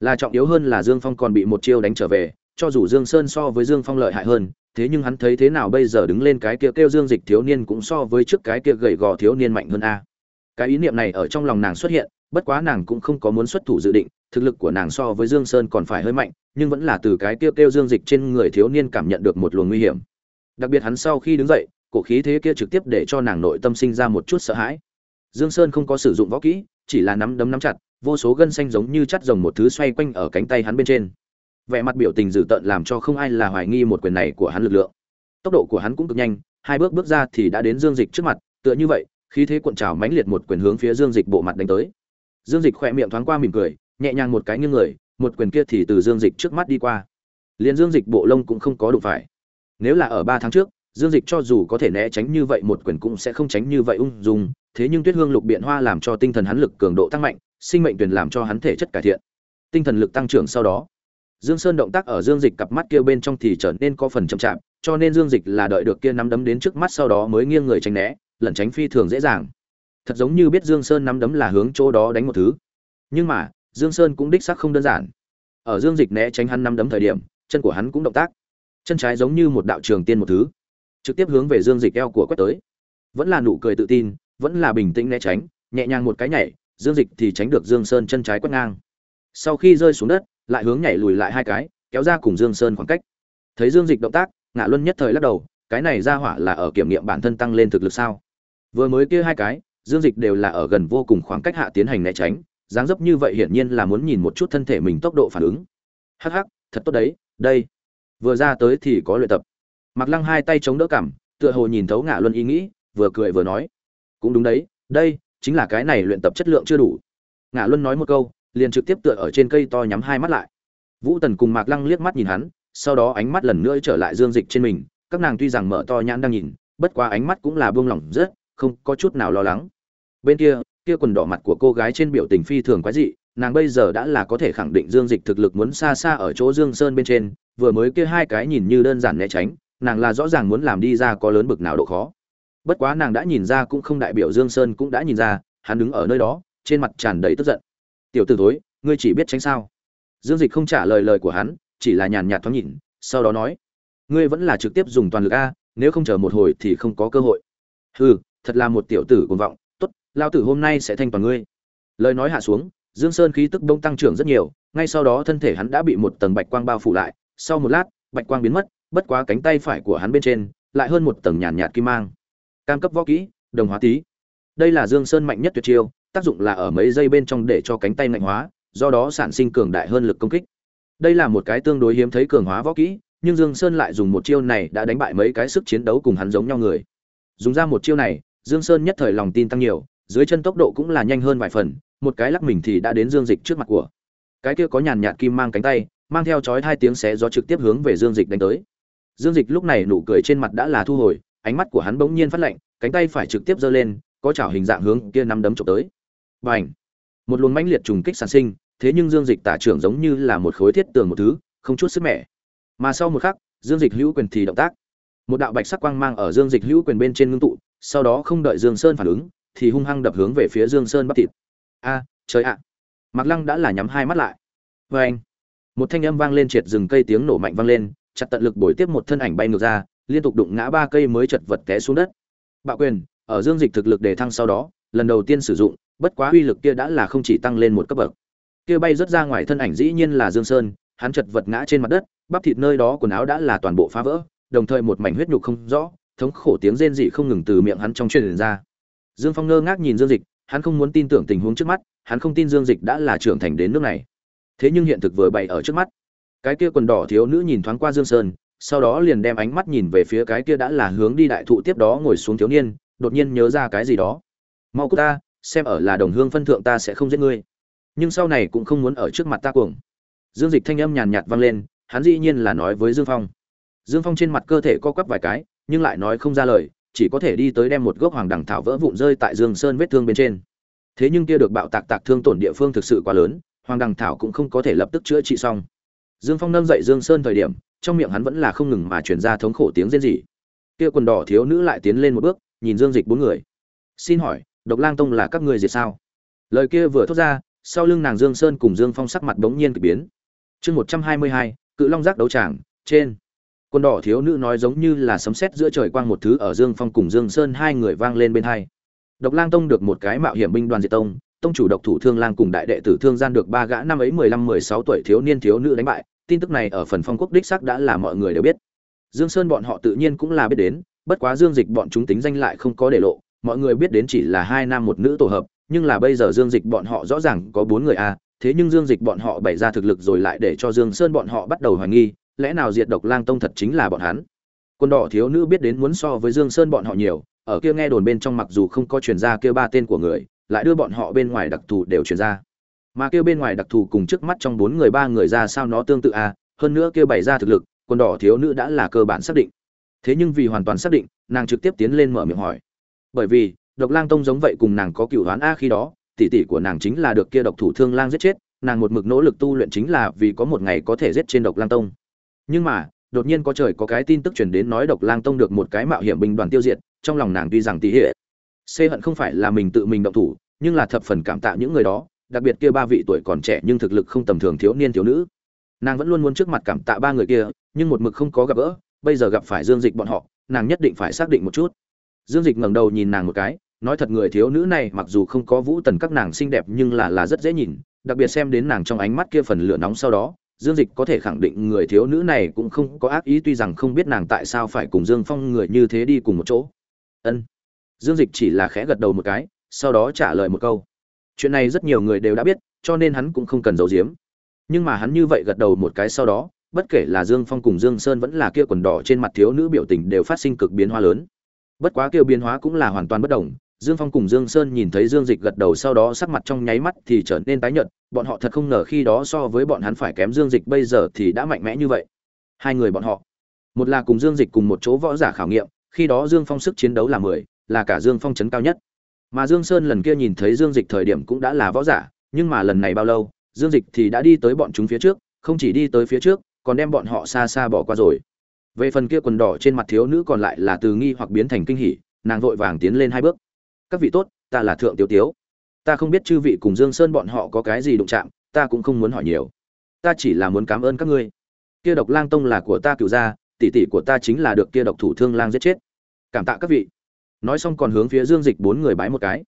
Là trọng yếu hơn là Dương Phong còn bị một chiêu đánh trở về, cho dù Dương Sơn so với Dương Phong lợi hại hơn, thế nhưng hắn thấy thế nào bây giờ đứng lên cái kia kêu Dương Dịch thiếu niên cũng so với trước cái kia gầy gò thiếu niên mạnh hơn a. Cái ý niệm này ở trong lòng nàng xuất hiện, bất quá nàng cũng không có muốn xuất thủ dự định, thực lực của nàng so với Dương Sơn còn phải hơi mạnh, nhưng vẫn là từ cái kia kêu Dương Dịch trên người thiếu niên cảm nhận được một luồng nguy hiểm. Đặc biệt hắn sau khi đứng dậy, cổ khí thế kia trực tiếp để cho nàng nội tâm sinh ra một chút sợ hãi. Dương Sơn không có sử dụng võ kỹ, chỉ là nắm đấm nắm chặt, vô số gân xanh giống như chắt rồng một thứ xoay quanh ở cánh tay hắn bên trên. Vẻ mặt biểu tình dữ tợn làm cho không ai là hoài nghi một quyền này của hắn lực lượng. Tốc độ của hắn cũng cực nhanh, hai bước bước ra thì đã đến Dương Dịch trước mặt, tựa như vậy, khí thế cuộn trào mãnh liệt một quyền hướng phía Dương Dịch bộ mặt đánh tới. Dương Dịch khỏe miệng thoáng qua mỉm cười, nhẹ nhàng một cái nghiêng người, một quyền kia thì từ Dương Dịch trước mắt đi qua. Liên Dương Dịch bộ lông cũng không có đụng phải. Nếu là ở ba tháng trước, Dương Dịch cho dù có thể né tránh như vậy một quyền cũng sẽ không tránh như vậy ung dung, thế nhưng Tuyết Hương Lục Biện Hoa làm cho tinh thần hắn lực cường độ tăng mạnh, sinh mệnh tuyển làm cho hắn thể chất cải thiện. Tinh thần lực tăng trưởng sau đó, Dương Sơn động tác ở Dương Dịch cặp mắt kia bên trong thì trở nên có phần chậm chạp, cho nên Dương Dịch là đợi được kia nắm đấm đến trước mắt sau đó mới nghiêng người tránh né, lẩn tránh phi thường dễ dàng. Thật giống như biết Dương Sơn nắm đấm là hướng chỗ đó đánh một thứ. Nhưng mà, Dương Sơn cũng đích xác không đơn giản. Ở Dương Dịch né tránh hắn năm đấm thời điểm, chân của hắn cũng động tác. Chân trái giống như một đạo trường tiên một thứ. trực tiếp hướng về dương dịch eo của quét tới vẫn là nụ cười tự tin vẫn là bình tĩnh né tránh nhẹ nhàng một cái nhảy dương dịch thì tránh được dương sơn chân trái quét ngang sau khi rơi xuống đất lại hướng nhảy lùi lại hai cái kéo ra cùng dương sơn khoảng cách thấy dương dịch động tác ngạ luân nhất thời lắc đầu cái này ra hỏa là ở kiểm nghiệm bản thân tăng lên thực lực sao vừa mới kia hai cái dương dịch đều là ở gần vô cùng khoảng cách hạ tiến hành né tránh dáng dấp như vậy hiển nhiên là muốn nhìn một chút thân thể mình tốc độ phản ứng. Hắc hắc, thật tốt đấy, đây. Vừa ra tới thì có luyện tập. Mặc lăng hai tay chống đỡ cảm tựa hồ nhìn thấu ngạ luân ý nghĩ, vừa cười vừa nói. Cũng đúng đấy, đây chính là cái này luyện tập chất lượng chưa đủ. Ngạ luân nói một câu, liền trực tiếp tựa ở trên cây to nhắm hai mắt lại. Vũ tần cùng mạc lăng liếc mắt nhìn hắn, sau đó ánh mắt lần nữa trở lại dương dịch trên mình, các nàng tuy rằng mở to nhãn đang nhìn, bất quá ánh mắt cũng là buông lỏng rất, không có chút nào lo lắng. Bên kia kia quần đỏ mặt của cô gái trên biểu tình phi thường quái dị, nàng bây giờ đã là có thể khẳng định dương dịch thực lực muốn xa xa ở chỗ dương sơn bên trên, vừa mới kia hai cái nhìn như đơn giản né tránh, nàng là rõ ràng muốn làm đi ra có lớn bực nào độ khó. Bất quá nàng đã nhìn ra cũng không đại biểu dương sơn cũng đã nhìn ra, hắn đứng ở nơi đó, trên mặt tràn đầy tức giận. Tiểu t ử thối, ngươi chỉ biết tránh sao? Dương dịch không trả lời lời của hắn, chỉ là nhàn nhạt thoáng nhìn, sau đó nói, ngươi vẫn là trực tiếp dùng toàn lực a, nếu không chờ một hồi thì không có cơ hội. Ừ thật là một tiểu tử cuồng vọng lao tử hôm nay sẽ thanh toàn ngươi. Lời nói hạ xuống, dương sơn khí tức bông tăng trưởng rất nhiều, ngay sau đó thân thể hắn đã bị một tầng bạch quang bao phủ lại, sau một lát, bạch quang biến mất, bất quá cánh tay phải của hắn bên trên lại hơn một tầng nhàn nhạt kim mang. Cam cấp võ kỹ, đồng hóa tý. đây là dương sơn mạnh nhất tuyệt chiêu, tác dụng là ở mấy giây bên trong để cho cánh tay mạnh hóa, do đó sản sinh cường đại hơn lực công kích. Đây là một cái tương đối hiếm thấy cường hóa võ kỹ, nhưng dương sơn lại dùng một chiêu này đã đánh bại mấy cái sức chiến đấu cùng hắn giống nhau người. Dùng ra một chiêu này, dương sơn nhất thời lòng tin tăng nhiều dưới chân tốc độ cũng là nhanh hơn vài phần, một cái lắc mình thì đã đến dương dịch trước mặt của. Cái kia có nhàn nhạt kim mang cánh tay, mang theo chói hai tiếng xé gió trực tiếp hướng về dương dịch đánh tới. Dương dịch lúc này nụ cười trên mặt đã là thu hồi, ánh mắt của hắn bỗng nhiên phát lạnh, cánh tay phải trực tiếp giơ lên, có chảo hình dạng hướng kia nắm đấm chụp tới. Bành! Một luồng mãnh liệt trùng kích sản sinh, thế nhưng dương dịch tả trưởng giống như là một khối thiết tường một thứ, không chút sức mẻ. Mà sau một khắc, dương dịch hữu quyền thì động tác. Một đạo bạch sắc quang mang ở dương dịch hữu quyền bên trên ngưng tụ, sau đó không đợi dương sơn phản ứng thì hung hăng đập hướng về phía dương sơn bắp thịt. A, trời ạ. À. mạc lăng đã là nhắm hai mắt lại. Vê anh, một thanh âm vang lên triệt rừng cây tiếng nổ mạnh vang lên, chặt tận lực bồi tiếp một thân ảnh bay ngược ra, liên tục đụng ngã ba cây mới chật vật té xuống đất. Bạo quyền, ở dương dịch thực lực đề thăng sau đó, lần đầu tiên sử dụng, bất quá uy lực kia đã là không chỉ tăng lên một cấp bậc. Kia bay rất ra ngoài thân ảnh dĩ nhiên là dương sơn, hắn chật vật ngã trên mặt đất, bắp thịt nơi đó quần áo đã là toàn bộ phá vỡ, đồng thời một mảnh huyết nhục không rõ, thống khổ tiếng rên rỉ không ngừng từ miệng hắn trong truyền ra dương phong ngơ ngác nhìn dương dịch, hắn không muốn tin tưởng tình huống trước mắt, hắn không tin dương dịch đã là trưởng thành đến nước này. Thế nhưng hiện thực vừa bày ở trước mắt. Cái kia quần đỏ thiếu nữ nhìn thoáng qua dương sơn, sau đó liền đem ánh mắt nhìn về phía cái kia đã là hướng đi đại thụ tiếp đó ngồi xuống thiếu niên, đột nhiên nhớ ra cái gì đó. Mau cút ta, xem ở là đồng hương phân thượng ta sẽ không giết ngươi. Nhưng sau này cũng không muốn ở trước mặt ta cuồng. Dương dịch thanh âm nhàn nhạt vang lên, hắn dĩ nhiên là nói với dương phong. Dương phong trên mặt cơ thể co quắp vài cái, nhưng lại nói không ra lời chỉ có thể đi tới đem một gốc hoàng đằng thảo vỡ vụn rơi tại dương sơn vết thương bên trên. Thế nhưng kia được bạo tạc tạc thương tổn địa phương thực sự quá lớn, hoàng đằng thảo cũng không có thể lập tức chữa trị xong. Dương phong nâng dậy dương sơn thời điểm, trong miệng hắn vẫn là không ngừng mà truyền ra thống khổ tiếng rên rỉ. Kia quần đỏ thiếu nữ lại tiến lên một bước, nhìn dương dịch bốn người. Xin hỏi, độc lang tông là các người diệt sao? Lời kia vừa thốt ra, sau lưng nàng dương sơn cùng dương phong sắc mặt bỗng nhiên k biến. Chương một trăm hai mươi hai, cự long giác đấu tràng, trên quân đỏ thiếu nữ nói giống như là sấm sét giữa trời quang một thứ ở dương phong cùng dương sơn hai người vang lên bên hai. Độc lang tông được một cái mạo hiểm binh đoàn diệt tông tông chủ độc thủ thương lang cùng đại đệ tử thương gian được ba gã năm ấy mười lăm, mười sáu tuổi thiếu niên thiếu nữ đánh bại, tin tức này ở phần phong quốc đích sắc đã là mọi người đều biết. Dương sơn bọn họ tự nhiên cũng là biết đến, bất quá dương dịch bọn chúng tính danh lại không có để lộ, mọi người biết đến chỉ là hai nam một nữ tổ hợp, nhưng là bây giờ dương dịch bọn họ rõ ràng có bốn người a thế nhưng dương dịch bọn họ bày ra thực lực rồi lại để cho dương sơn bọn họ bắt đầu hoài nghi lẽ nào diệt độc lang tông thật chính là bọn hắn? Quân đỏ thiếu nữ biết đến muốn so với dương sơn bọn họ nhiều, ở kia nghe đồn bên trong mặc dù không có truyền ra kia ba tên của người, lại đưa bọn họ bên ngoài đặc thù đều truyền ra. Mà kia bên ngoài đặc thù cùng trước mắt trong bốn người ba người ra sao nó tương tự a hơn nữa kia bày ra thực lực, quân đỏ thiếu nữ đã là cơ bản xác định. Thế nhưng vì hoàn toàn xác định, nàng trực tiếp tiến lên mở miệng hỏi. Bởi vì, độc lang tông giống vậy cùng nàng có cựu đoán a khi đó, tỷ tỷ của nàng chính là được kia độc thủ thương lang giết chết, nàng một mực nỗ lực tu luyện chính là vì có một ngày có thể giết trên độc lang tông nhưng mà, đột nhiên có trời có cái tin tức truyền đến nói độc lang tông được một cái mạo hiểm binh đoàn tiêu diệt, trong lòng nàng tuy rằng tỷ hệ xê hận không phải là mình tự mình động thủ, nhưng là thập phần cảm tạ những người đó, đặc biệt kia ba vị tuổi còn trẻ nhưng thực lực không tầm thường thiếu niên thiếu nữ. Nàng vẫn luôn muốn trước mặt cảm tạ ba người kia, nhưng một mực không có gặp gỡ, bây giờ gặp phải dương dịch bọn họ, nàng nhất định phải xác định một chút. Dương dịch ngẩng đầu nhìn nàng một cái, nói thật người thiếu nữ này mặc dù không có vũ tần các nàng xinh đẹp nhưng là là rất dễ nhìn, đặc biệt xem đến nàng trong ánh mắt kia phần lửa nóng sau đó dương dịch có thể khẳng định người thiếu nữ này cũng không có ác ý, tuy rằng không biết nàng tại sao phải cùng dương phong người như thế đi cùng một chỗ. Ân. Dương dịch chỉ là khẽ gật đầu một cái, sau đó trả lời một câu. Chuyện này rất nhiều người đều đã biết, cho nên hắn cũng không cần giấu giếm. Nhưng mà hắn như vậy gật đầu một cái sau đó, bất kể là dương phong cùng dương sơn vẫn là kia quần đỏ trên mặt thiếu nữ biểu tình đều phát sinh cực biến hóa lớn. Bất quá kêu biến hóa cũng là hoàn toàn bất đồng dương phong cùng dương sơn nhìn thấy dương dịch gật đầu sau đó sắc mặt trong nháy mắt thì trở nên tái nhợt, bọn họ thật không ngờ khi đó so với bọn hắn phải kém dương dịch bây giờ thì đã mạnh mẽ như vậy. Hai người bọn họ, một là cùng dương dịch cùng một chỗ võ giả khảo nghiệm, khi đó dương phong sức chiến đấu là mười, là cả dương phong chấn cao nhất. Mà dương sơn lần kia nhìn thấy dương dịch thời điểm cũng đã là võ giả, nhưng mà lần này bao lâu, dương dịch thì đã đi tới bọn chúng phía trước, không chỉ đi tới phía trước, còn đem bọn họ xa xa bỏ qua rồi. Về phần kia quần đỏ trên mặt thiếu nữ còn lại là từ nghi hoặc biến thành kinh hỉ, nàng vội vàng tiến lên hai bước các vị tốt, ta là thượng tiêu tiếu. Ta không biết chư vị cùng dương sơn bọn họ có cái gì đụng chạm, ta cũng không muốn hỏi nhiều. Ta chỉ là muốn cảm ơn các ngươi. Kia độc lang tông là của ta cựu gia, tỷ tỷ của ta chính là được kia độc thủ thương lang giết chết. Cảm tạ các vị. Nói xong còn hướng phía dương dịch bốn người bái một cái.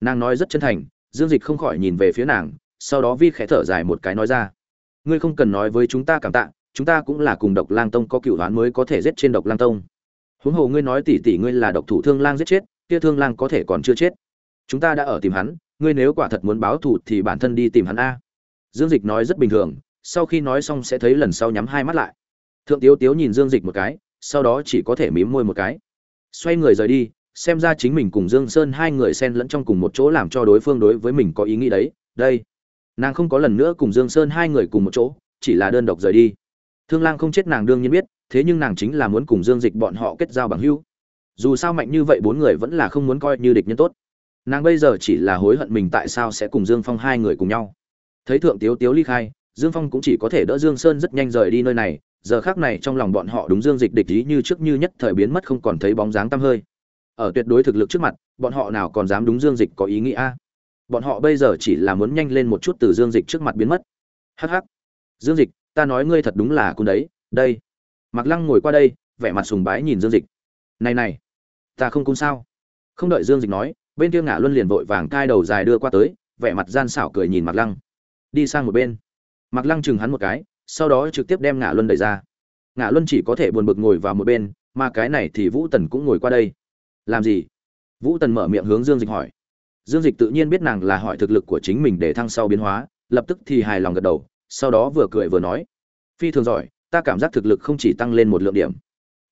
Nàng nói rất chân thành, dương dịch không khỏi nhìn về phía nàng, sau đó vi khẽ thở dài một cái nói ra. Ngươi không cần nói với chúng ta cảm tạ, chúng ta cũng là cùng độc lang tông có cựu đoán mới có thể giết trên độc lang tông. Huống hồ ngươi nói tỷ tỷ ngươi là độc thủ thương lang giết chết kia thương lang có thể còn chưa chết. Chúng ta đã ở tìm hắn, ngươi nếu quả thật muốn báo thù thì bản thân đi tìm hắn a. Dương dịch nói rất bình thường, sau khi nói xong sẽ thấy lần sau nhắm hai mắt lại. Thượng tiếu tiếu nhìn dương dịch một cái, sau đó chỉ có thể mím môi một cái. Xoay người rời đi, xem ra chính mình cùng dương sơn hai người xen lẫn trong cùng một chỗ làm cho đối phương đối với mình có ý nghĩ đấy, đây. Nàng không có lần nữa cùng dương sơn hai người cùng một chỗ, chỉ là đơn độc rời đi. Thương lang không chết nàng đương nhiên biết, thế nhưng nàng chính là muốn cùng dương dịch bọn họ kết giao bằng hữu dù sao mạnh như vậy bốn người vẫn là không muốn coi như địch nhân tốt. Nàng bây giờ chỉ là hối hận mình tại sao sẽ cùng dương phong hai người cùng nhau. Thấy thượng tiếu tiếu ly khai, dương phong cũng chỉ có thể đỡ dương sơn rất nhanh rời đi nơi này, giờ khác này trong lòng bọn họ đúng dương dịch địch ý như trước như nhất thời biến mất không còn thấy bóng dáng tăm hơi. Ở tuyệt đối thực lực trước mặt, bọn họ nào còn dám đúng dương dịch có ý nghĩa bọn họ bây giờ chỉ là muốn nhanh lên một chút từ dương dịch trước mặt biến mất. Hh dương dịch, ta nói ngươi thật đúng là cung đấy, đây. Mặc lăng ngồi qua đây, vẻ mặt sùng bái nhìn dương dịch. Này này ta không cung sao? Không đợi dương dịch nói, bên kia ngã luân liền vội vàng cai đầu dài đưa qua tới, vẻ mặt gian xảo cười nhìn mặt lăng. Đi sang một bên. Mặt lăng chừng hắn một cái, sau đó trực tiếp đem ngã luân đẩy ra. Ngã luân chỉ có thể buồn bực ngồi vào một bên, mà cái này thì vũ tần cũng ngồi qua đây. Làm gì? Vũ tần mở miệng hướng dương dịch hỏi. Dương dịch tự nhiên biết nàng là hỏi thực lực của chính mình để thăng sau biến hóa, lập tức thì hài lòng gật đầu, sau đó vừa cười vừa nói. Phi thường giỏi, ta cảm giác thực lực không chỉ tăng lên một lượng điểm.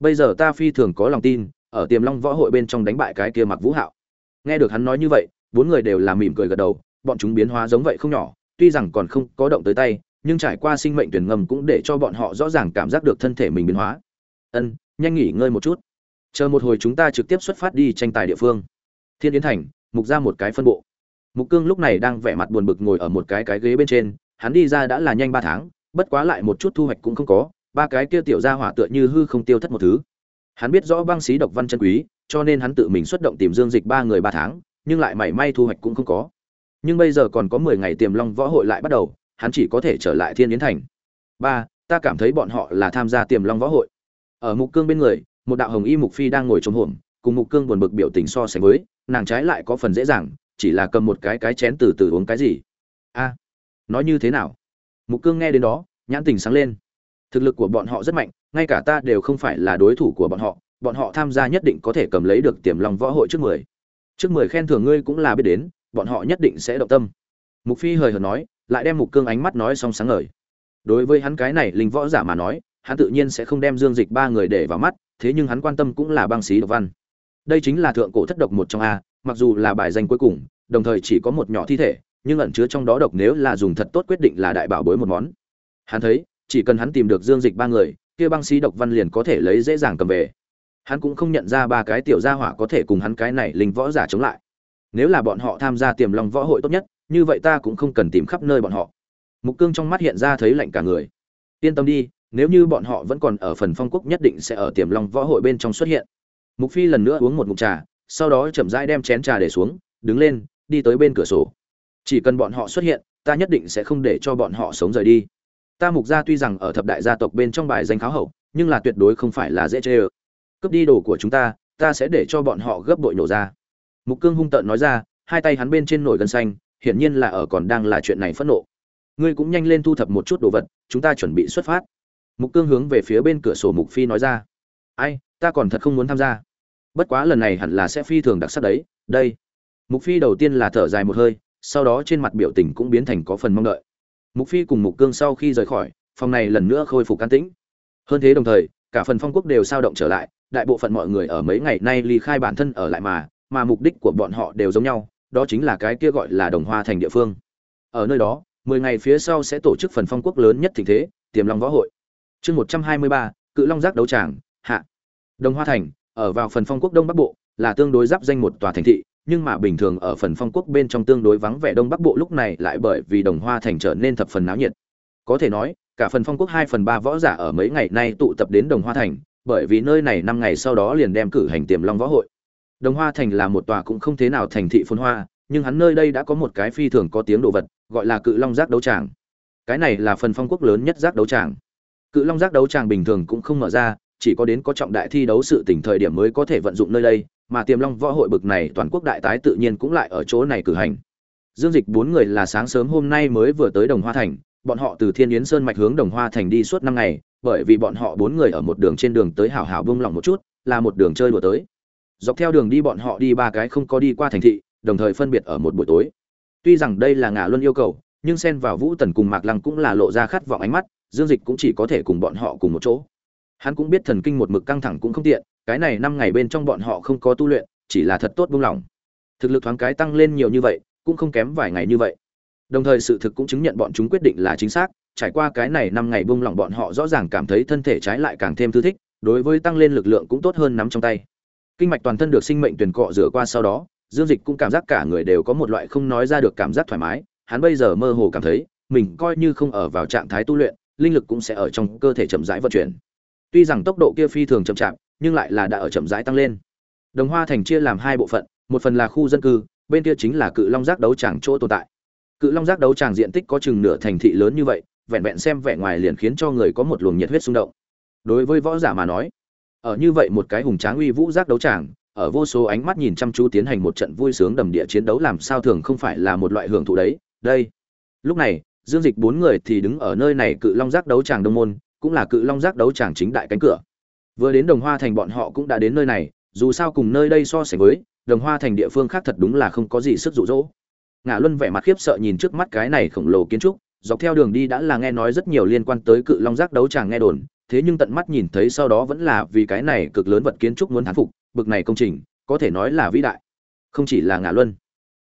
Bây giờ ta phi thường có lòng tin ở tiềm long võ hội bên trong đánh bại cái kia mặc vũ hạo. Nghe được hắn nói như vậy, bốn người đều là mỉm cười gật đầu, bọn chúng biến hóa giống vậy không nhỏ, tuy rằng còn không có động tới tay, nhưng trải qua sinh mệnh tuyển ngầm cũng để cho bọn họ rõ ràng cảm giác được thân thể mình biến hóa. Ân, nhanh nghỉ ngơi một chút. Chờ một hồi chúng ta trực tiếp xuất phát đi tranh tài địa phương. Thiên yến thành, mục ra một cái phân bộ. Mục cương lúc này đang vẻ mặt buồn bực ngồi ở một cái cái ghế bên trên, hắn đi ra đã là nhanh ba tháng, bất quá lại một chút thu hoạch cũng không có, ba cái kia tiểu ra hỏa tựa như hư không tiêu thất một thứ hắn biết rõ băng xí độc văn chân quý, cho nên hắn tự mình xuất động tìm dương dịch ba người ba tháng, nhưng lại mảy may thu hoạch cũng không có. Nhưng bây giờ còn có mười ngày tiềm long võ hội lại bắt đầu, hắn chỉ có thể trở lại thiên yến thành. Ba, ta cảm thấy bọn họ là tham gia tiềm long võ hội. Ở mục cương bên người, một đạo hồng y mục phi đang ngồi trống hổm, cùng mục cương buồn bực biểu tình so sánh với, nàng trái lại có phần dễ dàng, chỉ là cầm một cái cái chén từ từ uống cái gì. A, nói như thế nào? Mục cương nghe đến đó, nhãn tình sáng lên. Thực lực của bọn họ rất mạnh ngay cả ta đều không phải là đối thủ của bọn họ bọn họ tham gia nhất định có thể cầm lấy được tiềm long võ hội trước mười. Trước mười khen thưởng ngươi cũng là biết đến, bọn họ nhất định sẽ động tâm. Mục phi hời hợt nói, lại đem mục cương ánh mắt nói xong sáng ngời. Đối với hắn cái này linh võ giả mà nói, hắn tự nhiên sẽ không đem dương dịch ba người để vào mắt, thế nhưng hắn quan tâm cũng là băng xí độc văn. Đây chính là thượng cổ thất độc một trong a, mặc dù là bài danh cuối cùng, đồng thời chỉ có một nhỏ thi thể, nhưng ẩn chứa trong đó độc nếu là dùng thật tốt quyết định là đại bảo bối một món. Hắn thấy, chỉ cần hắn tìm được dương dịch ba người kia băng sĩ độc văn liền có thể lấy dễ dàng cầm về. Hắn cũng không nhận ra ba cái tiểu gia hỏa có thể cùng hắn cái này linh võ giả chống lại. Nếu là bọn họ tham gia tiềm long võ hội tốt nhất, như vậy ta cũng không cần tìm khắp nơi bọn họ. Mục cương trong mắt hiện ra thấy lạnh cả người. Yên tâm đi, nếu như bọn họ vẫn còn ở phần phong quốc nhất định sẽ ở tiềm long võ hội bên trong xuất hiện. Mục phi lần nữa uống một ngụm trà, sau đó chậm rãi đem chén trà để xuống, đứng lên, đi tới bên cửa sổ. Chỉ cần bọn họ xuất hiện, ta nhất định sẽ không để cho bọn họ sống rời đi ta mục gia tuy rằng ở thập đại gia tộc bên trong bài danh kháo hậu, nhưng là tuyệt đối không phải là dễ chê ơ. Cướp đi đồ của chúng ta ta sẽ để cho bọn họ gấp bội nổ ra. Mục cương hung tợn nói ra, hai tay hắn bên trên nổi gân xanh, hiển nhiên là ở còn đang là chuyện này phẫn nộ. Ngươi cũng nhanh lên thu thập một chút đồ vật, chúng ta chuẩn bị xuất phát. Mục cương hướng về phía bên cửa sổ mục phi nói ra. Ai, ta còn thật không muốn tham gia. Bất quá lần này hẳn là sẽ phi thường đặc sắc đấy, đây. Mục phi đầu tiên là thở dài một hơi, sau đó trên mặt biểu tình cũng biến thành có phần mong đợi mục phi cùng mục cương sau khi rời khỏi, phòng này lần nữa khôi phục can tĩnh. Hơn thế đồng thời, cả phần phong quốc đều sao động trở lại, đại bộ phận mọi người ở mấy ngày nay ly khai bản thân ở lại mà mà mục đích của bọn họ đều giống nhau, đó chính là cái kia gọi là đồng hoa thành địa phương. Ở nơi đó, mười ngày phía sau sẽ tổ chức phần phong quốc lớn nhất tình thế, tiềm long võ hội. Chương một trăm hai mươi ba, cự long giác đấu tràng, hạ. Đồng hoa thành, ở vào phần phong quốc đông bắc bộ, là tương đối giáp danh một tòa thành thị nhưng mà bình thường ở phần phong quốc bên trong tương đối vắng vẻ đông bắc bộ lúc này lại bởi vì đồng hoa thành trở nên thập phần náo nhiệt. Có thể nói, cả phần phong quốc hai phần ba võ giả ở mấy ngày nay tụ tập đến đồng hoa thành, bởi vì nơi này năm ngày sau đó liền đem cử hành tiềm long võ hội. Đồng hoa thành là một tòa cũng không thế nào thành thị phồn hoa, nhưng hắn nơi đây đã có một cái phi thường có tiếng đồ vật, gọi là cự long giác đấu tràng. Cái này là phần phong quốc lớn nhất giác đấu tràng. Cự long giác đấu tràng bình thường cũng không mở ra chỉ có đến có trọng đại thi đấu sự tỉnh thời điểm mới có thể vận dụng nơi đây, mà tiềm long võ hội bực này toàn quốc đại tái tự nhiên cũng lại ở chỗ này cử hành. Dương dịch bốn người là sáng sớm hôm nay mới vừa tới đồng hoa thành, bọn họ từ thiên yến sơn mạch hướng đồng hoa thành đi suốt năm ngày, bởi vì bọn họ bốn người ở một đường trên đường tới hảo hảo bông lỏng một chút, là một đường chơi đùa tới. Dọc theo đường đi bọn họ đi ba cái không có đi qua thành thị, đồng thời phân biệt ở một buổi tối. Tuy rằng đây là ngả luân yêu cầu, nhưng xen vào vũ tần cùng mạc lăng cũng là lộ ra khát vọng ánh mắt, dương dịch cũng chỉ có thể cùng bọn họ cùng một chỗ hắn cũng biết thần kinh một mực căng thẳng cũng không tiện, cái này năm ngày bên trong bọn họ không có tu luyện, chỉ là thật tốt buông lỏng. Thực lực thoáng cái tăng lên nhiều như vậy, cũng không kém vài ngày như vậy. Đồng thời sự thực cũng chứng nhận bọn chúng quyết định là chính xác, trải qua cái này năm ngày buông lỏng bọn họ rõ ràng cảm thấy thân thể trái lại càng thêm thư thích, đối với tăng lên lực lượng cũng tốt hơn nắm trong tay. Kinh mạch toàn thân được sinh mệnh tuyển cọ rửa qua sau đó, dương dịch cũng cảm giác cả người đều có một loại không nói ra được cảm giác thoải mái, hắn bây giờ mơ hồ cảm thấy, mình coi như không ở vào trạng thái tu luyện, linh lực cũng sẽ ở trong cơ thể chậm rãi vận chuyển tuy rằng tốc độ kia phi thường chậm chạp, nhưng lại là đã ở chậm rãi tăng lên. Đồng hoa thành chia làm hai bộ phận, một phần là khu dân cư, bên kia chính là cự long giác đấu tràng chỗ tồn tại. Cự long giác đấu tràng diện tích có chừng nửa thành thị lớn như vậy, vẹn vẹn xem vẻ ngoài liền khiến cho người có một luồng nhiệt huyết xung động. Đối với võ giả mà nói, ở như vậy một cái hùng tráng uy vũ giác đấu tràng, ở vô số ánh mắt nhìn chăm chú tiến hành một trận vui sướng đầm địa chiến đấu làm sao thường không phải là một loại hưởng thụ đấy. Đây, lúc này, dương dịch bốn người thì đứng ở nơi này cự long giác đấu tràng đông môn cũng là cự long giác đấu tràng chính đại cánh cửa. Vừa đến đồng hoa thành bọn họ cũng đã đến nơi này, dù sao cùng nơi đây so sánh với, đồng hoa thành địa phương khác thật đúng là không có gì sức rụ rỗ ngã luân vẻ mặt khiếp sợ nhìn trước mắt cái này khổng lồ kiến trúc, dọc theo đường đi đã là nghe nói rất nhiều liên quan tới cự long giác đấu tràng nghe đồn, thế nhưng tận mắt nhìn thấy sau đó vẫn là vì cái này cực lớn vật kiến trúc muốn thán phục, bực này công trình, có thể nói là vĩ đại. Không chỉ là ngã luân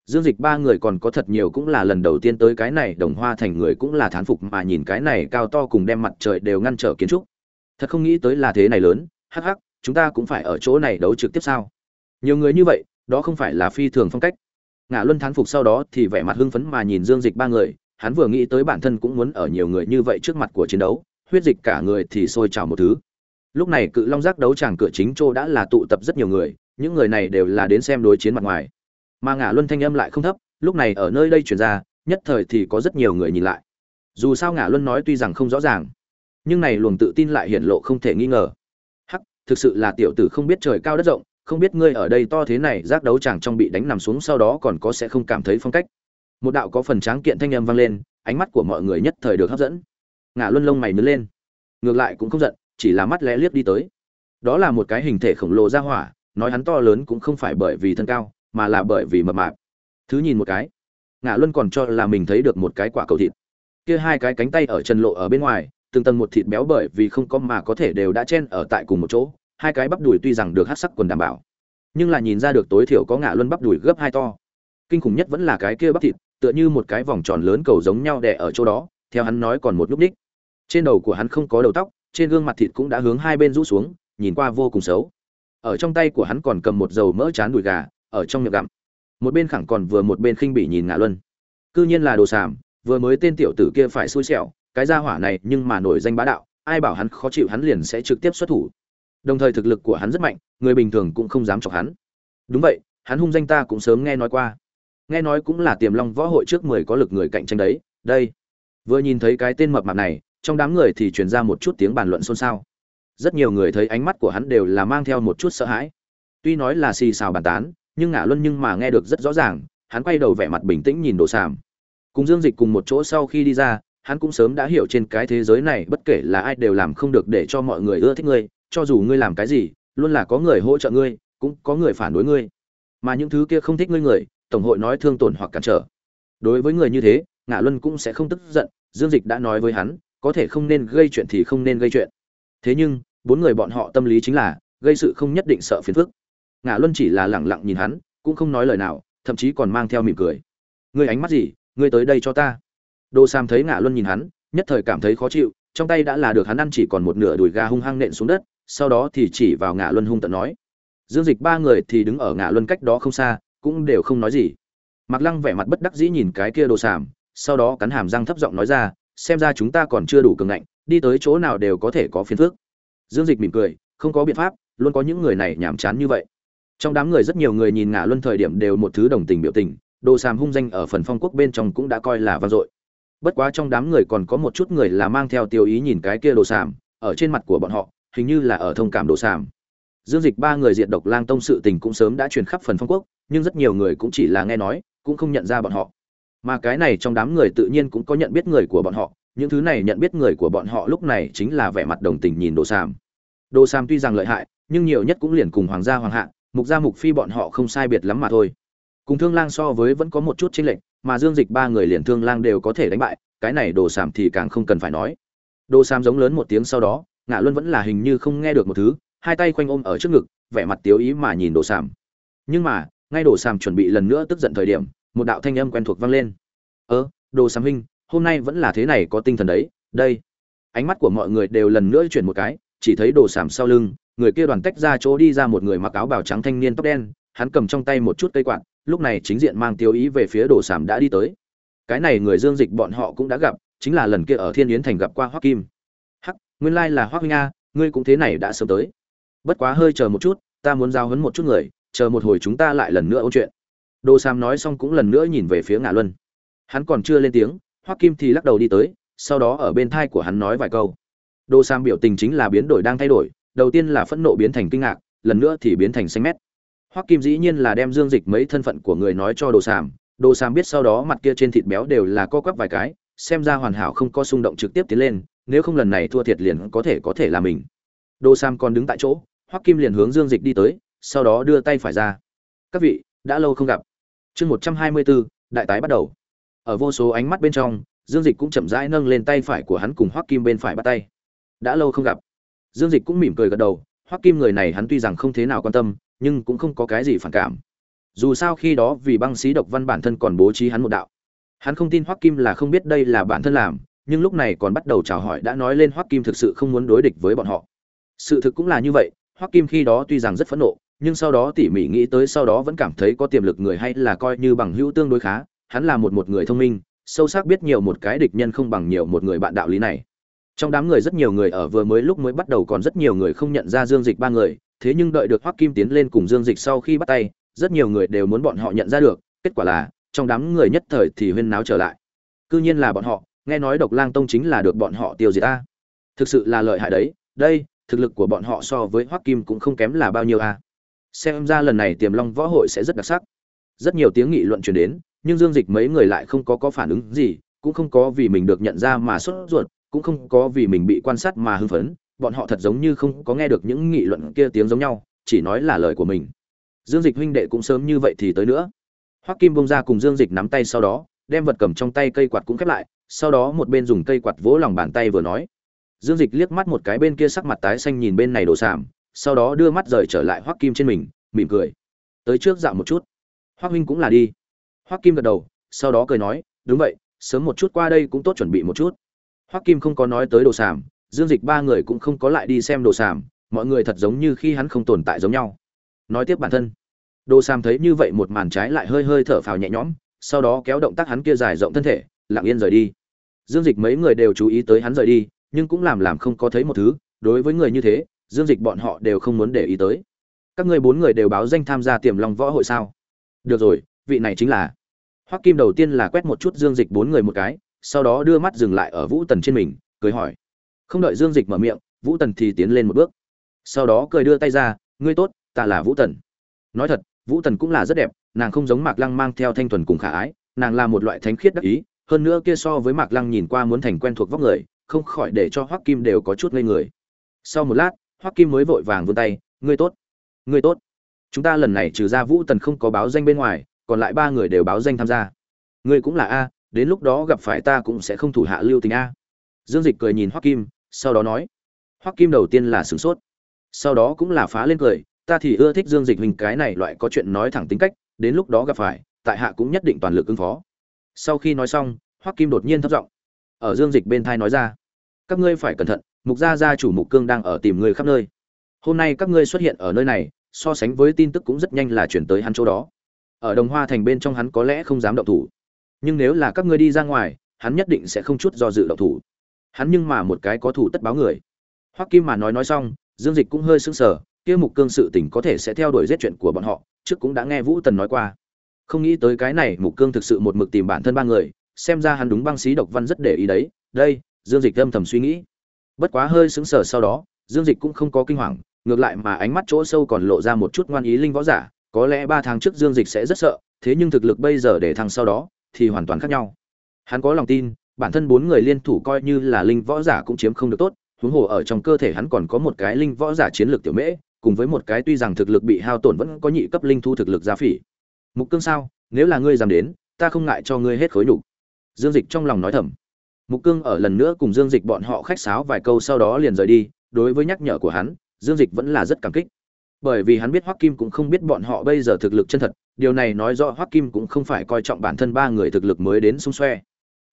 dương dịch ba người còn có thật nhiều cũng là lần đầu tiên tới cái này, đồng hoa thành người cũng là thán phục mà nhìn cái này cao to cùng đem mặt trời đều ngăn trở kiến trúc. Thật không nghĩ tới là thế này lớn, hắc hắc, chúng ta cũng phải ở chỗ này đấu trực tiếp sao? Nhiều người như vậy, đó không phải là phi thường phong cách. Ngã luân thán phục sau đó thì vẻ mặt hưng phấn mà nhìn dương dịch ba người, hắn vừa nghĩ tới bản thân cũng muốn ở nhiều người như vậy trước mặt của chiến đấu, huyết dịch cả người thì sôi trào một thứ. Lúc này cự long giác đấu tràng cửa chính châu đã là tụ tập rất nhiều người, những người này đều là đến xem đối chiến mặt ngoài mà ngã luân thanh âm lại không thấp, lúc này ở nơi đây chuyển ra, nhất thời thì có rất nhiều người nhìn lại. Dù sao ngã luân nói tuy rằng không rõ ràng, nhưng này luồng tự tin lại hiển lộ không thể nghi ngờ. Hắc, thực sự là tiểu tử không biết trời cao đất rộng, không biết ngươi ở đây to thế này, giác đấu chàng trong bị đánh nằm xuống sau đó còn có sẽ không cảm thấy phong cách. Một đạo có phần tráng kiện thanh âm vang lên, ánh mắt của mọi người nhất thời được hấp dẫn. Ngã luân lông mày nứt lên, ngược lại cũng không giận, chỉ là mắt lẽ liếc đi tới. Đó là một cái hình thể khổng lồ ra hỏa, nói hắn to lớn cũng không phải bởi vì thân cao mà là bởi vì mập mạp. Thứ nhìn một cái, ngạ luân còn cho là mình thấy được một cái quả cầu thịt. Kia hai cái cánh tay ở chân lộ ở bên ngoài, từng tầng một thịt béo bởi vì không có mà có thể đều đã chen ở tại cùng một chỗ, hai cái bắp đùi tuy rằng được hát sắc quần đảm bảo, nhưng là nhìn ra được tối thiểu có ngạ luân bắp đùi gấp hai to. Kinh khủng nhất vẫn là cái kia bắp thịt, tựa như một cái vòng tròn lớn cầu giống nhau đè ở chỗ đó, theo hắn nói còn một lúc đích. Trên đầu của hắn không có đầu tóc, trên gương mặt thịt cũng đã hướng hai bên rũ xuống, nhìn qua vô cùng xấu. Ở trong tay của hắn còn cầm một dầu mỡ chán đùi gà ở trong miệng gặm. Một bên khẳng còn vừa một bên khinh bỉ nhìn ngạ luân. Cư nhiên là đồ sàm, vừa mới tên tiểu tử kia phải xui xẻo, cái gia hỏa này nhưng mà nổi danh bá đạo, ai bảo hắn khó chịu hắn liền sẽ trực tiếp xuất thủ. Đồng thời thực lực của hắn rất mạnh, người bình thường cũng không dám chọc hắn. Đúng vậy, hắn hung danh ta cũng sớm nghe nói qua. Nghe nói cũng là tiềm long võ hội trước mười có lực người cạnh tranh đấy, đây. Vừa nhìn thấy cái tên mập mạp này, trong đám người thì truyền ra một chút tiếng bàn luận xôn xao. Rất nhiều người thấy ánh mắt của hắn đều là mang theo một chút sợ hãi. Tuy nói là xì xào bàn tán nhưng ngã luân nhưng mà nghe được rất rõ ràng, hắn quay đầu vẻ mặt bình tĩnh nhìn đồ sàm. Cùng dương dịch cùng một chỗ sau khi đi ra, hắn cũng sớm đã hiểu trên cái thế giới này bất kể là ai đều làm không được để cho mọi người ưa thích ngươi, cho dù ngươi làm cái gì, luôn là có người hỗ trợ ngươi, cũng có người phản đối ngươi. Mà những thứ kia không thích ngươi người, tổng hội nói thương tổn hoặc cản trở. Đối với người như thế ngã luân cũng sẽ không tức giận, dương dịch đã nói với hắn, có thể không nên gây chuyện thì không nên gây chuyện. Thế nhưng, bốn người bọn họ tâm lý chính là, gây sự không nhất định sợ phiền phức ngã luân chỉ là lẳng lặng nhìn hắn cũng không nói lời nào thậm chí còn mang theo mỉm cười. Ngươi ánh mắt gì? Ngươi tới đây cho ta. Đồ sam thấy ngã luân nhìn hắn nhất thời cảm thấy khó chịu trong tay đã là được hắn ăn chỉ còn một nửa đùi gà hung hăng nện xuống đất sau đó thì chỉ vào ngã luân hung tận nói. Dương dịch ba người thì đứng ở ngã luân cách đó không xa cũng đều không nói gì. Mặc Lăng vẻ mặt bất đắc dĩ nhìn cái kia đồ sàm, sau đó cắn hàm răng thấp giọng nói ra, xem ra chúng ta còn chưa đủ cường ngạnh, đi tới chỗ nào đều có thể có phiền phức. Dương Dịch mỉm cười, không có biện pháp, luôn có những người này nhảm chán như vậy. Trong đám người rất nhiều người nhìn ngả luân thời điểm đều một thứ đồng tình biểu tình, đồ sàm hung danh ở phần phong quốc bên trong cũng đã coi là vang dội. Bất quá trong đám người còn có một chút người là mang theo tiêu ý nhìn cái kia đồ sàm, ở trên mặt của bọn họ, hình như là ở thông cảm đồ sàm. Dương Dịch ba người diện độc lang tông sự tình cũng sớm đã truyền khắp phần phong quốc, nhưng rất nhiều người cũng chỉ là nghe nói, cũng không nhận ra bọn họ mà cái này trong đám người tự nhiên cũng có nhận biết người của bọn họ những thứ này nhận biết người của bọn họ lúc này chính là vẻ mặt đồng tình nhìn đồ sàm đồ sàm tuy rằng lợi hại nhưng nhiều nhất cũng liền cùng hoàng gia hoàng hạ mục gia mục phi bọn họ không sai biệt lắm mà thôi. Cùng thương lang so với vẫn có một chút chênh lệch, mà dương dịch ba người liền thương lang đều có thể đánh bại, cái này đồ sàm thì càng không cần phải nói. Đồ sàm giống lớn một tiếng sau đó, ngạ luân vẫn là hình như không nghe được một thứ, hai tay khoanh ôm ở trước ngực, vẻ mặt tiếu ý mà nhìn đồ sàm. Nhưng mà, ngay đồ sàm chuẩn bị lần nữa tức giận thời điểm, một đạo thanh âm quen thuộc vang lên. Ơ, đồ sàm huynh, hôm nay vẫn là thế này có tinh thần đấy, đây. Ánh mắt của mọi người đều lần nữa chuyển một cái, chỉ thấy đồ sàm sau lưng người kia đoàn tách ra chỗ đi ra một người mặc áo bào trắng thanh niên tóc đen, hắn cầm trong tay một chút cây quạt, lúc này chính diện mang tiêu ý về phía đồ sàm đã đi tới. Cái này người dương dịch bọn họ cũng đã gặp, chính là lần kia ở thiên yến thành gặp qua hoắc kim. Hắc, nguyên lai là hoắc huynh a, ngươi cũng thế này đã sớm tới. Bất quá hơi chờ một chút, ta muốn giao hấn một chút người, chờ một hồi chúng ta lại lần nữa ôn chuyện. Đồ sam nói xong cũng lần nữa nhìn về phía ngã luân. Hắn còn chưa lên tiếng, hoắc kim thì lắc đầu đi tới, sau đó ở bên thai của hắn nói vài câu. Đồ sam biểu tình chính là biến đổi đang thay đổi đầu tiên là phẫn nộ biến thành kinh ngạc, lần nữa thì biến thành xanh mét. Hoắc kim dĩ nhiên là đem dương dịch mấy thân phận của người nói cho đồ sam đồ sam biết sau đó mặt kia trên thịt béo đều là co quắp vài cái, xem ra hoàn hảo không có xung động trực tiếp tiến lên, nếu không lần này thua thiệt liền có thể có thể là mình. Đồ sam còn đứng tại chỗ, hoắc kim liền hướng dương dịch đi tới, sau đó đưa tay phải ra. Các vị, đã lâu không gặp. Chương một trăm hai mươi bốn, đại tái bắt đầu. Ở vô số ánh mắt bên trong, dương dịch cũng chậm rãi nâng lên tay phải của hắn cùng hoắc kim bên phải bắt tay. Đã lâu không gặp dương dịch cũng mỉm cười gật đầu, hoắc kim người này hắn tuy rằng không thế nào quan tâm, nhưng cũng không có cái gì phản cảm. Dù sao khi đó vì băng sĩ độc văn bản thân còn bố trí hắn một đạo. Hắn không tin hoắc kim là không biết đây là bản thân làm, nhưng lúc này còn bắt đầu chào hỏi đã nói lên hoắc kim thực sự không muốn đối địch với bọn họ. Sự thực cũng là như vậy, hoắc kim khi đó tuy rằng rất phẫn nộ, nhưng sau đó tỉ mỉ nghĩ tới sau đó vẫn cảm thấy có tiềm lực người hay là coi như bằng hữu tương đối khá, hắn là một một người thông minh, sâu sắc biết nhiều một cái địch nhân không bằng nhiều một người bạn đạo lý này trong đám người rất nhiều người ở vừa mới lúc mới bắt đầu còn rất nhiều người không nhận ra dương dịch ba người, thế nhưng đợi được hoắc kim tiến lên cùng dương dịch sau khi bắt tay, rất nhiều người đều muốn bọn họ nhận ra được, kết quả là, trong đám người nhất thời thì huyên náo trở lại. Cư nhiên là bọn họ, nghe nói độc lang tông chính là được bọn họ tiêu diệt ta thực sự là lợi hại đấy, đây, thực lực của bọn họ so với hoắc kim cũng không kém là bao nhiêu a. Xem ra lần này tiềm long võ hội sẽ rất đặc sắc. Rất nhiều tiếng nghị luận truyền đến, nhưng dương dịch mấy người lại không có có phản ứng gì, cũng không có vì mình được nhận ra mà sốt ruột cũng không có vì mình bị quan sát mà hưng phấn, bọn họ thật giống như không có nghe được những nghị luận kia tiếng giống nhau, chỉ nói là lời của mình. Dương dịch huynh đệ cũng sớm như vậy thì tới nữa. Hoắc kim bông ra cùng dương dịch nắm tay sau đó, đem vật cầm trong tay cây quạt cũng khép lại, sau đó một bên dùng cây quạt vỗ lòng bàn tay vừa nói. Dương dịch liếc mắt một cái bên kia sắc mặt tái xanh nhìn bên này đổ sảm sau đó đưa mắt rời trở lại hoắc kim trên mình, mỉm cười. Tới trước dạo một chút. Hoắc huynh cũng là đi. Hoắc kim gật đầu, sau đó cười nói, đúng vậy, sớm một chút qua đây cũng tốt chuẩn bị một chút hoắc kim không có nói tới đồ sàm, dương dịch ba người cũng không có lại đi xem đồ sàm, mọi người thật giống như khi hắn không tồn tại giống nhau. Nói tiếp bản thân. Đồ sàm thấy như vậy một màn trái lại hơi hơi thở phào nhẹ nhõm, sau đó kéo động tác hắn kia dài rộng thân thể, lặng yên rời đi. Dương dịch mấy người đều chú ý tới hắn rời đi, nhưng cũng làm làm không có thấy một thứ, đối với người như thế, dương dịch bọn họ đều không muốn để ý tới. Các ngươi bốn người đều báo danh tham gia tiềm long võ hội sao? Được rồi, vị này chính là. Hoắc kim đầu tiên là quét một chút dương dịch bốn người một cái sau đó đưa mắt dừng lại ở vũ tần trên mình, cười hỏi. Không đợi dương dịch mở miệng, vũ tần thì tiến lên một bước. Sau đó cười đưa tay ra, ngươi tốt, ta là vũ tần. Nói thật, vũ tần cũng là rất đẹp, nàng không giống mạc lăng mang theo thanh thuần cùng khả ái, nàng là một loại thánh khiết đắc ý, hơn nữa kia so với mạc lăng nhìn qua muốn thành quen thuộc vóc người, không khỏi để cho hoắc kim đều có chút ngây người. Sau một lát, hoắc kim mới vội vàng vươn tay, ngươi tốt ngươi tốt. Chúng ta lần này trừ ra vũ tần không có báo danh bên ngoài, còn lại ba người đều báo danh tham gia. Ngươi cũng là a đến lúc đó gặp phải ta cũng sẽ không thủ hạ lưu tình a. Dương dịch cười nhìn hoắc kim, sau đó nói, hoắc kim đầu tiên là sửng sốt, sau đó cũng là phá lên cười, ta thì ưa thích dương dịch hình cái này loại có chuyện nói thẳng tính cách, đến lúc đó gặp phải, tại hạ cũng nhất định toàn lực ứng phó. Sau khi nói xong, hoắc kim đột nhiên thất giọng, ở dương dịch bên thai nói ra, các ngươi phải cẩn thận, mục gia gia chủ mục cương đang ở tìm người khắp nơi. Hôm nay các ngươi xuất hiện ở nơi này, so sánh với tin tức cũng rất nhanh là chuyển tới hắn chỗ đó. Ở đồng hoa thành bên trong hắn có lẽ không dám động thủ nhưng nếu là các ngươi đi ra ngoài, hắn nhất định sẽ không chút do dự động thủ. Hắn nhưng mà một cái có thủ tất báo người. Hoắc kim mà nói nói xong, dương dịch cũng hơi sững sờ, kia mục cương sự tình có thể sẽ theo đuổi giết chuyện của bọn họ, trước cũng đã nghe vũ tần nói qua. Không nghĩ tới cái này mục cương thực sự một mực tìm bản thân ba người, xem ra hắn đúng băng xí độc văn rất để ý đấy. Đây, dương dịch âm thầm suy nghĩ. Bất quá hơi sững sờ sau đó, dương dịch cũng không có kinh hoàng, ngược lại mà ánh mắt chỗ sâu còn lộ ra một chút ngoan ý linh võ giả, có lẽ ba tháng trước dương dịch sẽ rất sợ, thế nhưng thực lực bây giờ để thăng sau đó thì hoàn toàn khác nhau. Hắn có lòng tin, bản thân bốn người liên thủ coi như là linh võ giả cũng chiếm không được tốt, huống hồ ở trong cơ thể hắn còn có một cái linh võ giả chiến lược tiểu mễ, cùng với một cái tuy rằng thực lực bị hao tổn vẫn có nhị cấp linh thu thực lực gia phỉ. Mục cương sao? Nếu là ngươi dám đến, ta không ngại cho ngươi hết khối nhục. Dương dịch trong lòng nói thầm. Mục cương ở lần nữa cùng dương dịch bọn họ khách sáo vài câu sau đó liền rời đi, đối với nhắc nhở của hắn, dương dịch vẫn là rất cảm kích. Bởi vì hắn biết hoắc kim cũng không biết bọn họ bây giờ thực lực chân thật điều này nói rõ hoắc kim cũng không phải coi trọng bản thân ba người thực lực mới đến xung xoe.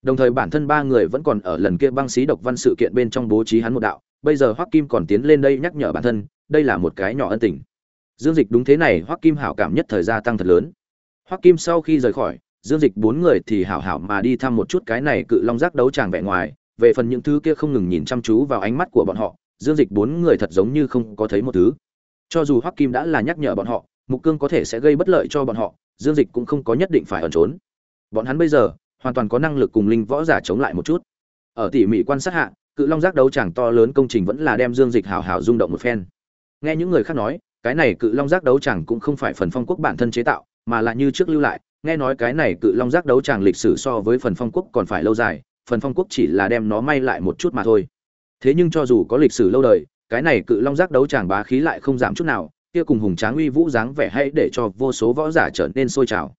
Đồng thời bản thân ba người vẫn còn ở lần kia băng xí độc văn sự kiện bên trong bố trí hắn một đạo. Bây giờ hoắc kim còn tiến lên đây nhắc nhở bản thân, đây là một cái nhỏ ân tình. Dương dịch đúng thế này, hoắc kim hảo cảm nhất thời gia tăng thật lớn. Hoắc kim sau khi rời khỏi, dương dịch bốn người thì hảo hảo mà đi thăm một chút cái này cự long giác đấu tràng vẻ ngoài. Về phần những thứ kia không ngừng nhìn chăm chú vào ánh mắt của bọn họ, dương dịch bốn người thật giống như không có thấy một thứ. Cho dù hoắc kim đã là nhắc nhở bọn họ mục cương có thể sẽ gây bất lợi cho bọn họ, dương dịch cũng không có nhất định phải ẩn trốn. Bọn hắn bây giờ, hoàn toàn có năng lực cùng linh võ giả chống lại một chút. Ở tỉ mỉ quan sát hạ, cự long giác đấu tràng to lớn công trình vẫn là đem dương dịch hào hào rung động một phen. Nghe những người khác nói, cái này cự long giác đấu tràng cũng không phải phần phong quốc bản thân chế tạo, mà là như trước lưu lại. Nghe nói cái này cự long giác đấu tràng lịch sử so với phần phong quốc còn phải lâu dài, phần phong quốc chỉ là đem nó may lại một chút mà thôi. Thế nhưng cho dù có lịch sử lâu đời, cái này cự long giác đấu tràng bá khí lại không giảm chút nào kia cùng hùng tráng uy vũ dáng vẻ hay để cho vô số võ giả trở nên sôi trào.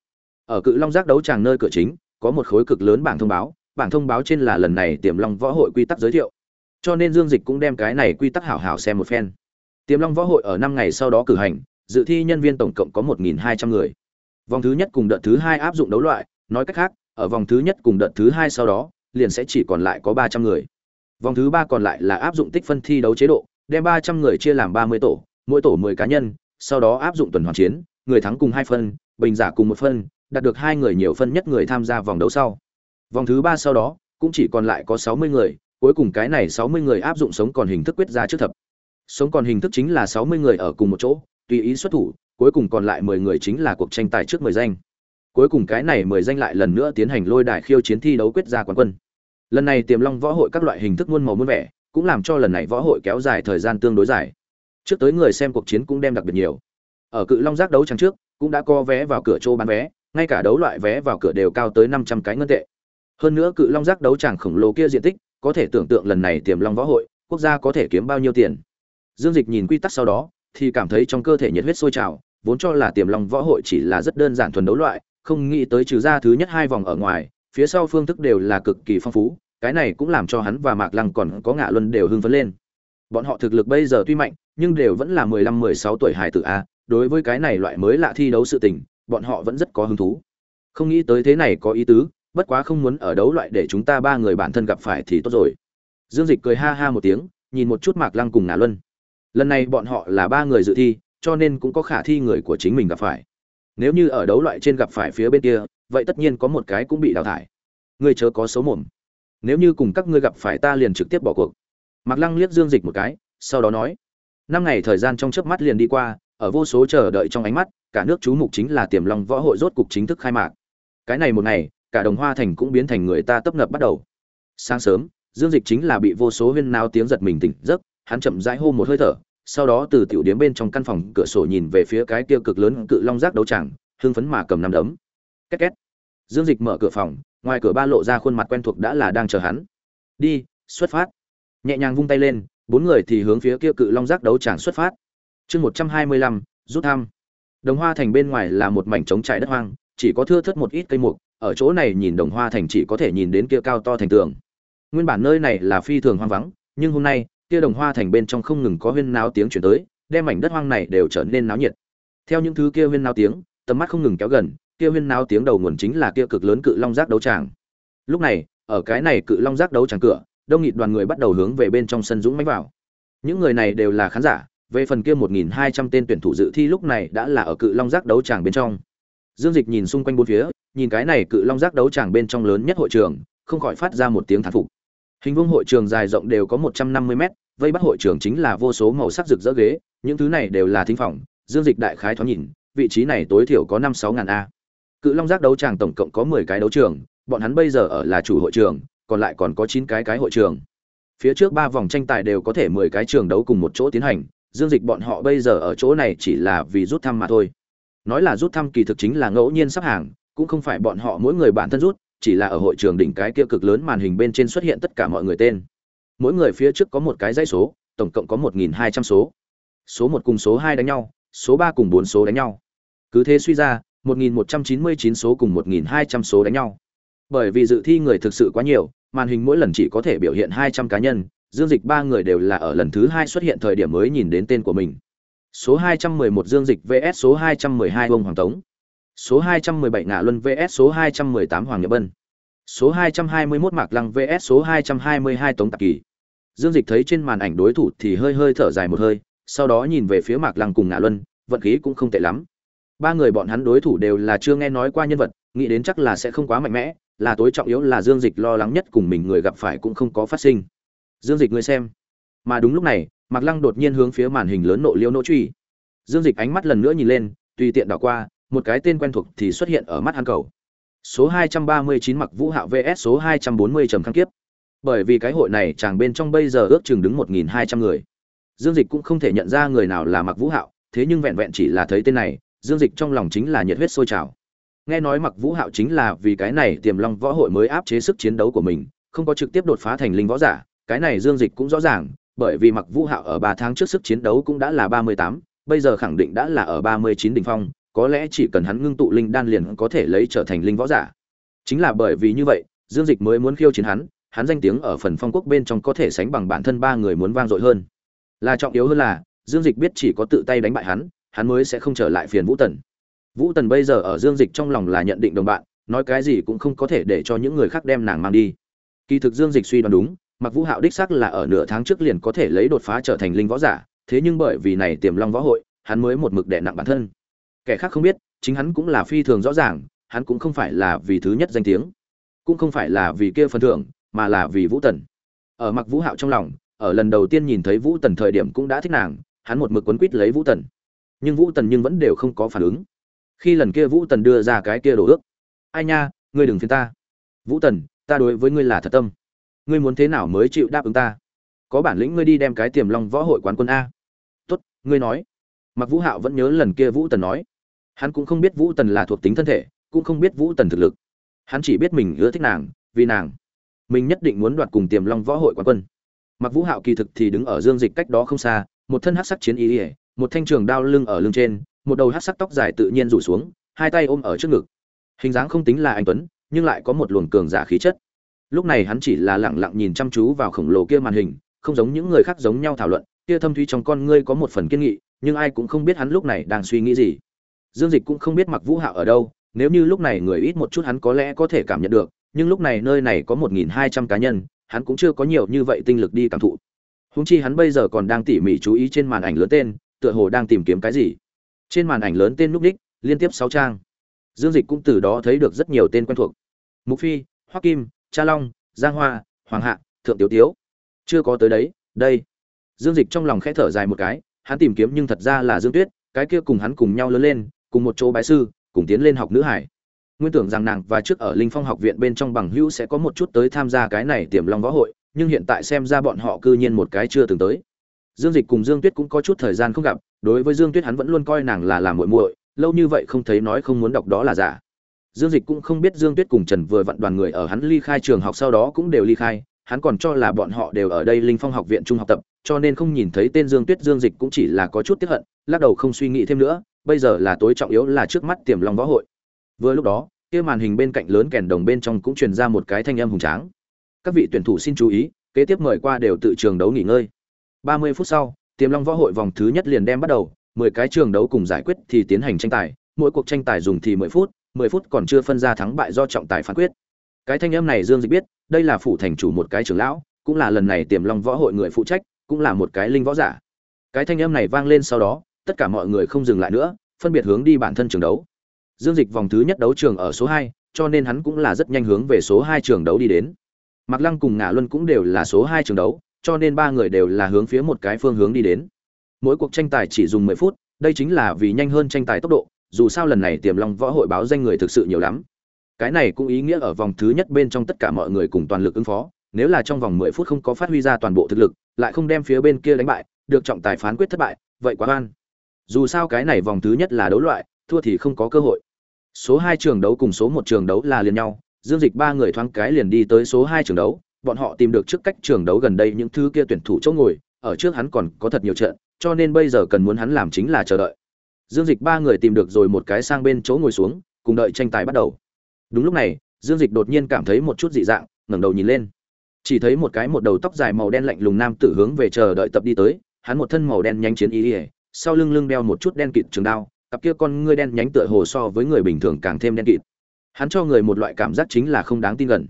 Ở cự long giác đấu tràng nơi cửa chính, có một khối cực lớn bảng thông báo, bảng thông báo trên là lần này tiềm long võ hội quy tắc giới thiệu. Cho nên dương dịch cũng đem cái này quy tắc hảo hảo xem một phen. Tiềm long võ hội ở năm ngày sau đó cử hành, dự thi nhân viên tổng cộng có một hai trăm người. Vòng thứ nhất cùng đợt thứ hai áp dụng đấu loại, nói cách khác, ở vòng thứ nhất cùng đợt thứ hai sau đó, liền sẽ chỉ còn lại có ba trăm người. Vòng thứ ba còn lại là áp dụng tích phân thi đấu chế độ, đem ba trăm người chia làm ba mươi tổ mỗi tổ mười cá nhân, sau đó áp dụng tuần hoàn chiến, người thắng cùng hai phân, bình giả cùng một phân, đạt được hai người nhiều phân nhất người tham gia vòng đấu sau. Vòng thứ ba sau đó, cũng chỉ còn lại có sáu mươi người, cuối cùng cái này sáu mươi người áp dụng sống còn hình thức quyết ra trước thập. Sống còn hình thức chính là sáu mươi người ở cùng một chỗ, tùy ý xuất thủ, cuối cùng còn lại mười người chính là cuộc tranh tài trước mười danh. Cuối cùng cái này mười danh lại lần nữa tiến hành lôi đài khiêu chiến thi đấu quyết ra quán quân. Lần này tiềm long võ hội các loại hình thức muôn màu muôn vẻ, cũng làm cho lần này võ hội kéo dài thời gian tương đối dài trước tới người xem cuộc chiến cũng đem đặc biệt nhiều. Ở cự long giác đấu trắng trước, cũng đã có vé vào cửa chỗ bán vé, ngay cả đấu loại vé vào cửa đều cao tới năm trăm cái ngân tệ. Hơn nữa cự long giác đấu tràng khổng lồ kia diện tích, có thể tưởng tượng lần này tiềm long võ hội, quốc gia có thể kiếm bao nhiêu tiền. Dương dịch nhìn quy tắc sau đó, thì cảm thấy trong cơ thể nhiệt huyết sôi trào, vốn cho là tiềm long võ hội chỉ là rất đơn giản thuần đấu loại, không nghĩ tới trừ ra thứ nhất hai vòng ở ngoài, phía sau phương thức đều là cực kỳ phong phú, cái này cũng làm cho hắn và mạc lăng còn có ngạ luân đều hưng phấn lên. Bọn họ thực lực bây giờ tuy mạnh nhưng đều vẫn là mười lăm, mười sáu tuổi hài tử a, đối với cái này loại mới lạ thi đấu sự tình, bọn họ vẫn rất có hứng thú. Không nghĩ tới thế này có ý tứ, bất quá không muốn ở đấu loại để chúng ta ba người bản thân gặp phải thì tốt rồi. Dương dịch cười ha ha một tiếng, nhìn một chút mạc lăng cùng ngạ luân. Lần này bọn họ là ba người dự thi, cho nên cũng có khả thi người của chính mình gặp phải. Nếu như ở đấu loại trên gặp phải phía bên kia, vậy tất nhiên có một cái cũng bị đào thải. Ngươi chớ có xấu mồm. Nếu như cùng các ngươi gặp phải ta liền trực tiếp bỏ cuộc. Mạc lăng liếc dương dịch một cái, sau đó nói năm ngày thời gian trong chớp mắt liền đi qua, ở vô số chờ đợi trong ánh mắt, cả nước chú mục chính là tiềm long võ hội rốt cục chính thức khai mạc. Cái này một ngày, cả đồng hoa thành cũng biến thành người ta tấp nập bắt đầu. Sáng sớm, dương dịch chính là bị vô số huyên nao tiếng giật mình tỉnh giấc, hắn chậm rãi hô một hơi thở, sau đó từ tiểu điếm bên trong căn phòng cửa sổ nhìn về phía cái tiêu cực lớn cự long giác đấu tràng, hưng phấn mà cầm nắm đấm. Két két. Dương dịch mở cửa phòng, ngoài cửa ba lộ ra khuôn mặt quen thuộc đã là đang chờ hắn. Đi, xuất phát. Nhẹ nhàng vung tay lên bốn người thì hướng phía kia cự long giác đấu tràng xuất phát. Chương một trăm hai mươi lăm, rút thăm. Đồng hoa thành bên ngoài là một mảnh trống trải đất hoang, chỉ có thưa thớt một ít cây mục, ở chỗ này nhìn đồng hoa thành chỉ có thể nhìn đến kia cao to thành tường. Nguyên bản nơi này là phi thường hoang vắng, nhưng hôm nay, kia đồng hoa thành bên trong không ngừng có huyên náo tiếng chuyển tới, đem mảnh đất hoang này đều trở nên náo nhiệt. Theo những thứ kia huyên náo tiếng, tầm mắt không ngừng kéo gần, kia huyên náo tiếng đầu nguồn chính là kia cực lớn cự long giác đấu tràng. Lúc này, ở cái này cự long giác đấu tràng cửa đông nghịt đoàn người bắt đầu hướng về bên trong sân dũng mánh vào. Những người này đều là khán giả, về phần kia 1.200 tên tuyển thủ dự thi lúc này đã là ở cự long giác đấu tràng bên trong. Dương dịch nhìn xung quanh bốn phía, nhìn cái này cự long giác đấu tràng bên trong lớn nhất hội trường, không khỏi phát ra một tiếng thán phục. Hình vuông hội trường dài rộng đều có 150 mét, vây bắt hội trường chính là vô số màu sắc rực rỡ ghế, những thứ này đều là thính phòng, dương dịch đại khái thoáng nhìn, vị trí này tối thiểu có năm sáu ngàn a. Cự long giác đấu tràng tổng cộng có 10 cái đấu trường, bọn hắn bây giờ ở là chủ hội trường còn lại còn có 9 cái cái hội trường. Phía trước ba vòng tranh tài đều có thể 10 cái trường đấu cùng một chỗ tiến hành, dương dịch bọn họ bây giờ ở chỗ này chỉ là vì rút thăm mà thôi. Nói là rút thăm kỳ thực chính là ngẫu nhiên sắp hàng, cũng không phải bọn họ mỗi người bản thân rút, chỉ là ở hội trường đỉnh cái kia cực lớn màn hình bên trên xuất hiện tất cả mọi người tên. Mỗi người phía trước có một cái dãy số, tổng cộng có một nghìn hai trăm số. Số một cùng số hai đánh nhau, số ba cùng bốn số đánh nhau. Cứ thế suy ra, một nghìn một trăm chín mươi chín số cùng một nghìn hai trăm số đánh nhau bởi vì dự thi người thực sự quá nhiều, màn hình mỗi lần chỉ có thể biểu hiện hai trăm cá nhân, dương dịch ba người đều là ở lần thứ hai xuất hiện thời điểm mới nhìn đến tên của mình. Số 211 dương dịch vs số 212 ông hoàng tống. Số 217 ngạ luân vs số 218 hoàng nhật bân. Số 221 mạc lăng vs số 222 tống tạp kỳ. Dương dịch thấy trên màn ảnh đối thủ thì hơi hơi thở dài một hơi, sau đó nhìn về phía mạc lăng cùng ngạ luân, vận khí cũng không tệ lắm. Ba người bọn hắn đối thủ đều là chưa nghe nói qua nhân vật, nghĩ đến chắc là sẽ không quá mạnh mẽ là tối trọng yếu là dương dịch lo lắng nhất cùng mình người gặp phải cũng không có phát sinh. Dương dịch ngươi xem. Mà đúng lúc này, mạc lăng đột nhiên hướng phía màn hình lớn nộ liêu nỗ truy. Dương dịch ánh mắt lần nữa nhìn lên, tùy tiện đảo qua, một cái tên quen thuộc thì xuất hiện ở mắt hắn cầu. Số 239 mặc vũ hạo vs số 240 trầm khang kiếp. Bởi vì cái hội này chàng bên trong bây giờ ước chừng đứng 1.200 người. Dương dịch cũng không thể nhận ra người nào là mặc vũ hạo, thế nhưng vẹn vẹn chỉ là thấy tên này, dương dịch trong lòng chính là nhiệt huyết sôi trào nghe nói mặc vũ hạo chính là vì cái này tiềm long võ hội mới áp chế sức chiến đấu của mình không có trực tiếp đột phá thành linh võ giả cái này Dương Dịch cũng rõ ràng, bởi vì Mặc Vũ Hạo ở 3 tháng trước sức chiến đấu cũng đã là 38, bây giờ khẳng định đã là ở 39 đỉnh phong, có lẽ chỉ cần hắn ngưng tụ linh đan liền có thể lấy trở thành linh võ giả. Chính là bởi vì như vậy, Dương Dịch mới muốn khiêu chiến hắn, hắn danh tiếng ở phần phong quốc bên trong có thể sánh bằng bản thân ba người muốn vang dội hơn. Là trọng yếu hơn là, Dương Dịch biết chỉ có tự tay đánh bại hắn, hắn mới sẽ không trở lại phiền Vũ Tần. Vũ Tần bây giờ ở Dương Dịch trong lòng là nhận định đồng bạn, nói cái gì cũng không có thể để cho những người khác đem nàng mang đi. Kỳ thực Dương Dịch suy đoán đúng, Mặc Vũ Hạo đích xác là ở nửa tháng trước liền có thể lấy đột phá trở thành linh võ giả, thế nhưng bởi vì này tiềm long võ hội, hắn mới một mực đè nặng bản thân. Kẻ khác không biết, chính hắn cũng là phi thường rõ ràng, hắn cũng không phải là vì thứ nhất danh tiếng, cũng không phải là vì kia phần thưởng, mà là vì Vũ Tần. Ở Mặc Vũ Hạo trong lòng, ở lần đầu tiên nhìn thấy Vũ Tần thời điểm cũng đã thích nàng, hắn một mực quấn quýt lấy Vũ Tần. Nhưng Vũ Tần nhưng vẫn đều không có phản ứng. Khi lần kia Vũ Tần đưa ra cái kia đồ ước, "Ai nha, ngươi đừng phiền ta." "Vũ Tần, ta đối với ngươi là thật tâm." ngươi muốn thế nào mới chịu đáp ứng ta? Có bản lĩnh ngươi đi đem cái tiềm long võ hội quán quân a. Tốt ngươi nói. Mặc vũ hạo vẫn nhớ lần kia vũ tần nói. Hắn cũng không biết vũ tần là thuộc tính thân thể cũng không biết vũ tần thực lực. Hắn chỉ biết mình ưa thích nàng vì nàng. Mình nhất định muốn đoạt cùng tiềm long võ hội quán quân. Mặc vũ hạo kỳ thực thì đứng ở dương dịch cách đó không xa một thân hát sắc chiến ý ỉa một thanh trường đao lưng ở lưng trên một đầu hát sắc tóc dài tự nhiên rủ xuống, hai tay ôm ở trước ngực. Hình dáng không tính là anh tuấn, nhưng lại có một luồng cường giả khí chất. Lúc này hắn chỉ là lẳng lặng nhìn chăm chú vào khổng lồ kia màn hình, không giống những người khác giống nhau thảo luận, kia thâm thuy trong con ngươi có một phần kiên nghị, nhưng ai cũng không biết hắn lúc này đang suy nghĩ gì. Dương dịch cũng không biết mặc vũ hạo ở đâu, nếu như lúc này người ít một chút hắn có lẽ có thể cảm nhận được, nhưng lúc này nơi này có một nghìn hai trăm cá nhân, hắn cũng chưa có nhiều như vậy tinh lực đi cảm thụ. Húng chi hắn bây giờ còn đang tỉ mỉ chú ý trên màn ảnh lớn tên, tựa hồ đang tìm kiếm cái gì trên màn ảnh lớn tên núp đích, liên tiếp sáu trang. Dương dịch cũng từ đó thấy được rất nhiều tên quen thuộc. Mục phi, hoắc kim, cha long, giang hoa, hoàng hạ, thượng tiểu tiếu. Chưa có tới đấy, đây. Dương dịch trong lòng khẽ thở dài một cái, hắn tìm kiếm nhưng thật ra là dương tuyết, cái kia cùng hắn cùng nhau lớn lên, cùng một chỗ bái sư, cùng tiến lên học nữ hải. Nguyên tưởng rằng nàng và trước ở linh phong học viện bên trong bằng hữu sẽ có một chút tới tham gia cái này tiềm long võ hội, nhưng hiện tại xem ra bọn họ cư nhiên một cái chưa từng tới. Dương Dịch cùng Dương Tuyết cũng có chút thời gian không gặp, đối với Dương Tuyết hắn vẫn luôn coi nàng là làm muội muội, lâu như vậy không thấy nói không muốn đọc đó là giả. Dương Dịch cũng không biết Dương Tuyết cùng Trần vừa vặn đoàn người ở hắn ly khai trường học sau đó cũng đều ly khai, hắn còn cho là bọn họ đều ở đây Linh Phong học viện trung học tập, cho nên không nhìn thấy tên Dương Tuyết Dương Dịch cũng chỉ là có chút tiếc hận, lắc đầu không suy nghĩ thêm nữa, bây giờ là tối trọng yếu là trước mắt Tiềm Long võ hội. Vừa lúc đó, kia màn hình bên cạnh lớn kèn đồng bên trong cũng truyền ra một cái thanh âm hùng tráng. Các vị tuyển thủ xin chú ý, kế tiếp mời qua đều tự trường đấu nghỉ ngơi. 30 phút sau, Tiềm Long võ hội vòng thứ nhất liền đem bắt đầu, 10 cái trường đấu cùng giải quyết thì tiến hành tranh tài, mỗi cuộc tranh tài dùng thì 10 phút, 10 phút còn chưa phân ra thắng bại do trọng tài phán quyết. Cái thanh âm này Dương Dịch biết, đây là phủ thành chủ một cái trưởng lão, cũng là lần này Tiềm Long võ hội người phụ trách, cũng là một cái linh võ giả. Cái thanh âm này vang lên sau đó, tất cả mọi người không dừng lại nữa, phân biệt hướng đi bản thân trường đấu. Dương Dịch vòng thứ nhất đấu trường ở số 2, cho nên hắn cũng là rất nhanh hướng về số 2 trường đấu đi đến. Mạc Lăng cùng Ngạ Luân cũng đều là số 2 trường đấu, cho nên ba người đều là hướng phía một cái phương hướng đi đến. Mỗi cuộc tranh tài chỉ dùng 10 phút, đây chính là vì nhanh hơn tranh tài tốc độ, dù sao lần này Tiềm Long võ hội báo danh người thực sự nhiều lắm. Cái này cũng ý nghĩa ở vòng thứ nhất bên trong tất cả mọi người cùng toàn lực ứng phó, nếu là trong vòng 10 phút không có phát huy ra toàn bộ thực lực, lại không đem phía bên kia đánh bại, được trọng tài phán quyết thất bại, vậy quá oan. Dù sao cái này vòng thứ nhất là đấu loại, thua thì không có cơ hội. Số 2 trường đấu cùng số 1 trường đấu là liền nhau, Dương Dịch ba người thoáng cái liền đi tới số 2 trường đấu, bọn họ tìm được trước cách trường đấu gần đây những thứ kia tuyển thủ chỗ ngồi, ở trước hắn còn có thật nhiều trận, cho nên bây giờ cần muốn hắn làm chính là chờ đợi. Dương Dịch ba người tìm được rồi một cái sang bên chỗ ngồi xuống, cùng đợi tranh tài bắt đầu. Đúng lúc này, Dương Dịch đột nhiên cảm thấy một chút dị dạng, ngẩng đầu nhìn lên. Chỉ thấy một cái một đầu tóc dài màu đen lạnh lùng nam tử hướng về chờ đợi tập đi tới, hắn một thân màu đen nhanh chiến y, sau lưng lưng đeo một chút đen kịt trường đao, cặp kia con ngươi đen nhánh tựa hồ so với người bình thường càng thêm đen kịt. Hắn cho người một loại cảm giác chính là không đáng tin gần.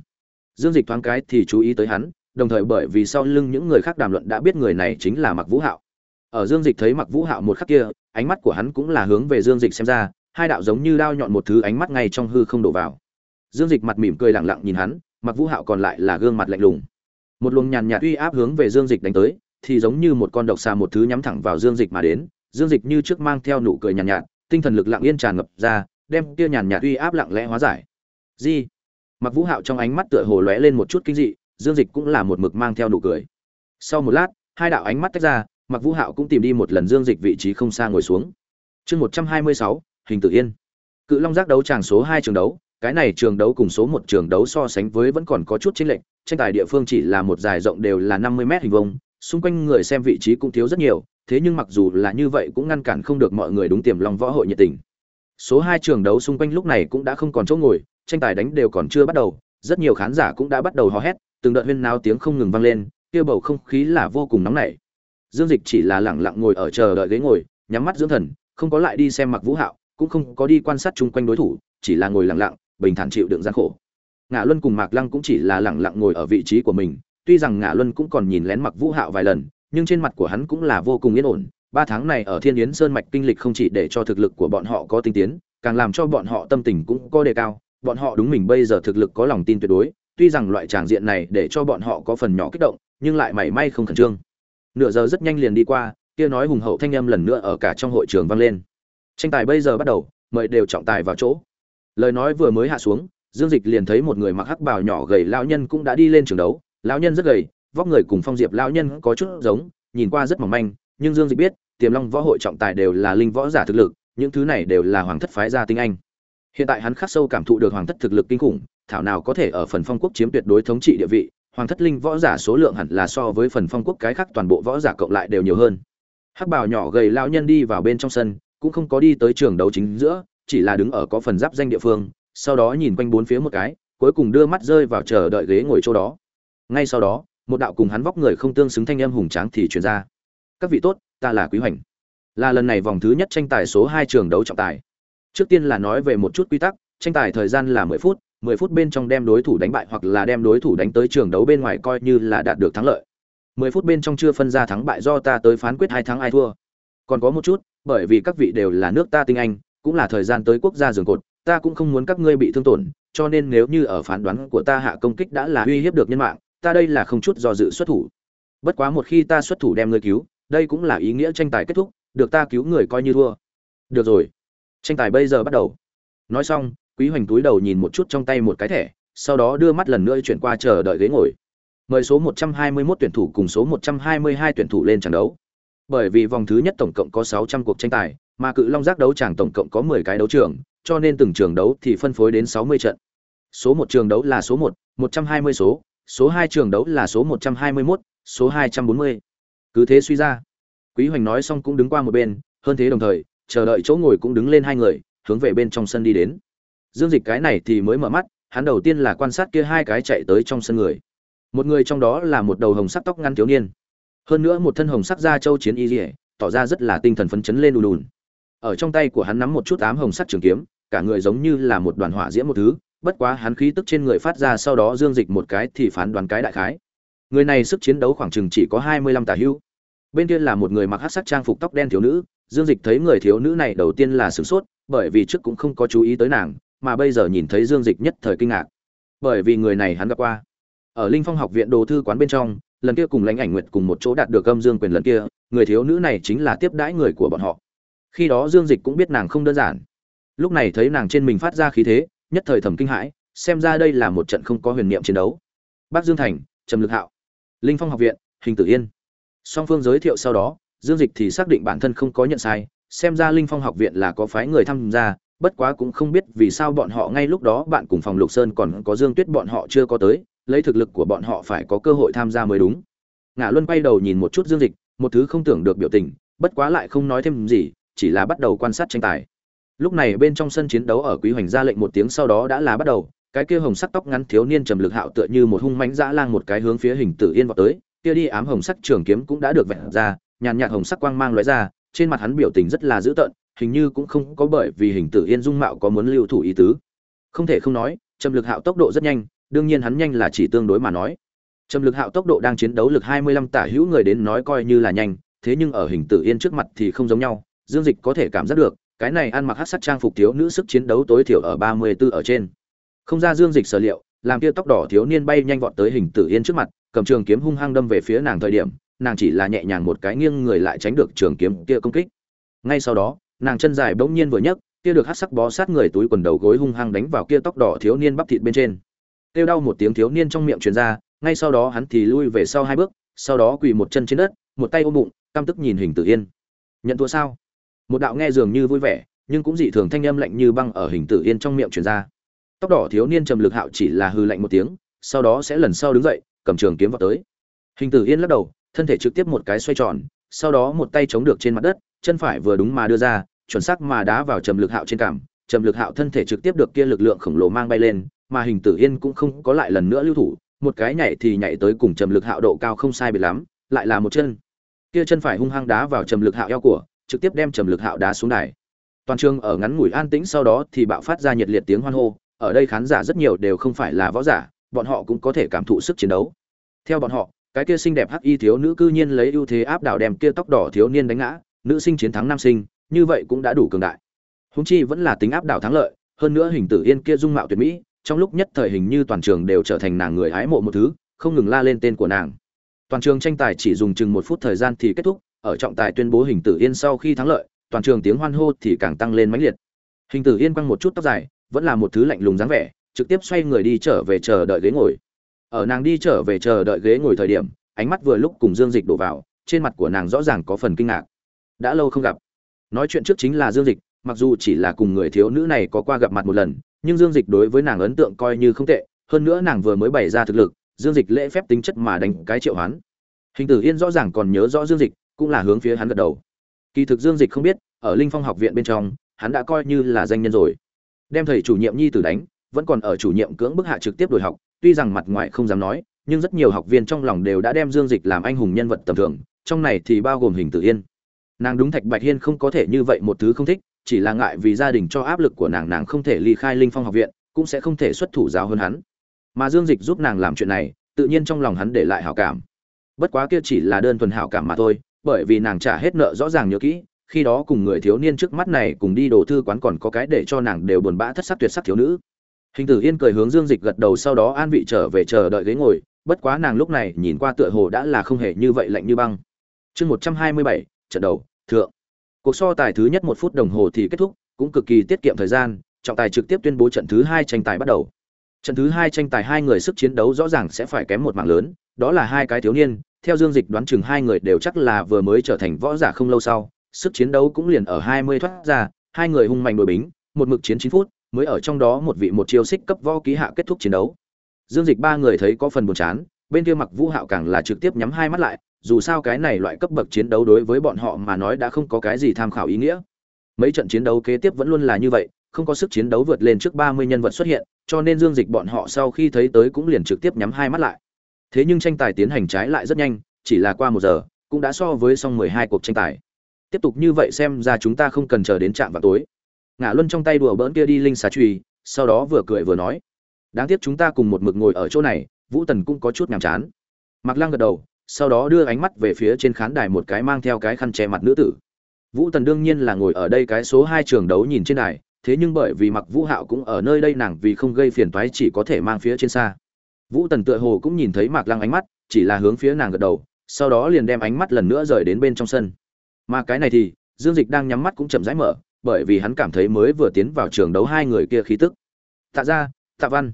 Dương Dịch thoáng cái thì chú ý tới hắn, đồng thời bởi vì sau lưng những người khác đàm luận đã biết người này chính là Mặc Vũ Hạo. Ở Dương Dịch thấy Mặc Vũ Hạo một khắc kia, ánh mắt của hắn cũng là hướng về Dương Dịch xem ra, hai đạo giống như đao nhọn một thứ ánh mắt ngay trong hư không đổ vào. Dương Dịch mặt mỉm cười lặng lặng nhìn hắn, Mặc Vũ Hạo còn lại là gương mặt lạnh lùng. Một luồng nhàn nhạt uy áp hướng về Dương Dịch đánh tới, thì giống như một con độc xà một thứ nhắm thẳng vào Dương Dịch mà đến, Dương Dịch như trước mang theo nụ cười nhàn nhạt, nhạt, tinh thần lực lặng yên tràn ngập ra, đem kia nhàn nhạt uy áp lặng lẽ hóa giải. Gì? Mặc Vũ Hạo trong ánh mắt tựa hồ lóe lên một chút kinh dị, Dương Dịch cũng là một mực mang theo nụ cười. Sau một lát, hai đạo ánh mắt tách ra, Mặc Vũ Hạo cũng tìm đi một lần Dương Dịch vị trí không xa ngồi xuống. Chương 126, hình tự yên. Cự Long giác đấu tràng số hai trường đấu, cái này trường đấu cùng số một trường đấu so sánh với vẫn còn có chút chênh lệch, tranh tài địa phương chỉ là một dài rộng đều là 50 mét hình vuông, xung quanh người xem vị trí cũng thiếu rất nhiều, thế nhưng mặc dù là như vậy cũng ngăn cản không được mọi người đúng tiềm long võ hội nhiệt tình. Số hai trường đấu xung quanh lúc này cũng đã không còn chỗ ngồi, tranh tài đánh đều còn chưa bắt đầu, rất nhiều khán giả cũng đã bắt đầu hò hét, từng đợt huyên náo tiếng không ngừng vang lên, kia bầu không khí là vô cùng nóng nảy. Dương Dịch chỉ là lẳng lặng ngồi ở chờ đợi ghế ngồi, nhắm mắt dưỡng thần, không có lại đi xem Mặc Vũ Hạo, cũng không có đi quan sát chung quanh đối thủ, chỉ là ngồi lặng lặng, bình thản chịu đựng gian khổ. Ngạ Luân cùng Mạc Lăng cũng chỉ là lặng lặng ngồi ở vị trí của mình, tuy rằng Ngạ Luân cũng còn nhìn lén Mặc Vũ Hạo vài lần, nhưng trên mặt của hắn cũng là vô cùng yên ổn. Ba tháng này ở Thiên Yến Sơn mạch kinh lịch không chỉ để cho thực lực của bọn họ có tinh tiến, càng làm cho bọn họ tâm tình cũng có đề cao. Bọn họ đúng mình bây giờ thực lực có lòng tin tuyệt đối, tuy rằng loại tràng diện này để cho bọn họ có phần nhỏ kích động, nhưng lại mảy may không khẩn trương. Nửa giờ rất nhanh liền đi qua, kia nói hùng hậu thanh âm lần nữa ở cả trong hội trường vang lên. Tranh tài bây giờ bắt đầu, mời đều trọng tài vào chỗ. Lời nói vừa mới hạ xuống, Dương Dịch liền thấy một người mặc hắc bào nhỏ gầy lão nhân cũng đã đi lên trường đấu, lão nhân rất gầy, vóc người cùng Phong Diệp lão nhân có chút giống, nhìn qua rất mỏng manh, nhưng Dương Dịch biết, Tiềm Long võ hội trọng tài đều là linh võ giả thực lực, những thứ này đều là hoàng thất phái gia tinh anh. Hiện tại hắn khắc sâu cảm thụ được hoàng thất thực lực kinh khủng, thảo nào có thể ở phần phong quốc chiếm tuyệt đối thống trị địa vị, hoàng thất linh võ giả số lượng hẳn là so với phần phong quốc cái khác toàn bộ võ giả cộng lại đều nhiều hơn. Hắc bào nhỏ gầy lao nhân đi vào bên trong sân, cũng không có đi tới trường đấu chính giữa, chỉ là đứng ở có phần giáp danh địa phương, sau đó nhìn quanh bốn phía một cái, cuối cùng đưa mắt rơi vào chờ đợi ghế ngồi chỗ đó. Ngay sau đó, một đạo cùng hắn vóc người không tương xứng thanh âm hùng tráng thì truyền ra. "Các vị tốt, ta là Quý Hoành. Là lần này vòng thứ nhất tranh tài số hai trường đấu trọng tài. Trước tiên là nói về một chút quy tắc, tranh tài thời gian là 10 phút, 10 phút bên trong đem đối thủ đánh bại hoặc là đem đối thủ đánh tới trường đấu bên ngoài coi như là đạt được thắng lợi. 10 phút bên trong chưa phân ra thắng bại do ta tới phán quyết hai thắng ai thua. Còn có một chút, bởi vì các vị đều là nước ta tinh anh, cũng là thời gian tới quốc gia giường cột, ta cũng không muốn các ngươi bị thương tổn, cho nên nếu như ở phán đoán của ta hạ công kích đã là uy hiếp được nhân mạng, ta đây là không chút do dự xuất thủ. Bất quá một khi ta xuất thủ đem ngươi cứu, đây cũng là ý nghĩa tranh tài kết thúc, được ta cứu người coi như thua. Được rồi, tranh tài bây giờ bắt đầu. Nói xong, Quý Hoành túi đầu nhìn một chút trong tay một cái thẻ, sau đó đưa mắt lần nữa chuyển qua chờ đợi ghế ngồi. Mời số 121 tuyển thủ cùng số 122 tuyển thủ lên trận đấu. Bởi vì vòng thứ nhất tổng cộng có 600 cuộc tranh tài, mà cự long giác đấu tràng tổng cộng có 10 cái đấu trường, cho nên từng trường đấu thì phân phối đến 60 trận. Số một trường đấu là số 1, 120 số, số 2 trường đấu là số 121, số 240. Cứ thế suy ra. Quý Hoành nói xong cũng đứng qua một bên, hơn thế đồng thời, chờ đợi chỗ ngồi cũng đứng lên hai người, hướng về bên trong sân đi đến. Dương Dịch cái này thì mới mở mắt, hắn đầu tiên là quan sát kia hai cái chạy tới trong sân người. Một người trong đó là một đầu hồng sắc tóc ngắn thiếu niên, hơn nữa một thân hồng sắc da châu chiến y dỉa tỏ ra rất là tinh thần phấn chấn lên đùn đùn. Ở trong tay của hắn nắm một chút ám hồng sắc trường kiếm, cả người giống như là một đoàn hỏa diễm một thứ, bất quá hắn khí tức trên người phát ra sau đó Dương Dịch một cái thì phán đoán cái đại khái. Người này sức chiến đấu khoảng chừng chỉ có 25 tà hưu Bên kia là một người mặc hát sắc trang phục tóc đen thiếu nữ, Dương Dịch thấy người thiếu nữ này đầu tiên là sửng sốt, bởi vì trước cũng không có chú ý tới nàng, mà bây giờ nhìn thấy Dương Dịch nhất thời kinh ngạc. Bởi vì người này hắn gặp qua. Ở Linh Phong học viện đồ thư quán bên trong, lần kia cùng Lãnh Ảnh Nguyệt cùng một chỗ đạt được âm dương quyền lần kia, người thiếu nữ này chính là tiếp đãi người của bọn họ. Khi đó Dương Dịch cũng biết nàng không đơn giản. Lúc này thấy nàng trên mình phát ra khí thế, nhất thời thầm kinh hãi, xem ra đây là một trận không có huyền niệm chiến đấu. Bắc Dương Thành, Trầm Lực Hạo, Linh Phong học viện, Hình Tử Yên. Song phương giới thiệu sau đó, Dương Dịch thì xác định bản thân không có nhận sai, xem ra Linh Phong học viện là có phái người tham gia, bất quá cũng không biết vì sao bọn họ ngay lúc đó bạn cùng phòng Lục Sơn còn có Dương Tuyết bọn họ chưa có tới, lấy thực lực của bọn họ phải có cơ hội tham gia mới đúng. Ngạ Luân quay đầu nhìn một chút Dương Dịch, một thứ không tưởng được biểu tình, bất quá lại không nói thêm gì, chỉ là bắt đầu quan sát tranh tài. Lúc này bên trong sân chiến đấu ở Quý Hoành ra lệnh một tiếng sau đó đã là bắt đầu, cái kia hồng sắc tóc ngắn thiếu niên trầm lực hạo tựa như một hung mãnh dã lang một cái hướng phía hình tử yên vọt tới, kia đi ám hồng sắc trường kiếm cũng đã được vẹn ra, nhàn nhạt hồng sắc quang mang lóe ra, trên mặt hắn biểu tình rất là dữ tợn, hình như cũng không có bởi vì hình tử yên dung mạo có muốn lưu thủ ý tứ. Không thể không nói, trầm lực hạo tốc độ rất nhanh, đương nhiên hắn nhanh là chỉ tương đối mà nói. Trầm lực hạo tốc độ đang chiến đấu lực 25 tả hữu người đến nói coi như là nhanh, thế nhưng ở hình tử yên trước mặt thì không giống nhau, Dương Dịch có thể cảm giác được, cái này ăn mặc hắc sắc trang phục thiếu nữ sức chiến đấu tối thiểu ở 34 ở trên. Không ra Dương Dịch sở liệu, làm kia tóc đỏ thiếu niên bay nhanh vọt tới hình tử yên trước mặt, cầm trường kiếm hung hăng đâm về phía nàng thời điểm, nàng chỉ là nhẹ nhàng một cái nghiêng người lại tránh được trường kiếm kia công kích. Ngay sau đó, nàng chân dài bỗng nhiên vừa nhấc, kia được hắc sắc bó sát người túi quần đầu gối hung hăng đánh vào kia tóc đỏ thiếu niên bắp thịt bên trên. Kêu đau một tiếng thiếu niên trong miệng truyền ra, ngay sau đó hắn thì lui về sau hai bước, sau đó quỳ một chân trên đất, một tay ôm bụng, căm tức nhìn Hình Tử Yên. Nhận thua sao? Một đạo nghe dường như vui vẻ, nhưng cũng dị thường thanh âm lạnh như băng ở Hình Tử Yên trong miệng truyền ra. Tóc đỏ thiếu niên trầm lực hạo chỉ là hư lạnh một tiếng, sau đó sẽ lần sau đứng dậy, cầm trường kiếm vào tới. Hình Tử Yên lắc đầu, thân thể trực tiếp một cái xoay tròn, sau đó một tay chống được trên mặt đất, chân phải vừa đúng mà đưa ra, chuẩn xác mà đá vào trầm lực hạo trên cằm, trầm lực hạo thân thể trực tiếp được kia lực lượng khổng lồ mang bay lên, mà hình tử yên cũng không có lại lần nữa lưu thủ, một cái nhảy thì nhảy tới cùng trầm lực hạo độ cao không sai biệt lắm, lại là một chân. Kia chân phải hung hăng đá vào trầm lực hạo eo của, trực tiếp đem trầm lực hạo đá xuống đài. Toàn trường ở ngắn ngủi an tĩnh sau đó thì bạo phát ra nhiệt liệt tiếng hoan hô, ở đây khán giả rất nhiều đều không phải là võ giả, bọn họ cũng có thể cảm thụ sức chiến đấu. Theo bọn họ, cái kia xinh đẹp hắc y thiếu nữ cư nhiên lấy ưu thế áp đảo đem kia tóc đỏ thiếu niên đánh ngã, nữ sinh chiến thắng nam sinh, như vậy cũng đã đủ cường đại. húng chi vẫn là tính áp đảo thắng lợi, hơn nữa hình tử yên kia dung mạo tuyệt mỹ, trong lúc nhất thời hình như toàn trường đều trở thành nàng người hái mộ một thứ, không ngừng la lên tên của nàng. Toàn trường tranh tài chỉ dùng chừng một phút thời gian thì kết thúc, ở trọng tài tuyên bố hình tử yên sau khi thắng lợi, toàn trường tiếng hoan hô thì càng tăng lên mãnh liệt. Hình tử yên quăng một chút tóc dài, vẫn là một thứ lạnh lùng dáng vẻ, trực tiếp xoay người đi trở về chờ đợi ghế ngồi ở nàng đi trở về chờ đợi ghế ngồi thời điểm, ánh mắt vừa lúc cùng dương dịch đổ vào, trên mặt của nàng rõ ràng có phần kinh ngạc. Đã lâu không gặp. Nói chuyện trước chính là dương dịch, mặc dù chỉ là cùng người thiếu nữ này có qua gặp mặt một lần, nhưng dương dịch đối với nàng ấn tượng coi như không tệ, hơn nữa nàng vừa mới bày ra thực lực, dương dịch lễ phép tính chất mà đánh cái triệu hoán. Hình tử yên rõ ràng còn nhớ rõ dương dịch, cũng là hướng phía hắn gật đầu. Kỳ thực dương dịch không biết, ở linh phong học viện bên trong, hắn đã coi như là danh nhân rồi. Đem thầy chủ nhiệm nhi tử đánh, vẫn còn ở chủ nhiệm cưỡng bức hạ trực tiếp đổi học tuy rằng mặt ngoài không dám nói, nhưng rất nhiều học viên trong lòng đều đã đem dương dịch làm anh hùng nhân vật tầm thường, trong này thì bao gồm hình tử yên. Nàng đúng thạch bạch hiên không có thể như vậy một thứ không thích, chỉ là ngại vì gia đình cho áp lực của nàng nàng không thể ly khai linh phong học viện, cũng sẽ không thể xuất thủ giáo hơn hắn. Mà dương dịch giúp nàng làm chuyện này, tự nhiên trong lòng hắn để lại hảo cảm. Bất quá kia chỉ là đơn thuần hảo cảm mà thôi, bởi vì nàng trả hết nợ rõ ràng nhớ kỹ, khi đó cùng người thiếu niên trước mắt này cùng đi đồ thư quán còn có cái để cho nàng đều buồn bã thất sắc tuyệt sắc thiếu nữ hình tử yên cười hướng dương dịch gật đầu sau đó an vị trở về chờ đợi ghế ngồi bất quá nàng lúc này nhìn qua tựa hồ đã là không hề như vậy lạnh như băng. Chương một trăm hai mươi bảy trận đầu thượng. Cuộc so tài thứ nhất một phút đồng hồ thì kết thúc cũng cực kỳ tiết kiệm thời gian trọng tài trực tiếp tuyên bố trận thứ hai tranh tài bắt đầu. Trận thứ hai tranh tài hai người sức chiến đấu rõ ràng sẽ phải kém một mạng lớn đó là hai cái thiếu niên theo Dương Dịch đoán chừng hai người đều chắc là vừa mới trở thành võ giả không lâu sau, sức chiến đấu cũng liền ở 20 thoát ra, hai người hung mạnh đối bính, một mực chiến 9 phút, mới ở trong đó một vị một chiêu xích cấp võ ký hạ kết thúc chiến đấu. Dương Dịch ba người thấy có phần buồn chán, bên kia Mặc Vũ Hạo càng là trực tiếp nhắm hai mắt lại, dù sao cái này loại cấp bậc chiến đấu đối với bọn họ mà nói đã không có cái gì tham khảo ý nghĩa. Mấy trận chiến đấu kế tiếp vẫn luôn là như vậy, không có sức chiến đấu vượt lên trước 30 nhân vật xuất hiện, cho nên Dương Dịch bọn họ sau khi thấy tới cũng liền trực tiếp nhắm hai mắt lại. Thế nhưng tranh tài tiến hành trái lại rất nhanh, chỉ là qua một giờ, cũng đã so với xong 12 cuộc tranh tài. Tiếp tục như vậy xem ra chúng ta không cần chờ đến trạm vào tối ngã Luân trong tay đùa bỡn kia đi linh xà truy sau đó vừa cười vừa nói: "Đáng tiếc chúng ta cùng một mực ngồi ở chỗ này, Vũ Tần cũng có chút nhàm chán." mặc Lăng gật đầu, sau đó đưa ánh mắt về phía trên khán đài một cái mang theo cái khăn che mặt nữ tử. Vũ Tần đương nhiên là ngồi ở đây cái số hai trường đấu nhìn trên đài, thế nhưng bởi vì Mặc Vũ Hạo cũng ở nơi đây nàng vì không gây phiền toái chỉ có thể mang phía trên xa. Vũ Tần tựa hồ cũng nhìn thấy Mạc Lăng ánh mắt, chỉ là hướng phía nàng gật đầu, sau đó liền đem ánh mắt lần nữa rời đến bên trong sân. Mà cái này thì, Dương Dịch đang nhắm mắt cũng chậm rãi mở, bởi vì hắn cảm thấy mới vừa tiến vào trường đấu hai người kia khí tức. Tạ ra, Tạ Văn.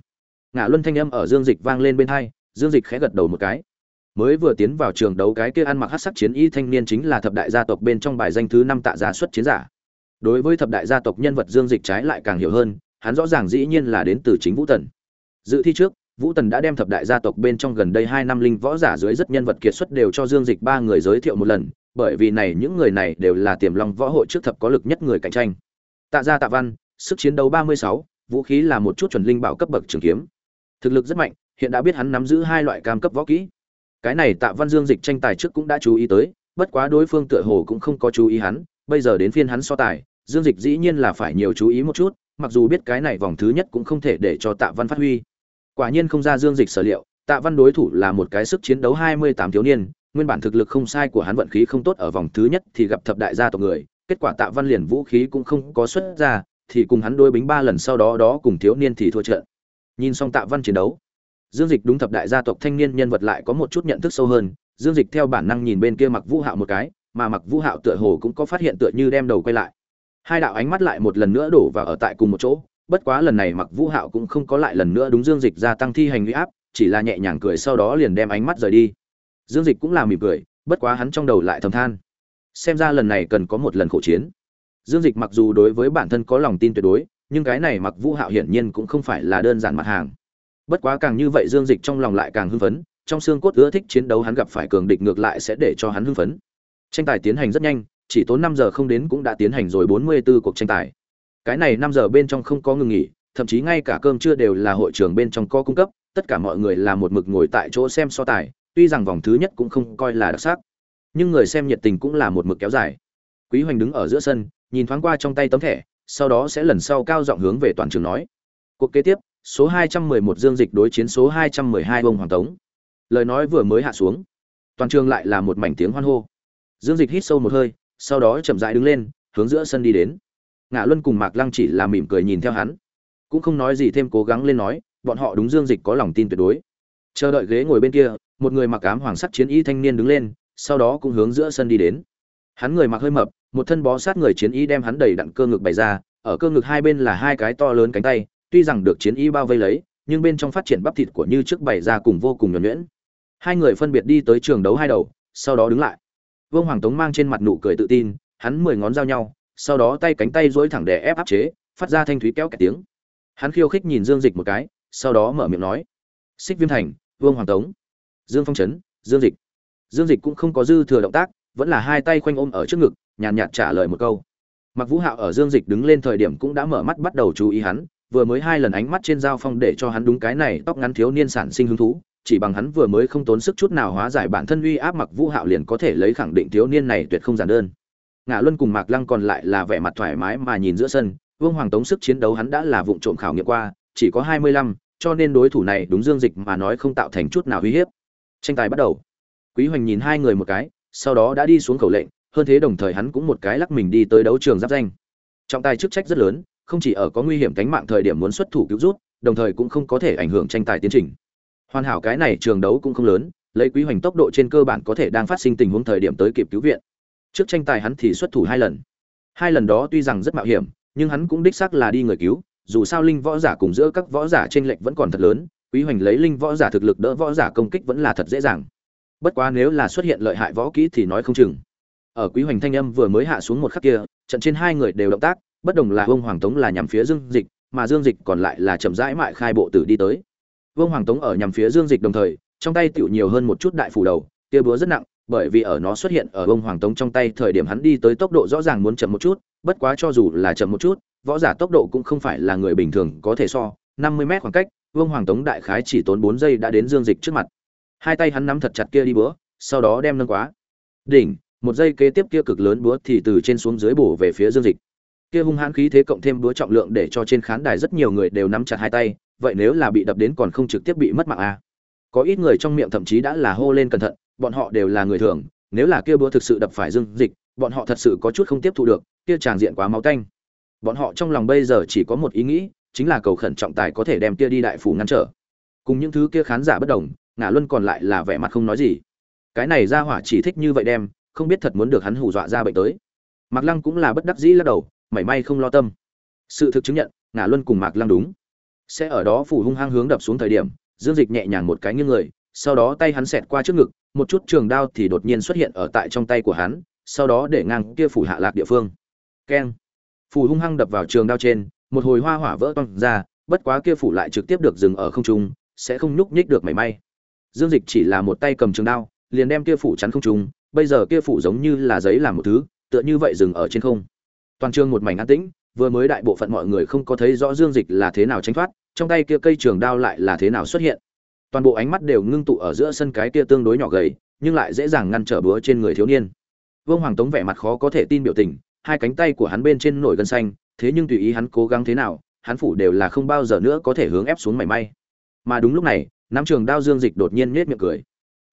Ngã Luân thanh âm ở Dương Dịch vang lên bên tai, Dương Dịch khẽ gật đầu một cái. Mới vừa tiến vào trường đấu cái kia ăn mặc hắc sắc chiến y thanh niên chính là thập đại gia tộc bên trong bài danh thứ năm Tạ gia xuất chiến giả. Đối với thập đại gia tộc nhân vật Dương Dịch trái lại càng hiểu hơn, hắn rõ ràng dĩ nhiên là đến từ chính Vũ Tần. Dự thi trước, Vũ Tần đã đem thập đại gia tộc bên trong gần đây hai năm linh võ giả dưới rất nhân vật kiệt xuất đều cho Dương Dịch ba người giới thiệu một lần, bởi vì này những người này đều là tiềm long võ hội trước thập có lực nhất người cạnh tranh. Tạ gia Tạ Văn, sức chiến đấu 36, vũ khí là một chút chuẩn linh bảo cấp bậc trường kiếm. Thực lực rất mạnh, hiện đã biết hắn nắm giữ hai loại cam cấp võ kỹ. Cái này Tạ Văn Dương Dịch tranh tài trước cũng đã chú ý tới, bất quá đối phương tựa hồ cũng không có chú ý hắn, bây giờ đến phiên hắn so tài, Dương Dịch dĩ nhiên là phải nhiều chú ý một chút, mặc dù biết cái này vòng thứ nhất cũng không thể để cho Tạ Văn phát huy. Quả nhiên không ra Dương Dịch sở liệu, Tạ Văn đối thủ là một cái sức chiến đấu 28 thiếu niên, nguyên bản thực lực không sai của hắn vận khí không tốt ở vòng thứ nhất thì gặp thập đại gia tộc người, kết quả Tạ Văn liền vũ khí cũng không có xuất ra, thì cùng hắn đối bính ba lần sau đó đó cùng thiếu niên thì thua trận. Nhìn xong Tạ Văn chiến đấu, Dương Dịch đúng thập đại gia tộc thanh niên nhân vật lại có một chút nhận thức sâu hơn, Dương Dịch theo bản năng nhìn bên kia Mặc Vũ Hạo một cái, mà Mặc Vũ Hạo tựa hồ cũng có phát hiện tựa như đem đầu quay lại. Hai đạo ánh mắt lại một lần nữa đổ vào ở tại cùng một chỗ, bất quá lần này Mặc Vũ Hạo cũng không có lại lần nữa đúng Dương Dịch gia tăng thi hành uy áp, chỉ là nhẹ nhàng cười sau đó liền đem ánh mắt rời đi. Dương Dịch cũng là mỉm cười, bất quá hắn trong đầu lại thầm than. Xem ra lần này cần có một lần khổ chiến. Dương Dịch mặc dù đối với bản thân có lòng tin tuyệt đối, nhưng cái này Mặc Vũ Hạo hiển nhiên cũng không phải là đơn giản mặt hàng. Bất quá càng như vậy Dương Dịch trong lòng lại càng hưng phấn, trong xương cốt ưa thích chiến đấu hắn gặp phải cường địch ngược lại sẽ để cho hắn hưng phấn. Tranh tài tiến hành rất nhanh, chỉ tốn 5 giờ không đến cũng đã tiến hành rồi 44 cuộc tranh tài. Cái này 5 giờ bên trong không có ngừng nghỉ, thậm chí ngay cả cơm trưa đều là hội trường bên trong có cung cấp, tất cả mọi người là một mực ngồi tại chỗ xem so tài, tuy rằng vòng thứ nhất cũng không coi là đặc sắc, nhưng người xem nhiệt tình cũng là một mực kéo dài. Quý Hoành đứng ở giữa sân, nhìn thoáng qua trong tay tấm thẻ, sau đó sẽ lần sau cao giọng hướng về toàn trường nói. Cuộc kế tiếp, số 211 Dương Dịch đối chiến số 212 Bông Hoàng Tống. Lời nói vừa mới hạ xuống, toàn trường lại là một mảnh tiếng hoan hô. Dương Dịch hít sâu một hơi, sau đó chậm rãi đứng lên, hướng giữa sân đi đến. Ngạ Luân cùng Mạc Lăng chỉ là mỉm cười nhìn theo hắn, cũng không nói gì thêm cố gắng lên nói, bọn họ đúng Dương Dịch có lòng tin tuyệt đối. Chờ đợi ghế ngồi bên kia, một người mặc ám hoàng sắc chiến y thanh niên đứng lên, sau đó cũng hướng giữa sân đi đến. Hắn người mặc hơi mập, một thân bó sát người chiến y đem hắn đầy đặn cơ ngực bày ra, ở cơ ngực hai bên là hai cái to lớn cánh tay, tuy rằng được chiến y bao vây lấy, nhưng bên trong phát triển bắp thịt của như trước bày ra cùng vô cùng nhuần nhuyễn. Hai người phân biệt đi tới trường đấu hai đầu, sau đó đứng lại. Vương Hoàng Tống mang trên mặt nụ cười tự tin, hắn mười ngón giao nhau, sau đó tay cánh tay duỗi thẳng để ép áp chế, phát ra thanh thúy kéo cả tiếng. Hắn khiêu khích nhìn Dương Dịch một cái, sau đó mở miệng nói: "Xích Viêm Thành, Vương Hoàng Tống." Dương Phong Trấn, Dương Dịch. Dương Dịch cũng không có dư thừa động tác, vẫn là hai tay khoanh ôm ở trước ngực, nhàn nhạt trả lời một câu. Mặc Vũ Hạo ở Dương Dịch đứng lên thời điểm cũng đã mở mắt bắt đầu chú ý hắn, vừa mới hai lần ánh mắt trên giao phong để cho hắn đúng cái này tóc ngắn thiếu niên sản sinh hứng thú, chỉ bằng hắn vừa mới không tốn sức chút nào hóa giải bản thân uy áp Mặc Vũ Hạo liền có thể lấy khẳng định thiếu niên này tuyệt không giản đơn. Ngã Luân cùng Mạc Lăng còn lại là vẻ mặt thoải mái mà nhìn giữa sân, Vương Hoàng Tống sức chiến đấu hắn đã là vụng trộm khảo nghiệm qua, chỉ có 25, cho nên đối thủ này đúng Dương Dịch mà nói không tạo thành chút nào uy hiếp. Tranh tài bắt đầu. Quý Hoành nhìn hai người một cái, sau đó đã đi xuống khẩu lệnh, hơn thế đồng thời hắn cũng một cái lắc mình đi tới đấu trường giáp danh. Trọng tài chức trách rất lớn, không chỉ ở có nguy hiểm tính mạng thời điểm muốn xuất thủ cứu rút, đồng thời cũng không có thể ảnh hưởng tranh tài tiến trình. Hoàn hảo cái này trường đấu cũng không lớn, lấy Quý Hoành tốc độ trên cơ bản có thể đang phát sinh tình huống thời điểm tới kịp cứu viện. Trước tranh tài hắn thì xuất thủ hai lần. Hai lần đó tuy rằng rất mạo hiểm, nhưng hắn cũng đích xác là đi người cứu, dù sao linh võ giả cùng giữa các võ giả chênh lệch vẫn còn thật lớn, Quý Hoành lấy linh võ giả thực lực đỡ võ giả công kích vẫn là thật dễ dàng. bất quá nếu là xuất hiện lợi hại võ kỹ thì nói không chừng ở quý hoành thanh âm vừa mới hạ xuống một khắc kia, trận trên hai người đều động tác, bất đồng là vương hoàng tống là nhằm phía dương dịch, mà dương dịch còn lại là chậm rãi mại khai bộ tử đi tới vương hoàng tống ở nhằm phía dương dịch đồng thời, trong tay tiểu nhiều hơn một chút đại phủ đầu tia búa rất nặng, bởi vì ở nó xuất hiện ở vương hoàng tống trong tay thời điểm hắn đi tới tốc độ rõ ràng muốn chậm một chút, bất quá cho dù là chậm một chút, võ giả tốc độ cũng không phải là người bình thường có thể so, năm mươi mét khoảng cách vương hoàng tống đại khái chỉ tốn bốn giây đã đến dương dịch trước mặt. Hai tay hắn nắm thật chặt kia đi búa sau đó đem nâng quá. Đỉnh, một giây kế tiếp kia cực lớn búa thì từ trên xuống dưới bổ về phía dương dịch. Kia hung hãn khí thế cộng thêm búa trọng lượng để cho trên khán đài rất nhiều người đều nắm chặt hai tay, vậy nếu là bị đập đến còn không trực tiếp bị mất mạng a à? có ít người trong miệng thậm chí đã là hô lên cẩn thận, bọn họ đều là người thường, nếu là kia búa thực sự đập phải dương dịch, bọn họ thật sự có chút không tiếp thu được, kia tràng diện quá máu tanh. Bọn họ trong lòng bây giờ chỉ có một ý nghĩ chính là cầu khẩn trọng tài có thể đem kia đi đại phủ ngăn trở. Cùng những thứ kia khán giả bất đồng ngã luân còn lại là vẻ mặt không nói gì. Cái này ra hỏa chỉ thích như vậy đem, không biết thật muốn được hắn hù dọa ra bệnh tới. Mạc lăng cũng là bất đắc dĩ lắc đầu, mảy may không lo tâm. Sự thực chứng nhận ngã luân cùng mạc lăng đúng. Sẽ ở đó phủ hung hăng hướng đập xuống thời điểm, dương dịch nhẹ nhàng một cái nghiêng người, sau đó tay hắn xẹt qua trước ngực, một chút trường đao thì đột nhiên xuất hiện ở tại trong tay của hắn, sau đó để ngang kia phủ hạ lạc địa phương. Keng. Phủ hung hăng đập vào trường đao trên một hồi hoa hỏa vỡ toang ra, bất quá kia phủ lại trực tiếp được dừng ở không trung, sẽ không nhúc nhích được mảy may. Dương dịch chỉ là một tay cầm trường đao, liền đem kia phủ chắn không trung, bây giờ kia phủ giống như là giấy làm một thứ, tựa như vậy dừng ở trên không. Toàn trường một mảnh an tĩnh, vừa mới đại bộ phận mọi người không có thấy rõ dương dịch là thế nào tránh thoát, trong tay kia cây trường đao lại là thế nào xuất hiện. Toàn bộ ánh mắt đều ngưng tụ ở giữa sân cái kia tương đối nhỏ gầy, nhưng lại dễ dàng ngăn trở búa trên người thiếu niên. Vương hoàng tống vẻ mặt khó có thể tin biểu tình, hai cánh tay của hắn bên trên nổi gân xanh thế nhưng tùy ý hắn cố gắng thế nào, hắn phủ đều là không bao giờ nữa có thể hướng ép xuống mảy may. Mà đúng lúc này nắm trường đao dương dịch đột nhiên nhếch miệng cười.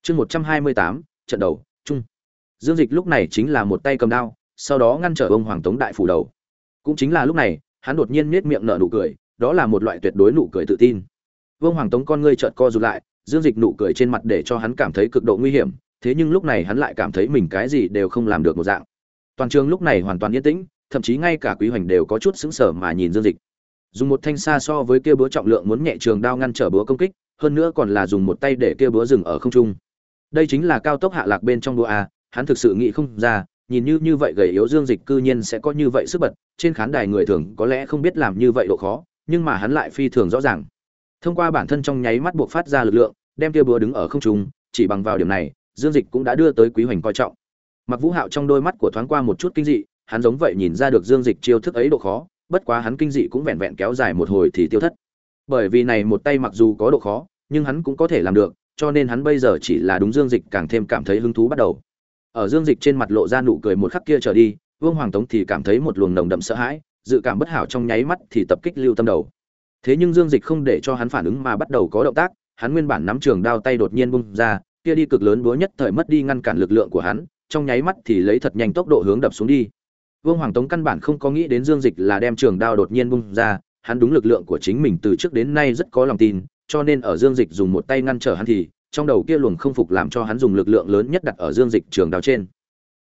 Chương một trăm hai mươi tám, trận đầu, chung. Dương dịch lúc này chính là một tay cầm đao, sau đó ngăn trở ông hoàng tống đại phủ đầu. Cũng chính là lúc này, hắn đột nhiên nhếch miệng nở nụ cười, đó là một loại tuyệt đối nụ cười tự tin. Vương hoàng tống con ngươi trợn co rụt lại, dương dịch nụ cười trên mặt để cho hắn cảm thấy cực độ nguy hiểm, thế nhưng lúc này hắn lại cảm thấy mình cái gì đều không làm được một dạng. Toàn trường lúc này hoàn toàn yên tĩnh thậm chí ngay cả quý hoành đều có chút sững sờ mà nhìn dương dịch. Dùng một thanh xa so với kia búa trọng lượng muốn nhẹ trường đao ngăn trở búa công kích, hơn nữa còn là dùng một tay để kia búa dừng ở không trung. Đây chính là cao tốc hạ lạc bên trong đua a, hắn thực sự nghĩ không ra, nhìn như như vậy gầy yếu dương dịch cư nhiên sẽ có như vậy sức bật, trên khán đài người thường có lẽ không biết làm như vậy độ khó, nhưng mà hắn lại phi thường rõ ràng. Thông qua bản thân trong nháy mắt buộc phát ra lực lượng, đem kia búa đứng ở không trung, chỉ bằng vào điểm này, dương dịch cũng đã đưa tới quý hoành coi trọng. Mặc vũ hạo trong đôi mắt của thoáng qua một chút kinh dị hắn giống vậy nhìn ra được dương dịch chiêu thức ấy độ khó, bất quá hắn kinh dị cũng vẹn vẹn kéo dài một hồi thì tiêu thất. Bởi vì này một tay mặc dù có độ khó, nhưng hắn cũng có thể làm được, cho nên hắn bây giờ chỉ là đúng dương dịch càng thêm cảm thấy hứng thú bắt đầu. Ở dương dịch trên mặt lộ ra nụ cười một khắc kia trở đi, vương hoàng tống thì cảm thấy một luồng nồng đậm sợ hãi, dự cảm bất hảo trong nháy mắt thì tập kích lưu tâm đầu. Thế nhưng dương dịch không để cho hắn phản ứng mà bắt đầu có động tác, hắn nguyên bản nắm trường đao tay đột nhiên bung ra, kia đi cực lớn búa nhất thời mất đi ngăn cản lực lượng của hắn, trong nháy mắt thì lấy thật nhanh tốc độ hướng đập xuống đi vương hoàng tống căn bản không có nghĩ đến dương dịch là đem trường đao đột nhiên bung ra, hắn đúng lực lượng của chính mình từ trước đến nay rất có lòng tin, cho nên ở dương dịch dùng một tay ngăn trở hắn thì, trong đầu kia luồng không phục làm cho hắn dùng lực lượng lớn nhất đặt ở dương dịch trường đao trên.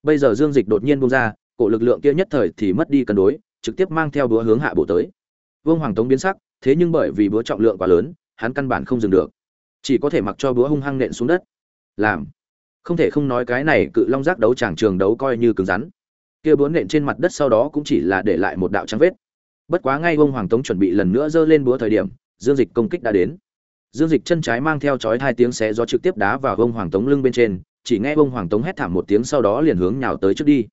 Bây giờ dương dịch đột nhiên bung ra, cổ lực lượng kia nhất thời thì mất đi cân đối, trực tiếp mang theo búa hướng hạ bổ tới. Vương hoàng tống biến sắc, thế nhưng bởi vì búa trọng lượng quá lớn, hắn căn bản không dừng được. Chỉ có thể mặc cho búa hung hăng nện xuống đất. Làm. Không thể không nói cái này cự long giác đấu chàng trường đấu coi như cứng rắn kia búa nện trên mặt đất sau đó cũng chỉ là để lại một đạo trắng vết. Bất quá ngay vương hoàng tống chuẩn bị lần nữa giơ lên búa thời điểm, dương dịch công kích đã đến. Dương dịch chân trái mang theo chói hai tiếng xé gió trực tiếp đá vào vương hoàng tống lưng bên trên, chỉ nghe vương hoàng tống hét thảm một tiếng sau đó liền hướng nhào tới trước đi.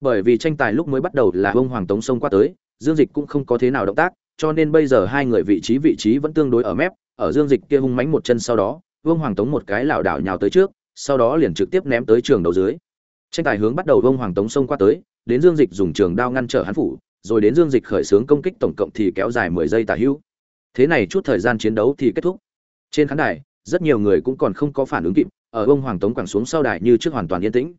Bởi vì tranh tài lúc mới bắt đầu là vương hoàng tống xông qua tới, dương dịch cũng không có thế nào động tác, cho nên bây giờ hai người vị trí vị trí vẫn tương đối ở mép, ở dương dịch kia hung mánh một chân sau đó vương hoàng tống một cái lảo đảo nhào tới trước, sau đó liền trực tiếp ném tới trường đầu dưới tranh tài hướng bắt đầu vương hoàng tống xông qua tới, đến dương dịch dùng trường đao ngăn trở hắn phủ, rồi đến dương dịch khởi xướng công kích tổng cộng thì kéo dài mười giây tả hữu. Thế này chút thời gian chiến đấu thì kết thúc. Trên khán đài, rất nhiều người cũng còn không có phản ứng kịp, ở ông hoàng tống quẳng xuống sau đài như trước hoàn toàn yên tĩnh.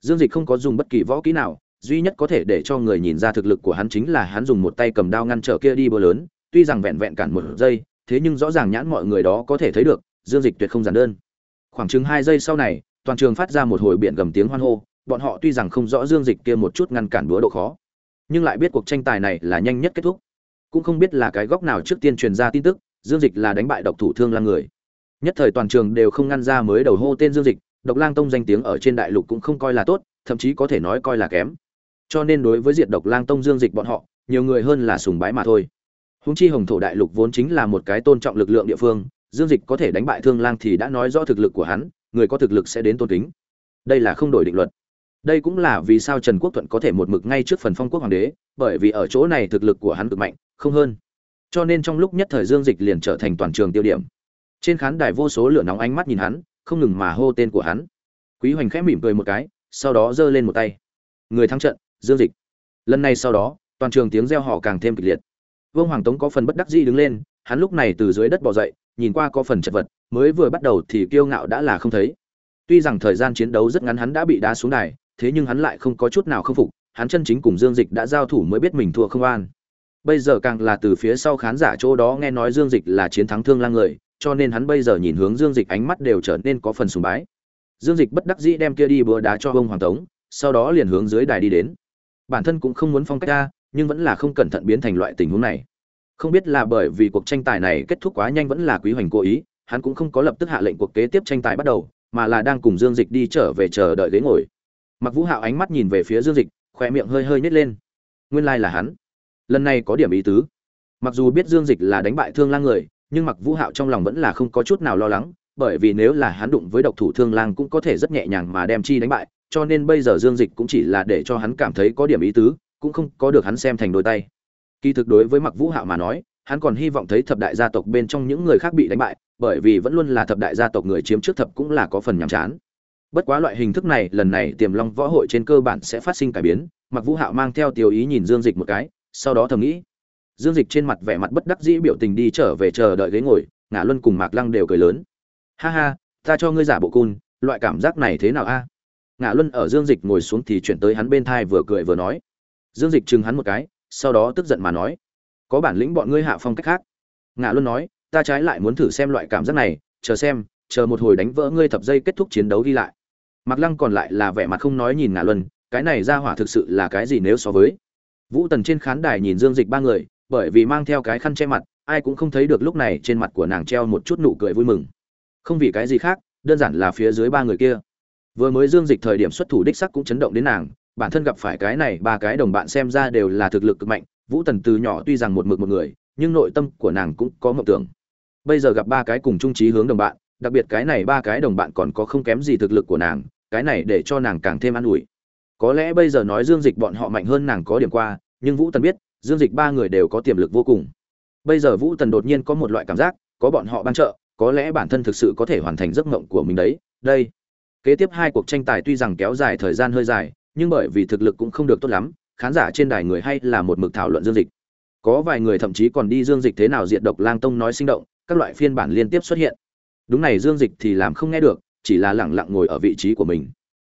Dương dịch không có dùng bất kỳ võ kỹ nào, duy nhất có thể để cho người nhìn ra thực lực của hắn chính là hắn dùng một tay cầm đao ngăn trở kia đi bơ lớn, tuy rằng vẹn vẹn cản một giây, thế nhưng rõ ràng nhãn mọi người đó có thể thấy được, dương dịch tuyệt không giản đơn. Khoảng chừng hai giây sau này, toàn trường phát ra một hồi biển gầm tiếng hoan hô bọn họ tuy rằng không rõ dương dịch kia một chút ngăn cản búa độ khó, nhưng lại biết cuộc tranh tài này là nhanh nhất kết thúc. Cũng không biết là cái góc nào trước tiên truyền ra tin tức, dương dịch là đánh bại độc thủ thương Lang người. Nhất thời toàn trường đều không ngăn ra mới đầu hô tên dương dịch, độc lang tông danh tiếng ở trên đại lục cũng không coi là tốt, thậm chí có thể nói coi là kém. Cho nên đối với diệt độc lang tông dương dịch bọn họ, nhiều người hơn là sùng bái mà thôi. Hùng chi hồng thổ đại lục vốn chính là một cái tôn trọng lực lượng địa phương, dương dịch có thể đánh bại thương lang thì đã nói rõ thực lực của hắn, người có thực lực sẽ đến tôn kính. Đây là không đổi định luật đây cũng là vì sao trần quốc thuận có thể một mực ngay trước phần phong quốc hoàng đế, bởi vì ở chỗ này thực lực của hắn cực mạnh, không hơn. Cho nên trong lúc nhất thời dương dịch liền trở thành toàn trường tiêu điểm. Trên khán đài vô số lửa nóng ánh mắt nhìn hắn, không ngừng mà hô tên của hắn. Quý hoành khẽ mỉm cười một cái, sau đó giơ lên một tay. Người thắng trận, dương dịch. Lần này sau đó, toàn trường tiếng reo hò càng thêm kịch liệt. Vương hoàng tống có phần bất đắc dĩ đứng lên, hắn lúc này từ dưới đất bò dậy, nhìn qua có phần chật vật, mới vừa bắt đầu thì kiêu ngạo đã là không thấy. Tuy rằng thời gian chiến đấu rất ngắn hắn đã bị đá xuống đài thế nhưng hắn lại không có chút nào khâm phục, hắn chân chính cùng dương dịch đã giao thủ mới biết mình thua không an. Bây giờ càng là từ phía sau khán giả chỗ đó nghe nói dương dịch là chiến thắng thương lang người, cho nên hắn bây giờ nhìn hướng dương dịch ánh mắt đều trở nên có phần sùng bái. Dương dịch bất đắc dĩ đem kia đi bữa đá cho ông hoàng tống, sau đó liền hướng dưới đài đi đến. Bản thân cũng không muốn phong cách ra nhưng vẫn là không cẩn thận biến thành loại tình huống này. Không biết là bởi vì cuộc tranh tài này kết thúc quá nhanh vẫn là quý hoành cố ý, hắn cũng không có lập tức hạ lệnh cuộc kế tiếp tranh tài bắt đầu, mà là đang cùng dương dịch đi trở về chờ đợi ghế ngồi mặc vũ hạo ánh mắt nhìn về phía dương dịch khỏe miệng hơi hơi nhét lên. Nguyên lai là hắn. Lần này có điểm ý tứ. Mặc dù biết dương dịch là đánh bại thương lang người, nhưng mặc vũ hạo trong lòng vẫn là không có chút nào lo lắng, bởi vì nếu là hắn đụng với độc thủ thương lang cũng có thể rất nhẹ nhàng mà đem chi đánh bại, cho nên bây giờ dương dịch cũng chỉ là để cho hắn cảm thấy có điểm ý tứ, cũng không có được hắn xem thành đôi tay. Kỳ thực đối với mặc vũ hạo mà nói, hắn còn hy vọng thấy thập đại gia tộc bên trong những người khác bị đánh bại, bởi vì vẫn luôn là thập đại gia tộc người chiếm trước thập cũng là có phần nhàm chán bất quá loại hình thức này, lần này tiềm long võ hội trên cơ bản sẽ phát sinh cải biến mặc vũ hạo mang theo tiểu ý nhìn dương dịch một cái, sau đó thầm nghĩ. Dương dịch trên mặt vẻ mặt bất đắc dĩ biểu tình đi trở về chờ đợi ghế ngồi ngã luân cùng mạc lăng đều cười lớn. Ha ha, ta cho ngươi giả bộ cun, loại cảm giác này thế nào a? Ngã luân ở dương dịch ngồi xuống thì chuyển tới hắn bên thai vừa cười vừa nói. Dương dịch chừng hắn một cái, sau đó tức giận mà nói. Có bản lĩnh bọn ngươi hạ phong cách khác. Ngã luân nói, ta trái lại muốn thử xem loại cảm giác này, chờ xem, chờ một hồi đánh vỡ ngươi thập dây kết thúc chiến đấu đi lại. Mạc Lăng còn lại là vẻ mặt không nói nhìn Ngạ Luân, cái này ra hỏa thực sự là cái gì nếu so với. Vũ Tần trên khán đài nhìn Dương Dịch ba người, bởi vì mang theo cái khăn che mặt, ai cũng không thấy được lúc này trên mặt của nàng treo một chút nụ cười vui mừng. Không vì cái gì khác, đơn giản là phía dưới ba người kia. Vừa mới Dương Dịch thời điểm xuất thủ đích sắc cũng chấn động đến nàng, bản thân gặp phải cái này ba cái đồng bạn xem ra đều là thực lực cực mạnh, Vũ Tần từ nhỏ tuy rằng một mực một người, nhưng nội tâm của nàng cũng có mộng tưởng. Bây giờ gặp ba cái cùng chung chí hướng đồng bạn, đặc biệt cái này ba cái đồng bạn còn có không kém gì thực lực của nàng, cái này để cho nàng càng thêm an ủi. Có lẽ bây giờ nói dương dịch bọn họ mạnh hơn nàng có điểm qua, nhưng vũ tần biết, dương dịch ba người đều có tiềm lực vô cùng. Bây giờ vũ tần đột nhiên có một loại cảm giác, có bọn họ ban trợ, có lẽ bản thân thực sự có thể hoàn thành giấc mộng của mình đấy, đây. Kế tiếp hai cuộc tranh tài tuy rằng kéo dài thời gian hơi dài, nhưng bởi vì thực lực cũng không được tốt lắm, khán giả trên đài người hay là một mực thảo luận dương dịch. Có vài người thậm chí còn đi dương dịch thế nào diệt độc lang tông nói sinh động, các loại phiên bản liên tiếp xuất hiện đúng này, dương dịch thì làm không nghe được, chỉ là lẳng lặng ngồi ở vị trí của mình.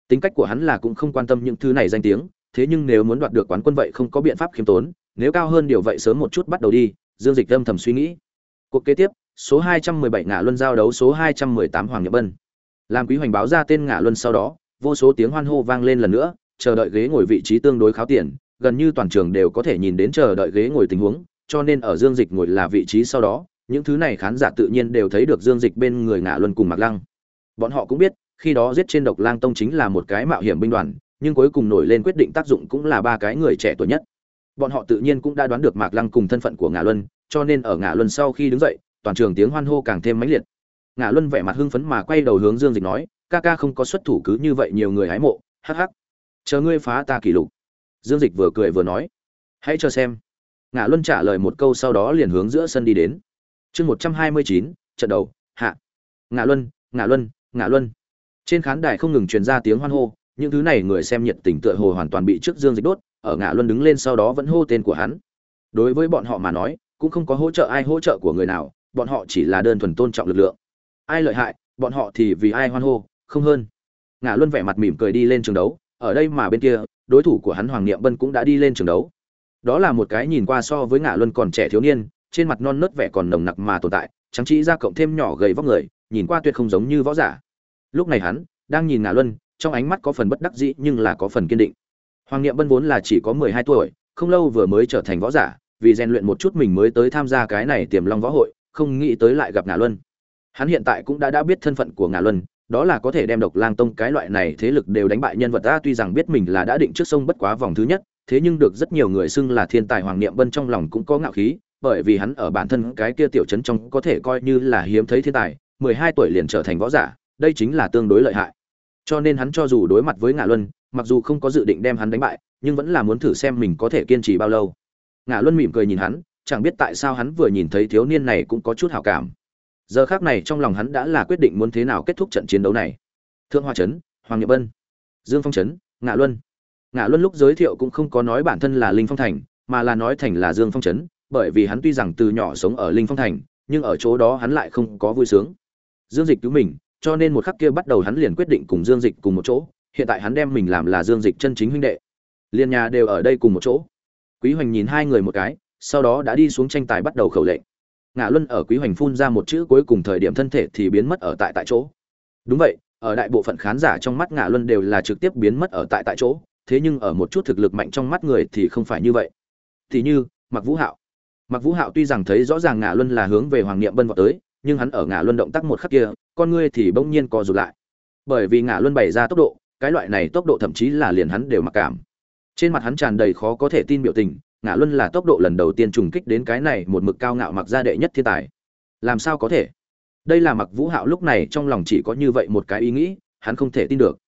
Tính cách của hắn là cũng không quan tâm những thứ này danh tiếng, thế nhưng nếu muốn đoạt được quán quân vậy không có biện pháp khiêm tốn, nếu cao hơn điều vậy sớm một chút bắt đầu đi, dương dịch âm thầm suy nghĩ. Cuộc kế tiếp, số 217 ngã luân giao đấu số 218 hoàng nhật bân. Làm quý hoành báo ra tên ngã luân sau đó, vô số tiếng hoan hô vang lên lần nữa, chờ đợi ghế ngồi vị trí tương đối kháo tiền, gần như toàn trường đều có thể nhìn đến chờ đợi ghế ngồi tình huống, cho nên ở dương dịch ngồi là vị trí sau đó những thứ này khán giả tự nhiên đều thấy được Dương Dịch bên người Ngạ Luân cùng Mạc Lăng. Bọn họ cũng biết, khi đó giết trên Độc Lang Tông chính là một cái mạo hiểm binh đoàn, nhưng cuối cùng nổi lên quyết định tác dụng cũng là ba cái người trẻ tuổi nhất. Bọn họ tự nhiên cũng đã đoán được Mạc Lăng cùng thân phận của Ngạ Luân, cho nên ở Ngạ Luân sau khi đứng dậy, toàn trường tiếng hoan hô càng thêm mãnh liệt. Ngạ Luân vẻ mặt hưng phấn mà quay đầu hướng Dương Dịch nói, "Ca ca không có xuất thủ cứ như vậy nhiều người hái mộ, hắc hắc. Chờ ngươi phá ta kỷ lục." Dương Dịch vừa cười vừa nói, "Hãy cho xem." Ngạ Luân trả lời một câu sau đó liền hướng giữa sân đi đến chương một trăm hai mươi chín, trận đầu, hạ. Ngạ luân ngạ luân ngạ luân. Trên khán đài không ngừng truyền ra tiếng hoan hô, những thứ này người xem nhiệt tình tựa hồ hoàn toàn bị trước dương dịch đốt, ở ngạ luân đứng lên sau đó vẫn hô tên của hắn. Đối với bọn họ mà nói, cũng không có hỗ trợ ai hỗ trợ của người nào, bọn họ chỉ là đơn thuần tôn trọng lực lượng. Ai lợi hại, bọn họ thì vì ai hoan hô, không hơn. Ngạ luân vẻ mặt mỉm cười đi lên trường đấu, ở đây mà bên kia, đối thủ của hắn hoàng niệm bân cũng đã đi lên trường đấu. Đó là một cái nhìn qua so với ngạ luân còn trẻ thiếu niên trên mặt non nớt vẻ còn nồng nặc mà tồn tại, trắng trí ra cộng thêm nhỏ gầy vóc người, nhìn qua tuyệt không giống như võ giả. Lúc này hắn đang nhìn ngà luân, trong ánh mắt có phần bất đắc dĩ nhưng là có phần kiên định. Hoàng niệm bân vốn là chỉ có mười hai tuổi, không lâu vừa mới trở thành võ giả, vì rèn luyện một chút mình mới tới tham gia cái này tiềm long võ hội, không nghĩ tới lại gặp ngà luân. Hắn hiện tại cũng đã đã biết thân phận của ngà luân, đó là có thể đem độc lang tông cái loại này thế lực đều đánh bại nhân vật ta, tuy rằng biết mình là đã định trước sông bất quá vòng thứ nhất, thế nhưng được rất nhiều người xưng là thiên tài hoàng niệm bân trong lòng cũng có ngạo khí bởi vì hắn ở bản thân cái kia tiểu trấn trong có thể coi như là hiếm thấy thiên tài, mười hai tuổi liền trở thành võ giả, đây chính là tương đối lợi hại. Cho nên hắn cho dù đối mặt với ngạ luân, mặc dù không có dự định đem hắn đánh bại, nhưng vẫn là muốn thử xem mình có thể kiên trì bao lâu. Ngạ luân mỉm cười nhìn hắn, chẳng biết tại sao hắn vừa nhìn thấy thiếu niên này cũng có chút hảo cảm. Giờ khắc này trong lòng hắn đã là quyết định muốn thế nào kết thúc trận chiến đấu này. Thượng hoa trấn, hoàng Nhật bân dương phong trấn, ngạ luân. Ngạ luân lúc giới thiệu cũng không có nói bản thân là linh phong thành, mà là nói thành là dương phong trấn bởi vì hắn tuy rằng từ nhỏ sống ở linh phong thành, nhưng ở chỗ đó hắn lại không có vui sướng. Dương dịch cứu mình, cho nên một khắc kia bắt đầu hắn liền quyết định cùng dương dịch cùng một chỗ, hiện tại hắn đem mình làm là dương dịch chân chính huynh đệ. Liên nhà đều ở đây cùng một chỗ. Quý hoành nhìn hai người một cái, sau đó đã đi xuống tranh tài bắt đầu khẩu lệnh. Ngã luân ở quý hoành phun ra một chữ cuối cùng thời điểm thân thể thì biến mất ở tại tại chỗ. Đúng vậy, ở đại bộ phận khán giả trong mắt ngã luân đều là trực tiếp biến mất ở tại tại chỗ, thế nhưng ở một chút thực lực mạnh trong mắt người thì không phải như vậy. Thì như mặc vũ hạo mặc vũ hạo tuy rằng thấy rõ ràng ngã luân là hướng về hoàng niệm bân vào tới, nhưng hắn ở ngã luân động tác một khắc kia, con ngươi thì bỗng nhiên co rụt lại. Bởi vì ngã luân bày ra tốc độ, cái loại này tốc độ thậm chí là liền hắn đều mặc cảm. Trên mặt hắn tràn đầy khó có thể tin biểu tình ngã luân là tốc độ lần đầu tiên trùng kích đến cái này một mực cao ngạo mặc ra đệ nhất thiên tài. Làm sao có thể? Đây là mặc vũ hạo lúc này trong lòng chỉ có như vậy một cái ý nghĩ, hắn không thể tin được.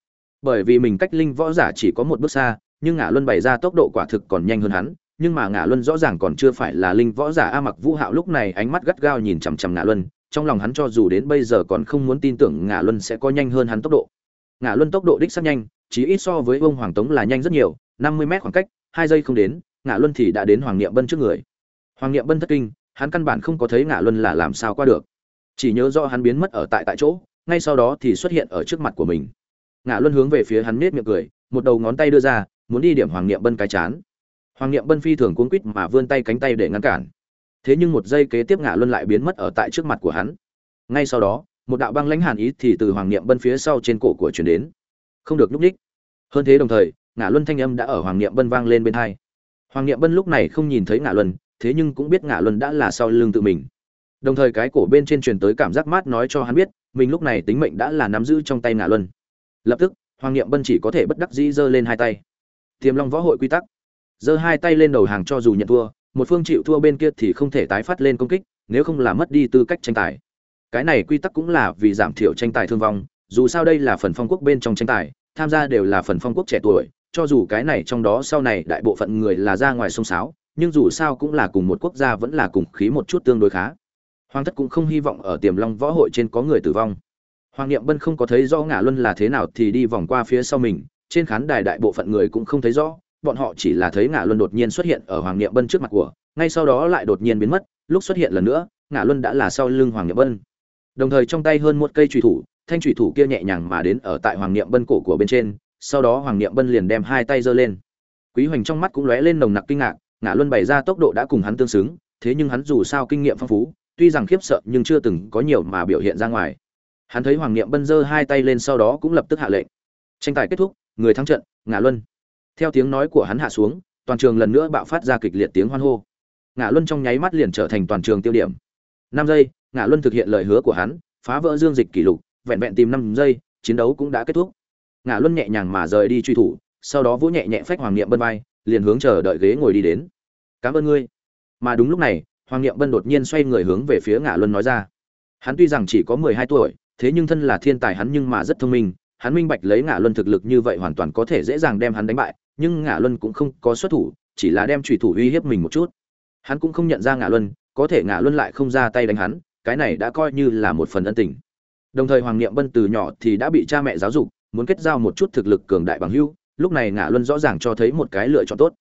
Bởi vì mình cách linh võ giả chỉ có một bước xa, nhưng ngã luân bày ra tốc độ quả thực còn nhanh hơn hắn nhưng mà ngã luân rõ ràng còn chưa phải là linh võ giả a mặc vũ hạo lúc này ánh mắt gắt gao nhìn chằm chằm ngã luân, trong lòng hắn cho dù đến bây giờ còn không muốn tin tưởng ngã luân sẽ có nhanh hơn hắn tốc độ. Ngã luân tốc độ đích xác nhanh chỉ ít so với ông hoàng tống là nhanh rất nhiều, năm mươi mét khoảng cách, hai giây không đến ngã luân thì đã đến hoàng niệm bân trước người. Hoàng niệm bân thất kinh, hắn căn bản không có thấy ngã luân là làm sao qua được. Chỉ nhớ do hắn biến mất ở tại tại chỗ, ngay sau đó thì xuất hiện ở trước mặt của mình. Ngã luân hướng về phía hắn nết miệng cười, một đầu ngón tay đưa ra, muốn đi điểm hoàng niệm bân cái chán hoàng niệm bân phi thường cuống quýt mà vươn tay cánh tay để ngăn cản. Thế nhưng một giây kế tiếp ngã luân lại biến mất ở tại trước mặt của hắn. Ngay sau đó, một đạo băng lãnh hàn ý thì từ hoàng niệm bân phía sau trên cổ của chuyển đến. Không được núp ních hơn thế đồng thời ngã luân thanh âm đã ở hoàng niệm bân vang lên bên hai. Hoàng niệm bân lúc này không nhìn thấy ngã luân, thế nhưng cũng biết ngã luân đã là sau lưng tự mình. Đồng thời cái cổ bên trên truyền tới cảm giác mát nói cho hắn biết, mình lúc này tính mệnh đã là nắm giữ trong tay ngã luân. Lập tức, hoàng niệm bân chỉ có thể bất đắc dĩ giơ lên hai tay. Tiềm long võ hội quy tắc giơ hai tay lên đầu hàng cho dù nhận thua, một phương chịu thua bên kia thì không thể tái phát lên công kích, nếu không là mất đi tư cách tranh tài. Cái này quy tắc cũng là vì giảm thiểu tranh tài thương vong, dù sao đây là phần phong quốc bên trong tranh tài, tham gia đều là phần phong quốc trẻ tuổi, cho dù cái này trong đó sau này đại bộ phận người là ra ngoài sông sáo, nhưng dù sao cũng là cùng một quốc gia vẫn là cùng khí một chút tương đối khá. Hoàng thất cũng không hy vọng ở tiềm long võ hội trên có người tử vong. Hoàng niệm bân không có thấy rõ ngã luân là thế nào thì đi vòng qua phía sau mình, trên khán đài đại bộ phận người cũng không thấy rõ bọn họ chỉ là thấy ngã luân đột nhiên xuất hiện ở hoàng niệm bân trước mặt của, ngay sau đó lại đột nhiên biến mất, lúc xuất hiện lần nữa ngã luân đã là sau lưng hoàng niệm bân. Đồng thời trong tay hơn một cây trùy thủ, thanh trùy thủ kia nhẹ nhàng mà đến ở tại hoàng niệm bân cổ của bên trên, sau đó hoàng niệm bân liền đem hai tay giơ lên. Quý hoành trong mắt cũng lóe lên nồng nặc kinh ngạc ngã luân bày ra tốc độ đã cùng hắn tương xứng, thế nhưng hắn dù sao kinh nghiệm phong phú, tuy rằng khiếp sợ nhưng chưa từng có nhiều mà biểu hiện ra ngoài. Hắn thấy hoàng niệm bân giơ hai tay lên sau đó cũng lập tức hạ lệnh. Tranh tài kết thúc, người thắng trận ngã luân theo tiếng nói của hắn hạ xuống, toàn trường lần nữa bạo phát ra kịch liệt tiếng hoan hô. Ngã luân trong nháy mắt liền trở thành toàn trường tiêu điểm. Năm giây ngã luân thực hiện lời hứa của hắn, phá vỡ dương dịch kỷ lục, vẹn vẹn tìm năm giây, chiến đấu cũng đã kết thúc. Ngã luân nhẹ nhàng mà rời đi truy thủ, sau đó vỗ nhẹ nhẹ phách hoàng niệm bân vai, liền hướng chờ đợi ghế ngồi đi đến. Cảm ơn ngươi. Mà đúng lúc này, hoàng niệm bân đột nhiên xoay người hướng về phía ngã luân nói ra. Hắn tuy rằng chỉ có mười hai tuổi, thế nhưng thân là thiên tài hắn nhưng mà rất thông minh. Hắn minh bạch lấy ngã luân thực lực như vậy hoàn toàn có thể dễ dàng đem hắn đánh bại nhưng ngã luân cũng không có xuất thủ, chỉ là đem trùy thủ uy hiếp mình một chút. Hắn cũng không nhận ra ngã luân, có thể ngã luân lại không ra tay đánh hắn, cái này đã coi như là một phần ân tình. Đồng thời hoàng niệm bân từ nhỏ thì đã bị cha mẹ giáo dục, muốn kết giao một chút thực lực cường đại bằng hữu, lúc này ngã luân rõ ràng cho thấy một cái lựa chọn tốt.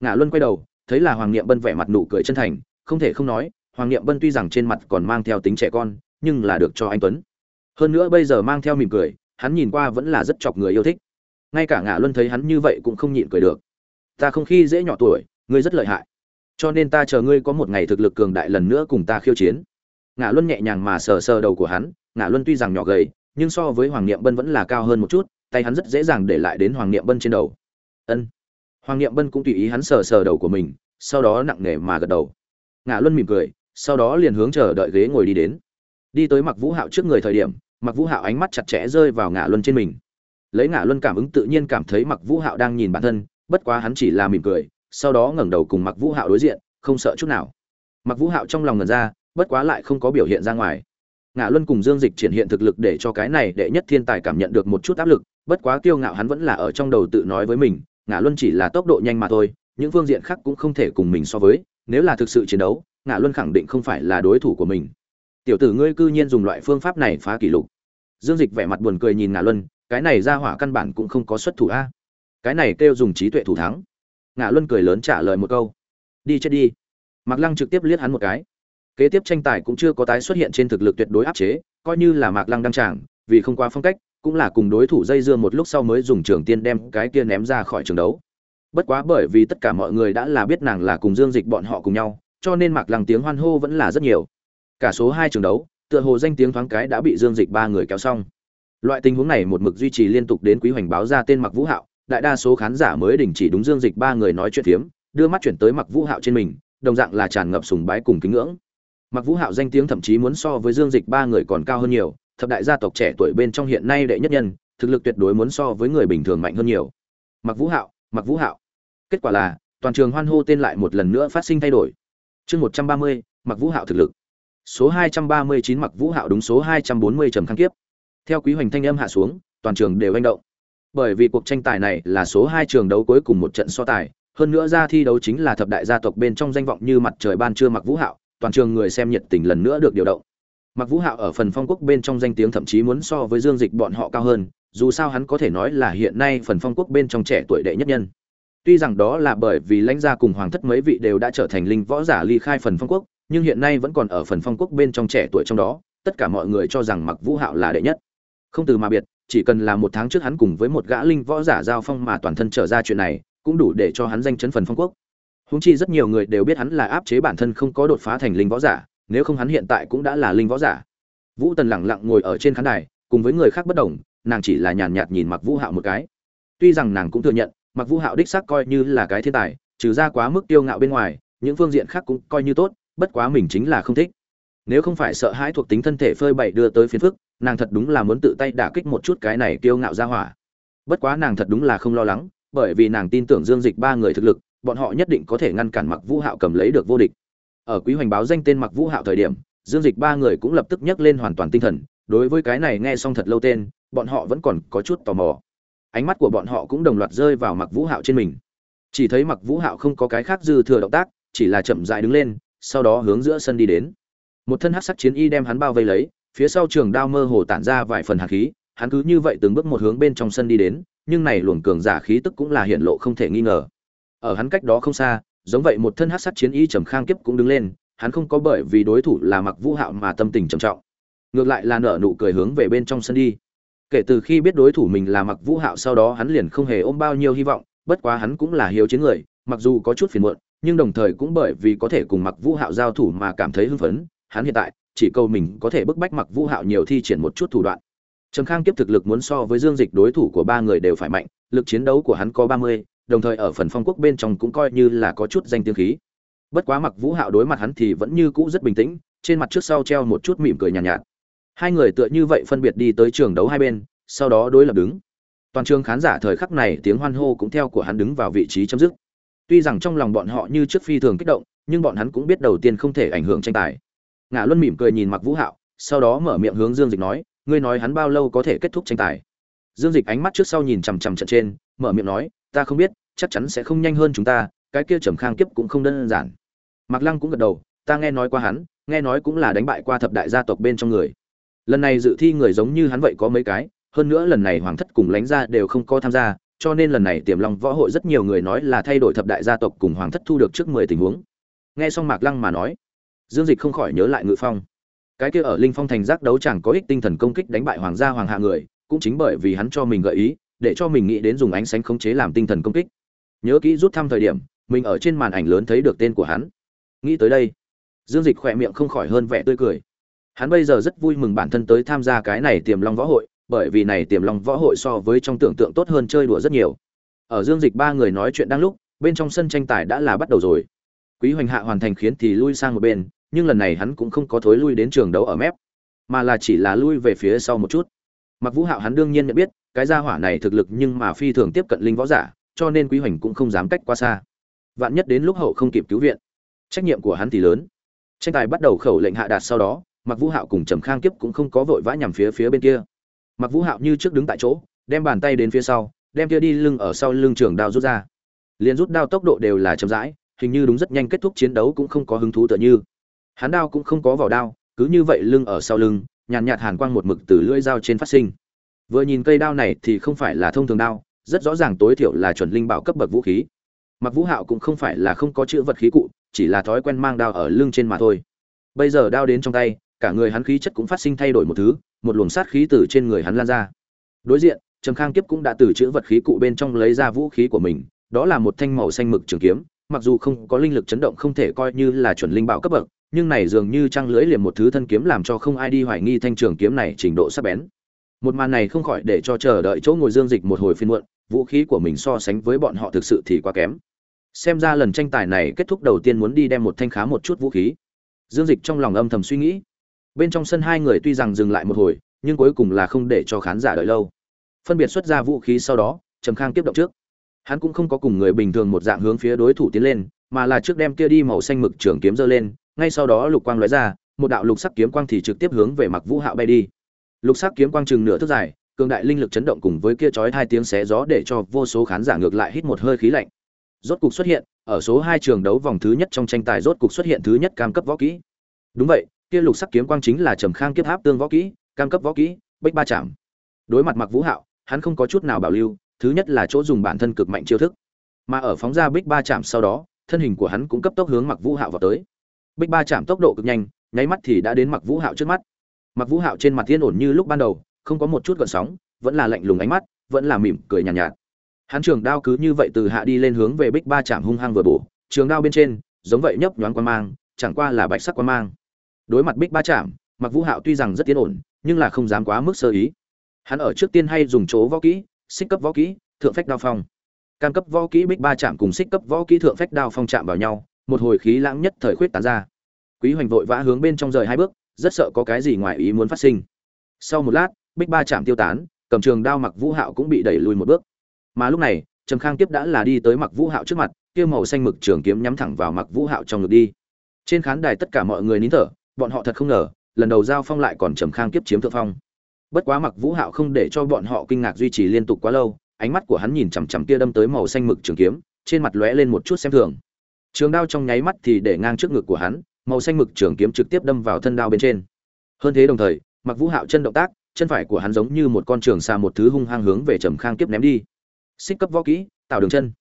Ngã luân quay đầu, thấy là hoàng niệm bân vẻ mặt nụ cười chân thành, không thể không nói, hoàng niệm bân tuy rằng trên mặt còn mang theo tính trẻ con, nhưng là được cho anh tuấn. Hơn nữa bây giờ mang theo mỉm cười, hắn nhìn qua vẫn là rất chọc người yêu thích ngay cả ngạ luân thấy hắn như vậy cũng không nhịn cười được. Ta không khi dễ nhỏ tuổi, ngươi rất lợi hại. Cho nên ta chờ ngươi có một ngày thực lực cường đại lần nữa cùng ta khiêu chiến. Ngạ luân nhẹ nhàng mà sờ sờ đầu của hắn, Ngạ luân tuy rằng nhỏ gầy, nhưng so với hoàng niệm bân vẫn là cao hơn một chút, tay hắn rất dễ dàng để lại đến hoàng niệm bân trên đầu. Ân. Hoàng niệm bân cũng tùy ý hắn sờ sờ đầu của mình, sau đó nặng nề mà gật đầu. Ngạ luân mỉm cười, sau đó liền hướng chờ đợi ghế ngồi đi đến. Đi tới mặc vũ hạo trước người thời điểm mặc vũ hạo ánh mắt chặt chẽ rơi vào ngạ luân trên mình lấy ngã luân cảm ứng tự nhiên cảm thấy mặc vũ hạo đang nhìn bản thân, bất quá hắn chỉ là mỉm cười, sau đó ngẩng đầu cùng mặc vũ hạo đối diện, không sợ chút nào. Mặc vũ hạo trong lòng ngần ra, bất quá lại không có biểu hiện ra ngoài. Ngã luân cùng dương dịch triển hiện thực lực để cho cái này đệ nhất thiên tài cảm nhận được một chút áp lực, bất quá kiêu ngạo hắn vẫn là ở trong đầu tự nói với mình ngã luân chỉ là tốc độ nhanh mà thôi, những phương diện khác cũng không thể cùng mình so với, nếu là thực sự chiến đấu ngã luân khẳng định không phải là đối thủ của mình. Tiểu tử ngươi cư nhiên dùng loại phương pháp này phá kỷ lục. Dương dịch vẻ mặt buồn cười nhìn ngã luân cái này ra hỏa căn bản cũng không có xuất thủ a cái này kêu dùng trí tuệ thủ thắng ngạ luân cười lớn trả lời một câu đi chết đi Mạc Lăng trực tiếp liếc hắn một cái. Kế tiếp tranh tài cũng chưa có tái xuất hiện trên thực lực tuyệt đối áp chế, coi như là Mạc Lăng đăng tràng, vì không qua phong cách, cũng là cùng đối thủ dây dưa một lúc sau mới dùng trường tiên đem cái kia ném ra khỏi trường đấu. Bất quá bởi vì tất cả mọi người đã là biết nàng là cùng Dương Dịch bọn họ cùng nhau, cho nên Mạc Lăng tiếng hoan hô vẫn là rất nhiều. Cả số hai trường đấu, tựa hồ danh tiếng thoáng cái đã bị Dương Dịch ba người kéo xong. Loại tình huống này một mực duy trì liên tục đến Quý Hoành báo ra tên mặc Vũ Hạo, đại đa số khán giả mới đình chỉ đúng Dương Dịch ba người nói chuyện phiếm, đưa mắt chuyển tới mặc Vũ Hạo trên mình, đồng dạng là tràn ngập sùng bái cùng kính ngưỡng. Mặc Vũ Hạo danh tiếng thậm chí muốn so với Dương Dịch ba người còn cao hơn nhiều, thập đại gia tộc trẻ tuổi bên trong hiện nay đệ nhất nhân, thực lực tuyệt đối muốn so với người bình thường mạnh hơn nhiều. Mặc Vũ Hạo, Mặc Vũ Hạo. Kết quả là, toàn trường hoan hô tên lại một lần nữa phát sinh thay đổi. Chương 130, Mặc Vũ Hạo thực lực. Số 239 Mặc Vũ Hạo đúng số 240 trầm khang kiếp. Theo quý hoành thanh âm hạ xuống, toàn trường đều manh động. Bởi vì cuộc tranh tài này là số hai trường đấu cuối cùng một trận so tài, hơn nữa ra thi đấu chính là thập đại gia tộc bên trong danh vọng như mặt trời ban trưa mặc vũ hạo toàn trường người xem nhiệt tình lần nữa được điều động. Mặc vũ hạo ở phần phong quốc bên trong danh tiếng thậm chí muốn so với dương dịch bọn họ cao hơn dù sao hắn có thể nói là hiện nay phần phong quốc bên trong trẻ tuổi đệ nhất nhân. Tuy rằng đó là bởi vì lãnh gia cùng hoàng thất mấy vị đều đã trở thành linh võ giả ly khai phần phong quốc nhưng hiện nay vẫn còn ở phần phong quốc bên trong trẻ tuổi trong đó tất cả mọi người cho rằng mặc vũ hạo là đệ nhất không từ mà biệt, chỉ cần là một tháng trước hắn cùng với một gã linh võ giả giao phong mà toàn thân trở ra chuyện này, cũng đủ để cho hắn danh chấn phần phong quốc. Húng chi rất nhiều người đều biết hắn là áp chế bản thân không có đột phá thành linh võ giả, nếu không hắn hiện tại cũng đã là linh võ giả. Vũ tần lẳng lặng ngồi ở trên khán đài, cùng với người khác bất đồng, nàng chỉ là nhàn nhạt nhìn mặc vũ hạo một cái. Tuy rằng nàng cũng thừa nhận mặc vũ hạo đích xác coi như là cái thiên tài, trừ ra quá mức tiêu ngạo bên ngoài, những phương diện khác cũng coi như tốt, bất quá mình chính là không thích. Nếu không phải sợ hãi thuộc tính thân thể phơi bày đưa tới phiền phức nàng thật đúng là muốn tự tay đả kích một chút cái này kiêu ngạo ra hỏa bất quá nàng thật đúng là không lo lắng bởi vì nàng tin tưởng Dương Dịch ba người thực lực, bọn họ nhất định có thể ngăn cản Mặc Vũ Hạo cầm lấy được vô địch. Ở Quý Hoành báo danh tên Mặc Vũ Hạo thời điểm, Dương Dịch ba người cũng lập tức nhấc lên hoàn toàn tinh thần, đối với cái này nghe xong thật lâu tên, bọn họ vẫn còn có chút tò mò. Ánh mắt của bọn họ cũng đồng loạt rơi vào Mặc Vũ Hạo trên mình. Chỉ thấy Mặc Vũ Hạo không có cái khác dư thừa động tác, chỉ là chậm rãi đứng lên, sau đó hướng giữa sân đi đến. Một thân hắc sắc chiến y đem hắn bao vây lấy, phía sau trường đao mơ hồ tản ra vài phần hạt khí, hắn cứ như vậy từng bước một hướng bên trong sân đi đến, nhưng này luồng cường giả khí tức cũng là hiện lộ không thể nghi ngờ. Ở hắn cách đó không xa, giống vậy một thân hắc sắt chiến y trầm khang kiếp cũng đứng lên, hắn không có bởi vì đối thủ là Mặc Vũ Hạo mà tâm tình trầm trọng, ngược lại là nở nụ cười hướng về bên trong sân đi. Kể từ khi biết đối thủ mình là Mặc Vũ Hạo sau đó hắn liền không hề ôm bao nhiêu hy vọng, bất quá hắn cũng là hiếu chiến người, mặc dù có chút phiền muộn, nhưng đồng thời cũng bởi vì có thể cùng Mặc Vũ Hạo giao thủ mà cảm thấy hưng phấn, hắn hiện tại chỉ câu mình có thể bức bách Mặc Vũ Hạo nhiều thi triển một chút thủ đoạn. Trầm khang kiếp thực lực muốn so với dương dịch đối thủ của ba người đều phải mạnh lực chiến đấu của hắn có ba mươi đồng thời ở phần phong quốc bên trong cũng coi như là có chút danh tiếng khí. Bất quá mặc vũ hạo đối mặt hắn thì vẫn như cũ rất bình tĩnh trên mặt trước sau treo một chút mỉm cười nhàn nhạt, nhạt. Hai người tựa như vậy phân biệt đi tới trường đấu hai bên sau đó đối lập đứng. Toàn trường khán giả thời khắc này tiếng hoan hô cũng theo của hắn đứng vào vị trí chấm dứt. Tuy rằng trong lòng bọn họ như trước phi thường kích động nhưng bọn hắn cũng biết đầu tiên không thể ảnh hưởng tranh tài ngã luân mỉm cười nhìn mặc vũ hạo, sau đó mở miệng hướng dương dịch nói, ngươi nói hắn bao lâu có thể kết thúc tranh tài? Dương dịch ánh mắt trước sau nhìn chằm chằm trận trên, mở miệng nói, ta không biết, chắc chắn sẽ không nhanh hơn chúng ta, cái kia trầm khang kiếp cũng không đơn giản. Mặc lăng cũng gật đầu, ta nghe nói qua hắn, nghe nói cũng là đánh bại qua thập đại gia tộc bên trong người. Lần này dự thi người giống như hắn vậy có mấy cái, hơn nữa lần này hoàng thất cùng lãnh gia đều không có tham gia, cho nên lần này tiềm long võ hội rất nhiều người nói là thay đổi thập đại gia tộc cùng hoàng thất thu được trước mười tình huống. Nghe xong mạc lăng mà nói dương dịch không khỏi nhớ lại ngự phong. Cái kia ở linh phong thành giác đấu chẳng có ích tinh thần công kích đánh bại hoàng gia, hoàng hạ người, cũng chính bởi vì hắn cho mình gợi ý, để cho mình nghĩ đến dùng ánh sáng khống chế làm tinh thần công kích. Nhớ kỹ rút thăm thời điểm, mình ở trên màn ảnh lớn thấy được tên của hắn. Nghĩ tới đây, dương dịch khỏe miệng không khỏi hơn vẻ tươi cười. Hắn bây giờ rất vui mừng bản thân tới tham gia cái này tiềm long võ hội, bởi vì này tiềm long võ hội so với trong tưởng tượng tốt hơn chơi đùa rất nhiều. Ở dương dịch ba người nói chuyện đang lúc, bên trong sân tranh tài đã là bắt đầu rồi. Quý hoành hạ hoàn thành khiến thì lui sang một bên nhưng lần này hắn cũng không có thối lui đến trường đấu ở mép, mà là chỉ là lui về phía sau một chút. Mặc vũ hạo hắn đương nhiên nhận biết, cái gia hỏa này thực lực nhưng mà phi thường tiếp cận linh võ giả, cho nên quý hoành cũng không dám cách quá xa. Vạn nhất đến lúc hậu không kịp cứu viện, trách nhiệm của hắn thì lớn. Tranh tài bắt đầu khẩu lệnh hạ đạt sau đó, mặc vũ hạo cùng trầm khang kiếp cũng không có vội vã nhằm phía phía bên kia. Mặc vũ hạo như trước đứng tại chỗ, đem bàn tay đến phía sau, đem kia đi lưng ở sau lưng trường đao rút ra. Liền rút đao tốc độ đều là chậm rãi, hình như đúng rất nhanh kết thúc chiến đấu cũng không có hứng thú tựa như hắn đao cũng không có vỏ đao, cứ như vậy lưng ở sau lưng, nhàn nhạt hàn quang một mực từ lưỡi dao trên phát sinh. Vừa nhìn cây đao này thì không phải là thông thường đao, rất rõ ràng tối thiểu là chuẩn linh bảo cấp bậc vũ khí. Mặc vũ hạo cũng không phải là không có chữ vật khí cụ, chỉ là thói quen mang đao ở lưng trên mà thôi. Bây giờ đao đến trong tay, cả người hắn khí chất cũng phát sinh thay đổi một thứ, một luồng sát khí từ trên người hắn lan ra. Đối diện, trầm khang kiếp cũng đã từ chữ vật khí cụ bên trong lấy ra vũ khí của mình, đó là một thanh màu xanh mực trường kiếm, mặc dù không có linh lực chấn động không thể coi như là chuẩn linh bảo cấp bậc nhưng này dường như trăng lưỡi liềm một thứ thân kiếm làm cho không ai đi hoài nghi thanh trường kiếm này trình độ sắc bén. Một màn này không khỏi để cho chờ đợi chỗ ngồi dương dịch một hồi phiên muộn, vũ khí của mình so sánh với bọn họ thực sự thì quá kém. Xem ra lần tranh tài này kết thúc đầu tiên muốn đi đem một thanh khá một chút vũ khí. Dương dịch trong lòng âm thầm suy nghĩ. Bên trong sân hai người tuy rằng dừng lại một hồi, nhưng cuối cùng là không để cho khán giả đợi lâu. Phân biệt xuất ra vũ khí sau đó, trầm khang tiếp động trước. Hắn cũng không có cùng người bình thường một dạng hướng phía đối thủ tiến lên, mà là trước đem kia đi màu xanh mực trường kiếm giơ lên ngay sau đó lục quang lóe ra, một đạo lục sắc kiếm quang thì trực tiếp hướng về mặc vũ hạo bay đi. Lục sắc kiếm quang chừng nửa thước dài, cường đại linh lực chấn động cùng với kia chói hai tiếng xé gió để cho vô số khán giả ngược lại hít một hơi khí lạnh. Rốt cục xuất hiện, ở số hai trường đấu vòng thứ nhất trong tranh tài rốt cục xuất hiện thứ nhất cam cấp võ kỹ. Đúng vậy, kia lục sắc kiếm quang chính là trầm khang kiếp tháp tương võ kỹ, cam cấp võ kỹ bách ba chạm. Đối mặt mặc vũ hạo, hắn không có chút nào bảo lưu, thứ nhất là chỗ dùng bản thân cực mạnh chiêu thức. Mà ở phóng ra bích ba chạm sau đó, thân hình của hắn cũng cấp tốc hướng mặc vũ hạo vào tới bích ba chạm tốc độ cực nhanh nháy mắt thì đã đến mặc vũ hạo trước mắt. Mặc vũ hạo trên mặt thiên ổn như lúc ban đầu không có một chút gợn sóng vẫn là lạnh lùng ánh mắt vẫn là mỉm cười nhàn nhạt, nhạt. Hắn trường đao cứ như vậy từ hạ đi lên hướng về bích ba chạm hung hăng vừa bổ trường đao bên trên giống vậy nhấp nhoáng quan mang chẳng qua là bạch sắc quan mang. Đối mặt bích ba chạm mặc vũ hạo tuy rằng rất tiến ổn nhưng là không dám quá mức sơ ý. Hắn ở trước tiên hay dùng chỗ võ kỹ xích cấp võ kỹ thượng phách đao phong. Cam cấp võ kỹ bích ba chạm cùng xích cấp võ kỹ thượng phách đao phong chạm vào nhau một hồi khí lãng nhất thời khuyết tán ra. Quý hoành vội vã hướng bên trong rời hai bước, rất sợ có cái gì ngoài ý muốn phát sinh. Sau một lát, bích ba chạm tiêu tán, cầm trường đao mặc vũ hạo cũng bị đẩy lùi một bước. Mà lúc này, trầm khang tiếp đã là đi tới mặc vũ hạo trước mặt, kia màu xanh mực trường kiếm nhắm thẳng vào mặc vũ hạo trong ngực đi. Trên khán đài tất cả mọi người nín thở, bọn họ thật không ngờ, lần đầu giao phong lại còn trầm khang kiếp chiếm thượng phong. Bất quá mặc vũ hạo không để cho bọn họ kinh ngạc duy trì liên tục quá lâu, ánh mắt của hắn nhìn chằm chằm kia đâm tới màu xanh mực trường kiếm, trên mặt lóe lên một chút xem thường trường đao trong nháy mắt thì để ngang trước ngực của hắn, màu xanh mực trường kiếm trực tiếp đâm vào thân đao bên trên. Hơn thế đồng thời mặc vũ hạo chân động tác, chân phải của hắn giống như một con trường xa một thứ hung hăng hướng về trầm khang kiếp ném đi. Xích cấp võ kỹ, tạo đường chân.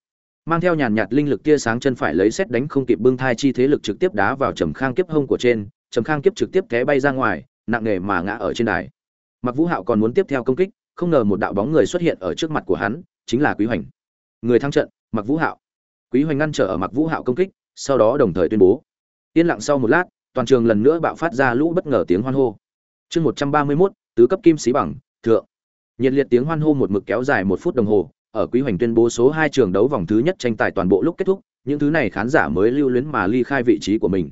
Mang theo nhàn nhạt linh lực tia sáng chân phải lấy xét đánh không kịp bưng thai chi thế lực trực tiếp đá vào trầm khang kiếp hông của trên, trầm khang kiếp trực tiếp té bay ra ngoài, nặng nề mà ngã ở trên đài. Mặc vũ hạo còn muốn tiếp theo công kích, không ngờ một đạo bóng người xuất hiện ở trước mặt của hắn, chính là quý hoành. Người thắng trận mặc vũ hạo quý hoành ngăn trở ở mặc vũ hạo công kích sau đó đồng thời tuyên bố. Yên lặng sau một lát toàn trường lần nữa bạo phát ra lũ bất ngờ tiếng hoan hô. Chương một trăm ba mươi mốt tứ cấp kim sĩ bằng thượng. Nhiệt liệt tiếng hoan hô một mực kéo dài một phút đồng hồ ở quý hoành tuyên bố số hai trường đấu vòng thứ nhất tranh tài toàn bộ lúc kết thúc những thứ này khán giả mới lưu luyến mà ly khai vị trí của mình.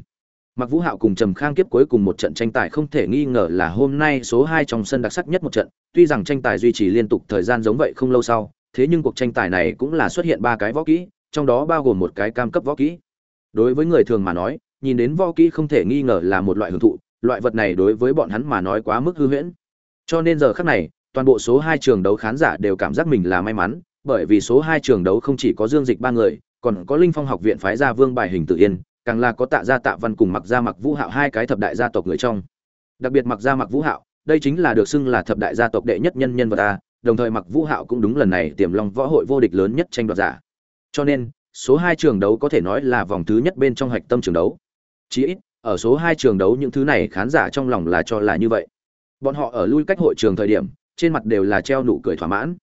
Mặc Vũ Hạo cùng Trầm Khang kiếp cuối cùng một trận tranh tài không thể nghi ngờ là hôm nay số 2 trong sân đặc sắc nhất một trận, tuy rằng tranh tài duy trì liên tục thời gian giống vậy không lâu sau, thế nhưng cuộc tranh tài này cũng là xuất hiện ba cái võ kỹ, trong đó bao gồm một cái cam cấp võ kỹ. Đối với người thường mà nói, nhìn đến võ kỹ không thể nghi ngờ là một loại hưởng thụ, loại vật này đối với bọn hắn mà nói quá mức hư huyễn. Cho nên giờ khắc này, toàn bộ số 2 trường đấu khán giả đều cảm giác mình là may mắn, bởi vì số 2 trường đấu không chỉ có Dương Dịch ba người, còn có Linh Phong học viện phái ra Vương Bài Hình Tự Yên, càng là có tạ gia tạ văn cùng mặc gia mặc vũ hạo hai cái thập đại gia tộc người trong đặc biệt mặc gia mặc vũ hạo đây chính là được xưng là thập đại gia tộc đệ nhất nhân nhân vật ta đồng thời mặc vũ hạo cũng đúng lần này tiềm long võ hội vô địch lớn nhất tranh đoạt giả cho nên, số hai trường đấu có thể nói là vòng thứ nhất bên trong hạch tâm trường đấu. Chí ít, ở số hai trường đấu những thứ này khán giả trong lòng là cho là như vậy. Bọn họ ở lui cách hội trường thời điểm, trên mặt đều là treo nụ cười thỏa mãn.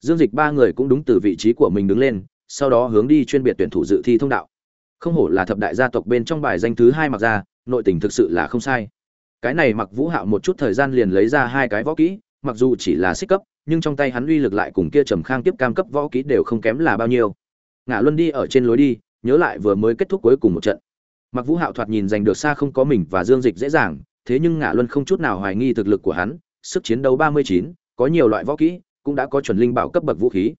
Dương dịch ba người cũng đúng từ vị trí của mình đứng lên, sau đó hướng đi chuyên biệt tuyển thủ dự thi thông đạo. Không hổ là thập đại gia tộc bên trong bài danh thứ hai mặc ra, nội tình thực sự là không sai. Cái này mặc vũ hạo một chút thời gian liền lấy ra hai cái võ kỹ, mặc dù chỉ là xích cấp, nhưng trong tay hắn uy lực lại cùng kia trầm khang tiếp cam cấp võ kỹ đều không kém là bao nhiêu ngã luân đi ở trên lối đi, nhớ lại vừa mới kết thúc cuối cùng một trận. Mặc vũ hạo thoạt nhìn giành được xa không có mình và dương dịch dễ dàng, thế nhưng ngạ luân không chút nào hoài nghi thực lực của hắn, sức chiến đấu ba mươi chín, có nhiều loại võ kỹ, cũng đã có chuẩn linh bảo cấp bậc vũ khí.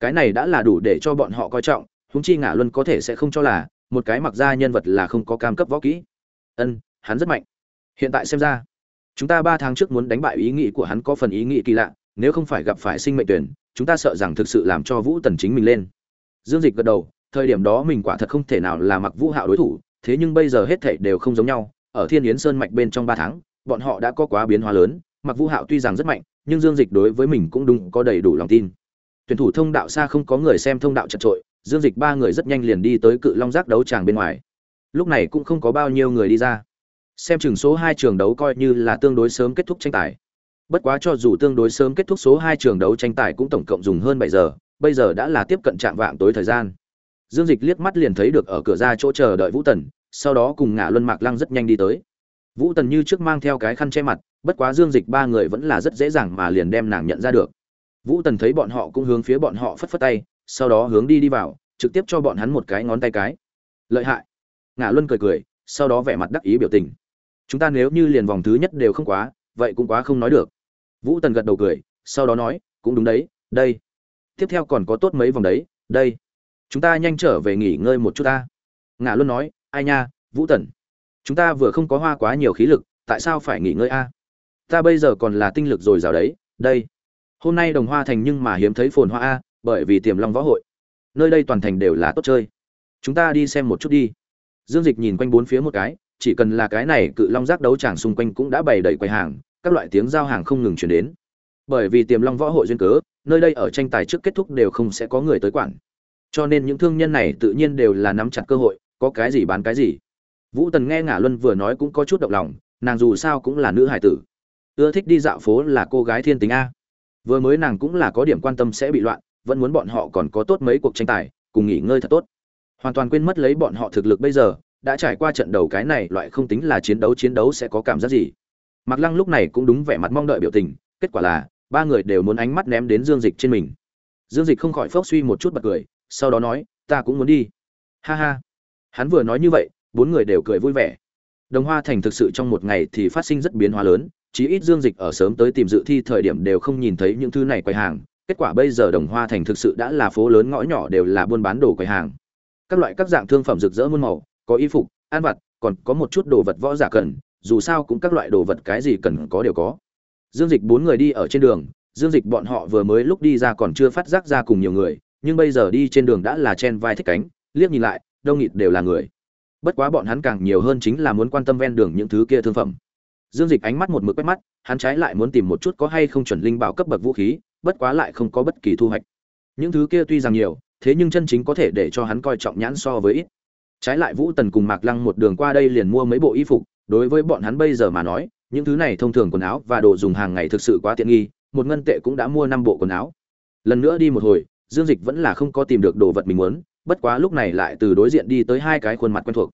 Cái này đã là đủ để cho bọn họ coi trọng húng chi ngạ luân có thể sẽ không cho là, một cái mặc ra nhân vật là không có cam cấp võ kỹ. Ân, hắn rất mạnh. Hiện tại xem ra, chúng ta ba tháng trước muốn đánh bại ý nghĩ của hắn có phần ý nghĩ kỳ lạ, nếu không phải gặp phải sinh mệnh tuyển, chúng ta sợ rằng thực sự làm cho vũ tần chính mình lên dương dịch gật đầu, thời điểm đó mình quả thật không thể nào là mặc vũ hạo đối thủ, thế nhưng bây giờ hết thảy đều không giống nhau. Ở thiên yến sơn mạch bên trong ba tháng, bọn họ đã có quá biến hóa lớn, mặc vũ hạo tuy rằng rất mạnh, nhưng dương dịch đối với mình cũng đúng có đầy đủ lòng tin. Tuyển thủ thông đạo xa không có người xem thông đạo chật trội, dương dịch ba người rất nhanh liền đi tới cự long giác đấu tràng bên ngoài. Lúc này cũng không có bao nhiêu người đi ra. Xem chừng số hai trường đấu coi như là tương đối sớm kết thúc tranh tài. Bất quá cho dù tương đối sớm kết thúc số hai trường đấu tranh tài cũng tổng cộng dùng hơn bảy giờ bây giờ đã là tiếp cận trạm vạng tối thời gian. Dương dịch liếc mắt liền thấy được ở cửa ra chỗ chờ đợi vũ tần, sau đó cùng ngả luân mạc lăng rất nhanh đi tới. Vũ tần như trước mang theo cái khăn che mặt, bất quá dương dịch ba người vẫn là rất dễ dàng mà liền đem nàng nhận ra được. Vũ tần thấy bọn họ cũng hướng phía bọn họ phất phất tay, sau đó hướng đi đi vào, trực tiếp cho bọn hắn một cái ngón tay cái. Lợi hại. Ngã luân cười cười, sau đó vẻ mặt đắc ý biểu tình. Chúng ta nếu như liền vòng thứ nhất đều không quá, vậy cũng quá không nói được. Vũ tần gật đầu cười, sau đó nói, cũng đúng đấy, đây tiếp theo còn có tốt mấy vòng đấy, đây. Chúng ta nhanh trở về nghỉ ngơi một chút ta. Ngà luôn nói, ai nha, vũ tần. Chúng ta vừa không có hoa quá nhiều khí lực, tại sao phải nghỉ ngơi a? Ta bây giờ còn là tinh lực dồi dào đấy, đây. Hôm nay đồng hoa thành nhưng mà hiếm thấy phồn hoa a, bởi vì tiềm long võ hội. Nơi đây toàn thành đều là tốt chơi. Chúng ta đi xem một chút đi. Dương dịch nhìn quanh bốn phía một cái, chỉ cần là cái này cự long giác đấu tràng xung quanh cũng đã bày đầy quầy hàng, các loại tiếng giao hàng không ngừng chuyển đến bởi vì tiềm long võ hội duyên cớ, nơi đây ở tranh tài trước kết thúc đều không sẽ có người tới quản. Cho nên những thương nhân này tự nhiên đều là nắm chặt cơ hội, có cái gì bán cái gì. Vũ tần nghe ngả luân vừa nói cũng có chút động lòng, nàng dù sao cũng là nữ hải tử. Ưa thích đi dạo phố là cô gái thiên tính a. Vừa mới nàng cũng là có điểm quan tâm sẽ bị loạn, vẫn muốn bọn họ còn có tốt mấy cuộc tranh tài, cùng nghỉ ngơi thật tốt. Hoàn toàn quên mất lấy bọn họ thực lực bây giờ, đã trải qua trận đầu cái này loại không tính là chiến đấu chiến đấu sẽ có cảm giác gì. Mặc lăng lúc này cũng đúng vẻ mặt mong đợi biểu tình, kết quả là ba người đều muốn ánh mắt ném đến dương dịch trên mình. Dương dịch không khỏi phốc suy một chút bật cười, sau đó nói, ta cũng muốn đi. Ha ha. Hắn vừa nói như vậy, bốn người đều cười vui vẻ. Đồng hoa thành thực sự trong một ngày thì phát sinh rất biến hóa lớn, chí ít dương dịch ở sớm tới tìm dự thi thời điểm đều không nhìn thấy những thứ này quầy hàng. Kết quả bây giờ đồng hoa thành thực sự đã là phố lớn ngõ nhỏ đều là buôn bán đồ quầy hàng. Các loại các dạng thương phẩm rực rỡ muôn màu, có y phục, ăn vặt, còn có một chút đồ vật võ giả cần, dù sao cũng các loại đồ vật cái gì cần có đều có dương dịch bốn người đi ở trên đường, dương dịch bọn họ vừa mới lúc đi ra còn chưa phát giác ra cùng nhiều người, nhưng bây giờ đi trên đường đã là chen vai thích cánh, liếc nhìn lại, đông nghịt đều là người. Bất quá bọn hắn càng nhiều hơn chính là muốn quan tâm ven đường những thứ kia thương phẩm. Dương dịch ánh mắt một mực quét mắt, hắn trái lại muốn tìm một chút có hay không chuẩn linh bảo cấp bậc vũ khí, bất quá lại không có bất kỳ thu hoạch. Những thứ kia tuy rằng nhiều, thế nhưng chân chính có thể để cho hắn coi trọng nhãn so với ít. Trái lại vũ tần cùng mạc lăng một đường qua đây liền mua mấy bộ y phục, đối với bọn hắn bây giờ mà nói những thứ này thông thường quần áo và đồ dùng hàng ngày thực sự quá tiện nghi, một ngân tệ cũng đã mua năm bộ quần áo. Lần nữa đi một hồi, dương dịch vẫn là không có tìm được đồ vật mình muốn, bất quá lúc này lại từ đối diện đi tới hai cái khuôn mặt quen thuộc.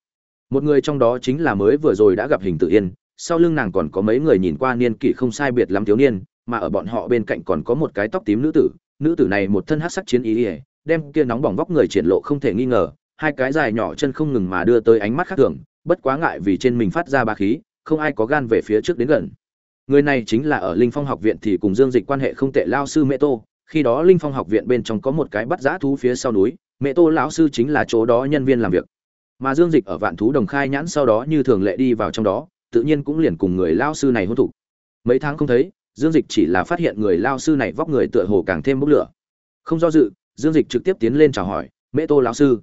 Một người trong đó chính là mới vừa rồi đã gặp hình tự yên, sau lưng nàng còn có mấy người nhìn qua niên kỷ không sai biệt lắm thiếu niên, mà ở bọn họ bên cạnh còn có một cái tóc tím nữ tử nữ tử này một thân hát sắc chiến ý ỉa đem kia nóng bỏng vóc người triển lộ không thể nghi ngờ, hai cái dài nhỏ chân không ngừng mà đưa tới ánh mắt khác thường, bất quá ngại vì trên mình phát ra ba khí không ai có gan về phía trước đến gần. Người này chính là ở linh phong học viện thì cùng dương dịch quan hệ không tệ lao sư mẹ tô. Khi đó linh phong học viện bên trong có một cái bắt giã thú phía sau núi, mẹ tô lão sư chính là chỗ đó nhân viên làm việc. Mà dương dịch ở vạn thú đồng khai nhãn sau đó như thường lệ đi vào trong đó, tự nhiên cũng liền cùng người lao sư này hôn thủ mấy tháng không thấy, dương dịch chỉ là phát hiện người lao sư này vóc người tựa hồ càng thêm bốc lửa. Không do dự, dương dịch trực tiếp tiến lên chào hỏi, mẹ tô lão sư.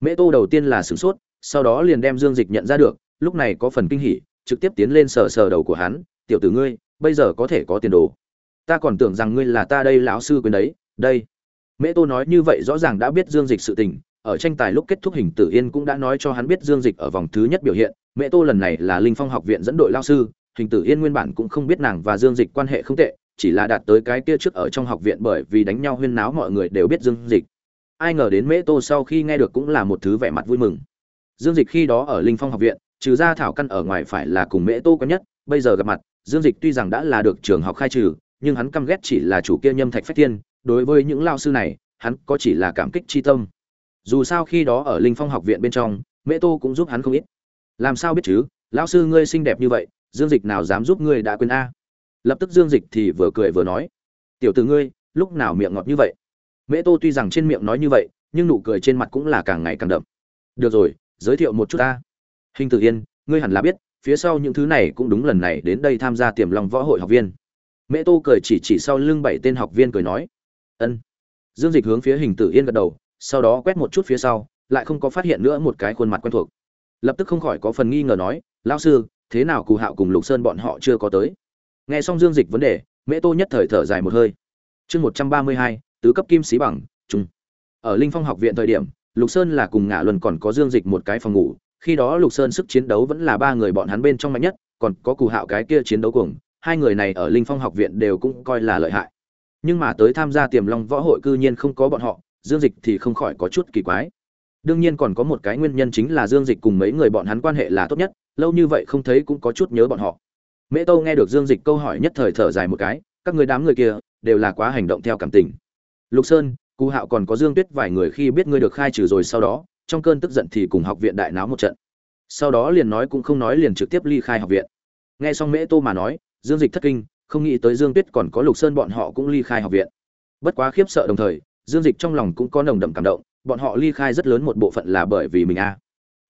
Mẹ tô đầu tiên là sửng sốt, sau đó liền đem dương dịch nhận ra được, lúc này có phần kinh hỉ trực tiếp tiến lên sờ sờ đầu của hắn, tiểu tử ngươi, bây giờ có thể có tiền đồ. Ta còn tưởng rằng ngươi là ta đây lão sư quyền đấy, đây. Mẹ tô nói như vậy rõ ràng đã biết dương dịch sự tình, ở tranh tài lúc kết thúc hình tử yên cũng đã nói cho hắn biết dương dịch ở vòng thứ nhất biểu hiện. Mẹ tô lần này là linh phong học viện dẫn đội lao sư, hình tử yên nguyên bản cũng không biết nàng và dương dịch quan hệ không tệ, chỉ là đạt tới cái kia trước ở trong học viện bởi vì đánh nhau huyên náo mọi người đều biết dương dịch. Ai ngờ đến mễ tô sau khi nghe được cũng là một thứ vẻ mặt vui mừng. Dương dịch khi đó ở linh phong học viện trừ ra thảo căn ở ngoài phải là cùng mễ tô quen nhất, bây giờ gặp mặt, dương dịch tuy rằng đã là được trường học khai trừ, nhưng hắn căm ghét chỉ là chủ kia nhâm thạch phách thiên, đối với những lao sư này, hắn có chỉ là cảm kích chi tâm. Dù sao khi đó ở linh phong học viện bên trong, mễ tô cũng giúp hắn không ít. Làm sao biết chứ lão sư ngươi xinh đẹp như vậy, dương dịch nào dám giúp ngươi đã quên a? Lập tức dương dịch thì vừa cười vừa nói, tiểu từ ngươi, lúc nào miệng ngọt như vậy? Mễ tô tuy rằng trên miệng nói như vậy, nhưng nụ cười trên mặt cũng là càng ngày càng đậm. Được rồi, giới thiệu một chút ta hình tử yên, ngươi hẳn là biết, phía sau những thứ này cũng đúng lần này đến đây tham gia tiềm long võ hội học viên. Mễ tô cười chỉ chỉ sau lưng bảy tên học viên cười nói, ân. Dương dịch hướng phía hình tử yên gật đầu, sau đó quét một chút phía sau, lại không có phát hiện nữa một cái khuôn mặt quen thuộc. Lập tức không khỏi có phần nghi ngờ nói, lão sư, thế nào cù hạo cùng lục sơn bọn họ chưa có tới? Nghe xong dương dịch vấn đề, mễ tô nhất thời thở dài một hơi. Chương một trăm ba mươi hai, tứ cấp kim sĩ bằng trung ở linh phong học viện thời điểm, lục sơn là cùng ngả luân còn có dương dịch một cái phòng ngủ khi đó lục sơn sức chiến đấu vẫn là ba người bọn hắn bên trong mạnh nhất, còn có cù hạo cái kia chiến đấu cùng hai người này ở linh phong học viện đều cũng coi là lợi hại. Nhưng mà tới tham gia tiềm long võ hội cư nhiên không có bọn họ, dương dịch thì không khỏi có chút kỳ quái. Đương nhiên còn có một cái nguyên nhân chính là dương dịch cùng mấy người bọn hắn quan hệ là tốt nhất, lâu như vậy không thấy cũng có chút nhớ bọn họ. Mễ tâu nghe được dương dịch câu hỏi nhất thời thở dài một cái, các người đám người kia đều là quá hành động theo cảm tình. Lục sơn cụ hạo còn có dương tuyết vài người khi biết ngươi được khai trừ rồi sau đó trong cơn tức giận thì cùng học viện đại náo một trận. Sau đó liền nói cũng không nói liền trực tiếp ly khai học viện. Nghe xong mễ tô mà nói, dương dịch thất kinh, không nghĩ tới dương tuyết còn có lục sơn bọn họ cũng ly khai học viện. Bất quá khiếp sợ đồng thời, dương dịch trong lòng cũng có nồng đậm cảm động, bọn họ ly khai rất lớn một bộ phận là bởi vì mình a.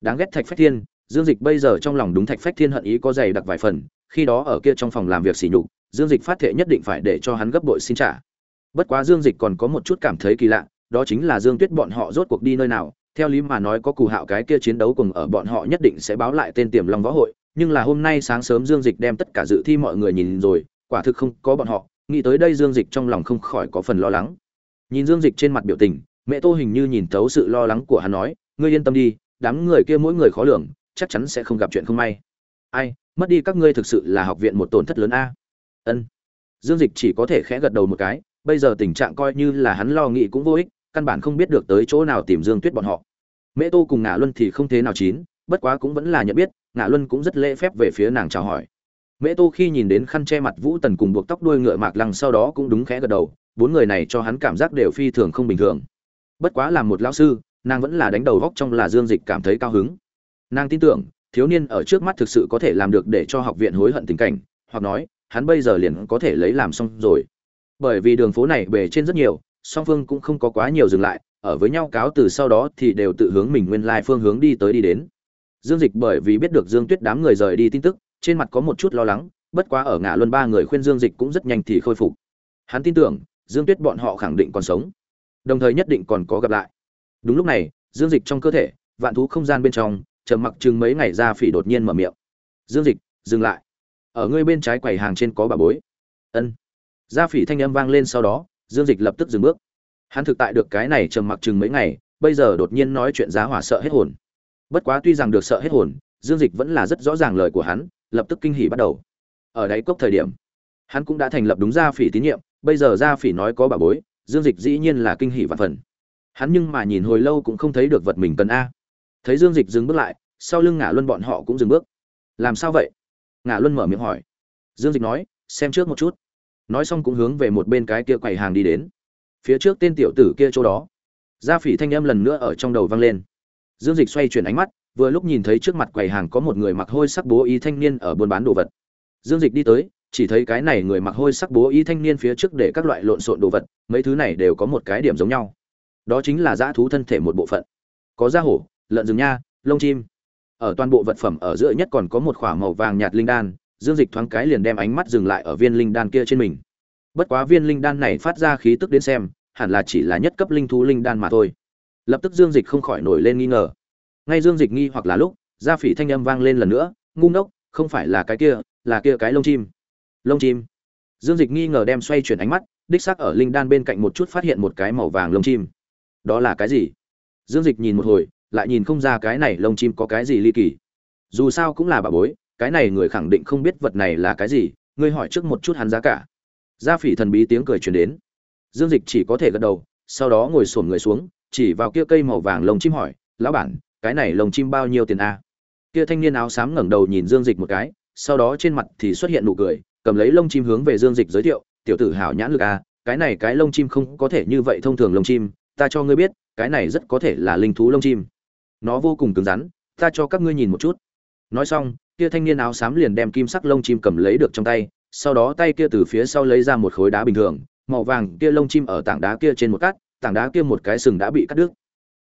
Đáng ghét thạch phách thiên, dương dịch bây giờ trong lòng đúng thạch phách thiên hận ý có dày đặc vài phần, khi đó ở kia trong phòng làm việc xỉ nhục, dương dịch phát thệ nhất định phải để cho hắn gấp bội xin trả. Bất quá dương dịch còn có một chút cảm thấy kỳ lạ, đó chính là dương tuyết bọn họ rốt cuộc đi nơi nào theo lý mà nói có cù hạo cái kia chiến đấu cùng ở bọn họ nhất định sẽ báo lại tên tiềm long võ hội, nhưng là hôm nay sáng sớm dương dịch đem tất cả dự thi mọi người nhìn rồi, quả thực không có bọn họ, nghĩ tới đây dương dịch trong lòng không khỏi có phần lo lắng. Nhìn dương dịch trên mặt biểu tình, mẹ tô hình như nhìn thấu sự lo lắng của hắn nói, ngươi yên tâm đi, đám người kia mỗi người khó lường, chắc chắn sẽ không gặp chuyện không may. Ai, mất đi các ngươi thực sự là học viện một tổn thất lớn a. Ân. Dương dịch chỉ có thể khẽ gật đầu một cái, bây giờ tình trạng coi như là hắn lo nghĩ cũng vô ích căn bản không biết được tới chỗ nào tìm dương tuyết bọn họ. Mẹ tô cùng ngạ luân thì không thế nào chín, bất quá cũng vẫn là nhận biết, ngạ luân cũng rất lễ phép về phía nàng chào hỏi. Mẹ tô khi nhìn đến khăn che mặt vũ tần cùng buộc tóc đuôi ngựa mạc lăng sau đó cũng đúng khẽ gật đầu, bốn người này cho hắn cảm giác đều phi thường không bình thường. Bất quá là một lão sư, nàng vẫn là đánh đầu góc trong là dương dịch cảm thấy cao hứng. Nàng tin tưởng, thiếu niên ở trước mắt thực sự có thể làm được để cho học viện hối hận tình cảnh, hoặc nói, hắn bây giờ liền có thể lấy làm xong rồi. Bởi vì đường phố này bề trên rất nhiều song phương cũng không có quá nhiều dừng lại, ở với nhau cáo từ sau đó thì đều tự hướng mình nguyên lai phương hướng đi tới đi đến. Dương dịch bởi vì biết được dương tuyết đám người rời đi tin tức, trên mặt có một chút lo lắng, bất quá ở ngã luân ba người khuyên dương dịch cũng rất nhanh thì khôi phục. Hắn tin tưởng, dương tuyết bọn họ khẳng định còn sống, đồng thời nhất định còn có gặp lại. Đúng lúc này, dương dịch trong cơ thể, vạn thú không gian bên trong, trầm mặc chừng mấy ngày ra phỉ đột nhiên mở miệng. Dương dịch, dừng lại. Ở ngươi bên trái quầy hàng trên có bà bối. Ân. Gia phỉ thanh âm vang lên sau đó dương dịch lập tức dừng bước. Hắn thực tại được cái này trầm mặc chừng mấy ngày, bây giờ đột nhiên nói chuyện giá hỏa sợ hết hồn. Bất quá tuy rằng được sợ hết hồn, dương dịch vẫn là rất rõ ràng lời của hắn, lập tức kinh hỉ bắt đầu. Ở đáy cốc thời điểm, hắn cũng đã thành lập đúng gia phỉ tín nhiệm, bây giờ gia phỉ nói có bà bối, dương dịch dĩ nhiên là kinh hỉ và phần. Hắn nhưng mà nhìn hồi lâu cũng không thấy được vật mình cần a. Thấy dương dịch dừng bước lại, sau lưng ngả luân bọn họ cũng dừng bước. Làm sao vậy? Ngả luân mở miệng hỏi. Dương dịch nói, xem trước một chút nói xong cũng hướng về một bên cái kia quầy hàng đi đến. Phía trước tên tiểu tử kia chỗ đó. Gia phỉ thanh âm lần nữa ở trong đầu vang lên. Dương dịch xoay chuyển ánh mắt, vừa lúc nhìn thấy trước mặt quầy hàng có một người mặc hôi sắc bố y thanh niên ở buôn bán đồ vật. Dương dịch đi tới, chỉ thấy cái này người mặc hôi sắc bố y thanh niên phía trước để các loại lộn xộn đồ vật, mấy thứ này đều có một cái điểm giống nhau. Đó chính là dã thú thân thể một bộ phận. Có da hổ, lợn rừng nha, lông chim. Ở toàn bộ vật phẩm ở giữa nhất còn có một k h ỏ a màu vàng nhạt linh đan dương dịch thoáng cái liền đem ánh mắt dừng lại ở viên linh đan kia trên mình. Bất quá viên linh đan này phát ra khí tức đến xem, hẳn là chỉ là nhất cấp linh thú linh đan mà thôi. Lập tức dương dịch không khỏi nổi lên nghi ngờ. Ngay dương dịch nghi hoặc là lúc gia phỉ thanh âm vang lên lần nữa, ngu ngốc, không phải là cái kia, là kia cái lông chim. Lông chim? Dương dịch nghi ngờ đem xoay chuyển ánh mắt, đích xác ở linh đan bên cạnh một chút phát hiện một cái màu vàng lông chim. Đó là cái gì? Dương dịch nhìn một hồi, lại nhìn không ra cái này lông chim có cái gì ly kỳ. Dù sao cũng là bà bối cái này người khẳng định không biết vật này là cái gì, ngươi hỏi trước một chút hắn giá cả. Gia phỉ thần bí tiếng cười truyền đến. Dương dịch chỉ có thể gật đầu, sau đó ngồi sổm người xuống, chỉ vào kia cây màu vàng lông chim hỏi, lão bản, cái này lông chim bao nhiêu tiền a? Kia thanh niên áo xám ngẩng đầu nhìn dương dịch một cái, sau đó trên mặt thì xuất hiện nụ cười, cầm lấy lông chim hướng về dương dịch giới thiệu, tiểu tử hảo nhãn lực a, cái này cái lông chim không có thể như vậy thông thường lông chim, ta cho ngươi biết, cái này rất có thể là linh thú lông chim. Nó vô cùng cứng rắn, ta cho các ngươi nhìn một chút. Nói xong kia thanh niên áo xám liền đem kim sắc lông chim cầm lấy được trong tay, sau đó tay kia từ phía sau lấy ra một khối đá bình thường, màu vàng kia lông chim ở tảng đá kia trên một cắt tảng đá kia một cái sừng đã bị cắt đứt.